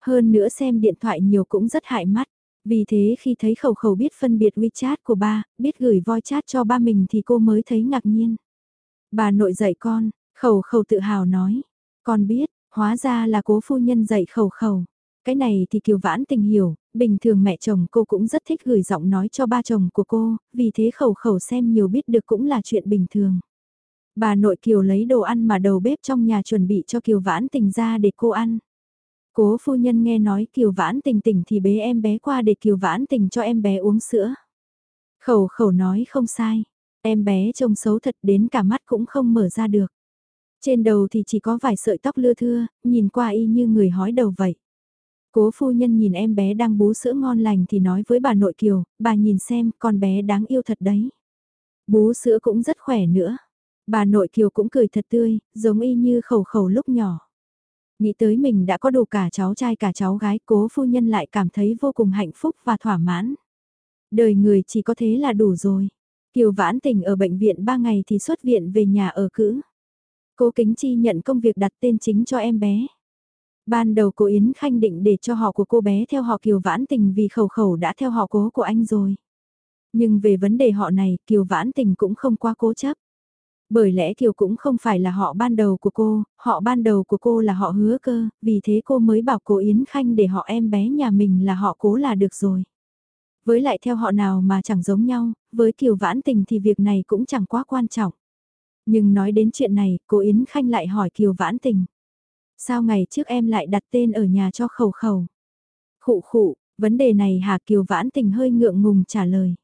Hơn nữa xem điện thoại nhiều cũng rất hại mắt. Vì thế khi thấy khẩu khẩu biết phân biệt WeChat của ba, biết gửi voi chat cho ba mình thì cô mới thấy ngạc nhiên. Bà nội dạy con, khẩu khẩu tự hào nói. Con biết, hóa ra là cố phu nhân dạy khẩu khẩu. Cái này thì Kiều Vãn Tình hiểu, bình thường mẹ chồng cô cũng rất thích gửi giọng nói cho ba chồng của cô, vì thế khẩu khẩu xem nhiều biết được cũng là chuyện bình thường. Bà nội Kiều lấy đồ ăn mà đầu bếp trong nhà chuẩn bị cho Kiều Vãn Tình ra để cô ăn. Cố phu nhân nghe nói Kiều Vãn Tình tỉnh thì bế em bé qua để Kiều Vãn Tình cho em bé uống sữa. Khẩu khẩu nói không sai, em bé trông xấu thật đến cả mắt cũng không mở ra được. Trên đầu thì chỉ có vài sợi tóc lưa thưa, nhìn qua y như người hói đầu vậy. Cố phu nhân nhìn em bé đang bú sữa ngon lành thì nói với bà nội Kiều, bà nhìn xem con bé đáng yêu thật đấy. Bú sữa cũng rất khỏe nữa. Bà nội Kiều cũng cười thật tươi, giống y như khẩu khẩu lúc nhỏ. Nghĩ tới mình đã có đủ cả cháu trai cả cháu gái cố phu nhân lại cảm thấy vô cùng hạnh phúc và thỏa mãn. Đời người chỉ có thế là đủ rồi. Kiều vãn tình ở bệnh viện 3 ngày thì xuất viện về nhà ở cữ. Cố Kính Chi nhận công việc đặt tên chính cho em bé. Ban đầu cô Yến Khanh định để cho họ của cô bé theo họ Kiều Vãn Tình vì khẩu khẩu đã theo họ cố của anh rồi. Nhưng về vấn đề họ này Kiều Vãn Tình cũng không quá cố chấp. Bởi lẽ Kiều cũng không phải là họ ban đầu của cô, họ ban đầu của cô là họ hứa cơ, vì thế cô mới bảo cô Yến Khanh để họ em bé nhà mình là họ cố là được rồi. Với lại theo họ nào mà chẳng giống nhau, với Kiều Vãn Tình thì việc này cũng chẳng quá quan trọng. Nhưng nói đến chuyện này, cô Yến Khanh lại hỏi Kiều Vãn Tình. Sao ngày trước em lại đặt tên ở nhà cho khẩu khẩu? Khụ khụ, vấn đề này Hà Kiều Vãn Tình hơi ngượng ngùng trả lời.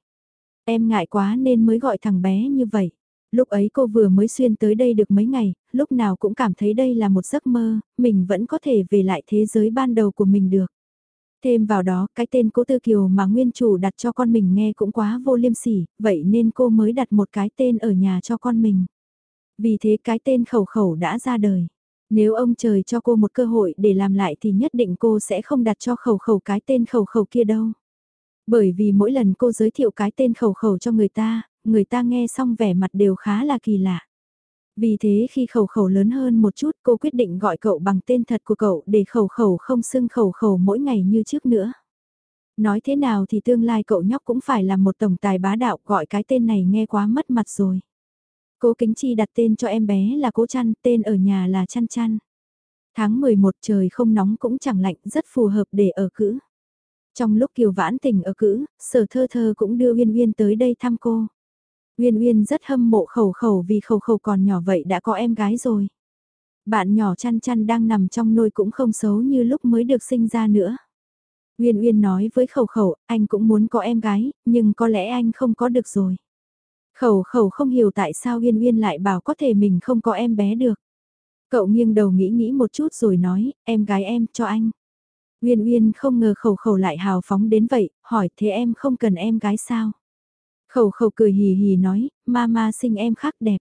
Em ngại quá nên mới gọi thằng bé như vậy. Lúc ấy cô vừa mới xuyên tới đây được mấy ngày, lúc nào cũng cảm thấy đây là một giấc mơ, mình vẫn có thể về lại thế giới ban đầu của mình được. Thêm vào đó, cái tên cố Tư Kiều mà nguyên chủ đặt cho con mình nghe cũng quá vô liêm sỉ, vậy nên cô mới đặt một cái tên ở nhà cho con mình. Vì thế cái tên khẩu khẩu đã ra đời. Nếu ông trời cho cô một cơ hội để làm lại thì nhất định cô sẽ không đặt cho khẩu khẩu cái tên khẩu khẩu kia đâu. Bởi vì mỗi lần cô giới thiệu cái tên khẩu khẩu cho người ta, người ta nghe xong vẻ mặt đều khá là kỳ lạ. Vì thế khi khẩu khẩu lớn hơn một chút cô quyết định gọi cậu bằng tên thật của cậu để khẩu khẩu không xưng khẩu khẩu mỗi ngày như trước nữa. Nói thế nào thì tương lai cậu nhóc cũng phải là một tổng tài bá đạo gọi cái tên này nghe quá mất mặt rồi. Cố Kính Chi đặt tên cho em bé là Cố Chăn, tên ở nhà là Chăn Chăn. Tháng 11 trời không nóng cũng chẳng lạnh, rất phù hợp để ở cữ. Trong lúc Kiều Vãn Tình ở cữ, sở thơ thơ cũng đưa Uyên Uyên tới đây thăm cô. Uyên Uyên rất hâm mộ khẩu khẩu vì khẩu khẩu còn nhỏ vậy đã có em gái rồi. Bạn nhỏ chăn chăn đang nằm trong nôi cũng không xấu như lúc mới được sinh ra nữa. Uyên Uyên nói với khẩu khẩu, anh cũng muốn có em gái, nhưng có lẽ anh không có được rồi. Khẩu khẩu không hiểu tại sao Uyên Uyên lại bảo có thể mình không có em bé được. Cậu nghiêng đầu nghĩ nghĩ một chút rồi nói, em gái em cho anh. Uyên Uyên không ngờ khẩu khẩu lại hào phóng đến vậy, hỏi thế em không cần em gái sao? Khẩu khẩu cười hì hì nói, mama sinh em khác đẹp.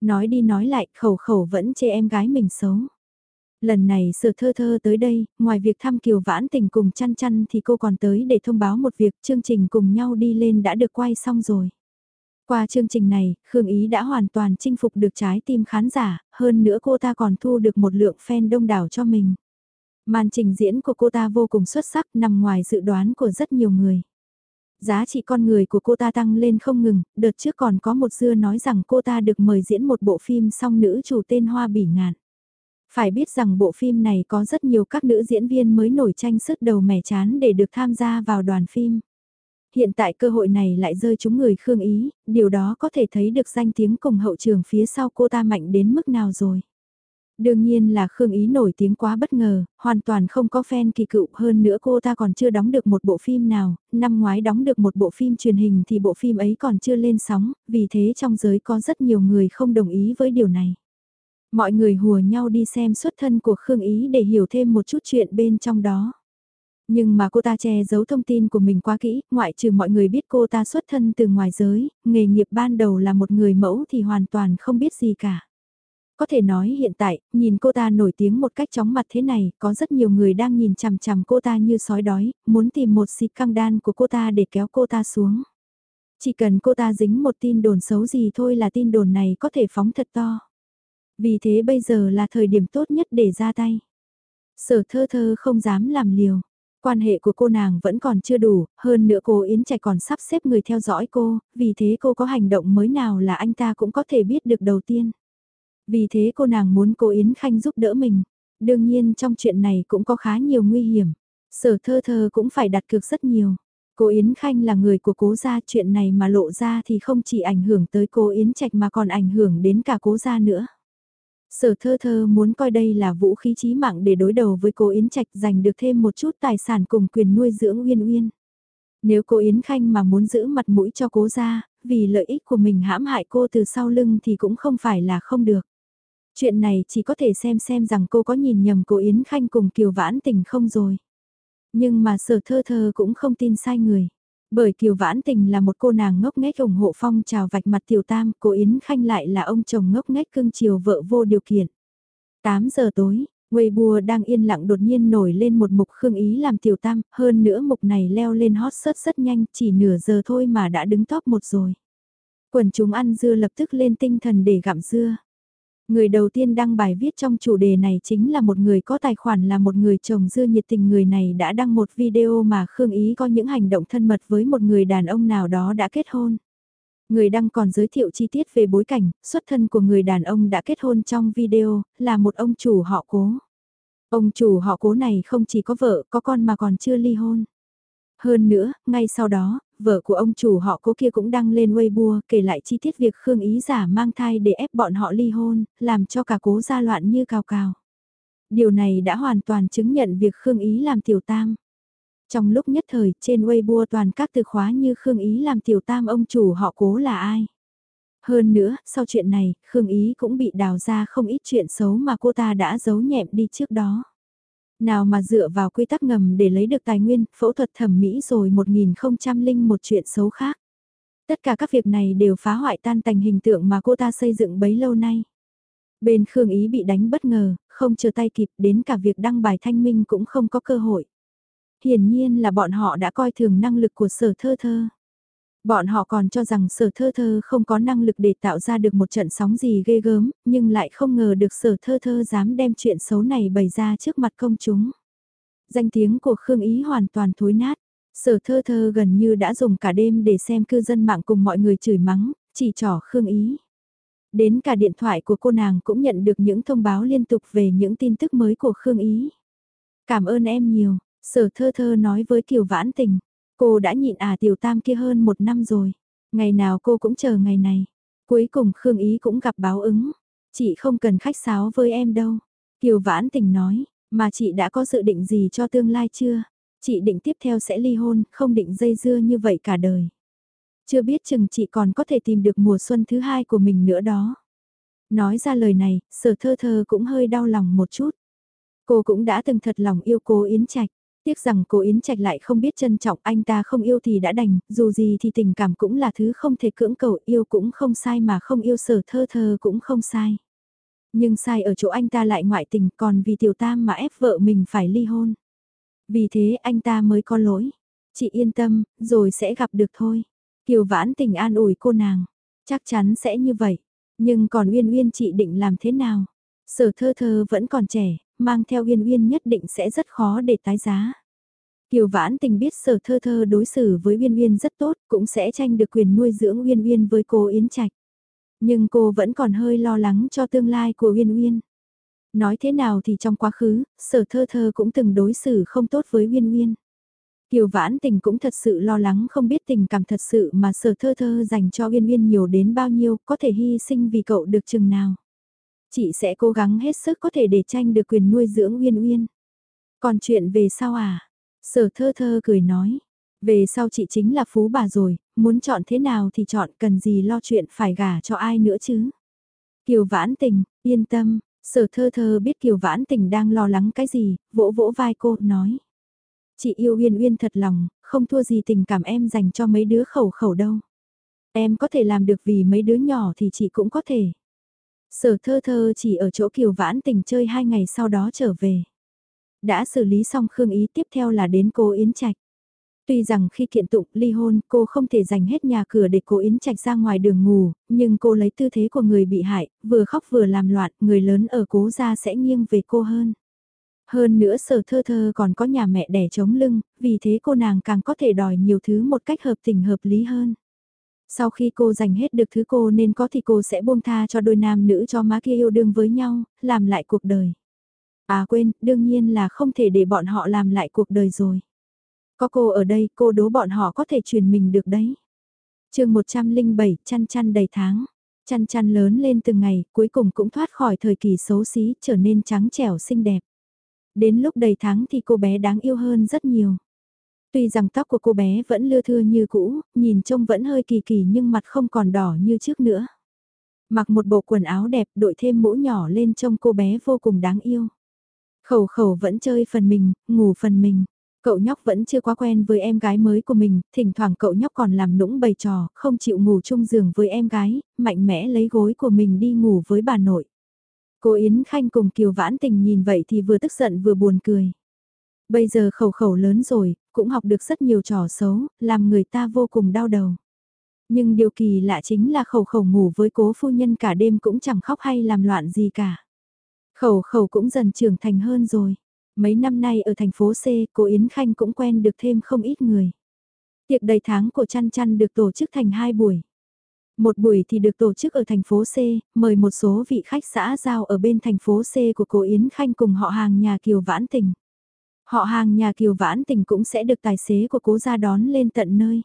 Nói đi nói lại, khẩu khẩu vẫn chê em gái mình xấu. Lần này sở thơ thơ tới đây, ngoài việc thăm kiều vãn tình cùng chăn chăn thì cô còn tới để thông báo một việc chương trình cùng nhau đi lên đã được quay xong rồi. Qua chương trình này, Khương Ý đã hoàn toàn chinh phục được trái tim khán giả, hơn nữa cô ta còn thu được một lượng fan đông đảo cho mình. Màn trình diễn của cô ta vô cùng xuất sắc nằm ngoài dự đoán của rất nhiều người. Giá trị con người của cô ta tăng lên không ngừng, đợt trước còn có một dưa nói rằng cô ta được mời diễn một bộ phim song nữ chủ tên Hoa Bỉ Ngạn. Phải biết rằng bộ phim này có rất nhiều các nữ diễn viên mới nổi tranh sức đầu mẻ chán để được tham gia vào đoàn phim. Hiện tại cơ hội này lại rơi chúng người Khương Ý, điều đó có thể thấy được danh tiếng cùng hậu trường phía sau cô ta mạnh đến mức nào rồi. Đương nhiên là Khương Ý nổi tiếng quá bất ngờ, hoàn toàn không có fan kỳ cựu hơn nữa cô ta còn chưa đóng được một bộ phim nào, năm ngoái đóng được một bộ phim truyền hình thì bộ phim ấy còn chưa lên sóng, vì thế trong giới có rất nhiều người không đồng ý với điều này. Mọi người hùa nhau đi xem xuất thân của Khương Ý để hiểu thêm một chút chuyện bên trong đó. Nhưng mà cô ta che giấu thông tin của mình quá kỹ, ngoại trừ mọi người biết cô ta xuất thân từ ngoài giới, nghề nghiệp ban đầu là một người mẫu thì hoàn toàn không biết gì cả. Có thể nói hiện tại, nhìn cô ta nổi tiếng một cách chóng mặt thế này, có rất nhiều người đang nhìn chằm chằm cô ta như sói đói, muốn tìm một xịt căng đan của cô ta để kéo cô ta xuống. Chỉ cần cô ta dính một tin đồn xấu gì thôi là tin đồn này có thể phóng thật to. Vì thế bây giờ là thời điểm tốt nhất để ra tay. Sở thơ thơ không dám làm liều. Quan hệ của cô nàng vẫn còn chưa đủ, hơn nữa cô Yến Trạch còn sắp xếp người theo dõi cô, vì thế cô có hành động mới nào là anh ta cũng có thể biết được đầu tiên. Vì thế cô nàng muốn cô Yến Khanh giúp đỡ mình. Đương nhiên trong chuyện này cũng có khá nhiều nguy hiểm. Sở thơ thơ cũng phải đặt cược rất nhiều. Cô Yến Khanh là người của cố gia chuyện này mà lộ ra thì không chỉ ảnh hưởng tới cô Yến Trạch mà còn ảnh hưởng đến cả cố gia nữa. Sở thơ thơ muốn coi đây là vũ khí chí mạng để đối đầu với cô Yến Trạch giành được thêm một chút tài sản cùng quyền nuôi dưỡng Uyên Uyên. Nếu cô Yến Khanh mà muốn giữ mặt mũi cho cố gia, vì lợi ích của mình hãm hại cô từ sau lưng thì cũng không phải là không được. Chuyện này chỉ có thể xem xem rằng cô có nhìn nhầm cô Yến Khanh cùng Kiều Vãn Tình không rồi. Nhưng mà sở thơ thơ cũng không tin sai người. Bởi Kiều Vãn Tình là một cô nàng ngốc nghếch ủng hộ phong trào vạch mặt tiểu tam, cô Yến Khanh lại là ông chồng ngốc nghếch cưng chiều vợ vô điều kiện. 8 giờ tối, Weibo đang yên lặng đột nhiên nổi lên một mục khương ý làm tiểu tam, hơn nữa mục này leo lên hot search rất nhanh, chỉ nửa giờ thôi mà đã đứng top một rồi. Quần chúng ăn dưa lập tức lên tinh thần để gặm dưa. Người đầu tiên đăng bài viết trong chủ đề này chính là một người có tài khoản là một người chồng dưa nhiệt tình người này đã đăng một video mà Khương Ý có những hành động thân mật với một người đàn ông nào đó đã kết hôn. Người đăng còn giới thiệu chi tiết về bối cảnh, xuất thân của người đàn ông đã kết hôn trong video, là một ông chủ họ cố. Ông chủ họ cố này không chỉ có vợ, có con mà còn chưa ly hôn. Hơn nữa, ngay sau đó, vợ của ông chủ họ cố kia cũng đăng lên Weibo kể lại chi tiết việc Khương Ý giả mang thai để ép bọn họ ly hôn, làm cho cả cố gia loạn như cào cào. Điều này đã hoàn toàn chứng nhận việc Khương Ý làm tiểu tam. Trong lúc nhất thời, trên Weibo toàn các từ khóa như Khương Ý làm tiểu tam ông chủ họ cố là ai. Hơn nữa, sau chuyện này, Khương Ý cũng bị đào ra không ít chuyện xấu mà cô ta đã giấu nhẹm đi trước đó. Nào mà dựa vào quy tắc ngầm để lấy được tài nguyên, phẫu thuật thẩm mỹ rồi 1001 chuyện xấu khác. Tất cả các việc này đều phá hoại tan tành hình tượng mà cô ta xây dựng bấy lâu nay. Bên Khương Ý bị đánh bất ngờ, không chờ tay kịp đến cả việc đăng bài thanh minh cũng không có cơ hội. Hiển nhiên là bọn họ đã coi thường năng lực của sở thơ thơ. Bọn họ còn cho rằng sở thơ thơ không có năng lực để tạo ra được một trận sóng gì ghê gớm, nhưng lại không ngờ được sở thơ thơ dám đem chuyện xấu này bày ra trước mặt công chúng. Danh tiếng của Khương Ý hoàn toàn thối nát. Sở thơ thơ gần như đã dùng cả đêm để xem cư dân mạng cùng mọi người chửi mắng, chỉ trỏ Khương Ý. Đến cả điện thoại của cô nàng cũng nhận được những thông báo liên tục về những tin tức mới của Khương Ý. Cảm ơn em nhiều, Sở thơ thơ nói với Kiều Vãn Tình, cô đã nhịn à tiểu tam kia hơn một năm rồi, ngày nào cô cũng chờ ngày này. Cuối cùng Khương Ý cũng gặp báo ứng, chị không cần khách sáo với em đâu. Kiều Vãn Tình nói, mà chị đã có dự định gì cho tương lai chưa? Chị định tiếp theo sẽ ly hôn, không định dây dưa như vậy cả đời. Chưa biết chừng chị còn có thể tìm được mùa xuân thứ hai của mình nữa đó. Nói ra lời này, sở thơ thơ cũng hơi đau lòng một chút. Cô cũng đã từng thật lòng yêu cô Yến Trạch. Tiếc rằng cô Yến Trạch lại không biết trân trọng anh ta không yêu thì đã đành, dù gì thì tình cảm cũng là thứ không thể cưỡng cầu yêu cũng không sai mà không yêu sở thơ thơ cũng không sai. Nhưng sai ở chỗ anh ta lại ngoại tình còn vì tiểu tam mà ép vợ mình phải ly hôn. Vì thế anh ta mới có lỗi. Chị yên tâm, rồi sẽ gặp được thôi. Kiều vãn tình an ủi cô nàng. Chắc chắn sẽ như vậy. Nhưng còn Uyên Uyên chị định làm thế nào? Sở thơ thơ vẫn còn trẻ, mang theo Uyên Uyên nhất định sẽ rất khó để tái giá. Kiều Vãn Tình biết sở thơ thơ đối xử với Uyên Uyên rất tốt, cũng sẽ tranh được quyền nuôi dưỡng Uyên Uyên với cô Yến Trạch. Nhưng cô vẫn còn hơi lo lắng cho tương lai của Uyên Uyên. Nói thế nào thì trong quá khứ, sở thơ thơ cũng từng đối xử không tốt với Uyên Uyên. Kiều Vãn Tình cũng thật sự lo lắng không biết tình cảm thật sự mà sở thơ thơ dành cho Uyên Uyên nhiều đến bao nhiêu, có thể hy sinh vì cậu được chừng nào. Chị sẽ cố gắng hết sức có thể để tranh được quyền nuôi dưỡng Uyên Uyên. Còn chuyện về sau à? Sở thơ thơ cười nói. Về sau chị chính là phú bà rồi, muốn chọn thế nào thì chọn cần gì lo chuyện phải gả cho ai nữa chứ. Kiều Vãn Tình, yên tâm, sở thơ thơ biết Kiều Vãn Tình đang lo lắng cái gì, vỗ vỗ vai cô, nói. Chị yêu Uyên Uyên thật lòng, không thua gì tình cảm em dành cho mấy đứa khẩu khẩu đâu. Em có thể làm được vì mấy đứa nhỏ thì chị cũng có thể. Sở thơ thơ chỉ ở chỗ Kiều Vãn Tình chơi hai ngày sau đó trở về. Đã xử lý xong Khương Ý tiếp theo là đến cô Yến Trạch. Tuy rằng khi kiện tụng ly hôn cô không thể dành hết nhà cửa để cô Yến Trạch ra ngoài đường ngủ, nhưng cô lấy tư thế của người bị hại, vừa khóc vừa làm loạn, người lớn ở cố gia sẽ nghiêng về cô hơn. Hơn nữa sở thơ thơ còn có nhà mẹ đẻ chống lưng, vì thế cô nàng càng có thể đòi nhiều thứ một cách hợp tình hợp lý hơn. Sau khi cô giành hết được thứ cô nên có thì cô sẽ buông tha cho đôi nam nữ cho má kia yêu đương với nhau, làm lại cuộc đời. À quên, đương nhiên là không thể để bọn họ làm lại cuộc đời rồi. Có cô ở đây, cô đố bọn họ có thể truyền mình được đấy. chương 107, chăn chăn đầy tháng. Chăn chăn lớn lên từng ngày, cuối cùng cũng thoát khỏi thời kỳ xấu xí, trở nên trắng trẻo xinh đẹp. Đến lúc đầy tháng thì cô bé đáng yêu hơn rất nhiều. Tuy rằng tóc của cô bé vẫn lưa thưa như cũ, nhìn trông vẫn hơi kỳ kỳ nhưng mặt không còn đỏ như trước nữa. Mặc một bộ quần áo đẹp đội thêm mũ nhỏ lên trông cô bé vô cùng đáng yêu. Khẩu khẩu vẫn chơi phần mình, ngủ phần mình. Cậu nhóc vẫn chưa quá quen với em gái mới của mình, thỉnh thoảng cậu nhóc còn làm nũng bày trò, không chịu ngủ chung giường với em gái, mạnh mẽ lấy gối của mình đi ngủ với bà nội. Cô Yến Khanh cùng Kiều Vãn Tình nhìn vậy thì vừa tức giận vừa buồn cười. Bây giờ khẩu khẩu lớn rồi, cũng học được rất nhiều trò xấu, làm người ta vô cùng đau đầu. Nhưng điều kỳ lạ chính là khẩu khẩu ngủ với cố phu nhân cả đêm cũng chẳng khóc hay làm loạn gì cả. Khẩu khẩu cũng dần trưởng thành hơn rồi. Mấy năm nay ở thành phố C, cô Yến Khanh cũng quen được thêm không ít người. Tiệc đầy tháng của chăn chăn được tổ chức thành hai buổi. Một buổi thì được tổ chức ở thành phố C, mời một số vị khách xã giao ở bên thành phố C của cô Yến Khanh cùng họ hàng nhà Kiều Vãn Tình. Họ hàng nhà Kiều Vãn Tình cũng sẽ được tài xế của cố gia đón lên tận nơi.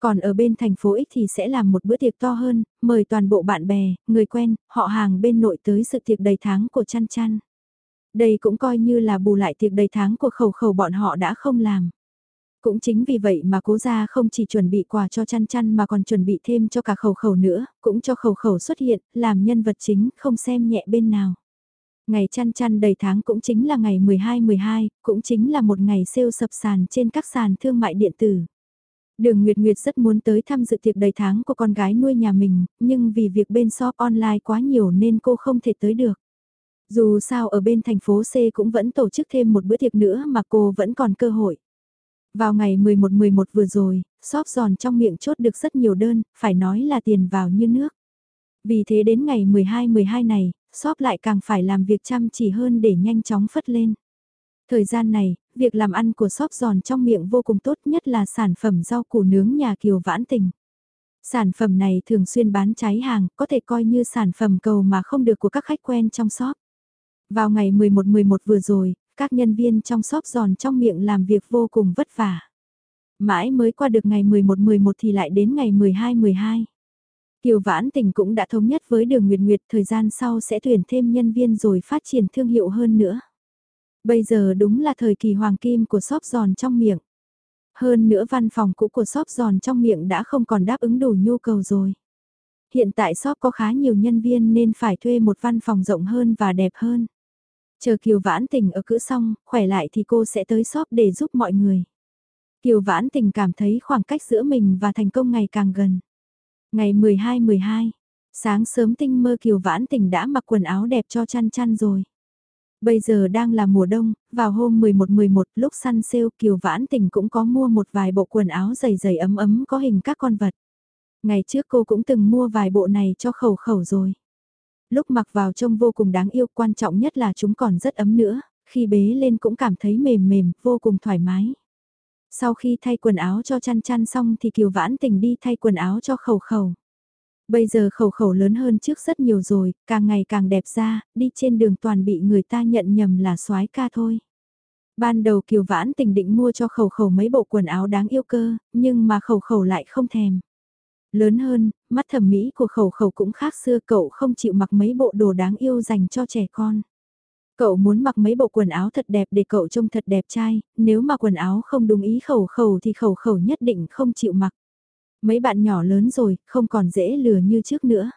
Còn ở bên thành phố X thì sẽ làm một bữa tiệc to hơn, mời toàn bộ bạn bè, người quen, họ hàng bên nội tới sự tiệc đầy tháng của chăn chăn. Đây cũng coi như là bù lại tiệc đầy tháng của khẩu khẩu bọn họ đã không làm. Cũng chính vì vậy mà cố gia không chỉ chuẩn bị quà cho chăn chăn mà còn chuẩn bị thêm cho cả khẩu khẩu nữa, cũng cho khẩu khẩu xuất hiện, làm nhân vật chính, không xem nhẹ bên nào. Ngày chăn chăn đầy tháng cũng chính là ngày 12-12, cũng chính là một ngày siêu sập sàn trên các sàn thương mại điện tử. Đường Nguyệt Nguyệt rất muốn tới thăm dự tiệc đầy tháng của con gái nuôi nhà mình, nhưng vì việc bên shop online quá nhiều nên cô không thể tới được. Dù sao ở bên thành phố C cũng vẫn tổ chức thêm một bữa tiệc nữa mà cô vẫn còn cơ hội. Vào ngày 11-11 vừa rồi, shop giòn trong miệng chốt được rất nhiều đơn, phải nói là tiền vào như nước. Vì thế đến ngày 12-12 này, shop lại càng phải làm việc chăm chỉ hơn để nhanh chóng phất lên. Thời gian này, việc làm ăn của shop giòn trong miệng vô cùng tốt nhất là sản phẩm rau củ nướng nhà Kiều Vãn Tình. Sản phẩm này thường xuyên bán cháy hàng, có thể coi như sản phẩm cầu mà không được của các khách quen trong shop. Vào ngày 11-11 vừa rồi, các nhân viên trong shop giòn trong miệng làm việc vô cùng vất vả. Mãi mới qua được ngày 11-11 thì lại đến ngày 12-12. Kiều Vãn Tình cũng đã thống nhất với đường Nguyệt Nguyệt thời gian sau sẽ tuyển thêm nhân viên rồi phát triển thương hiệu hơn nữa. Bây giờ đúng là thời kỳ hoàng kim của xóp giòn trong miệng. Hơn nữa văn phòng cũ của xóp giòn trong miệng đã không còn đáp ứng đủ nhu cầu rồi. Hiện tại shop có khá nhiều nhân viên nên phải thuê một văn phòng rộng hơn và đẹp hơn. Chờ Kiều Vãn Tình ở cữ xong, khỏe lại thì cô sẽ tới shop để giúp mọi người. Kiều Vãn Tình cảm thấy khoảng cách giữa mình và thành công ngày càng gần. Ngày 12-12, sáng sớm tinh mơ Kiều Vãn Tình đã mặc quần áo đẹp cho chăn chăn rồi. Bây giờ đang là mùa đông, vào hôm 11-11 lúc săn sale Kiều Vãn Tình cũng có mua một vài bộ quần áo dày dày ấm ấm có hình các con vật. Ngày trước cô cũng từng mua vài bộ này cho khẩu khẩu rồi. Lúc mặc vào trông vô cùng đáng yêu quan trọng nhất là chúng còn rất ấm nữa, khi bế lên cũng cảm thấy mềm mềm, vô cùng thoải mái. Sau khi thay quần áo cho chăn chăn xong thì Kiều Vãn Tình đi thay quần áo cho khẩu khẩu. Bây giờ khẩu khẩu lớn hơn trước rất nhiều rồi, càng ngày càng đẹp ra, đi trên đường toàn bị người ta nhận nhầm là soái ca thôi. Ban đầu Kiều Vãn Tình định mua cho khẩu khẩu mấy bộ quần áo đáng yêu cơ, nhưng mà khẩu khẩu lại không thèm. Lớn hơn, mắt thẩm mỹ của khẩu khẩu cũng khác xưa cậu không chịu mặc mấy bộ đồ đáng yêu dành cho trẻ con. Cậu muốn mặc mấy bộ quần áo thật đẹp để cậu trông thật đẹp trai, nếu mà quần áo không đúng ý khẩu khẩu thì khẩu khẩu nhất định không chịu mặc. Mấy bạn nhỏ lớn rồi, không còn dễ lừa như trước nữa.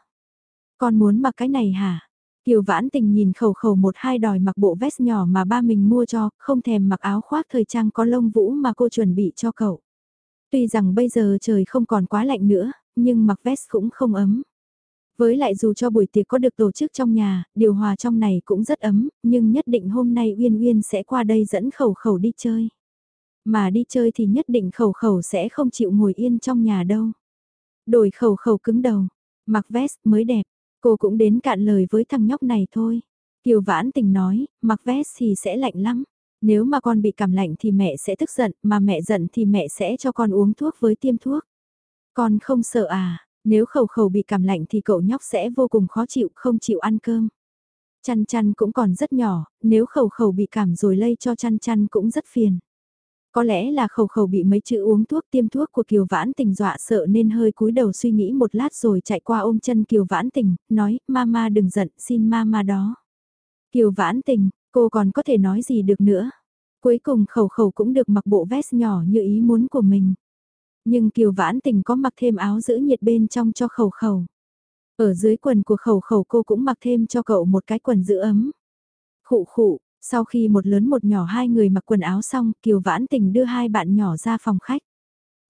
Con muốn mặc cái này hả? Kiều vãn tình nhìn khẩu khẩu một hai đòi mặc bộ vest nhỏ mà ba mình mua cho, không thèm mặc áo khoác thời trang có lông vũ mà cô chuẩn bị cho cậu. Tuy rằng bây giờ trời không còn quá lạnh nữa, nhưng mặc vest cũng không ấm. Với lại dù cho buổi tiệc có được tổ chức trong nhà, điều hòa trong này cũng rất ấm, nhưng nhất định hôm nay Uyên Uyên sẽ qua đây dẫn khẩu khẩu đi chơi. Mà đi chơi thì nhất định khẩu khẩu sẽ không chịu ngồi yên trong nhà đâu. Đổi khẩu khẩu cứng đầu, mặc vest mới đẹp, cô cũng đến cạn lời với thằng nhóc này thôi. Kiều Vãn Tình nói, mặc vest thì sẽ lạnh lắm. Nếu mà con bị cảm lạnh thì mẹ sẽ tức giận, mà mẹ giận thì mẹ sẽ cho con uống thuốc với tiêm thuốc. Con không sợ à, nếu khẩu khẩu bị cảm lạnh thì cậu nhóc sẽ vô cùng khó chịu, không chịu ăn cơm. Chăn chăn cũng còn rất nhỏ, nếu khẩu khẩu bị cảm rồi lây cho chăn chăn cũng rất phiền. Có lẽ là khẩu khẩu bị mấy chữ uống thuốc tiêm thuốc của Kiều Vãn Tình dọa sợ nên hơi cúi đầu suy nghĩ một lát rồi chạy qua ôm chân Kiều Vãn Tình, nói, mama đừng giận, xin mama đó. Kiều Vãn Tình, cô còn có thể nói gì được nữa. Cuối cùng khẩu khẩu cũng được mặc bộ vest nhỏ như ý muốn của mình. Nhưng Kiều Vãn Tình có mặc thêm áo giữ nhiệt bên trong cho khẩu khẩu. Ở dưới quần của khẩu khẩu cô cũng mặc thêm cho cậu một cái quần giữ ấm. Khụ khụ, sau khi một lớn một nhỏ hai người mặc quần áo xong, Kiều Vãn Tình đưa hai bạn nhỏ ra phòng khách.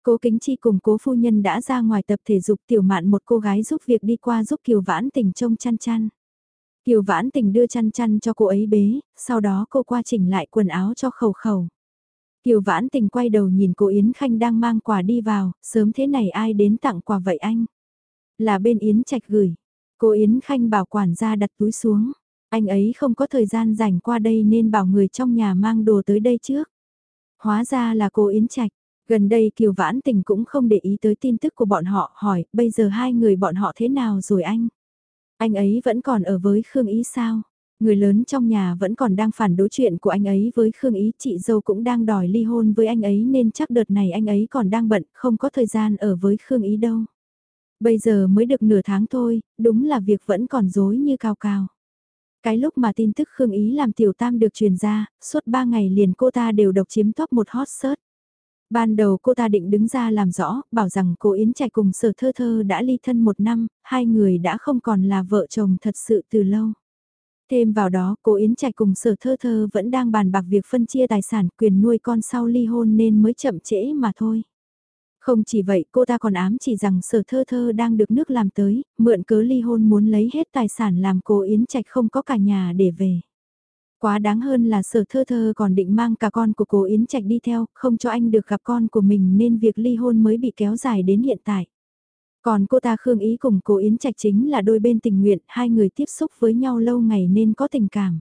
Cố Kính Chi cùng cố phu nhân đã ra ngoài tập thể dục tiểu mạn một cô gái giúp việc đi qua giúp Kiều Vãn Tình trông chăn chăn. Kiều Vãn Tình đưa chăn chăn cho cô ấy bế, sau đó cô qua chỉnh lại quần áo cho khẩu khẩu. Kiều Vãn Tình quay đầu nhìn cô Yến Khanh đang mang quà đi vào, sớm thế này ai đến tặng quà vậy anh? Là bên Yến Trạch gửi. Cô Yến Khanh bảo quản gia đặt túi xuống. Anh ấy không có thời gian rảnh qua đây nên bảo người trong nhà mang đồ tới đây trước. Hóa ra là cô Yến Trạch. Gần đây Kiều Vãn Tình cũng không để ý tới tin tức của bọn họ hỏi bây giờ hai người bọn họ thế nào rồi anh? Anh ấy vẫn còn ở với Khương Ý sao? Người lớn trong nhà vẫn còn đang phản đối chuyện của anh ấy với Khương Ý, chị dâu cũng đang đòi ly hôn với anh ấy nên chắc đợt này anh ấy còn đang bận, không có thời gian ở với Khương Ý đâu. Bây giờ mới được nửa tháng thôi, đúng là việc vẫn còn dối như cao cao. Cái lúc mà tin tức Khương Ý làm tiểu tam được truyền ra, suốt 3 ngày liền cô ta đều độc chiếm top một hot search. Ban đầu cô ta định đứng ra làm rõ, bảo rằng cô Yến Trạch cùng sở thơ thơ đã ly thân một năm, hai người đã không còn là vợ chồng thật sự từ lâu. Thêm vào đó, cô Yến Trạch cùng sở thơ thơ vẫn đang bàn bạc việc phân chia tài sản quyền nuôi con sau ly hôn nên mới chậm trễ mà thôi. Không chỉ vậy, cô ta còn ám chỉ rằng sở thơ thơ đang được nước làm tới, mượn cớ ly hôn muốn lấy hết tài sản làm cô Yến Trạch không có cả nhà để về. Quá đáng hơn là sở thơ thơ còn định mang cả con của cô Yến Trạch đi theo, không cho anh được gặp con của mình nên việc ly hôn mới bị kéo dài đến hiện tại. Còn cô ta Khương Ý cùng cô Yến Trạch chính là đôi bên tình nguyện, hai người tiếp xúc với nhau lâu ngày nên có tình cảm.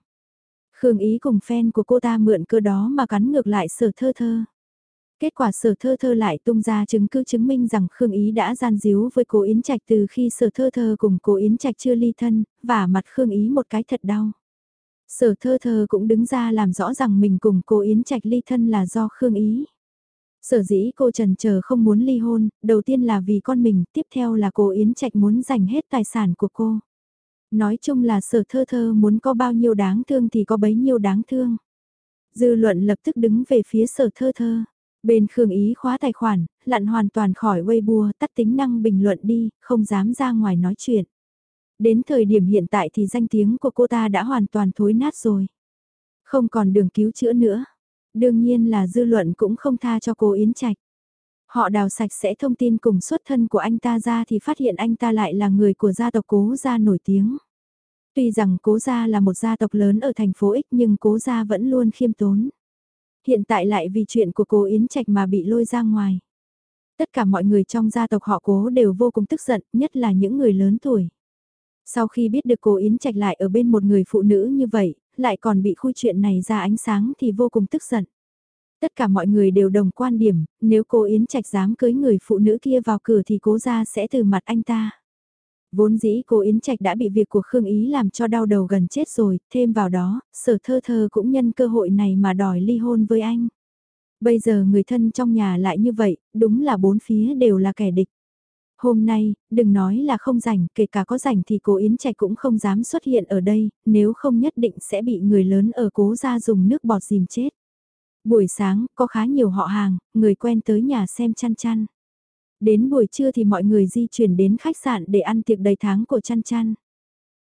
Khương Ý cùng fan của cô ta mượn cơ đó mà cắn ngược lại sở thơ thơ. Kết quả sở thơ thơ lại tung ra chứng cứ chứng minh rằng Khương Ý đã gian díu với cô Yến Trạch từ khi sở thơ thơ cùng cô Yến Trạch chưa ly thân, và mặt Khương Ý một cái thật đau. Sở thơ thơ cũng đứng ra làm rõ rằng mình cùng cô Yến Trạch ly thân là do Khương Ý. Sở dĩ cô trần chờ không muốn ly hôn, đầu tiên là vì con mình, tiếp theo là cô Yến Trạch muốn giành hết tài sản của cô. Nói chung là sở thơ thơ muốn có bao nhiêu đáng thương thì có bấy nhiêu đáng thương. Dư luận lập tức đứng về phía sở thơ thơ. Bên Khương Ý khóa tài khoản, lặn hoàn toàn khỏi Weibo, tắt tính năng bình luận đi, không dám ra ngoài nói chuyện. Đến thời điểm hiện tại thì danh tiếng của cô ta đã hoàn toàn thối nát rồi. Không còn đường cứu chữa nữa. Đương nhiên là dư luận cũng không tha cho cô Yến Trạch. Họ đào sạch sẽ thông tin cùng xuất thân của anh ta ra thì phát hiện anh ta lại là người của gia tộc cố gia nổi tiếng. Tuy rằng cố gia là một gia tộc lớn ở thành phố X nhưng cố gia vẫn luôn khiêm tốn. Hiện tại lại vì chuyện của cô Yến Trạch mà bị lôi ra ngoài. Tất cả mọi người trong gia tộc họ cố đều vô cùng tức giận, nhất là những người lớn tuổi. Sau khi biết được cô Yến Trạch lại ở bên một người phụ nữ như vậy, lại còn bị khui chuyện này ra ánh sáng thì vô cùng tức giận. Tất cả mọi người đều đồng quan điểm, nếu cô Yến Trạch dám cưới người phụ nữ kia vào cửa thì cố ra sẽ từ mặt anh ta. Vốn dĩ cô Yến Trạch đã bị việc của Khương Ý làm cho đau đầu gần chết rồi, thêm vào đó, sở thơ thơ cũng nhân cơ hội này mà đòi ly hôn với anh. Bây giờ người thân trong nhà lại như vậy, đúng là bốn phía đều là kẻ địch. Hôm nay, đừng nói là không rảnh, kể cả có rảnh thì cô Yến Trạch cũng không dám xuất hiện ở đây, nếu không nhất định sẽ bị người lớn ở cố ra dùng nước bọt dìm chết. Buổi sáng, có khá nhiều họ hàng, người quen tới nhà xem chăn chăn. Đến buổi trưa thì mọi người di chuyển đến khách sạn để ăn tiệc đầy tháng của chăn chăn.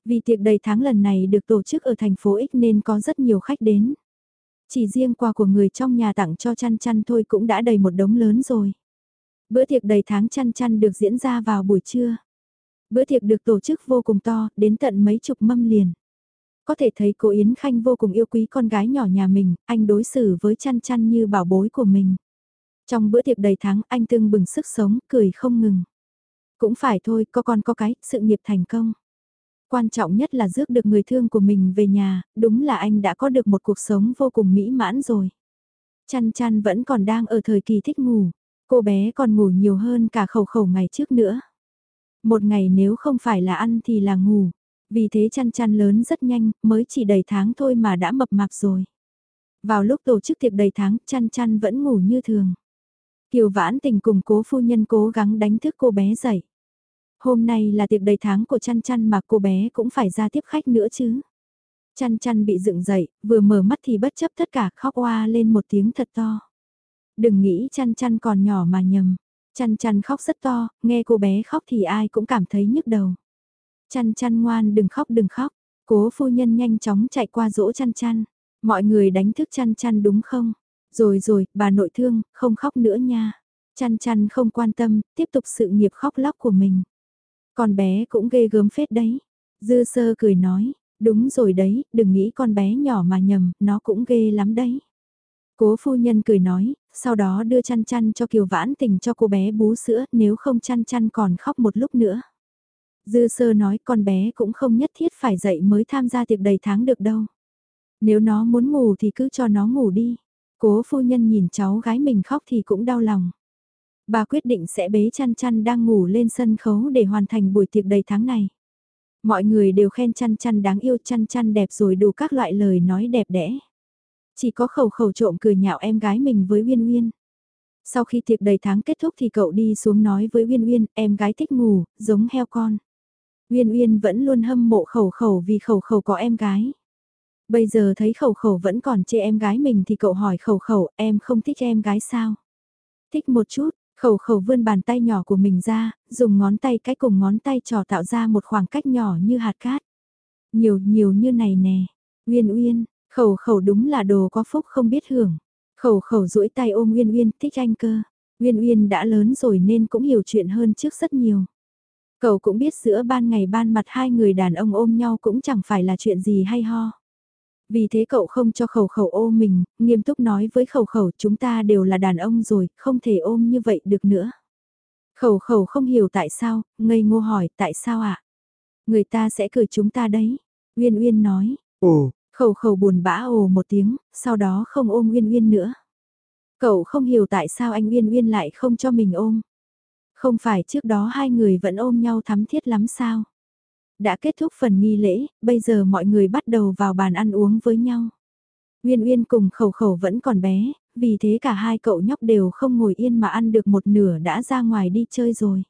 Vì tiệc đầy tháng lần này được tổ chức ở thành phố X nên có rất nhiều khách đến. Chỉ riêng quà của người trong nhà tặng cho chăn chăn thôi cũng đã đầy một đống lớn rồi. Bữa tiệc đầy tháng chăn chăn được diễn ra vào buổi trưa. Bữa tiệc được tổ chức vô cùng to, đến tận mấy chục mâm liền. Có thể thấy cô Yến Khanh vô cùng yêu quý con gái nhỏ nhà mình, anh đối xử với chăn chăn như bảo bối của mình. Trong bữa tiệc đầy tháng anh tương bừng sức sống, cười không ngừng. Cũng phải thôi, có con có cái, sự nghiệp thành công. Quan trọng nhất là rước được người thương của mình về nhà, đúng là anh đã có được một cuộc sống vô cùng mỹ mãn rồi. Chăn chăn vẫn còn đang ở thời kỳ thích ngủ, cô bé còn ngủ nhiều hơn cả khẩu khẩu ngày trước nữa. Một ngày nếu không phải là ăn thì là ngủ, vì thế chăn chăn lớn rất nhanh, mới chỉ đầy tháng thôi mà đã mập mạp rồi. Vào lúc tổ chức tiệc đầy tháng, chăn chăn vẫn ngủ như thường. Kiều vãn tình cùng cố phu nhân cố gắng đánh thức cô bé dậy. Hôm nay là tiệc đầy tháng của chăn chăn mà cô bé cũng phải ra tiếp khách nữa chứ. Chăn chăn bị dựng dậy, vừa mở mắt thì bất chấp tất cả khóc oa lên một tiếng thật to. Đừng nghĩ chăn chăn còn nhỏ mà nhầm. Chăn chăn khóc rất to, nghe cô bé khóc thì ai cũng cảm thấy nhức đầu. Chăn chăn ngoan đừng khóc đừng khóc. Cố phu nhân nhanh chóng chạy qua dỗ chăn chăn. Mọi người đánh thức chăn chăn đúng không? Rồi rồi, bà nội thương, không khóc nữa nha. Chăn chăn không quan tâm, tiếp tục sự nghiệp khóc lóc của mình. Con bé cũng ghê gớm phết đấy. Dư sơ cười nói, đúng rồi đấy, đừng nghĩ con bé nhỏ mà nhầm, nó cũng ghê lắm đấy. Cố phu nhân cười nói, sau đó đưa chăn chăn cho Kiều Vãn Tình cho cô bé bú sữa, nếu không chăn chăn còn khóc một lúc nữa. Dư sơ nói con bé cũng không nhất thiết phải dậy mới tham gia tiệc đầy tháng được đâu. Nếu nó muốn ngủ thì cứ cho nó ngủ đi. Cố phu nhân nhìn cháu gái mình khóc thì cũng đau lòng. Bà quyết định sẽ bế chăn chăn đang ngủ lên sân khấu để hoàn thành buổi tiệc đầy tháng này. Mọi người đều khen chăn chăn đáng yêu chăn chăn đẹp rồi đủ các loại lời nói đẹp đẽ. Chỉ có khẩu khẩu trộm cười nhạo em gái mình với Uyên Uyên. Sau khi tiệc đầy tháng kết thúc thì cậu đi xuống nói với Uyên Uyên, em gái thích ngủ, giống heo con. Uyên Uyên vẫn luôn hâm mộ khẩu khẩu vì khẩu khẩu có em gái. Bây giờ thấy khẩu khẩu vẫn còn chê em gái mình thì cậu hỏi khẩu khẩu em không thích em gái sao? Thích một chút, khẩu khẩu vươn bàn tay nhỏ của mình ra, dùng ngón tay cái cùng ngón tay trò tạo ra một khoảng cách nhỏ như hạt cát. Nhiều nhiều như này nè, Uyên Uyên, khẩu khẩu đúng là đồ có phúc không biết hưởng. Khẩu khẩu duỗi tay ôm Uyên Uyên thích anh cơ. Uyên Uyên đã lớn rồi nên cũng hiểu chuyện hơn trước rất nhiều. Cậu cũng biết giữa ban ngày ban mặt hai người đàn ông ôm nhau cũng chẳng phải là chuyện gì hay ho. Vì thế cậu không cho khẩu khẩu ôm mình, nghiêm túc nói với khẩu khẩu chúng ta đều là đàn ông rồi, không thể ôm như vậy được nữa. Khẩu khẩu không hiểu tại sao, ngây ngô hỏi tại sao ạ? À? Người ta sẽ cười chúng ta đấy. Uyên Uyên nói. Ồ. Khẩu khẩu buồn bã ồ một tiếng, sau đó không ôm Uyên Uyên nữa. Cậu không hiểu tại sao anh Uyên Uyên lại không cho mình ôm. Không phải trước đó hai người vẫn ôm nhau thắm thiết lắm sao? Đã kết thúc phần nghi lễ, bây giờ mọi người bắt đầu vào bàn ăn uống với nhau. Uyên Uyên cùng khẩu khẩu vẫn còn bé, vì thế cả hai cậu nhóc đều không ngồi yên mà ăn được một nửa đã ra ngoài đi chơi rồi.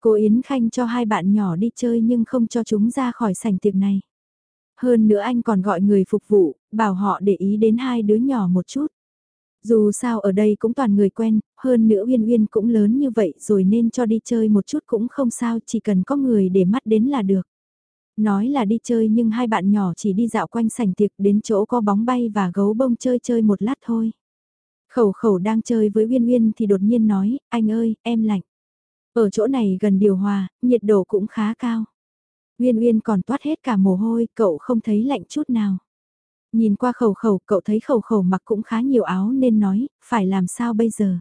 Cô Yến Khanh cho hai bạn nhỏ đi chơi nhưng không cho chúng ra khỏi sảnh tiệc này. Hơn nữa anh còn gọi người phục vụ, bảo họ để ý đến hai đứa nhỏ một chút. Dù sao ở đây cũng toàn người quen, hơn nữa Uyên Uyên cũng lớn như vậy rồi nên cho đi chơi một chút cũng không sao chỉ cần có người để mắt đến là được. Nói là đi chơi nhưng hai bạn nhỏ chỉ đi dạo quanh sảnh tiệc đến chỗ có bóng bay và gấu bông chơi chơi một lát thôi. Khẩu khẩu đang chơi với Uyên Uyên thì đột nhiên nói, anh ơi, em lạnh. Ở chỗ này gần điều hòa, nhiệt độ cũng khá cao. Uyên Uyên còn toát hết cả mồ hôi, cậu không thấy lạnh chút nào. Nhìn qua khẩu khẩu, cậu thấy khẩu khẩu mặc cũng khá nhiều áo nên nói, phải làm sao bây giờ?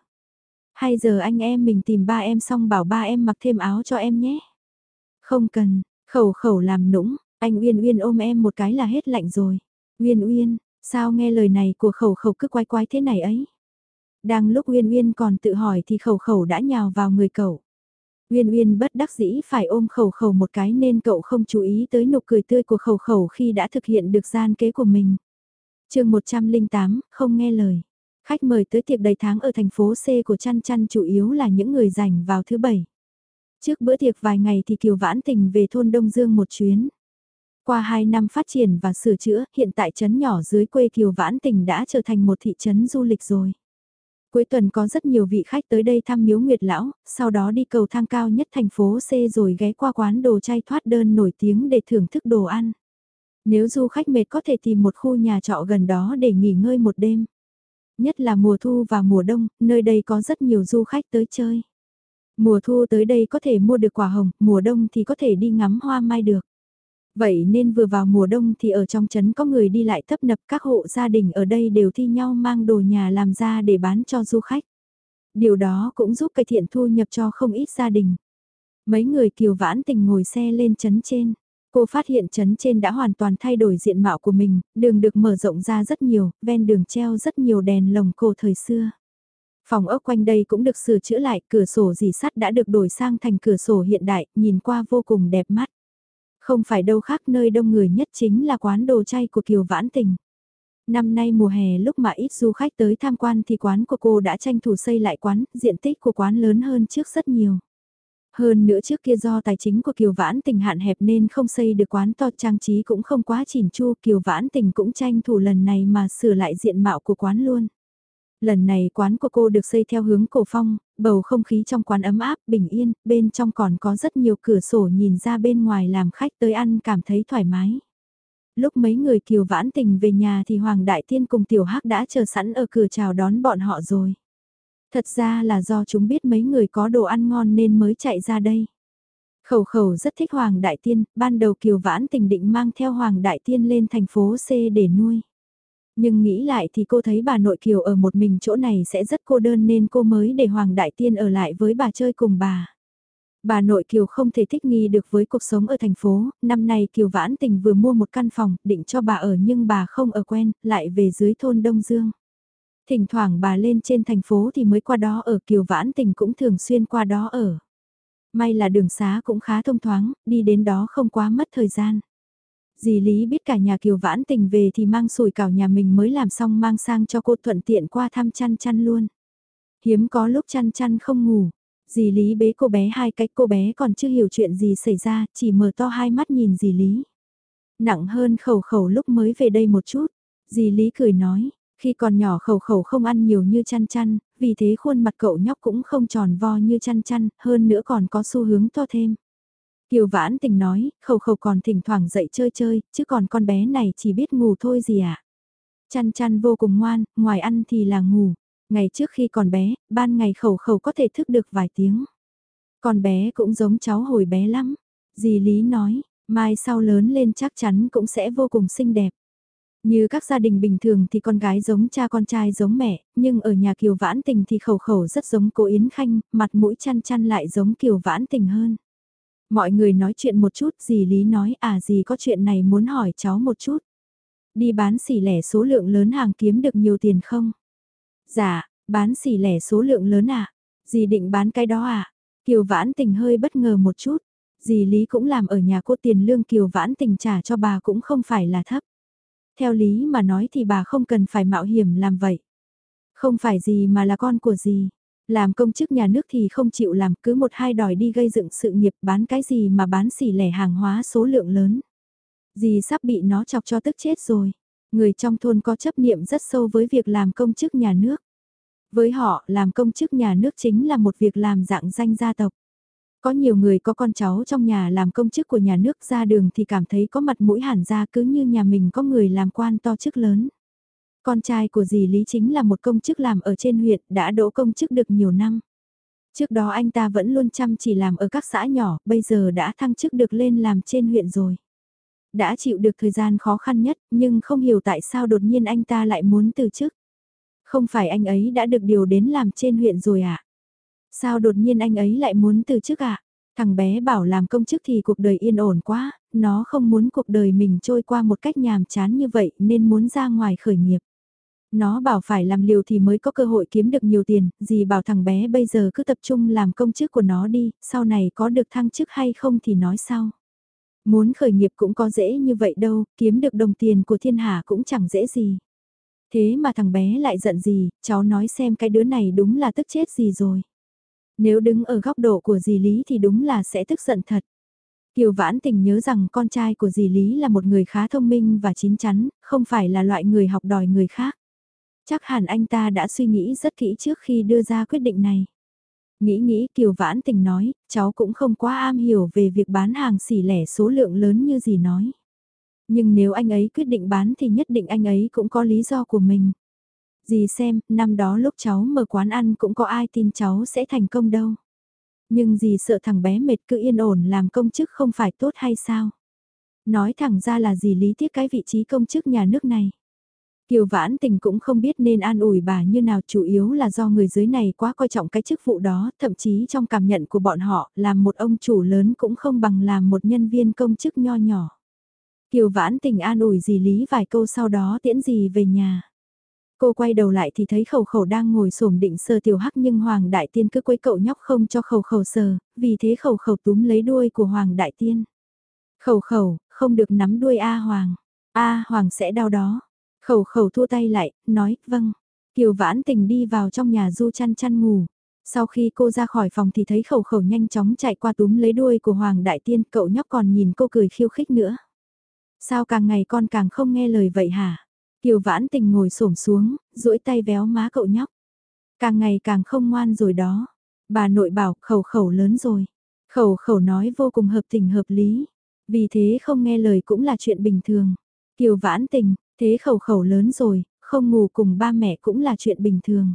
Hay giờ anh em mình tìm ba em xong bảo ba em mặc thêm áo cho em nhé? Không cần, khẩu khẩu làm nũng, anh Uyên Uyên ôm em một cái là hết lạnh rồi. Uyên Uyên, sao nghe lời này của khẩu khẩu cứ quái quái thế này ấy? Đang lúc Uyên Uyên còn tự hỏi thì khẩu khẩu đã nhào vào người cậu. Uyên Uyên bất đắc dĩ phải ôm khẩu khẩu một cái nên cậu không chú ý tới nụ cười tươi của khẩu khẩu khi đã thực hiện được gian kế của mình. chương 108, không nghe lời. Khách mời tới tiệc đầy tháng ở thành phố C của Chăn Chăn chủ yếu là những người rảnh vào thứ bảy. Trước bữa tiệc vài ngày thì Kiều Vãn Tình về thôn Đông Dương một chuyến. Qua 2 năm phát triển và sửa chữa, hiện tại trấn nhỏ dưới quê Kiều Vãn Tình đã trở thành một thị trấn du lịch rồi. Cuối tuần có rất nhiều vị khách tới đây thăm miếu Nguyệt Lão, sau đó đi cầu thang cao nhất thành phố C rồi ghé qua quán đồ chay thoát đơn nổi tiếng để thưởng thức đồ ăn. Nếu du khách mệt có thể tìm một khu nhà trọ gần đó để nghỉ ngơi một đêm. Nhất là mùa thu và mùa đông, nơi đây có rất nhiều du khách tới chơi. Mùa thu tới đây có thể mua được quả hồng, mùa đông thì có thể đi ngắm hoa mai được. Vậy nên vừa vào mùa đông thì ở trong trấn có người đi lại thấp nập các hộ gia đình ở đây đều thi nhau mang đồ nhà làm ra để bán cho du khách. Điều đó cũng giúp cải thiện thu nhập cho không ít gia đình. Mấy người kiều vãn tình ngồi xe lên trấn trên. Cô phát hiện trấn trên đã hoàn toàn thay đổi diện mạo của mình, đường được mở rộng ra rất nhiều, ven đường treo rất nhiều đèn lồng cổ thời xưa. Phòng ốc quanh đây cũng được sửa chữa lại, cửa sổ dì sắt đã được đổi sang thành cửa sổ hiện đại, nhìn qua vô cùng đẹp mắt. Không phải đâu khác nơi đông người nhất chính là quán đồ chay của Kiều Vãn Tình. Năm nay mùa hè lúc mà ít du khách tới tham quan thì quán của cô đã tranh thủ xây lại quán, diện tích của quán lớn hơn trước rất nhiều. Hơn nữa trước kia do tài chính của Kiều Vãn Tình hạn hẹp nên không xây được quán to trang trí cũng không quá chỉn chu, Kiều Vãn Tình cũng tranh thủ lần này mà sửa lại diện mạo của quán luôn. Lần này quán của cô được xây theo hướng cổ phong, bầu không khí trong quán ấm áp, bình yên, bên trong còn có rất nhiều cửa sổ nhìn ra bên ngoài làm khách tới ăn cảm thấy thoải mái. Lúc mấy người kiều vãn tình về nhà thì Hoàng Đại Tiên cùng Tiểu Hắc đã chờ sẵn ở cửa chào đón bọn họ rồi. Thật ra là do chúng biết mấy người có đồ ăn ngon nên mới chạy ra đây. Khẩu khẩu rất thích Hoàng Đại Tiên, ban đầu Kiều Vãn tình định mang theo Hoàng Đại Tiên lên thành phố C để nuôi. Nhưng nghĩ lại thì cô thấy bà nội Kiều ở một mình chỗ này sẽ rất cô đơn nên cô mới để Hoàng Đại Tiên ở lại với bà chơi cùng bà. Bà nội Kiều không thể thích nghi được với cuộc sống ở thành phố, năm nay Kiều Vãn Tình vừa mua một căn phòng, định cho bà ở nhưng bà không ở quen, lại về dưới thôn Đông Dương. Thỉnh thoảng bà lên trên thành phố thì mới qua đó ở Kiều Vãn Tình cũng thường xuyên qua đó ở. May là đường xá cũng khá thông thoáng, đi đến đó không quá mất thời gian. Dì Lý biết cả nhà Kiều Vãn Tình về thì mang sủi cảo nhà mình mới làm xong mang sang cho cô thuận tiện qua thăm chăn chăn luôn. Hiếm có lúc chăn chăn không ngủ. Dì Lý bế cô bé hai cách cô bé còn chưa hiểu chuyện gì xảy ra, chỉ mở to hai mắt nhìn dì Lý. Nặng hơn khẩu khẩu lúc mới về đây một chút. Dì Lý cười nói, khi còn nhỏ khẩu khẩu không ăn nhiều như chăn chăn, vì thế khuôn mặt cậu nhóc cũng không tròn vo như chăn chăn, hơn nữa còn có xu hướng to thêm. Kiều Vãn Tình nói, khẩu khẩu còn thỉnh thoảng dậy chơi chơi, chứ còn con bé này chỉ biết ngủ thôi gì ạ. À? Chăn chăn vô cùng ngoan, ngoài ăn thì là ngủ. Ngày trước khi còn bé, ban ngày khẩu khẩu có thể thức được vài tiếng. Con bé cũng giống cháu hồi bé lắm. Dì Lý nói, mai sau lớn lên chắc chắn cũng sẽ vô cùng xinh đẹp. Như các gia đình bình thường thì con gái giống cha con trai giống mẹ, nhưng ở nhà Kiều Vãn Tình thì khẩu khẩu rất giống cô Yến Khanh, mặt mũi chăn chăn lại giống Kiều Vãn Tình hơn. Mọi người nói chuyện một chút, dì Lý nói à dì có chuyện này muốn hỏi cháu một chút. Đi bán xỉ lẻ số lượng lớn hàng kiếm được nhiều tiền không? Dạ, bán xỉ lẻ số lượng lớn à? Dì định bán cái đó à? Kiều vãn tình hơi bất ngờ một chút. Dì Lý cũng làm ở nhà cô tiền lương kiều vãn tình trả cho bà cũng không phải là thấp. Theo lý mà nói thì bà không cần phải mạo hiểm làm vậy. Không phải gì mà là con của gì. Làm công chức nhà nước thì không chịu làm cứ một hai đòi đi gây dựng sự nghiệp bán cái gì mà bán xỉ lẻ hàng hóa số lượng lớn. Dì sắp bị nó chọc cho tức chết rồi. Người trong thôn có chấp niệm rất sâu với việc làm công chức nhà nước. Với họ, làm công chức nhà nước chính là một việc làm dạng danh gia tộc. Có nhiều người có con cháu trong nhà làm công chức của nhà nước ra đường thì cảm thấy có mặt mũi hẳn ra cứ như nhà mình có người làm quan to chức lớn. Con trai của dì Lý chính là một công chức làm ở trên huyện đã đỗ công chức được nhiều năm. Trước đó anh ta vẫn luôn chăm chỉ làm ở các xã nhỏ, bây giờ đã thăng chức được lên làm trên huyện rồi. Đã chịu được thời gian khó khăn nhất, nhưng không hiểu tại sao đột nhiên anh ta lại muốn từ chức. Không phải anh ấy đã được điều đến làm trên huyện rồi à? Sao đột nhiên anh ấy lại muốn từ chức? À? Thằng bé bảo làm công chức thì cuộc đời yên ổn quá, nó không muốn cuộc đời mình trôi qua một cách nhàm chán như vậy nên muốn ra ngoài khởi nghiệp. Nó bảo phải làm liều thì mới có cơ hội kiếm được nhiều tiền, gì bảo thằng bé bây giờ cứ tập trung làm công chức của nó đi, sau này có được thăng chức hay không thì nói sau. Muốn khởi nghiệp cũng có dễ như vậy đâu, kiếm được đồng tiền của thiên hạ cũng chẳng dễ gì. Thế mà thằng bé lại giận gì, cháu nói xem cái đứa này đúng là tức chết gì rồi. Nếu đứng ở góc độ của dì Lý thì đúng là sẽ tức giận thật. Kiều Vãn Tình nhớ rằng con trai của dì Lý là một người khá thông minh và chín chắn, không phải là loại người học đòi người khác. Chắc hẳn anh ta đã suy nghĩ rất kỹ trước khi đưa ra quyết định này. Nghĩ nghĩ Kiều Vãn Tình nói, cháu cũng không quá am hiểu về việc bán hàng xỉ lẻ số lượng lớn như gì nói. Nhưng nếu anh ấy quyết định bán thì nhất định anh ấy cũng có lý do của mình. Dì xem, năm đó lúc cháu mở quán ăn cũng có ai tin cháu sẽ thành công đâu. Nhưng dì sợ thằng bé mệt cứ yên ổn làm công chức không phải tốt hay sao? Nói thẳng ra là dì lý tiếc cái vị trí công chức nhà nước này. Kiều Vãn Tình cũng không biết nên an ủi bà như nào chủ yếu là do người dưới này quá coi trọng cái chức vụ đó, thậm chí trong cảm nhận của bọn họ, làm một ông chủ lớn cũng không bằng làm một nhân viên công chức nho nhỏ. Kiều Vãn Tình an ủi dì Lý vài câu sau đó tiễn dì về nhà. Cô quay đầu lại thì thấy khẩu khẩu đang ngồi xổm định sờ tiểu hắc nhưng Hoàng Đại Tiên cứ quấy cậu nhóc không cho khẩu khẩu sờ, vì thế khẩu khẩu túm lấy đuôi của Hoàng Đại Tiên. Khẩu khẩu, không được nắm đuôi A Hoàng. A Hoàng sẽ đau đó. Khẩu khẩu thua tay lại, nói, vâng. Kiều vãn tình đi vào trong nhà du chăn chăn ngủ. Sau khi cô ra khỏi phòng thì thấy khẩu khẩu nhanh chóng chạy qua túm lấy đuôi của Hoàng Đại Tiên, cậu nhóc còn nhìn cô cười khiêu khích nữa. Sao càng ngày con càng không nghe lời vậy hả? Kiều vãn tình ngồi xổm xuống, duỗi tay véo má cậu nhóc. Càng ngày càng không ngoan rồi đó. Bà nội bảo khẩu khẩu lớn rồi. Khẩu khẩu nói vô cùng hợp tình hợp lý. Vì thế không nghe lời cũng là chuyện bình thường. Kiều vãn tình, thế khẩu khẩu lớn rồi, không ngủ cùng ba mẹ cũng là chuyện bình thường.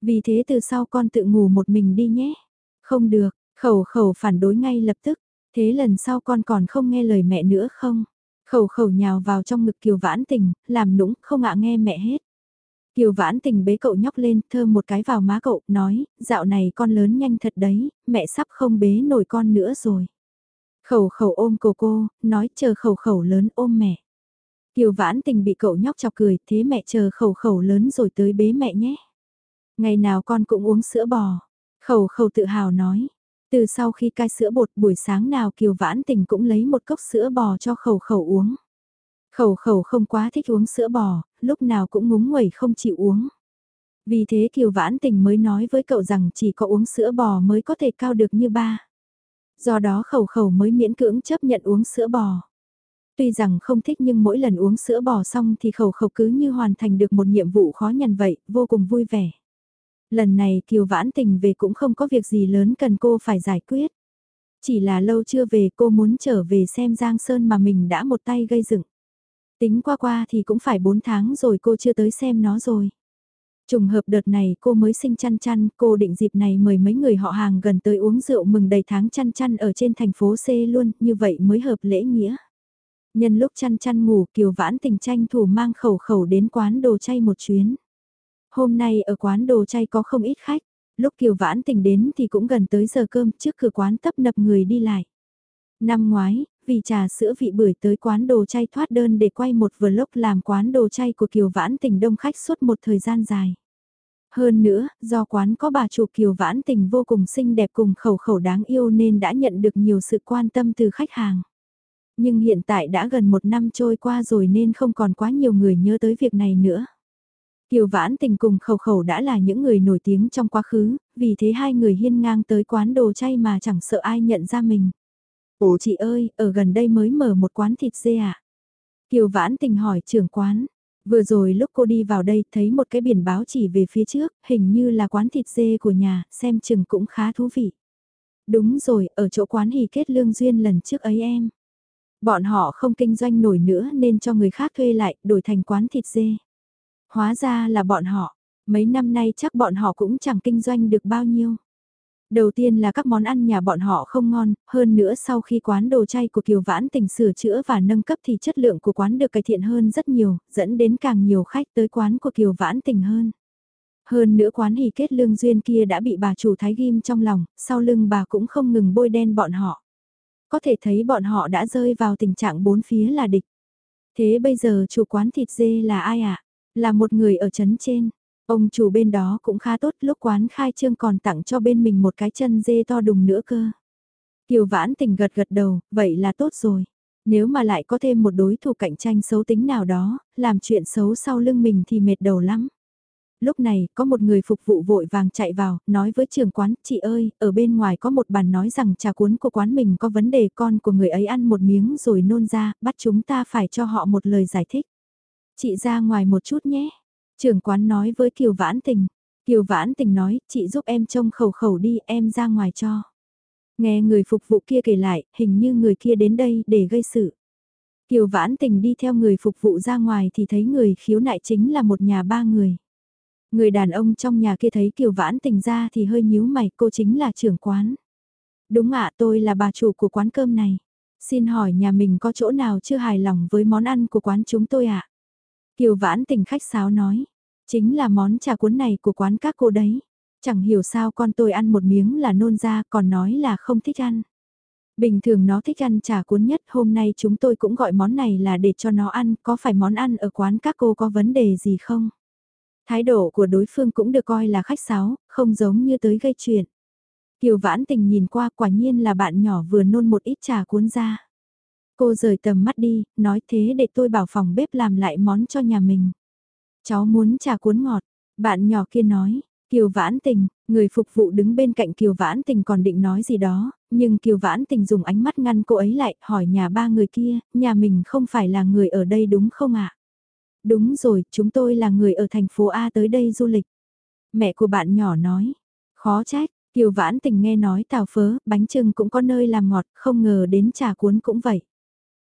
Vì thế từ sau con tự ngủ một mình đi nhé. Không được, khẩu khẩu phản đối ngay lập tức. Thế lần sau con còn không nghe lời mẹ nữa không? Khẩu khẩu nhào vào trong ngực Kiều Vãn Tình, làm nũng, không ạ nghe mẹ hết. Kiều Vãn Tình bế cậu nhóc lên, thơm một cái vào má cậu, nói, dạo này con lớn nhanh thật đấy, mẹ sắp không bế nổi con nữa rồi. Khẩu khẩu ôm cô cô, nói chờ khẩu khẩu lớn ôm mẹ. Kiều Vãn Tình bị cậu nhóc chọc cười, thế mẹ chờ khẩu khẩu lớn rồi tới bế mẹ nhé. Ngày nào con cũng uống sữa bò. Khẩu khẩu tự hào nói, từ sau khi cai sữa bột buổi sáng nào Kiều Vãn Tình cũng lấy một cốc sữa bò cho khẩu khẩu uống. Khẩu khẩu không quá thích uống sữa bò, lúc nào cũng ngúng nguẩy không chịu uống. Vì thế Kiều Vãn Tình mới nói với cậu rằng chỉ có uống sữa bò mới có thể cao được như ba. Do đó khẩu khẩu mới miễn cưỡng chấp nhận uống sữa bò. Tuy rằng không thích nhưng mỗi lần uống sữa bò xong thì khẩu khẩu cứ như hoàn thành được một nhiệm vụ khó nhằn vậy, vô cùng vui vẻ. Lần này Kiều Vãn Tình về cũng không có việc gì lớn cần cô phải giải quyết. Chỉ là lâu chưa về cô muốn trở về xem Giang Sơn mà mình đã một tay gây dựng. Tính qua qua thì cũng phải 4 tháng rồi cô chưa tới xem nó rồi. Trùng hợp đợt này cô mới sinh chăn chăn, cô định dịp này mời mấy người họ hàng gần tới uống rượu mừng đầy tháng chăn chăn ở trên thành phố C luôn, như vậy mới hợp lễ nghĩa. Nhân lúc chăn chăn ngủ Kiều Vãn Tình tranh thủ mang khẩu khẩu đến quán đồ chay một chuyến. Hôm nay ở quán đồ chay có không ít khách, lúc Kiều Vãn Tình đến thì cũng gần tới giờ cơm trước cửa quán tấp nập người đi lại. Năm ngoái, vì trà sữa vị bưởi tới quán đồ chay thoát đơn để quay một vlog làm quán đồ chay của Kiều Vãn Tình đông khách suốt một thời gian dài. Hơn nữa, do quán có bà chủ kiều vãn tình vô cùng xinh đẹp cùng khẩu khẩu đáng yêu nên đã nhận được nhiều sự quan tâm từ khách hàng. Nhưng hiện tại đã gần một năm trôi qua rồi nên không còn quá nhiều người nhớ tới việc này nữa. Kiều Vãn Tình cùng Khẩu Khẩu đã là những người nổi tiếng trong quá khứ, vì thế hai người hiên ngang tới quán đồ chay mà chẳng sợ ai nhận ra mình. Ồ chị ơi, ở gần đây mới mở một quán thịt dê à? Kiều Vãn Tình hỏi trưởng quán. Vừa rồi lúc cô đi vào đây thấy một cái biển báo chỉ về phía trước, hình như là quán thịt dê của nhà, xem chừng cũng khá thú vị. Đúng rồi, ở chỗ quán hì kết lương duyên lần trước ấy em. Bọn họ không kinh doanh nổi nữa nên cho người khác thuê lại, đổi thành quán thịt dê. Hóa ra là bọn họ, mấy năm nay chắc bọn họ cũng chẳng kinh doanh được bao nhiêu. Đầu tiên là các món ăn nhà bọn họ không ngon, hơn nữa sau khi quán đồ chay của Kiều Vãn Tình sửa chữa và nâng cấp thì chất lượng của quán được cải thiện hơn rất nhiều, dẫn đến càng nhiều khách tới quán của Kiều Vãn Tình hơn. Hơn nữa quán hỷ kết lương duyên kia đã bị bà chủ thái ghim trong lòng, sau lưng bà cũng không ngừng bôi đen bọn họ. Có thể thấy bọn họ đã rơi vào tình trạng bốn phía là địch. Thế bây giờ chủ quán thịt dê là ai ạ? À? Là một người ở trấn trên. Ông chủ bên đó cũng khá tốt lúc quán khai trương còn tặng cho bên mình một cái chân dê to đùng nữa cơ. Kiều vãn tình gật gật đầu, vậy là tốt rồi. Nếu mà lại có thêm một đối thủ cạnh tranh xấu tính nào đó, làm chuyện xấu sau lưng mình thì mệt đầu lắm. Lúc này, có một người phục vụ vội vàng chạy vào, nói với trưởng quán, chị ơi, ở bên ngoài có một bàn nói rằng trà cuốn của quán mình có vấn đề con của người ấy ăn một miếng rồi nôn ra, bắt chúng ta phải cho họ một lời giải thích. Chị ra ngoài một chút nhé. Trưởng quán nói với Kiều Vãn Tình. Kiều Vãn Tình nói, chị giúp em trông khẩu khẩu đi, em ra ngoài cho. Nghe người phục vụ kia kể lại, hình như người kia đến đây để gây sự. Kiều Vãn Tình đi theo người phục vụ ra ngoài thì thấy người khiếu nại chính là một nhà ba người. Người đàn ông trong nhà kia thấy Kiều Vãn Tình ra thì hơi nhíu mày, cô chính là trưởng quán. Đúng ạ, tôi là bà chủ của quán cơm này. Xin hỏi nhà mình có chỗ nào chưa hài lòng với món ăn của quán chúng tôi ạ? Kiều vãn tình khách sáo nói, chính là món trà cuốn này của quán các cô đấy. Chẳng hiểu sao con tôi ăn một miếng là nôn ra còn nói là không thích ăn. Bình thường nó thích ăn trà cuốn nhất hôm nay chúng tôi cũng gọi món này là để cho nó ăn, có phải món ăn ở quán các cô có vấn đề gì không? Thái độ của đối phương cũng được coi là khách sáo, không giống như tới gây chuyện. Kiều vãn tình nhìn qua quả nhiên là bạn nhỏ vừa nôn một ít trà cuốn ra. Cô rời tầm mắt đi, nói thế để tôi bảo phòng bếp làm lại món cho nhà mình. Cháu muốn trà cuốn ngọt, bạn nhỏ kia nói, Kiều Vãn Tình, người phục vụ đứng bên cạnh Kiều Vãn Tình còn định nói gì đó, nhưng Kiều Vãn Tình dùng ánh mắt ngăn cô ấy lại, hỏi nhà ba người kia, nhà mình không phải là người ở đây đúng không ạ? Đúng rồi, chúng tôi là người ở thành phố A tới đây du lịch. Mẹ của bạn nhỏ nói, khó trách, Kiều Vãn Tình nghe nói tàu phớ, bánh trưng cũng có nơi làm ngọt, không ngờ đến trà cuốn cũng vậy.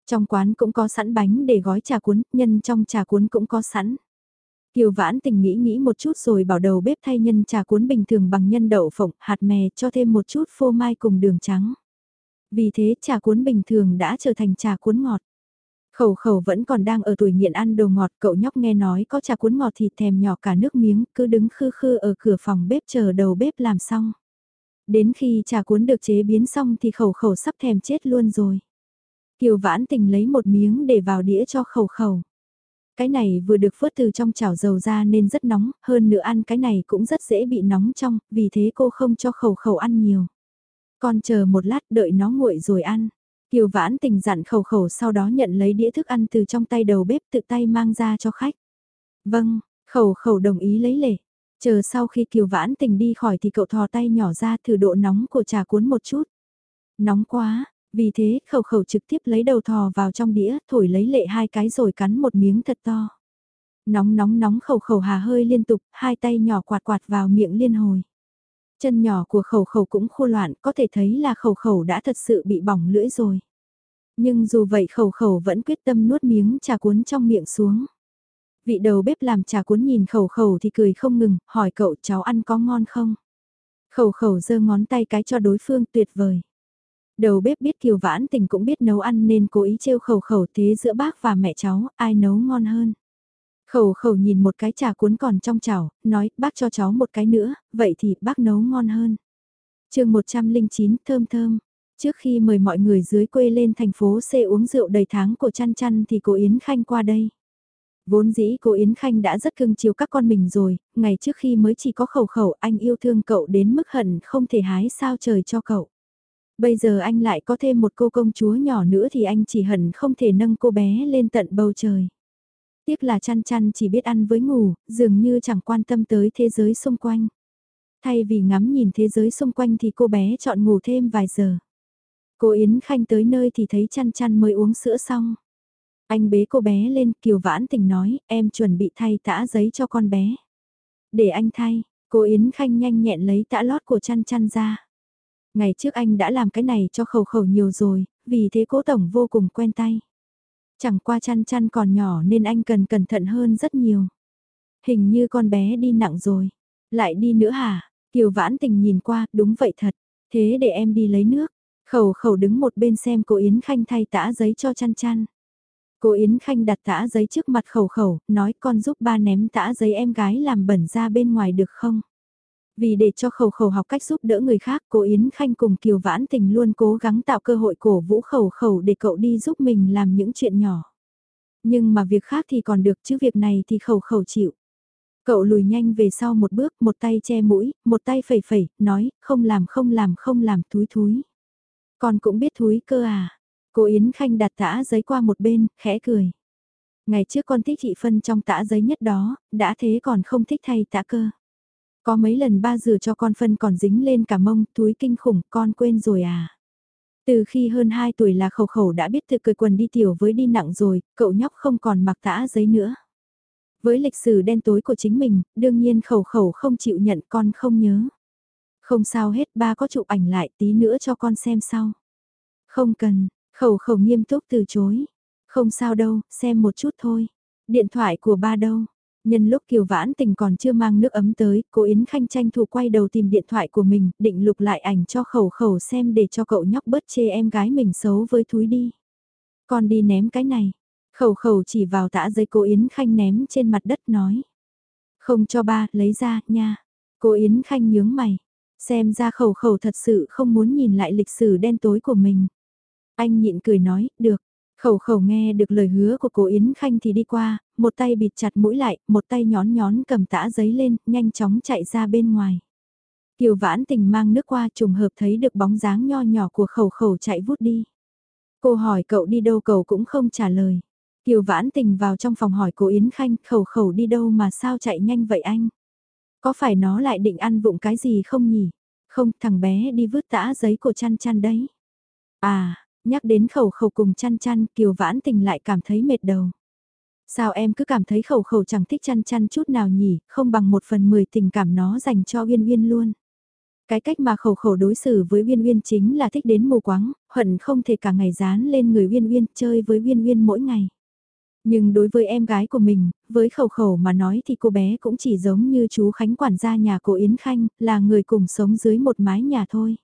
Trong quán cũng có sẵn bánh để gói trà cuốn, nhân trong trà cuốn cũng có sẵn. Kiều vãn tình nghĩ nghĩ một chút rồi bảo đầu bếp thay nhân trà cuốn bình thường bằng nhân đậu phộng, hạt mè cho thêm một chút phô mai cùng đường trắng. Vì thế trà cuốn bình thường đã trở thành trà cuốn ngọt. Khẩu khẩu vẫn còn đang ở tuổi nghiện ăn đồ ngọt, cậu nhóc nghe nói có trà cuốn ngọt thì thèm nhỏ cả nước miếng, cứ đứng khư khư ở cửa phòng bếp chờ đầu bếp làm xong. Đến khi trà cuốn được chế biến xong thì khẩu khẩu sắp thèm chết luôn rồi. Kiều vãn tình lấy một miếng để vào đĩa cho khẩu khẩu. Cái này vừa được phớt từ trong chảo dầu ra nên rất nóng, hơn nữa ăn cái này cũng rất dễ bị nóng trong, vì thế cô không cho khẩu khẩu ăn nhiều. Con chờ một lát đợi nó nguội rồi ăn. Kiều vãn tình dặn khẩu khẩu sau đó nhận lấy đĩa thức ăn từ trong tay đầu bếp tự tay mang ra cho khách. Vâng, khẩu khẩu đồng ý lấy lệ. Chờ sau khi kiều vãn tình đi khỏi thì cậu thò tay nhỏ ra thử độ nóng của trà cuốn một chút. Nóng quá, vì thế, khẩu khẩu trực tiếp lấy đầu thò vào trong đĩa, thổi lấy lệ hai cái rồi cắn một miếng thật to. Nóng nóng nóng khẩu khẩu hà hơi liên tục, hai tay nhỏ quạt quạt vào miệng liên hồi. Chân nhỏ của khẩu khẩu cũng khô loạn, có thể thấy là khẩu khẩu đã thật sự bị bỏng lưỡi rồi. Nhưng dù vậy khẩu khẩu vẫn quyết tâm nuốt miếng trà cuốn trong miệng xuống. Vị đầu bếp làm trà cuốn nhìn khẩu khẩu thì cười không ngừng, hỏi cậu cháu ăn có ngon không? Khẩu khẩu giơ ngón tay cái cho đối phương tuyệt vời. Đầu bếp biết Kiều Vãn Tình cũng biết nấu ăn nên cố ý trêu khẩu khẩu thế giữa bác và mẹ cháu, ai nấu ngon hơn. Khẩu khẩu nhìn một cái trà cuốn còn trong chảo, nói bác cho cháu một cái nữa, vậy thì bác nấu ngon hơn. chương 109 thơm thơm, trước khi mời mọi người dưới quê lên thành phố C uống rượu đầy tháng của chăn chăn thì cô Yến Khanh qua đây. Vốn dĩ cô Yến Khanh đã rất cưng chiều các con mình rồi, ngày trước khi mới chỉ có khẩu khẩu anh yêu thương cậu đến mức hận không thể hái sao trời cho cậu. Bây giờ anh lại có thêm một cô công chúa nhỏ nữa thì anh chỉ hận không thể nâng cô bé lên tận bầu trời. Tiếc là chăn chăn chỉ biết ăn với ngủ, dường như chẳng quan tâm tới thế giới xung quanh. Thay vì ngắm nhìn thế giới xung quanh thì cô bé chọn ngủ thêm vài giờ. Cô Yến Khanh tới nơi thì thấy chăn chăn mới uống sữa xong. Anh bế cô bé lên, Kiều Vãn Tình nói, em chuẩn bị thay tã giấy cho con bé. Để anh thay, cô Yến Khanh nhanh nhẹn lấy tã lót của chăn chăn ra. Ngày trước anh đã làm cái này cho khẩu khẩu nhiều rồi, vì thế cố tổng vô cùng quen tay. Chẳng qua chăn chăn còn nhỏ nên anh cần cẩn thận hơn rất nhiều. Hình như con bé đi nặng rồi. Lại đi nữa hả? Kiều Vãn Tình nhìn qua, đúng vậy thật. Thế để em đi lấy nước. Khẩu khẩu đứng một bên xem cô Yến Khanh thay tã giấy cho chăn chăn. Cô Yến Khanh đặt tã giấy trước mặt khẩu khẩu, nói con giúp ba ném tã giấy em gái làm bẩn ra bên ngoài được không? Vì để cho khẩu khẩu học cách giúp đỡ người khác, cô Yến Khanh cùng Kiều Vãn Tình luôn cố gắng tạo cơ hội cổ vũ khẩu khẩu để cậu đi giúp mình làm những chuyện nhỏ. Nhưng mà việc khác thì còn được chứ việc này thì khẩu khẩu chịu. Cậu lùi nhanh về sau một bước, một tay che mũi, một tay phẩy phẩy, nói, không làm không làm không làm thúi thúi. Con cũng biết thúi cơ à. Cô Yến Khanh đặt tã giấy qua một bên, khẽ cười. Ngày trước con thích thị phân trong tã giấy nhất đó, đã thế còn không thích thay tã cơ. Có mấy lần ba rửa cho con phân còn dính lên cả mông, túi kinh khủng, con quên rồi à. Từ khi hơn 2 tuổi là khẩu khẩu đã biết tự cười quần đi tiểu với đi nặng rồi, cậu nhóc không còn mặc tã giấy nữa. Với lịch sử đen tối của chính mình, đương nhiên khẩu khẩu không chịu nhận con không nhớ. Không sao hết ba có chụp ảnh lại tí nữa cho con xem sau. Không cần, khẩu khẩu nghiêm túc từ chối. Không sao đâu, xem một chút thôi. Điện thoại của ba đâu? Nhân lúc Kiều Vãn Tình còn chưa mang nước ấm tới, cô Yến Khanh tranh thủ quay đầu tìm điện thoại của mình, định lục lại ảnh cho khẩu khẩu xem để cho cậu nhóc bớt chê em gái mình xấu với thúi đi. Con đi ném cái này. Khẩu khẩu chỉ vào tã giấy cô Yến Khanh ném trên mặt đất nói. Không cho ba, lấy ra, nha. Cô Yến Khanh nhướng mày. Xem ra khẩu khẩu thật sự không muốn nhìn lại lịch sử đen tối của mình. Anh nhịn cười nói, được. Khẩu khẩu nghe được lời hứa của cô Yến Khanh thì đi qua, một tay bịt chặt mũi lại, một tay nhón nhón cầm tã giấy lên, nhanh chóng chạy ra bên ngoài. Kiều vãn tình mang nước qua trùng hợp thấy được bóng dáng nho nhỏ của khẩu khẩu chạy vút đi. Cô hỏi cậu đi đâu cậu cũng không trả lời. Kiều vãn tình vào trong phòng hỏi cô Yến Khanh khẩu khẩu đi đâu mà sao chạy nhanh vậy anh? Có phải nó lại định ăn vụng cái gì không nhỉ? Không, thằng bé đi vứt tã giấy của chăn chăn đấy. À, nhắc đến khẩu khẩu cùng chăn chăn Kiều vãn tình lại cảm thấy mệt đầu. Sao em cứ cảm thấy khẩu khẩu chẳng thích chăn chăn chút nào nhỉ, không bằng một phần mười tình cảm nó dành cho Uyên Uyên luôn. Cái cách mà khẩu khẩu đối xử với Uyên Uyên chính là thích đến mù quáng, hận không thể cả ngày dán lên người Uyên Uyên chơi với Uyên Uyên mỗi ngày. Nhưng đối với em gái của mình, với khẩu khẩu mà nói thì cô bé cũng chỉ giống như chú Khánh quản gia nhà cô Yến Khanh, là người cùng sống dưới một mái nhà thôi.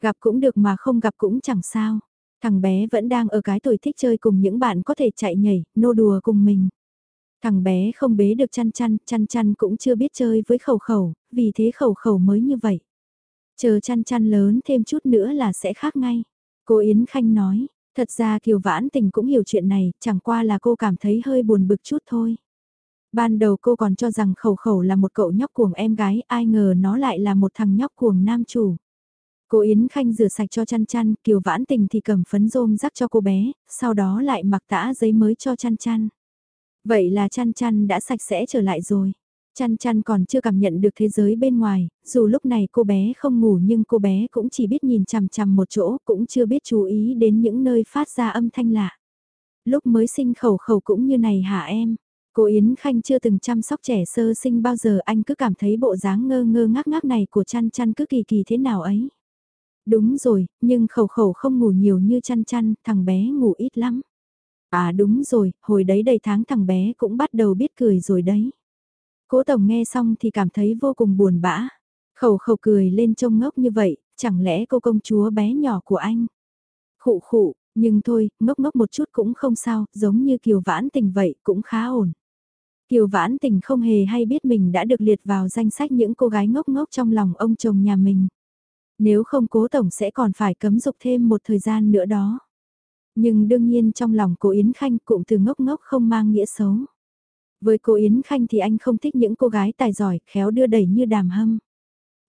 Gặp cũng được mà không gặp cũng chẳng sao. Thằng bé vẫn đang ở cái tuổi thích chơi cùng những bạn có thể chạy nhảy, nô đùa cùng mình. Thằng bé không bế được chăn chăn, chăn chăn cũng chưa biết chơi với khẩu khẩu, vì thế khẩu khẩu mới như vậy. Chờ chăn chăn lớn thêm chút nữa là sẽ khác ngay. Cô Yến Khanh nói, thật ra Kiều Vãn Tình cũng hiểu chuyện này, chẳng qua là cô cảm thấy hơi buồn bực chút thôi. Ban đầu cô còn cho rằng khẩu khẩu là một cậu nhóc cuồng em gái, ai ngờ nó lại là một thằng nhóc cuồng nam chủ. Cô Yến Khanh rửa sạch cho chăn chăn, Kiều Vãn Tình thì cầm phấn rôm rắc cho cô bé, sau đó lại mặc tã giấy mới cho chăn chăn. Vậy là chăn chăn đã sạch sẽ trở lại rồi. Chăn chăn còn chưa cảm nhận được thế giới bên ngoài, dù lúc này cô bé không ngủ nhưng cô bé cũng chỉ biết nhìn chằm chằm một chỗ, cũng chưa biết chú ý đến những nơi phát ra âm thanh lạ. Lúc mới sinh khẩu khẩu cũng như này hả em? Cô Yến Khanh chưa từng chăm sóc trẻ sơ sinh bao giờ anh cứ cảm thấy bộ dáng ngơ ngơ ngác ngác này của chăn chăn cứ kỳ kỳ thế nào ấy. Đúng rồi, nhưng khẩu khẩu không ngủ nhiều như chăn chăn, thằng bé ngủ ít lắm. À đúng rồi, hồi đấy đầy tháng thằng bé cũng bắt đầu biết cười rồi đấy. Cố Tổng nghe xong thì cảm thấy vô cùng buồn bã. Khẩu khẩu cười lên trông ngốc như vậy, chẳng lẽ cô công chúa bé nhỏ của anh? Khụ khụ, nhưng thôi, ngốc ngốc một chút cũng không sao, giống như Kiều Vãn Tình vậy, cũng khá ổn. Kiều Vãn Tình không hề hay biết mình đã được liệt vào danh sách những cô gái ngốc ngốc trong lòng ông chồng nhà mình. Nếu không cố tổng sẽ còn phải cấm dục thêm một thời gian nữa đó. Nhưng đương nhiên trong lòng cô Yến Khanh cụm từ ngốc ngốc không mang nghĩa xấu. Với cô Yến Khanh thì anh không thích những cô gái tài giỏi, khéo đưa đẩy như đàm hâm.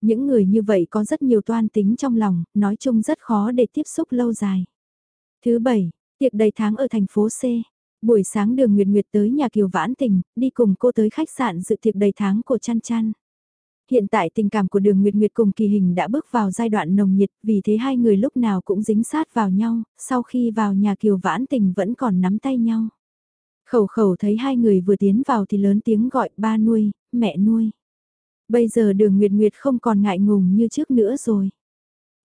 Những người như vậy có rất nhiều toan tính trong lòng, nói chung rất khó để tiếp xúc lâu dài. Thứ bảy, tiệc đầy tháng ở thành phố C. Buổi sáng đường Nguyệt Nguyệt tới nhà Kiều Vãn Tình, đi cùng cô tới khách sạn dự tiệc đầy tháng của Chăn Chăn. Hiện tại tình cảm của đường Nguyệt Nguyệt cùng kỳ hình đã bước vào giai đoạn nồng nhiệt, vì thế hai người lúc nào cũng dính sát vào nhau, sau khi vào nhà Kiều Vãn Tình vẫn còn nắm tay nhau. Khẩu khẩu thấy hai người vừa tiến vào thì lớn tiếng gọi ba nuôi, mẹ nuôi. Bây giờ đường Nguyệt Nguyệt không còn ngại ngùng như trước nữa rồi.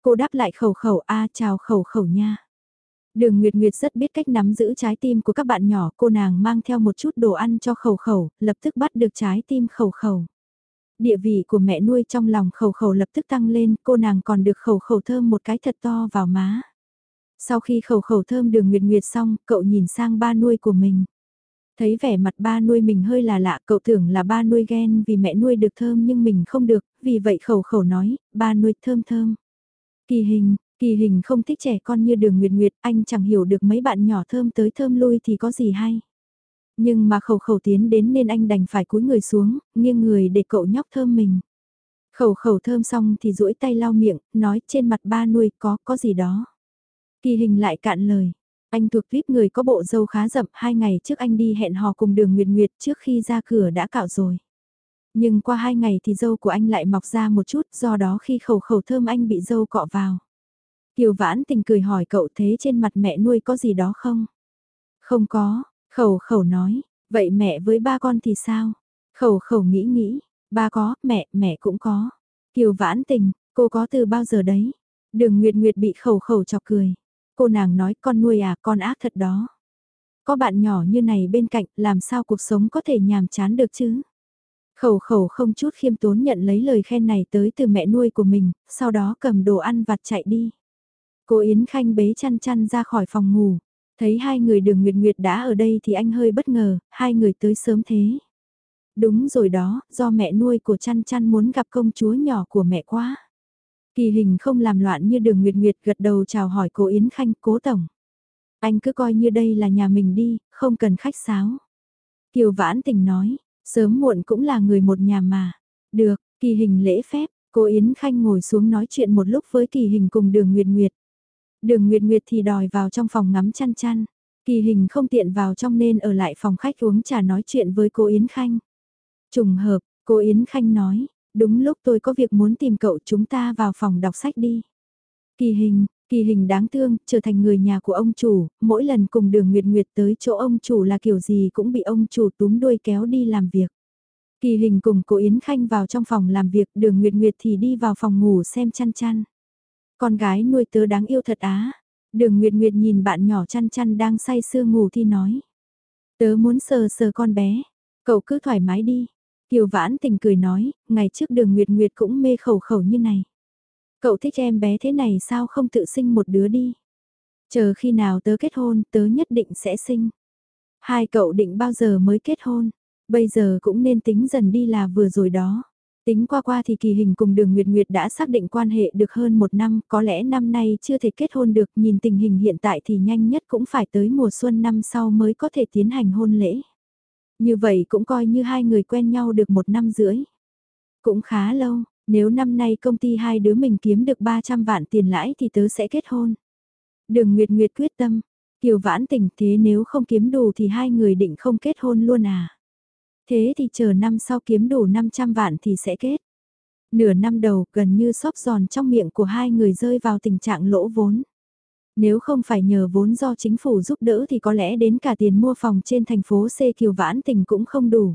Cô đáp lại khẩu khẩu a chào khẩu khẩu nha. Đường Nguyệt Nguyệt rất biết cách nắm giữ trái tim của các bạn nhỏ, cô nàng mang theo một chút đồ ăn cho khẩu khẩu, lập tức bắt được trái tim khẩu khẩu. Địa vị của mẹ nuôi trong lòng khẩu khẩu lập tức tăng lên, cô nàng còn được khẩu khẩu thơm một cái thật to vào má. Sau khi khẩu khẩu thơm đường Nguyệt Nguyệt xong, cậu nhìn sang ba nuôi của mình. Thấy vẻ mặt ba nuôi mình hơi là lạ, cậu tưởng là ba nuôi ghen vì mẹ nuôi được thơm nhưng mình không được, vì vậy khẩu khẩu nói, ba nuôi thơm thơm. Kỳ hình, kỳ hình không thích trẻ con như đường Nguyệt Nguyệt, anh chẳng hiểu được mấy bạn nhỏ thơm tới thơm lui thì có gì hay. Nhưng mà khẩu khẩu tiến đến nên anh đành phải cúi người xuống, nghiêng người để cậu nhóc thơm mình. Khẩu khẩu thơm xong thì duỗi tay lau miệng, nói trên mặt ba nuôi có, có gì đó. Kỳ hình lại cạn lời. Anh thuộc VIP người có bộ dâu khá rậm, hai ngày trước anh đi hẹn hò cùng đường Nguyệt Nguyệt trước khi ra cửa đã cạo rồi. Nhưng qua hai ngày thì dâu của anh lại mọc ra một chút, do đó khi khẩu khẩu thơm anh bị dâu cọ vào. Kiều vãn tình cười hỏi cậu thế trên mặt mẹ nuôi có gì đó không? Không có, khẩu khẩu nói, vậy mẹ với ba con thì sao? Khẩu khẩu nghĩ nghĩ, ba có, mẹ, mẹ cũng có. Kiều vãn tình, cô có từ bao giờ đấy? Đường Nguyệt Nguyệt bị khẩu khẩu chọc cười cô nàng nói con nuôi à con ác thật đó. Có bạn nhỏ như này bên cạnh làm sao cuộc sống có thể nhàm chán được chứ? Khẩu khẩu không chút khiêm tốn nhận lấy lời khen này tới từ mẹ nuôi của mình, sau đó cầm đồ ăn vặt chạy đi. Cô Yến Khanh bế chăn chăn ra khỏi phòng ngủ, thấy hai người đường Nguyệt Nguyệt đã ở đây thì anh hơi bất ngờ, hai người tới sớm thế. Đúng rồi đó, do mẹ nuôi của chăn chăn muốn gặp công chúa nhỏ của mẹ quá. Kỳ hình không làm loạn như đường Nguyệt Nguyệt gật đầu chào hỏi cô Yến Khanh, cố tổng. Anh cứ coi như đây là nhà mình đi, không cần khách sáo. Kiều Vãn Tình nói, sớm muộn cũng là người một nhà mà. Được, kỳ hình lễ phép, cô Yến Khanh ngồi xuống nói chuyện một lúc với kỳ hình cùng đường Nguyệt Nguyệt. Đường Nguyệt Nguyệt thì đòi vào trong phòng ngắm chăn chăn. Kỳ hình không tiện vào trong nên ở lại phòng khách uống trà nói chuyện với cô Yến Khanh. Trùng hợp, cô Yến Khanh nói, Đúng lúc tôi có việc muốn tìm cậu chúng ta vào phòng đọc sách đi. Kỳ hình, kỳ hình đáng thương, trở thành người nhà của ông chủ, mỗi lần cùng đường Nguyệt Nguyệt tới chỗ ông chủ là kiểu gì cũng bị ông chủ túm đuôi kéo đi làm việc. Kỳ hình cùng cô Yến Khanh vào trong phòng làm việc, đường Nguyệt Nguyệt thì đi vào phòng ngủ xem chăn chăn. Con gái nuôi tớ đáng yêu thật á. Đường Nguyệt Nguyệt nhìn bạn nhỏ chăn chăn đang say sưa ngủ thì nói. Tớ muốn sờ sờ con bé. Cậu cứ thoải mái đi. Kiều Vãn Tình cười nói, ngày trước đường Nguyệt Nguyệt cũng mê khẩu khẩu như này. Cậu thích em bé thế này sao không tự sinh một đứa đi. Chờ khi nào tớ kết hôn, tớ nhất định sẽ sinh. Hai cậu định bao giờ mới kết hôn, bây giờ cũng nên tính dần đi là vừa rồi đó. Tính qua qua thì kỳ hình cùng đường Nguyệt Nguyệt đã xác định quan hệ được hơn một năm, có lẽ năm nay chưa thể kết hôn được, nhìn tình hình hiện tại thì nhanh nhất cũng phải tới mùa xuân năm sau mới có thể tiến hành hôn lễ. Như vậy cũng coi như hai người quen nhau được một năm rưỡi. Cũng khá lâu, nếu năm nay công ty hai đứa mình kiếm được 300 vạn tiền lãi thì tớ sẽ kết hôn. Đường Nguyệt Nguyệt quyết tâm, Kiều Vãn tỉnh thế nếu không kiếm đủ thì hai người định không kết hôn luôn à. Thế thì chờ năm sau kiếm đủ 500 vạn thì sẽ kết. Nửa năm đầu gần như xóp giòn trong miệng của hai người rơi vào tình trạng lỗ vốn. Nếu không phải nhờ vốn do chính phủ giúp đỡ thì có lẽ đến cả tiền mua phòng trên thành phố C Kiều Vãn Tình cũng không đủ.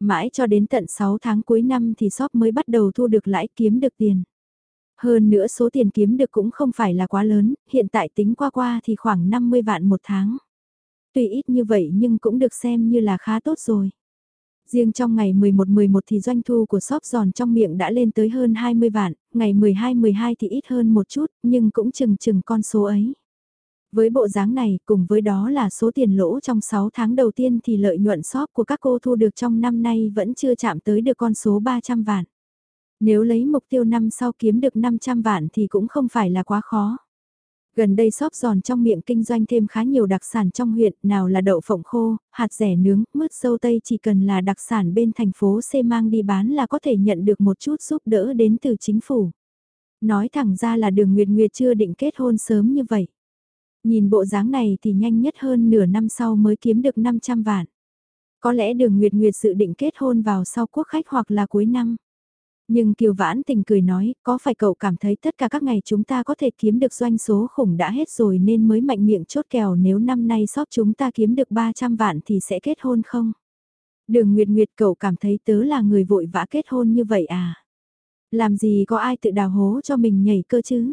Mãi cho đến tận 6 tháng cuối năm thì shop mới bắt đầu thu được lãi kiếm được tiền. Hơn nữa số tiền kiếm được cũng không phải là quá lớn, hiện tại tính qua qua thì khoảng 50 vạn một tháng. Tuy ít như vậy nhưng cũng được xem như là khá tốt rồi. Riêng trong ngày 11-11 thì doanh thu của shop giòn trong miệng đã lên tới hơn 20 vạn, ngày 12-12 thì ít hơn một chút, nhưng cũng chừng chừng con số ấy. Với bộ dáng này, cùng với đó là số tiền lỗ trong 6 tháng đầu tiên thì lợi nhuận shop của các cô thu được trong năm nay vẫn chưa chạm tới được con số 300 vạn. Nếu lấy mục tiêu năm sau kiếm được 500 vạn thì cũng không phải là quá khó. Gần đây shop giòn trong miệng kinh doanh thêm khá nhiều đặc sản trong huyện, nào là đậu phộng khô, hạt rẻ nướng, mứt dâu tây chỉ cần là đặc sản bên thành phố C mang đi bán là có thể nhận được một chút giúp đỡ đến từ chính phủ. Nói thẳng ra là đường Nguyệt Nguyệt chưa định kết hôn sớm như vậy. Nhìn bộ dáng này thì nhanh nhất hơn nửa năm sau mới kiếm được 500 vạn. Có lẽ đường Nguyệt Nguyệt dự định kết hôn vào sau quốc khách hoặc là cuối năm. Nhưng Kiều Vãn Tình cười nói, có phải cậu cảm thấy tất cả các ngày chúng ta có thể kiếm được doanh số khủng đã hết rồi nên mới mạnh miệng chốt kèo nếu năm nay shop chúng ta kiếm được 300 vạn thì sẽ kết hôn không? Đường Nguyệt Nguyệt cậu cảm thấy tớ là người vội vã kết hôn như vậy à? Làm gì có ai tự đào hố cho mình nhảy cơ chứ?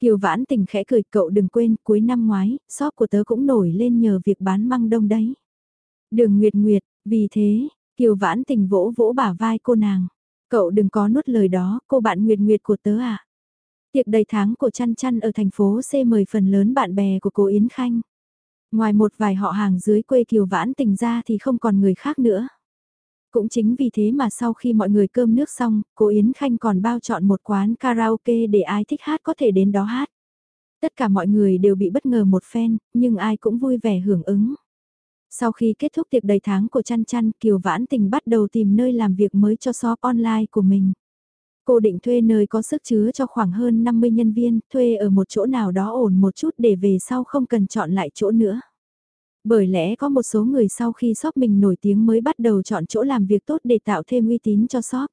Kiều Vãn Tình khẽ cười cậu đừng quên cuối năm ngoái, shop của tớ cũng nổi lên nhờ việc bán măng đông đấy. Đường Nguyệt Nguyệt, vì thế, Kiều Vãn Tình vỗ vỗ bả vai cô nàng. Cậu đừng có nuốt lời đó, cô bạn Nguyệt Nguyệt của tớ à. Tiệc đầy tháng của chăn chăn ở thành phố C mời phần lớn bạn bè của cô Yến Khanh. Ngoài một vài họ hàng dưới quê Kiều Vãn Tình ra thì không còn người khác nữa. Cũng chính vì thế mà sau khi mọi người cơm nước xong, cô Yến Khanh còn bao chọn một quán karaoke để ai thích hát có thể đến đó hát. Tất cả mọi người đều bị bất ngờ một phen, nhưng ai cũng vui vẻ hưởng ứng. Sau khi kết thúc tiệc đầy tháng của chăn chăn, Kiều Vãn Tình bắt đầu tìm nơi làm việc mới cho shop online của mình. Cô định thuê nơi có sức chứa cho khoảng hơn 50 nhân viên, thuê ở một chỗ nào đó ổn một chút để về sau không cần chọn lại chỗ nữa. Bởi lẽ có một số người sau khi shop mình nổi tiếng mới bắt đầu chọn chỗ làm việc tốt để tạo thêm uy tín cho shop.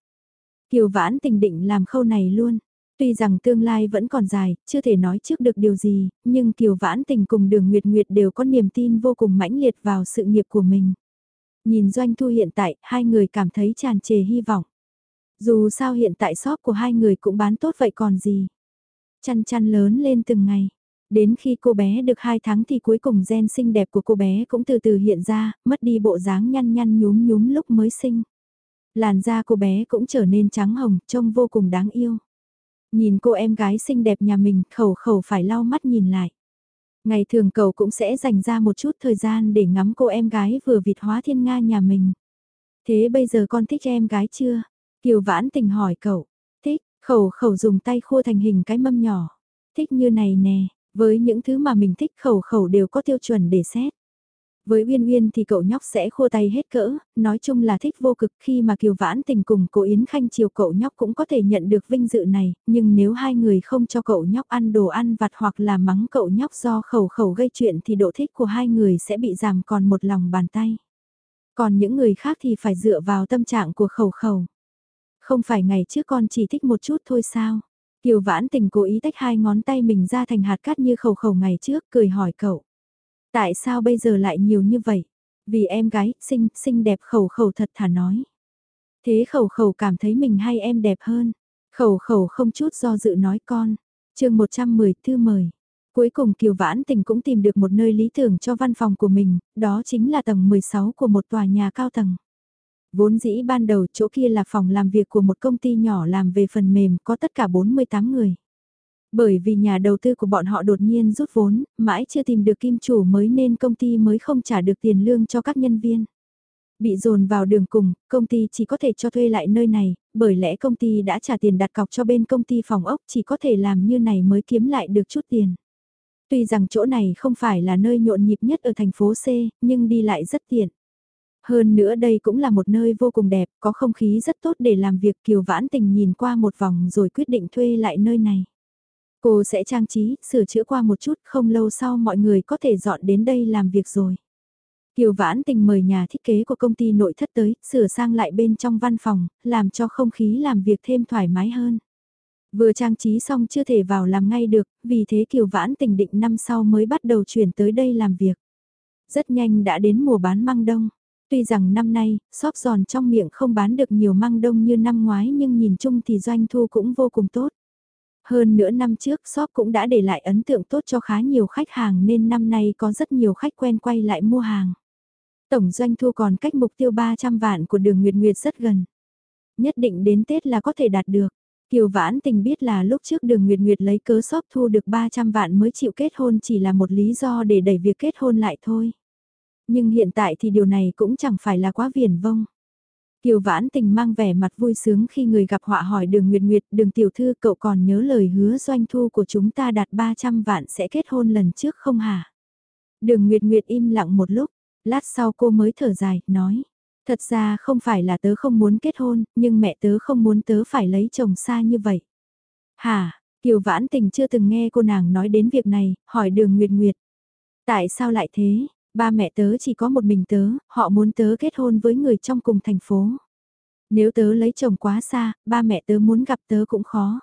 Kiều Vãn Tình định làm khâu này luôn. Tuy rằng tương lai vẫn còn dài, chưa thể nói trước được điều gì, nhưng Kiều Vãn Tình cùng Đường Nguyệt Nguyệt đều có niềm tin vô cùng mãnh liệt vào sự nghiệp của mình. Nhìn doanh thu hiện tại, hai người cảm thấy tràn trề hy vọng. Dù sao hiện tại shop của hai người cũng bán tốt vậy còn gì. Chăn chăn lớn lên từng ngày. Đến khi cô bé được 2 tháng thì cuối cùng gen xinh đẹp của cô bé cũng từ từ hiện ra, mất đi bộ dáng nhăn nhăn nhúm nhúm lúc mới sinh. Làn da cô bé cũng trở nên trắng hồng, trông vô cùng đáng yêu. Nhìn cô em gái xinh đẹp nhà mình, khẩu khẩu phải lau mắt nhìn lại. Ngày thường cậu cũng sẽ dành ra một chút thời gian để ngắm cô em gái vừa vịt hóa thiên nga nhà mình. Thế bây giờ con thích em gái chưa? Kiều vãn tình hỏi cậu. Thích, khẩu khẩu dùng tay khua thành hình cái mâm nhỏ. Thích như này nè, với những thứ mà mình thích khẩu khẩu đều có tiêu chuẩn để xét. Với Uyên Uyên thì cậu nhóc sẽ khô tay hết cỡ, nói chung là thích vô cực khi mà Kiều Vãn tình cùng cô Yến Khanh chiều cậu nhóc cũng có thể nhận được vinh dự này, nhưng nếu hai người không cho cậu nhóc ăn đồ ăn vặt hoặc là mắng cậu nhóc do khẩu khẩu gây chuyện thì độ thích của hai người sẽ bị giảm còn một lòng bàn tay. Còn những người khác thì phải dựa vào tâm trạng của khẩu khẩu. Không phải ngày trước con chỉ thích một chút thôi sao? Kiều Vãn tình cố ý tách hai ngón tay mình ra thành hạt cát như khẩu khẩu ngày trước, cười hỏi cậu. Tại sao bây giờ lại nhiều như vậy? Vì em gái, xinh, xinh đẹp khẩu khẩu thật thà nói. Thế khẩu khẩu cảm thấy mình hay em đẹp hơn. Khẩu khẩu không chút do dự nói con. chương 110 thư mời. Cuối cùng Kiều Vãn Tình cũng tìm được một nơi lý tưởng cho văn phòng của mình, đó chính là tầng 16 của một tòa nhà cao tầng. Vốn dĩ ban đầu chỗ kia là phòng làm việc của một công ty nhỏ làm về phần mềm có tất cả 48 người. Bởi vì nhà đầu tư của bọn họ đột nhiên rút vốn, mãi chưa tìm được kim chủ mới nên công ty mới không trả được tiền lương cho các nhân viên. Bị dồn vào đường cùng, công ty chỉ có thể cho thuê lại nơi này, bởi lẽ công ty đã trả tiền đặt cọc cho bên công ty phòng ốc chỉ có thể làm như này mới kiếm lại được chút tiền. Tuy rằng chỗ này không phải là nơi nhộn nhịp nhất ở thành phố C, nhưng đi lại rất tiện. Hơn nữa đây cũng là một nơi vô cùng đẹp, có không khí rất tốt để làm việc Kiều Vãn Tình nhìn qua một vòng rồi quyết định thuê lại nơi này. Cô sẽ trang trí, sửa chữa qua một chút, không lâu sau mọi người có thể dọn đến đây làm việc rồi. Kiều Vãn Tình mời nhà thiết kế của công ty nội thất tới, sửa sang lại bên trong văn phòng, làm cho không khí làm việc thêm thoải mái hơn. Vừa trang trí xong chưa thể vào làm ngay được, vì thế Kiều Vãn Tình định năm sau mới bắt đầu chuyển tới đây làm việc. Rất nhanh đã đến mùa bán măng đông. Tuy rằng năm nay, xóp giòn trong miệng không bán được nhiều măng đông như năm ngoái nhưng nhìn chung thì doanh thu cũng vô cùng tốt. Hơn nữa năm trước shop cũng đã để lại ấn tượng tốt cho khá nhiều khách hàng nên năm nay có rất nhiều khách quen quay lại mua hàng. Tổng doanh thu còn cách mục tiêu 300 vạn của đường Nguyệt Nguyệt rất gần. Nhất định đến Tết là có thể đạt được. Kiều Vãn Tình biết là lúc trước đường Nguyệt Nguyệt lấy cớ shop thu được 300 vạn mới chịu kết hôn chỉ là một lý do để đẩy việc kết hôn lại thôi. Nhưng hiện tại thì điều này cũng chẳng phải là quá viển vông. Kiều Vãn Tình mang vẻ mặt vui sướng khi người gặp họa hỏi đường Nguyệt Nguyệt, đường tiểu thư cậu còn nhớ lời hứa doanh thu của chúng ta đạt 300 vạn sẽ kết hôn lần trước không hả? Đường Nguyệt Nguyệt im lặng một lúc, lát sau cô mới thở dài, nói. Thật ra không phải là tớ không muốn kết hôn, nhưng mẹ tớ không muốn tớ phải lấy chồng xa như vậy. Hả, Kiều Vãn Tình chưa từng nghe cô nàng nói đến việc này, hỏi đường Nguyệt Nguyệt. Tại sao lại thế, ba mẹ tớ chỉ có một mình tớ, họ muốn tớ kết hôn với người trong cùng thành phố. Nếu tớ lấy chồng quá xa, ba mẹ tớ muốn gặp tớ cũng khó.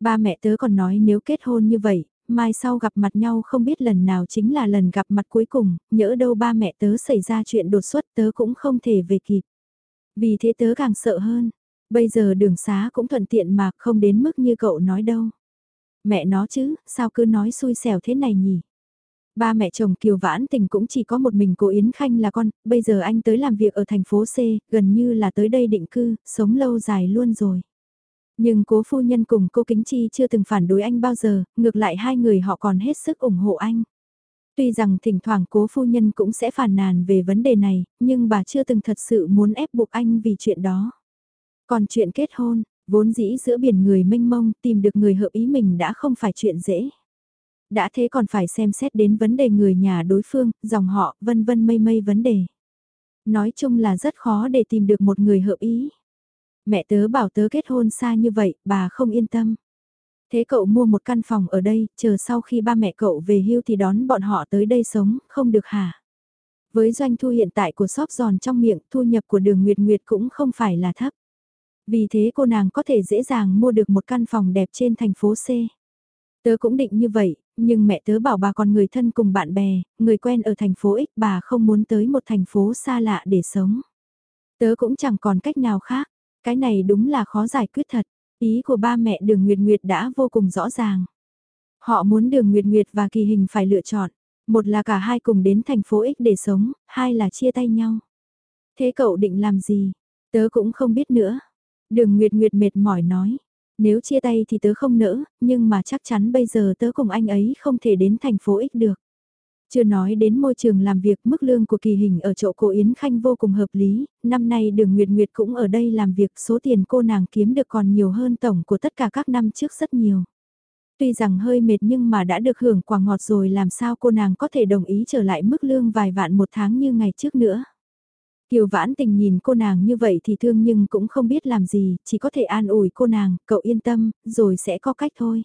Ba mẹ tớ còn nói nếu kết hôn như vậy, mai sau gặp mặt nhau không biết lần nào chính là lần gặp mặt cuối cùng, nhỡ đâu ba mẹ tớ xảy ra chuyện đột xuất tớ cũng không thể về kịp. Vì thế tớ càng sợ hơn, bây giờ đường xá cũng thuận tiện mà không đến mức như cậu nói đâu. Mẹ nó chứ, sao cứ nói xui xẻo thế này nhỉ? Ba mẹ chồng Kiều Vãn Tình cũng chỉ có một mình cô Yến Khanh là con, bây giờ anh tới làm việc ở thành phố C, gần như là tới đây định cư, sống lâu dài luôn rồi. Nhưng cố phu nhân cùng cô Kính Chi chưa từng phản đối anh bao giờ, ngược lại hai người họ còn hết sức ủng hộ anh. Tuy rằng thỉnh thoảng cố phu nhân cũng sẽ phản nàn về vấn đề này, nhưng bà chưa từng thật sự muốn ép buộc anh vì chuyện đó. Còn chuyện kết hôn, vốn dĩ giữa biển người mênh mông tìm được người hợp ý mình đã không phải chuyện dễ. Đã thế còn phải xem xét đến vấn đề người nhà đối phương, dòng họ, vân vân mây mây vấn đề. Nói chung là rất khó để tìm được một người hợp ý. Mẹ tớ bảo tớ kết hôn xa như vậy, bà không yên tâm. Thế cậu mua một căn phòng ở đây, chờ sau khi ba mẹ cậu về hưu thì đón bọn họ tới đây sống, không được hả? Với doanh thu hiện tại của shop giòn trong miệng, thu nhập của đường Nguyệt Nguyệt cũng không phải là thấp. Vì thế cô nàng có thể dễ dàng mua được một căn phòng đẹp trên thành phố C. Tớ cũng định như vậy, nhưng mẹ tớ bảo bà còn người thân cùng bạn bè, người quen ở thành phố X bà không muốn tới một thành phố xa lạ để sống. Tớ cũng chẳng còn cách nào khác, cái này đúng là khó giải quyết thật, ý của ba mẹ đường Nguyệt Nguyệt đã vô cùng rõ ràng. Họ muốn đường Nguyệt Nguyệt và kỳ hình phải lựa chọn, một là cả hai cùng đến thành phố X để sống, hai là chia tay nhau. Thế cậu định làm gì? Tớ cũng không biết nữa. Đường Nguyệt Nguyệt mệt mỏi nói, nếu chia tay thì tớ không nỡ, nhưng mà chắc chắn bây giờ tớ cùng anh ấy không thể đến thành phố X được. Chưa nói đến môi trường làm việc mức lương của kỳ hình ở chỗ cô Yến Khanh vô cùng hợp lý, năm nay đường Nguyệt Nguyệt cũng ở đây làm việc số tiền cô nàng kiếm được còn nhiều hơn tổng của tất cả các năm trước rất nhiều. Tuy rằng hơi mệt nhưng mà đã được hưởng quả ngọt rồi làm sao cô nàng có thể đồng ý trở lại mức lương vài vạn một tháng như ngày trước nữa. Kiều vãn tình nhìn cô nàng như vậy thì thương nhưng cũng không biết làm gì, chỉ có thể an ủi cô nàng, cậu yên tâm, rồi sẽ có cách thôi.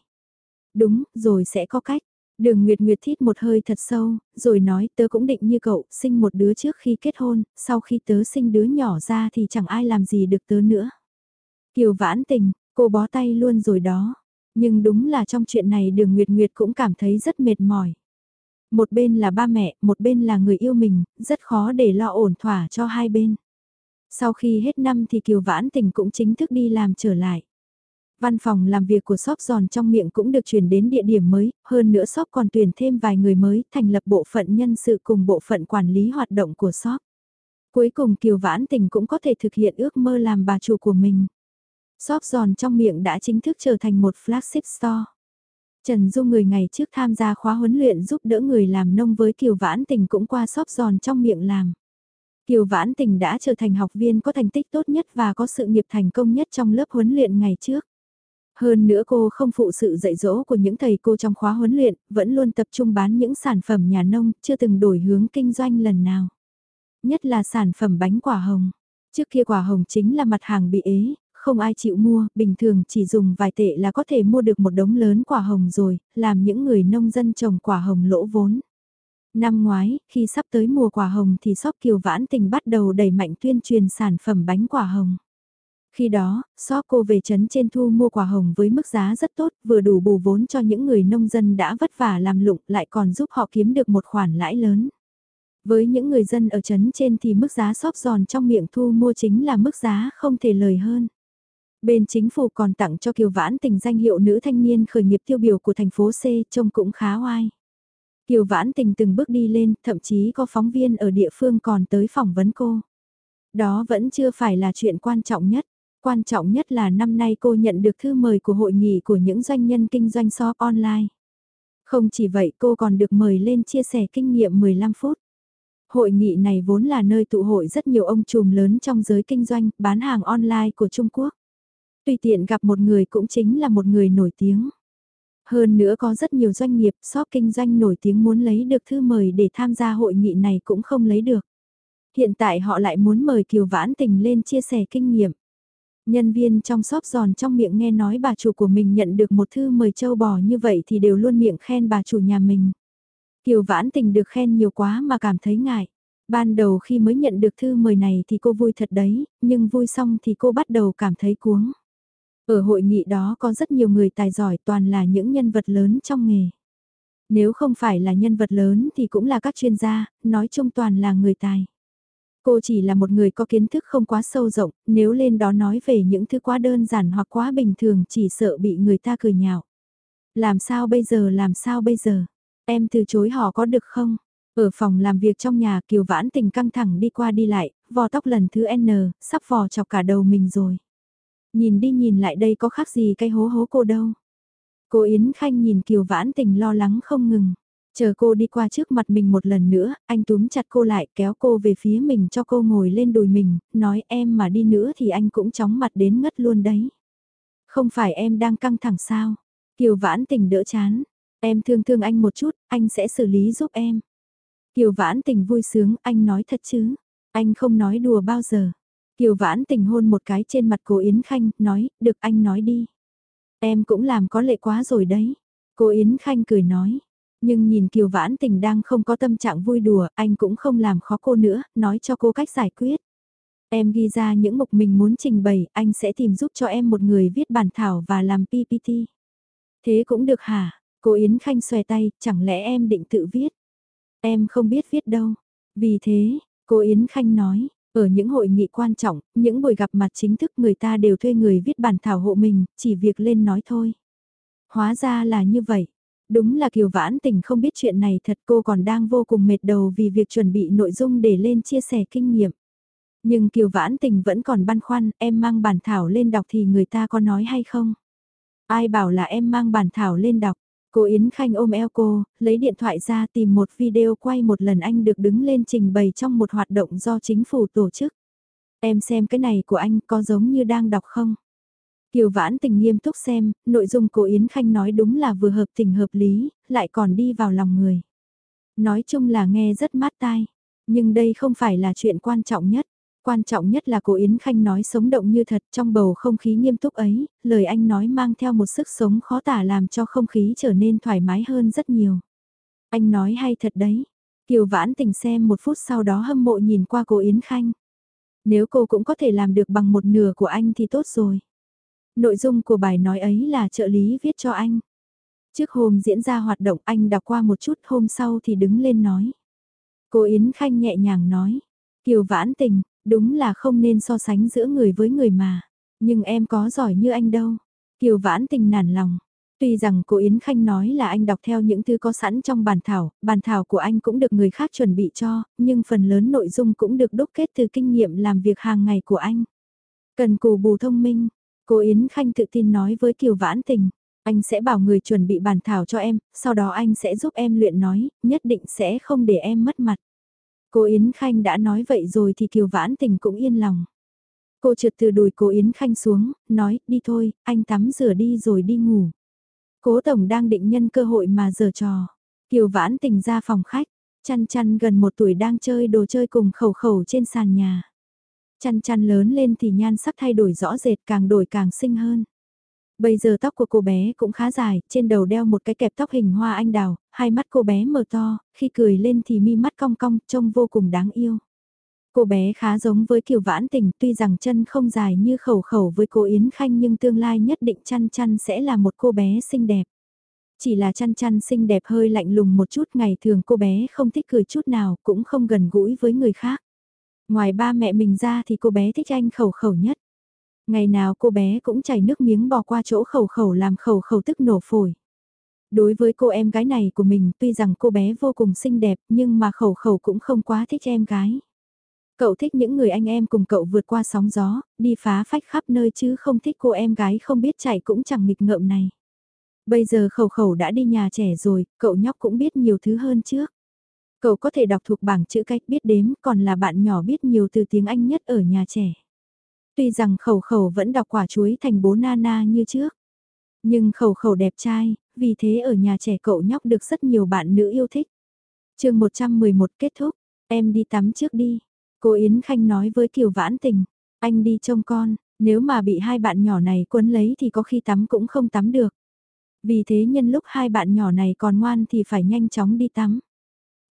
Đúng, rồi sẽ có cách. Đường Nguyệt Nguyệt thít một hơi thật sâu, rồi nói tớ cũng định như cậu, sinh một đứa trước khi kết hôn, sau khi tớ sinh đứa nhỏ ra thì chẳng ai làm gì được tớ nữa. Kiều vãn tình, cô bó tay luôn rồi đó. Nhưng đúng là trong chuyện này đường Nguyệt Nguyệt cũng cảm thấy rất mệt mỏi. Một bên là ba mẹ, một bên là người yêu mình, rất khó để lo ổn thỏa cho hai bên. Sau khi hết năm thì Kiều Vãn Tình cũng chính thức đi làm trở lại. Văn phòng làm việc của shop giòn trong miệng cũng được chuyển đến địa điểm mới, hơn nữa shop còn tuyển thêm vài người mới, thành lập bộ phận nhân sự cùng bộ phận quản lý hoạt động của shop. Cuối cùng Kiều Vãn Tình cũng có thể thực hiện ước mơ làm bà chủ của mình. Shop giòn trong miệng đã chính thức trở thành một flagship store. Trần Du người ngày trước tham gia khóa huấn luyện giúp đỡ người làm nông với Kiều Vãn Tình cũng qua xóp giòn trong miệng làm. Kiều Vãn Tình đã trở thành học viên có thành tích tốt nhất và có sự nghiệp thành công nhất trong lớp huấn luyện ngày trước. Hơn nữa cô không phụ sự dạy dỗ của những thầy cô trong khóa huấn luyện, vẫn luôn tập trung bán những sản phẩm nhà nông, chưa từng đổi hướng kinh doanh lần nào. Nhất là sản phẩm bánh quả hồng. Trước kia quả hồng chính là mặt hàng bị ế, không ai chịu mua, bình thường chỉ dùng vài tệ là có thể mua được một đống lớn quả hồng rồi, làm những người nông dân trồng quả hồng lỗ vốn. Năm ngoái, khi sắp tới mùa quả hồng thì shop Kiều Vãn Tình bắt đầu đẩy mạnh tuyên truyền sản phẩm bánh quả hồng. Khi đó, shop cô về trấn trên thu mua quả hồng với mức giá rất tốt, vừa đủ bù vốn cho những người nông dân đã vất vả làm lụng lại còn giúp họ kiếm được một khoản lãi lớn. Với những người dân ở trấn trên thì mức giá shop giòn trong miệng thu mua chính là mức giá không thể lời hơn. Bên chính phủ còn tặng cho Kiều Vãn Tình danh hiệu nữ thanh niên khởi nghiệp tiêu biểu của thành phố C trông cũng khá oai. Kiều Vãn Tình từng bước đi lên, thậm chí có phóng viên ở địa phương còn tới phỏng vấn cô. Đó vẫn chưa phải là chuyện quan trọng nhất. Quan trọng nhất là năm nay cô nhận được thư mời của hội nghị của những doanh nhân kinh doanh shop online. Không chỉ vậy cô còn được mời lên chia sẻ kinh nghiệm 15 phút. Hội nghị này vốn là nơi tụ hội rất nhiều ông trùm lớn trong giới kinh doanh, bán hàng online của Trung Quốc. Tùy tiện gặp một người cũng chính là một người nổi tiếng. Hơn nữa có rất nhiều doanh nghiệp, shop kinh doanh nổi tiếng muốn lấy được thư mời để tham gia hội nghị này cũng không lấy được. Hiện tại họ lại muốn mời Kiều Vãn Tình lên chia sẻ kinh nghiệm. Nhân viên trong shop giòn trong miệng nghe nói bà chủ của mình nhận được một thư mời châu bò như vậy thì đều luôn miệng khen bà chủ nhà mình. Kiều Vãn Tình được khen nhiều quá mà cảm thấy ngại. Ban đầu khi mới nhận được thư mời này thì cô vui thật đấy, nhưng vui xong thì cô bắt đầu cảm thấy cuống. Ở hội nghị đó có rất nhiều người tài giỏi toàn là những nhân vật lớn trong nghề. Nếu không phải là nhân vật lớn thì cũng là các chuyên gia, nói chung toàn là người tài. Cô chỉ là một người có kiến thức không quá sâu rộng, nếu lên đó nói về những thứ quá đơn giản hoặc quá bình thường chỉ sợ bị người ta cười nhạo. Làm sao bây giờ làm sao bây giờ? Em từ chối họ có được không? Ở phòng làm việc trong nhà Kiều Vãn tình căng thẳng đi qua đi lại, vò tóc lần thứ N, sắp vò chọc cả đầu mình rồi. Nhìn đi nhìn lại đây có khác gì cái hố hố cô đâu. Cô Yến Khanh nhìn Kiều Vãn tình lo lắng không ngừng. Chờ cô đi qua trước mặt mình một lần nữa, anh túm chặt cô lại kéo cô về phía mình cho cô ngồi lên đùi mình, nói em mà đi nữa thì anh cũng chóng mặt đến ngất luôn đấy. Không phải em đang căng thẳng sao? Kiều Vãn tình đỡ chán. Em thương thương anh một chút, anh sẽ xử lý giúp em. Kiều Vãn tình vui sướng, anh nói thật chứ. Anh không nói đùa bao giờ. Kiều Vãn tình hôn một cái trên mặt cô Yến Khanh, nói, được anh nói đi. Em cũng làm có lệ quá rồi đấy. Cô Yến Khanh cười nói. Nhưng nhìn Kiều Vãn tình đang không có tâm trạng vui đùa, anh cũng không làm khó cô nữa, nói cho cô cách giải quyết. Em ghi ra những mục mình muốn trình bày, anh sẽ tìm giúp cho em một người viết bản thảo và làm PPT. Thế cũng được hả? Cô Yến Khanh xòe tay, chẳng lẽ em định tự viết? Em không biết viết đâu. Vì thế, cô Yến Khanh nói, ở những hội nghị quan trọng, những buổi gặp mặt chính thức người ta đều thuê người viết bản thảo hộ mình, chỉ việc lên nói thôi. Hóa ra là như vậy. Đúng là Kiều Vãn Tình không biết chuyện này thật cô còn đang vô cùng mệt đầu vì việc chuẩn bị nội dung để lên chia sẻ kinh nghiệm. Nhưng Kiều Vãn Tình vẫn còn băn khoăn, em mang bản thảo lên đọc thì người ta có nói hay không? Ai bảo là em mang bản thảo lên đọc? Cô Yến Khanh ôm eo cô, lấy điện thoại ra tìm một video quay một lần anh được đứng lên trình bày trong một hoạt động do chính phủ tổ chức. Em xem cái này của anh có giống như đang đọc không? Kiều Vãn tình nghiêm túc xem, nội dung cô Yến Khanh nói đúng là vừa hợp tình hợp lý, lại còn đi vào lòng người. Nói chung là nghe rất mát tai, nhưng đây không phải là chuyện quan trọng nhất. Quan trọng nhất là cô Yến Khanh nói sống động như thật trong bầu không khí nghiêm túc ấy, lời anh nói mang theo một sức sống khó tả làm cho không khí trở nên thoải mái hơn rất nhiều. Anh nói hay thật đấy. Kiều Vãn tình xem một phút sau đó hâm mộ nhìn qua cô Yến Khanh. Nếu cô cũng có thể làm được bằng một nửa của anh thì tốt rồi. Nội dung của bài nói ấy là trợ lý viết cho anh. Trước hôm diễn ra hoạt động anh đọc qua một chút hôm sau thì đứng lên nói. Cô Yến Khanh nhẹ nhàng nói. Kiều Vãn tình, Đúng là không nên so sánh giữa người với người mà. Nhưng em có giỏi như anh đâu. Kiều vãn tình nản lòng. Tuy rằng cô Yến Khanh nói là anh đọc theo những thứ có sẵn trong bản thảo, bản thảo của anh cũng được người khác chuẩn bị cho, nhưng phần lớn nội dung cũng được đúc kết từ kinh nghiệm làm việc hàng ngày của anh. Cần cù bù thông minh, cô Yến Khanh tự tin nói với Kiều Vãn Tình, anh sẽ bảo người chuẩn bị bản thảo cho em, sau đó anh sẽ giúp em luyện nói, nhất định sẽ không để em mất mặt. Cô Yến Khanh đã nói vậy rồi thì Kiều Vãn Tình cũng yên lòng. Cô trượt từ đùi cô Yến Khanh xuống, nói, đi thôi, anh tắm rửa đi rồi đi ngủ. Cố Tổng đang định nhân cơ hội mà giở trò. Kiều Vãn Tình ra phòng khách, chăn chăn gần một tuổi đang chơi đồ chơi cùng khẩu khẩu trên sàn nhà. Chăn chăn lớn lên thì nhan sắc thay đổi rõ rệt càng đổi càng xinh hơn. Bây giờ tóc của cô bé cũng khá dài, trên đầu đeo một cái kẹp tóc hình hoa anh đào, hai mắt cô bé mở to, khi cười lên thì mi mắt cong cong, trông vô cùng đáng yêu. Cô bé khá giống với Kiều Vãn Tình, tuy rằng chân không dài như khẩu khẩu với cô Yến Khanh nhưng tương lai nhất định chăn chăn sẽ là một cô bé xinh đẹp. Chỉ là chăn chăn xinh đẹp hơi lạnh lùng một chút ngày thường cô bé không thích cười chút nào, cũng không gần gũi với người khác. Ngoài ba mẹ mình ra thì cô bé thích anh khẩu khẩu nhất. Ngày nào cô bé cũng chảy nước miếng bò qua chỗ khẩu khẩu làm khẩu khẩu tức nổ phổi. Đối với cô em gái này của mình tuy rằng cô bé vô cùng xinh đẹp nhưng mà khẩu khẩu cũng không quá thích em gái. Cậu thích những người anh em cùng cậu vượt qua sóng gió, đi phá phách khắp nơi chứ không thích cô em gái không biết chạy cũng chẳng nghịch ngợm này. Bây giờ khẩu khẩu đã đi nhà trẻ rồi, cậu nhóc cũng biết nhiều thứ hơn trước. Cậu có thể đọc thuộc bảng chữ cách biết đếm còn là bạn nhỏ biết nhiều từ tiếng Anh nhất ở nhà trẻ. Tuy rằng khẩu khẩu vẫn đọc quả chuối thành bố Nana như trước. Nhưng khẩu khẩu đẹp trai, vì thế ở nhà trẻ cậu nhóc được rất nhiều bạn nữ yêu thích. chương 111 kết thúc, em đi tắm trước đi. Cô Yến Khanh nói với Kiều Vãn Tình, anh đi trông con, nếu mà bị hai bạn nhỏ này quấn lấy thì có khi tắm cũng không tắm được. Vì thế nhân lúc hai bạn nhỏ này còn ngoan thì phải nhanh chóng đi tắm.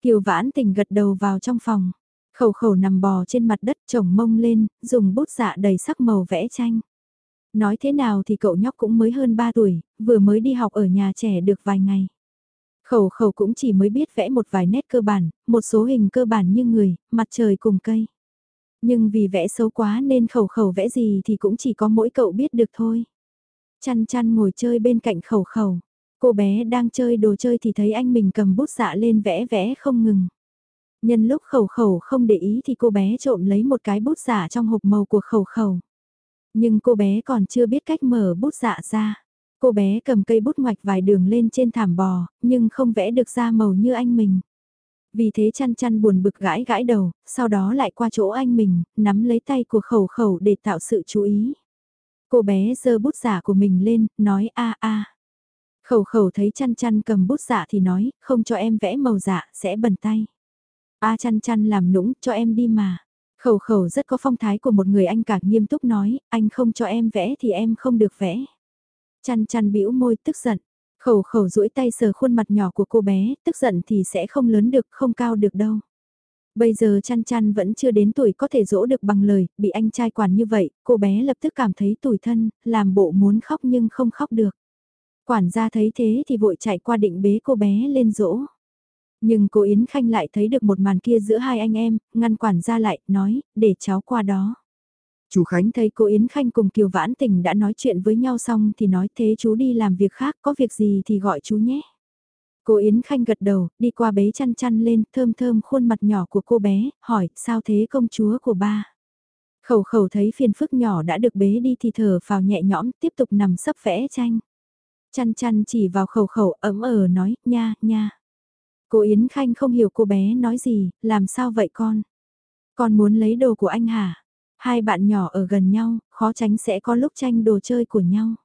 Kiều Vãn Tình gật đầu vào trong phòng. Khẩu khẩu nằm bò trên mặt đất trồng mông lên, dùng bút dạ đầy sắc màu vẽ tranh. Nói thế nào thì cậu nhóc cũng mới hơn 3 tuổi, vừa mới đi học ở nhà trẻ được vài ngày. Khẩu khẩu cũng chỉ mới biết vẽ một vài nét cơ bản, một số hình cơ bản như người, mặt trời cùng cây. Nhưng vì vẽ xấu quá nên khẩu khẩu vẽ gì thì cũng chỉ có mỗi cậu biết được thôi. Chăn chăn ngồi chơi bên cạnh khẩu khẩu. Cô bé đang chơi đồ chơi thì thấy anh mình cầm bút dạ lên vẽ vẽ không ngừng. Nhân lúc khẩu khẩu không để ý thì cô bé trộm lấy một cái bút dạ trong hộp màu của khẩu khẩu. Nhưng cô bé còn chưa biết cách mở bút dạ ra. Cô bé cầm cây bút ngoạch vài đường lên trên thảm bò, nhưng không vẽ được ra màu như anh mình. Vì thế chăn chăn buồn bực gãi gãi đầu, sau đó lại qua chỗ anh mình, nắm lấy tay của khẩu khẩu để tạo sự chú ý. Cô bé giơ bút giả của mình lên, nói a a. Khẩu khẩu thấy chăn chăn cầm bút giả thì nói, không cho em vẽ màu dạ, sẽ bẩn tay. A chăn chăn làm nũng, cho em đi mà. Khẩu khẩu rất có phong thái của một người anh cả nghiêm túc nói, anh không cho em vẽ thì em không được vẽ. Chăn chăn bĩu môi tức giận. Khẩu khẩu duỗi tay sờ khuôn mặt nhỏ của cô bé, tức giận thì sẽ không lớn được, không cao được đâu. Bây giờ chăn chăn vẫn chưa đến tuổi có thể dỗ được bằng lời, bị anh trai quản như vậy, cô bé lập tức cảm thấy tủi thân, làm bộ muốn khóc nhưng không khóc được. Quản gia thấy thế thì vội chạy qua định bế cô bé lên dỗ. Nhưng cô Yến Khanh lại thấy được một màn kia giữa hai anh em, ngăn quản ra lại, nói, để cháu qua đó. Chú Khánh thấy cô Yến Khanh cùng Kiều Vãn Tình đã nói chuyện với nhau xong thì nói thế chú đi làm việc khác, có việc gì thì gọi chú nhé. Cô Yến Khanh gật đầu, đi qua bế chăn chăn lên, thơm thơm khuôn mặt nhỏ của cô bé, hỏi, sao thế công chúa của ba? Khẩu khẩu thấy phiền phức nhỏ đã được bế đi thì thở vào nhẹ nhõm, tiếp tục nằm sấp vẽ tranh. Chăn chăn chỉ vào khẩu khẩu ấm ờ nói, nha, nha. Cô Yến Khanh không hiểu cô bé nói gì, làm sao vậy con? Con muốn lấy đồ của anh hả? Hai bạn nhỏ ở gần nhau, khó tránh sẽ có lúc tranh đồ chơi của nhau.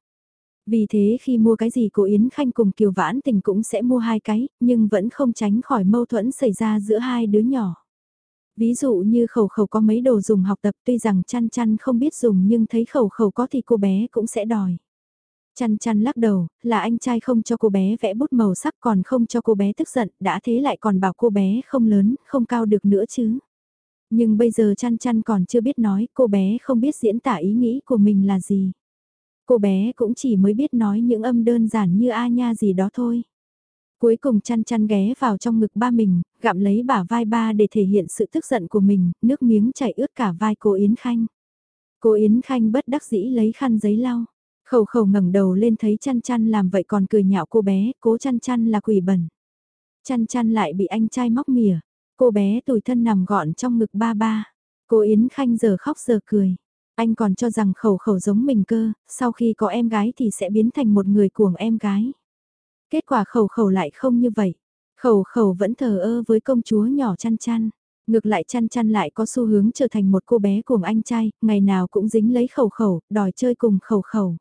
Vì thế khi mua cái gì cô Yến Khanh cùng Kiều Vãn Tình cũng sẽ mua hai cái, nhưng vẫn không tránh khỏi mâu thuẫn xảy ra giữa hai đứa nhỏ. Ví dụ như khẩu khẩu có mấy đồ dùng học tập tuy rằng chăn chăn không biết dùng nhưng thấy khẩu khẩu có thì cô bé cũng sẽ đòi. Chăn chăn lắc đầu, là anh trai không cho cô bé vẽ bút màu sắc còn không cho cô bé tức giận, đã thế lại còn bảo cô bé không lớn, không cao được nữa chứ. Nhưng bây giờ chăn chăn còn chưa biết nói, cô bé không biết diễn tả ý nghĩ của mình là gì. Cô bé cũng chỉ mới biết nói những âm đơn giản như a nha gì đó thôi. Cuối cùng chăn chăn ghé vào trong ngực ba mình, gặm lấy bả vai ba để thể hiện sự tức giận của mình, nước miếng chảy ướt cả vai cô Yến Khanh. Cô Yến Khanh bất đắc dĩ lấy khăn giấy lau. Khẩu khẩu ngẩng đầu lên thấy chăn chăn làm vậy còn cười nhạo cô bé, cố chăn chăn là quỷ bẩn. Chăn chăn lại bị anh trai móc mỉa, cô bé tủi thân nằm gọn trong ngực ba ba. Cô Yến Khanh giờ khóc giờ cười. Anh còn cho rằng khẩu khẩu giống mình cơ, sau khi có em gái thì sẽ biến thành một người cuồng em gái. Kết quả khẩu khẩu lại không như vậy. Khẩu khẩu vẫn thờ ơ với công chúa nhỏ chăn chăn. Ngược lại chăn chăn lại có xu hướng trở thành một cô bé cuồng anh trai, ngày nào cũng dính lấy khẩu khẩu, đòi chơi cùng khẩu khẩu.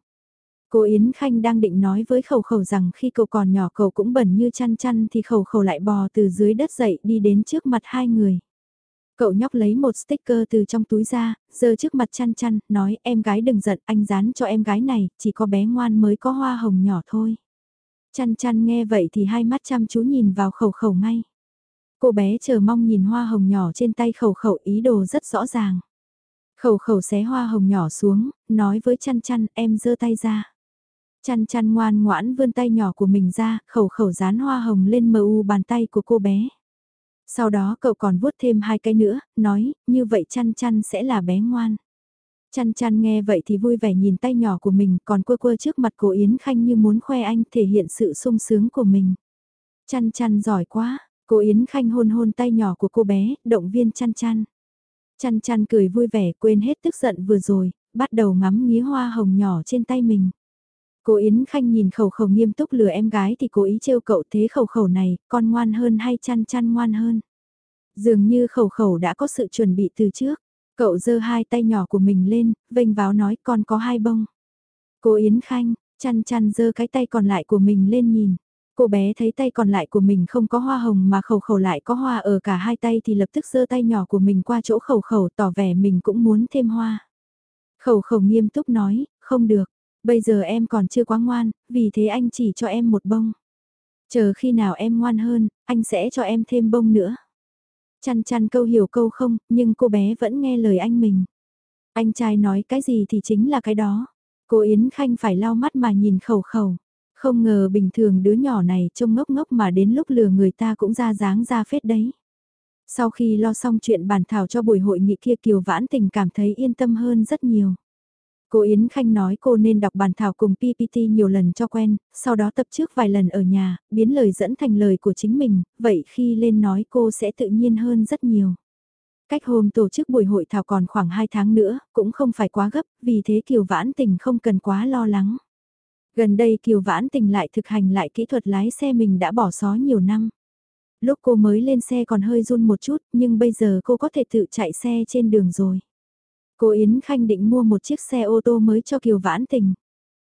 Cô Yến Khanh đang định nói với khẩu khẩu rằng khi cậu còn nhỏ cậu cũng bẩn như chăn chăn thì khẩu khẩu lại bò từ dưới đất dậy đi đến trước mặt hai người. Cậu nhóc lấy một sticker từ trong túi ra, giơ trước mặt chăn chăn, nói em gái đừng giận, anh dán cho em gái này, chỉ có bé ngoan mới có hoa hồng nhỏ thôi. Chăn chăn nghe vậy thì hai mắt chăm chú nhìn vào khẩu khẩu ngay. Cô bé chờ mong nhìn hoa hồng nhỏ trên tay khẩu khẩu ý đồ rất rõ ràng. Khẩu khẩu xé hoa hồng nhỏ xuống, nói với chăn chăn em giơ tay ra. Chăn chăn ngoan ngoãn vươn tay nhỏ của mình ra, khẩu khẩu dán hoa hồng lên mờ u bàn tay của cô bé. Sau đó cậu còn vuốt thêm hai cái nữa, nói, như vậy chăn chăn sẽ là bé ngoan. Chăn chăn nghe vậy thì vui vẻ nhìn tay nhỏ của mình còn quơ quơ trước mặt cô Yến Khanh như muốn khoe anh thể hiện sự sung sướng của mình. Chăn chăn giỏi quá, cô Yến Khanh hôn hôn tay nhỏ của cô bé, động viên chăn chăn. Chăn chăn cười vui vẻ quên hết tức giận vừa rồi, bắt đầu ngắm nghía hoa hồng nhỏ trên tay mình. Cô Yến Khanh nhìn khẩu khẩu nghiêm túc lừa em gái thì cố ý trêu cậu thế khẩu khẩu này, con ngoan hơn hay chăn chăn ngoan hơn. Dường như khẩu khẩu đã có sự chuẩn bị từ trước. Cậu giơ hai tay nhỏ của mình lên, vênh váo nói con có hai bông. Cô Yến Khanh, chăn chăn giơ cái tay còn lại của mình lên nhìn. Cô bé thấy tay còn lại của mình không có hoa hồng mà khẩu khẩu lại có hoa ở cả hai tay thì lập tức giơ tay nhỏ của mình qua chỗ khẩu khẩu tỏ vẻ mình cũng muốn thêm hoa. Khẩu khẩu nghiêm túc nói, không được, bây giờ em còn chưa quá ngoan, vì thế anh chỉ cho em một bông. Chờ khi nào em ngoan hơn, anh sẽ cho em thêm bông nữa. Chăn chăn câu hiểu câu không, nhưng cô bé vẫn nghe lời anh mình. Anh trai nói cái gì thì chính là cái đó. Cô Yến Khanh phải lau mắt mà nhìn khẩu khẩu. Không ngờ bình thường đứa nhỏ này trông ngốc ngốc mà đến lúc lừa người ta cũng ra dáng ra phết đấy. Sau khi lo xong chuyện bàn thảo cho buổi hội nghị kia Kiều Vãn Tình cảm thấy yên tâm hơn rất nhiều. Cô Yến Khanh nói cô nên đọc bàn thảo cùng PPT nhiều lần cho quen, sau đó tập trước vài lần ở nhà, biến lời dẫn thành lời của chính mình, vậy khi lên nói cô sẽ tự nhiên hơn rất nhiều. Cách hôm tổ chức buổi hội thảo còn khoảng 2 tháng nữa, cũng không phải quá gấp, vì thế Kiều Vãn Tình không cần quá lo lắng. Gần đây Kiều Vãn Tình lại thực hành lại kỹ thuật lái xe mình đã bỏ xó nhiều năm. Lúc cô mới lên xe còn hơi run một chút, nhưng bây giờ cô có thể tự chạy xe trên đường rồi. Cô Yến Khanh định mua một chiếc xe ô tô mới cho Kiều Vãn Tình.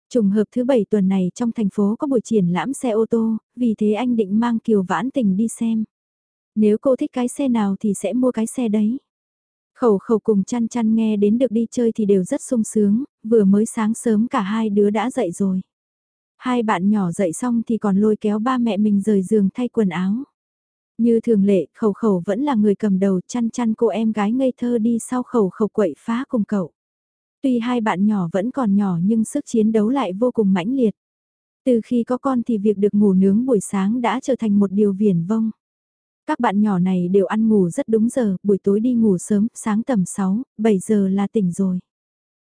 Trùng hợp thứ bảy tuần này trong thành phố có buổi triển lãm xe ô tô, vì thế anh định mang Kiều Vãn Tình đi xem. Nếu cô thích cái xe nào thì sẽ mua cái xe đấy. Khẩu khẩu cùng chăn chăn nghe đến được đi chơi thì đều rất sung sướng, vừa mới sáng sớm cả hai đứa đã dậy rồi. Hai bạn nhỏ dậy xong thì còn lôi kéo ba mẹ mình rời giường thay quần áo. Như thường lệ, khẩu khẩu vẫn là người cầm đầu chăn chăn cô em gái ngây thơ đi sau khẩu khẩu quậy phá cùng cậu. Tuy hai bạn nhỏ vẫn còn nhỏ nhưng sức chiến đấu lại vô cùng mãnh liệt. Từ khi có con thì việc được ngủ nướng buổi sáng đã trở thành một điều viển vông. Các bạn nhỏ này đều ăn ngủ rất đúng giờ, buổi tối đi ngủ sớm, sáng tầm 6, 7 giờ là tỉnh rồi.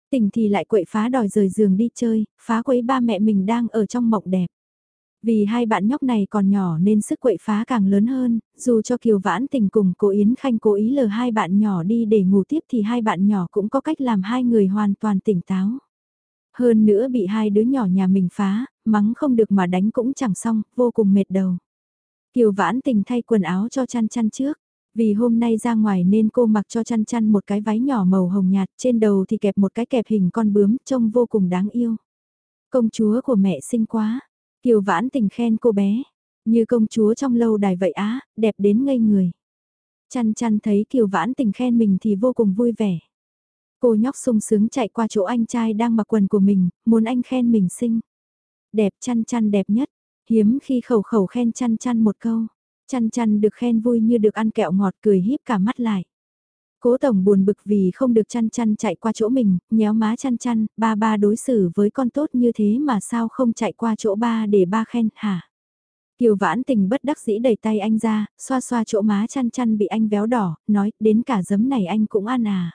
Tỉnh thì lại quậy phá đòi rời giường đi chơi, phá quấy ba mẹ mình đang ở trong mộng đẹp. Vì hai bạn nhóc này còn nhỏ nên sức quậy phá càng lớn hơn, dù cho Kiều Vãn Tình cùng cố Yến Khanh cố ý lờ hai bạn nhỏ đi để ngủ tiếp thì hai bạn nhỏ cũng có cách làm hai người hoàn toàn tỉnh táo. Hơn nữa bị hai đứa nhỏ nhà mình phá, mắng không được mà đánh cũng chẳng xong, vô cùng mệt đầu. Kiều Vãn Tình thay quần áo cho chăn chăn trước. Vì hôm nay ra ngoài nên cô mặc cho chăn chăn một cái váy nhỏ màu hồng nhạt trên đầu thì kẹp một cái kẹp hình con bướm trông vô cùng đáng yêu. Công chúa của mẹ xinh quá, Kiều vãn tình khen cô bé, như công chúa trong lâu đài vậy á, đẹp đến ngây người. Chăn chăn thấy Kiều vãn tình khen mình thì vô cùng vui vẻ. Cô nhóc sung sướng chạy qua chỗ anh trai đang mặc quần của mình, muốn anh khen mình xinh. Đẹp chăn chăn đẹp nhất, hiếm khi khẩu khẩu khen chăn chăn một câu. Chăn chăn được khen vui như được ăn kẹo ngọt cười híp cả mắt lại. Cố tổng buồn bực vì không được chăn chăn chạy qua chỗ mình, nhéo má chăn chăn, ba ba đối xử với con tốt như thế mà sao không chạy qua chỗ ba để ba khen hả? Kiều vãn tình bất đắc dĩ đẩy tay anh ra, xoa xoa chỗ má chăn chăn bị anh véo đỏ, nói đến cả giấm này anh cũng ăn à.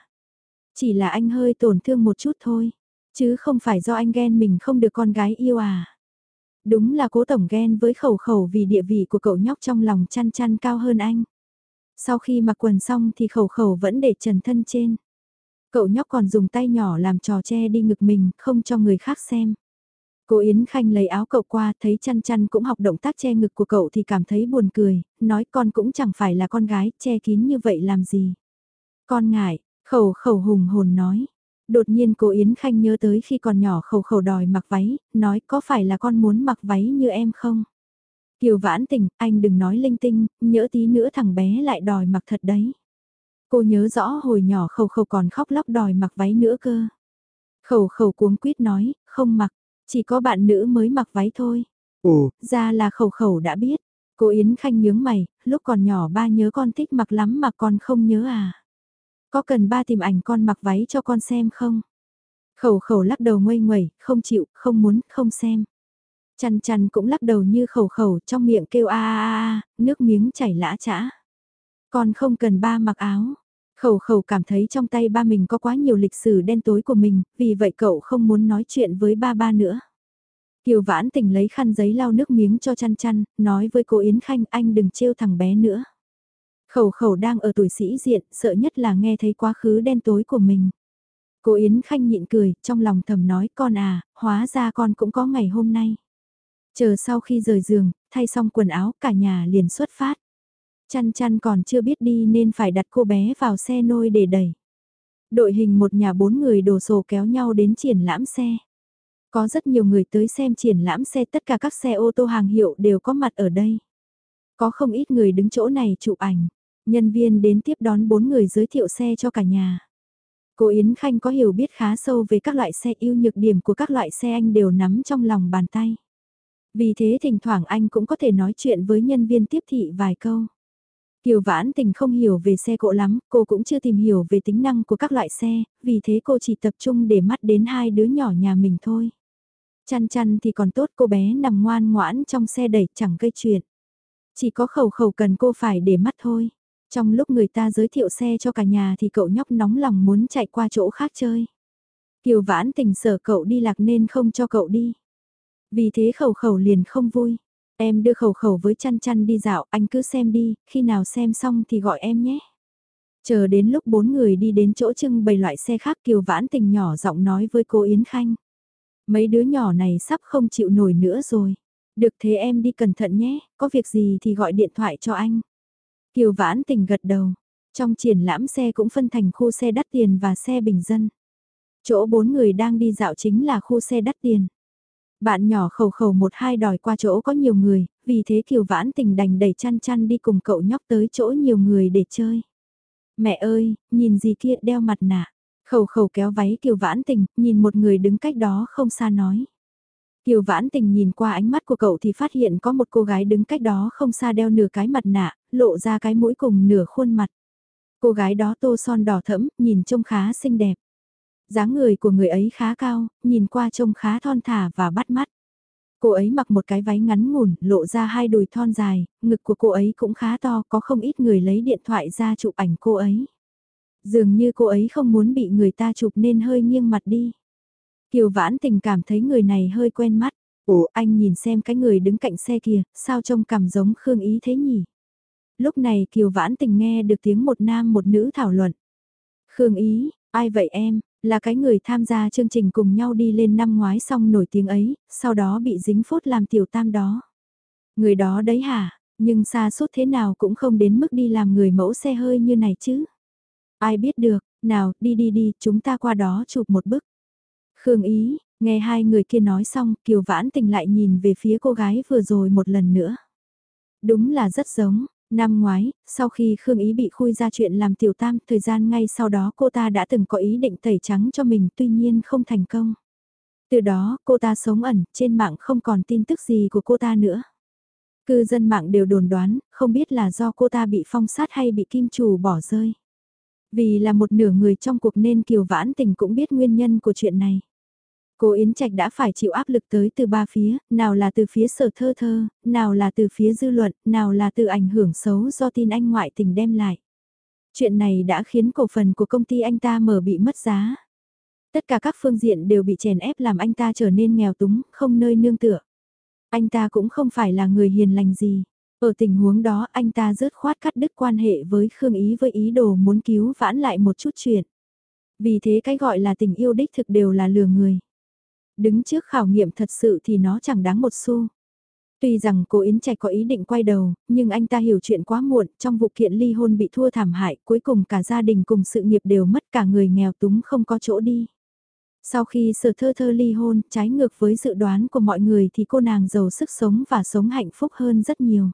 Chỉ là anh hơi tổn thương một chút thôi, chứ không phải do anh ghen mình không được con gái yêu à. Đúng là cố tổng ghen với khẩu khẩu vì địa vị của cậu nhóc trong lòng chăn chăn cao hơn anh. Sau khi mặc quần xong thì khẩu khẩu vẫn để trần thân trên. Cậu nhóc còn dùng tay nhỏ làm trò che đi ngực mình, không cho người khác xem. Cô Yến Khanh lấy áo cậu qua, thấy chăn chăn cũng học động tác che ngực của cậu thì cảm thấy buồn cười, nói con cũng chẳng phải là con gái, che kín như vậy làm gì. Con ngại, khẩu khẩu hùng hồn nói. Đột nhiên cô Yến Khanh nhớ tới khi còn nhỏ khẩu khẩu đòi mặc váy, nói có phải là con muốn mặc váy như em không? Kiều vãn tình, anh đừng nói linh tinh, nhỡ tí nữa thằng bé lại đòi mặc thật đấy. Cô nhớ rõ hồi nhỏ khẩu khẩu còn khóc lóc đòi mặc váy nữa cơ. Khẩu khẩu cuống quýt nói, không mặc, chỉ có bạn nữ mới mặc váy thôi. Ồ, ra là khẩu khẩu đã biết. Cô Yến Khanh nhướng mày, lúc còn nhỏ ba nhớ con thích mặc lắm mà con không nhớ à. Có cần ba tìm ảnh con mặc váy cho con xem không? Khẩu khẩu lắc đầu nguây nguẩy, không chịu, không muốn, không xem. Chăn chăn cũng lắc đầu như khẩu khẩu trong miệng kêu a a a, nước miếng chảy lã chã. Con không cần ba mặc áo. Khẩu khẩu cảm thấy trong tay ba mình có quá nhiều lịch sử đen tối của mình, vì vậy cậu không muốn nói chuyện với ba ba nữa. Kiều vãn tỉnh lấy khăn giấy lau nước miếng cho chăn chăn, nói với cô Yến Khanh anh đừng trêu thằng bé nữa. Khẩu khẩu đang ở tuổi sĩ diện, sợ nhất là nghe thấy quá khứ đen tối của mình. Cô Yến Khanh nhịn cười, trong lòng thầm nói con à, hóa ra con cũng có ngày hôm nay. Chờ sau khi rời giường, thay xong quần áo cả nhà liền xuất phát. Chăn chăn còn chưa biết đi nên phải đặt cô bé vào xe nôi để đẩy. Đội hình một nhà bốn người đổ sổ kéo nhau đến triển lãm xe. Có rất nhiều người tới xem triển lãm xe tất cả các xe ô tô hàng hiệu đều có mặt ở đây. Có không ít người đứng chỗ này chụp ảnh. Nhân viên đến tiếp đón bốn người giới thiệu xe cho cả nhà. Cô Yến Khanh có hiểu biết khá sâu về các loại xe ưu nhược điểm của các loại xe anh đều nắm trong lòng bàn tay. Vì thế thỉnh thoảng anh cũng có thể nói chuyện với nhân viên tiếp thị vài câu. Kiều Vãn Tình không hiểu về xe cộ lắm, cô cũng chưa tìm hiểu về tính năng của các loại xe, vì thế cô chỉ tập trung để mắt đến hai đứa nhỏ nhà mình thôi. Chăn chăn thì còn tốt cô bé nằm ngoan ngoãn trong xe đẩy chẳng gây chuyện. Chỉ có khẩu khẩu cần cô phải để mắt thôi. Trong lúc người ta giới thiệu xe cho cả nhà thì cậu nhóc nóng lòng muốn chạy qua chỗ khác chơi. Kiều Vãn Tình sợ cậu đi lạc nên không cho cậu đi. Vì thế khẩu khẩu liền không vui. Em đưa khẩu khẩu với chăn chăn đi dạo, anh cứ xem đi, khi nào xem xong thì gọi em nhé. Chờ đến lúc bốn người đi đến chỗ trưng bày loại xe khác Kiều Vãn Tình nhỏ giọng nói với cô Yến Khanh. Mấy đứa nhỏ này sắp không chịu nổi nữa rồi. Được thế em đi cẩn thận nhé, có việc gì thì gọi điện thoại cho anh. Kiều Vãn Tình gật đầu. Trong triển lãm xe cũng phân thành khu xe đắt tiền và xe bình dân. Chỗ bốn người đang đi dạo chính là khu xe đắt tiền. Bạn nhỏ khẩu khẩu một hai đòi qua chỗ có nhiều người, vì thế Kiều Vãn Tình đành đẩy chăn chăn đi cùng cậu nhóc tới chỗ nhiều người để chơi. Mẹ ơi, nhìn gì kia đeo mặt nạ. Khẩu khẩu kéo váy Kiều Vãn Tình, nhìn một người đứng cách đó không xa nói. Kiều Vãn Tình nhìn qua ánh mắt của cậu thì phát hiện có một cô gái đứng cách đó không xa đeo nửa cái mặt nạ, lộ ra cái mũi cùng nửa khuôn mặt. Cô gái đó tô son đỏ thẫm, nhìn trông khá xinh đẹp dáng người của người ấy khá cao, nhìn qua trông khá thon thả và bắt mắt. Cô ấy mặc một cái váy ngắn ngủn, lộ ra hai đùi thon dài, ngực của cô ấy cũng khá to, có không ít người lấy điện thoại ra chụp ảnh cô ấy. Dường như cô ấy không muốn bị người ta chụp nên hơi nghiêng mặt đi. Kiều Vãn Tình cảm thấy người này hơi quen mắt. Ủa anh nhìn xem cái người đứng cạnh xe kia, sao trông cảm giống Khương Ý thế nhỉ? Lúc này Kiều Vãn Tình nghe được tiếng một nam một nữ thảo luận. Khương Ý, ai vậy em? Là cái người tham gia chương trình cùng nhau đi lên năm ngoái xong nổi tiếng ấy, sau đó bị dính phốt làm tiểu tam đó. Người đó đấy hả, nhưng xa suốt thế nào cũng không đến mức đi làm người mẫu xe hơi như này chứ. Ai biết được, nào, đi đi đi, chúng ta qua đó chụp một bức. Khương Ý, nghe hai người kia nói xong, Kiều Vãn Tình lại nhìn về phía cô gái vừa rồi một lần nữa. Đúng là rất giống, Năm ngoái, sau khi Khương Ý bị khui ra chuyện làm tiểu tam, thời gian ngay sau đó cô ta đã từng có ý định tẩy trắng cho mình tuy nhiên không thành công. Từ đó, cô ta sống ẩn, trên mạng không còn tin tức gì của cô ta nữa. Cư dân mạng đều đồn đoán, không biết là do cô ta bị phong sát hay bị kim chủ bỏ rơi. Vì là một nửa người trong cuộc nên Kiều Vãn Tình cũng biết nguyên nhân của chuyện này. Cô Yến Trạch đã phải chịu áp lực tới từ ba phía, nào là từ phía sở thơ thơ, nào là từ phía dư luận, nào là từ ảnh hưởng xấu do tin anh ngoại tình đem lại. Chuyện này đã khiến cổ phần của công ty anh ta mở bị mất giá. Tất cả các phương diện đều bị chèn ép làm anh ta trở nên nghèo túng, không nơi nương tựa. Anh ta cũng không phải là người hiền lành gì. Ở tình huống đó anh ta rớt khoát cắt đứt quan hệ với Khương Ý với ý đồ muốn cứu vãn lại một chút chuyện. Vì thế cái gọi là tình yêu đích thực đều là lừa người đứng trước khảo nghiệm thật sự thì nó chẳng đáng một xu. Tuy rằng cô Yến Trạch có ý định quay đầu, nhưng anh ta hiểu chuyện quá muộn, trong vụ kiện ly hôn bị thua thảm hại, cuối cùng cả gia đình cùng sự nghiệp đều mất cả người nghèo túng không có chỗ đi. Sau khi sở thơ thơ ly hôn, trái ngược với dự đoán của mọi người thì cô nàng giàu sức sống và sống hạnh phúc hơn rất nhiều.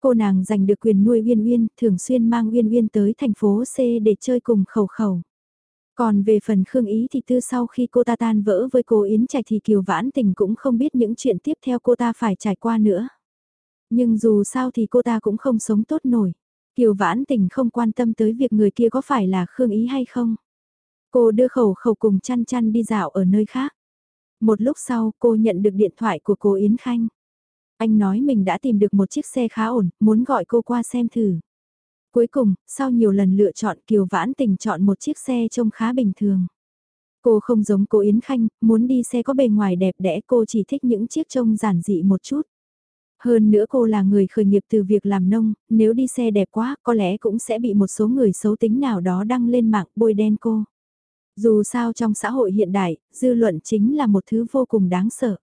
Cô nàng giành được quyền nuôi Uyên Uyên, thường xuyên mang Uyên Uyên tới thành phố C để chơi cùng khẩu khẩu. Còn về phần Khương Ý thì từ sau khi cô ta tan vỡ với cô Yến Trạch thì Kiều Vãn Tình cũng không biết những chuyện tiếp theo cô ta phải trải qua nữa. Nhưng dù sao thì cô ta cũng không sống tốt nổi. Kiều Vãn Tình không quan tâm tới việc người kia có phải là Khương Ý hay không. Cô đưa khẩu khẩu cùng chăn chăn đi dạo ở nơi khác. Một lúc sau cô nhận được điện thoại của cô Yến Khanh. Anh nói mình đã tìm được một chiếc xe khá ổn, muốn gọi cô qua xem thử. Cuối cùng, sau nhiều lần lựa chọn Kiều Vãn Tình chọn một chiếc xe trông khá bình thường. Cô không giống cô Yến Khanh, muốn đi xe có bề ngoài đẹp đẽ cô chỉ thích những chiếc trông giản dị một chút. Hơn nữa cô là người khởi nghiệp từ việc làm nông, nếu đi xe đẹp quá có lẽ cũng sẽ bị một số người xấu tính nào đó đăng lên mạng bôi đen cô. Dù sao trong xã hội hiện đại, dư luận chính là một thứ vô cùng đáng sợ.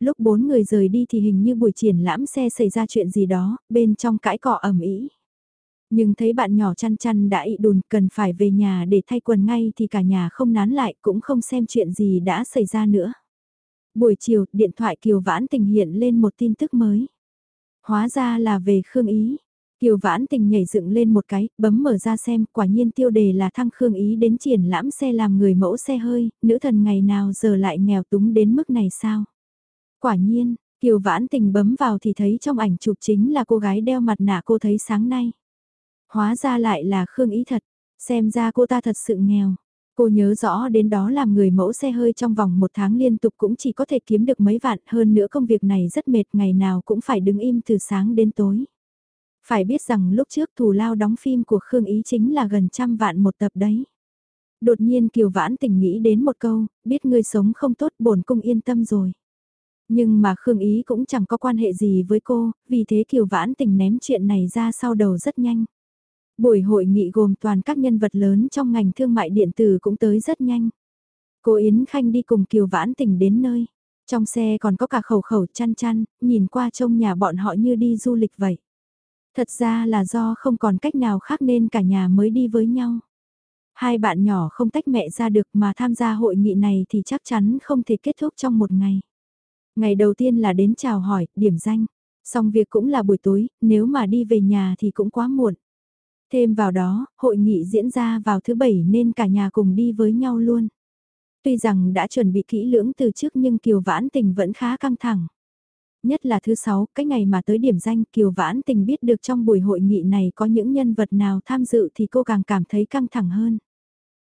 Lúc bốn người rời đi thì hình như buổi triển lãm xe xảy ra chuyện gì đó, bên trong cãi cọ ẩm ý. Nhưng thấy bạn nhỏ chăn chăn đã ị đùn cần phải về nhà để thay quần ngay thì cả nhà không nán lại cũng không xem chuyện gì đã xảy ra nữa. Buổi chiều, điện thoại Kiều Vãn Tình hiện lên một tin tức mới. Hóa ra là về Khương Ý. Kiều Vãn Tình nhảy dựng lên một cái, bấm mở ra xem, quả nhiên tiêu đề là thăng Khương Ý đến triển lãm xe làm người mẫu xe hơi, nữ thần ngày nào giờ lại nghèo túng đến mức này sao? Quả nhiên, Kiều Vãn Tình bấm vào thì thấy trong ảnh chụp chính là cô gái đeo mặt nạ cô thấy sáng nay. Hóa ra lại là Khương Ý thật, xem ra cô ta thật sự nghèo. Cô nhớ rõ đến đó làm người mẫu xe hơi trong vòng một tháng liên tục cũng chỉ có thể kiếm được mấy vạn hơn nữa công việc này rất mệt ngày nào cũng phải đứng im từ sáng đến tối. Phải biết rằng lúc trước thù lao đóng phim của Khương Ý chính là gần trăm vạn một tập đấy. Đột nhiên Kiều Vãn tỉnh nghĩ đến một câu, biết ngươi sống không tốt bổn cung yên tâm rồi. Nhưng mà Khương Ý cũng chẳng có quan hệ gì với cô, vì thế Kiều Vãn tỉnh ném chuyện này ra sau đầu rất nhanh. Buổi hội nghị gồm toàn các nhân vật lớn trong ngành thương mại điện tử cũng tới rất nhanh. Cô Yến Khanh đi cùng Kiều Vãn Tình đến nơi. Trong xe còn có cả khẩu khẩu chăn chăn, nhìn qua trông nhà bọn họ như đi du lịch vậy. Thật ra là do không còn cách nào khác nên cả nhà mới đi với nhau. Hai bạn nhỏ không tách mẹ ra được mà tham gia hội nghị này thì chắc chắn không thể kết thúc trong một ngày. Ngày đầu tiên là đến chào hỏi, điểm danh. Xong việc cũng là buổi tối, nếu mà đi về nhà thì cũng quá muộn. Thêm vào đó, hội nghị diễn ra vào thứ bảy nên cả nhà cùng đi với nhau luôn. Tuy rằng đã chuẩn bị kỹ lưỡng từ trước nhưng Kiều Vãn Tình vẫn khá căng thẳng. Nhất là thứ sáu, cái ngày mà tới điểm danh Kiều Vãn Tình biết được trong buổi hội nghị này có những nhân vật nào tham dự thì cô càng cảm thấy căng thẳng hơn.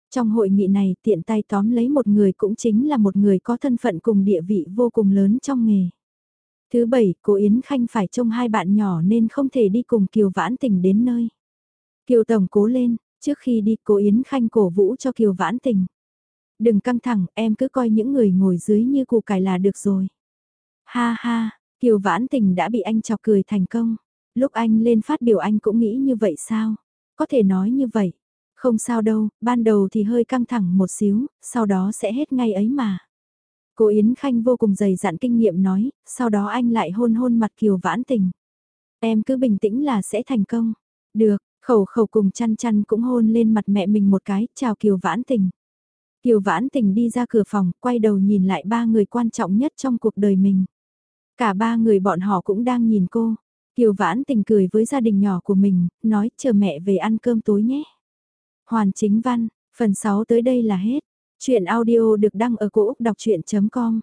Trong hội nghị này tiện tay tóm lấy một người cũng chính là một người có thân phận cùng địa vị vô cùng lớn trong nghề. Thứ bảy, cô Yến Khanh phải trông hai bạn nhỏ nên không thể đi cùng Kiều Vãn Tình đến nơi. Kiều Tổng cố lên, trước khi đi cô Yến Khanh cổ vũ cho Kiều Vãn Tình. Đừng căng thẳng, em cứ coi những người ngồi dưới như củ cải là được rồi. Ha ha, Kiều Vãn Tình đã bị anh chọc cười thành công. Lúc anh lên phát biểu anh cũng nghĩ như vậy sao? Có thể nói như vậy. Không sao đâu, ban đầu thì hơi căng thẳng một xíu, sau đó sẽ hết ngay ấy mà. Cô Yến Khanh vô cùng dày dặn kinh nghiệm nói, sau đó anh lại hôn hôn mặt Kiều Vãn Tình. Em cứ bình tĩnh là sẽ thành công. Được, Khẩu khẩu cùng chăn chăn cũng hôn lên mặt mẹ mình một cái, chào Kiều Vãn Tình. Kiều Vãn Tình đi ra cửa phòng, quay đầu nhìn lại ba người quan trọng nhất trong cuộc đời mình. Cả ba người bọn họ cũng đang nhìn cô. Kiều Vãn Tình cười với gia đình nhỏ của mình, nói chờ mẹ về ăn cơm tối nhé. Hoàn chính văn, phần 6 tới đây là hết. Chuyện audio được đăng ở cổ Úc đọc chuyện.com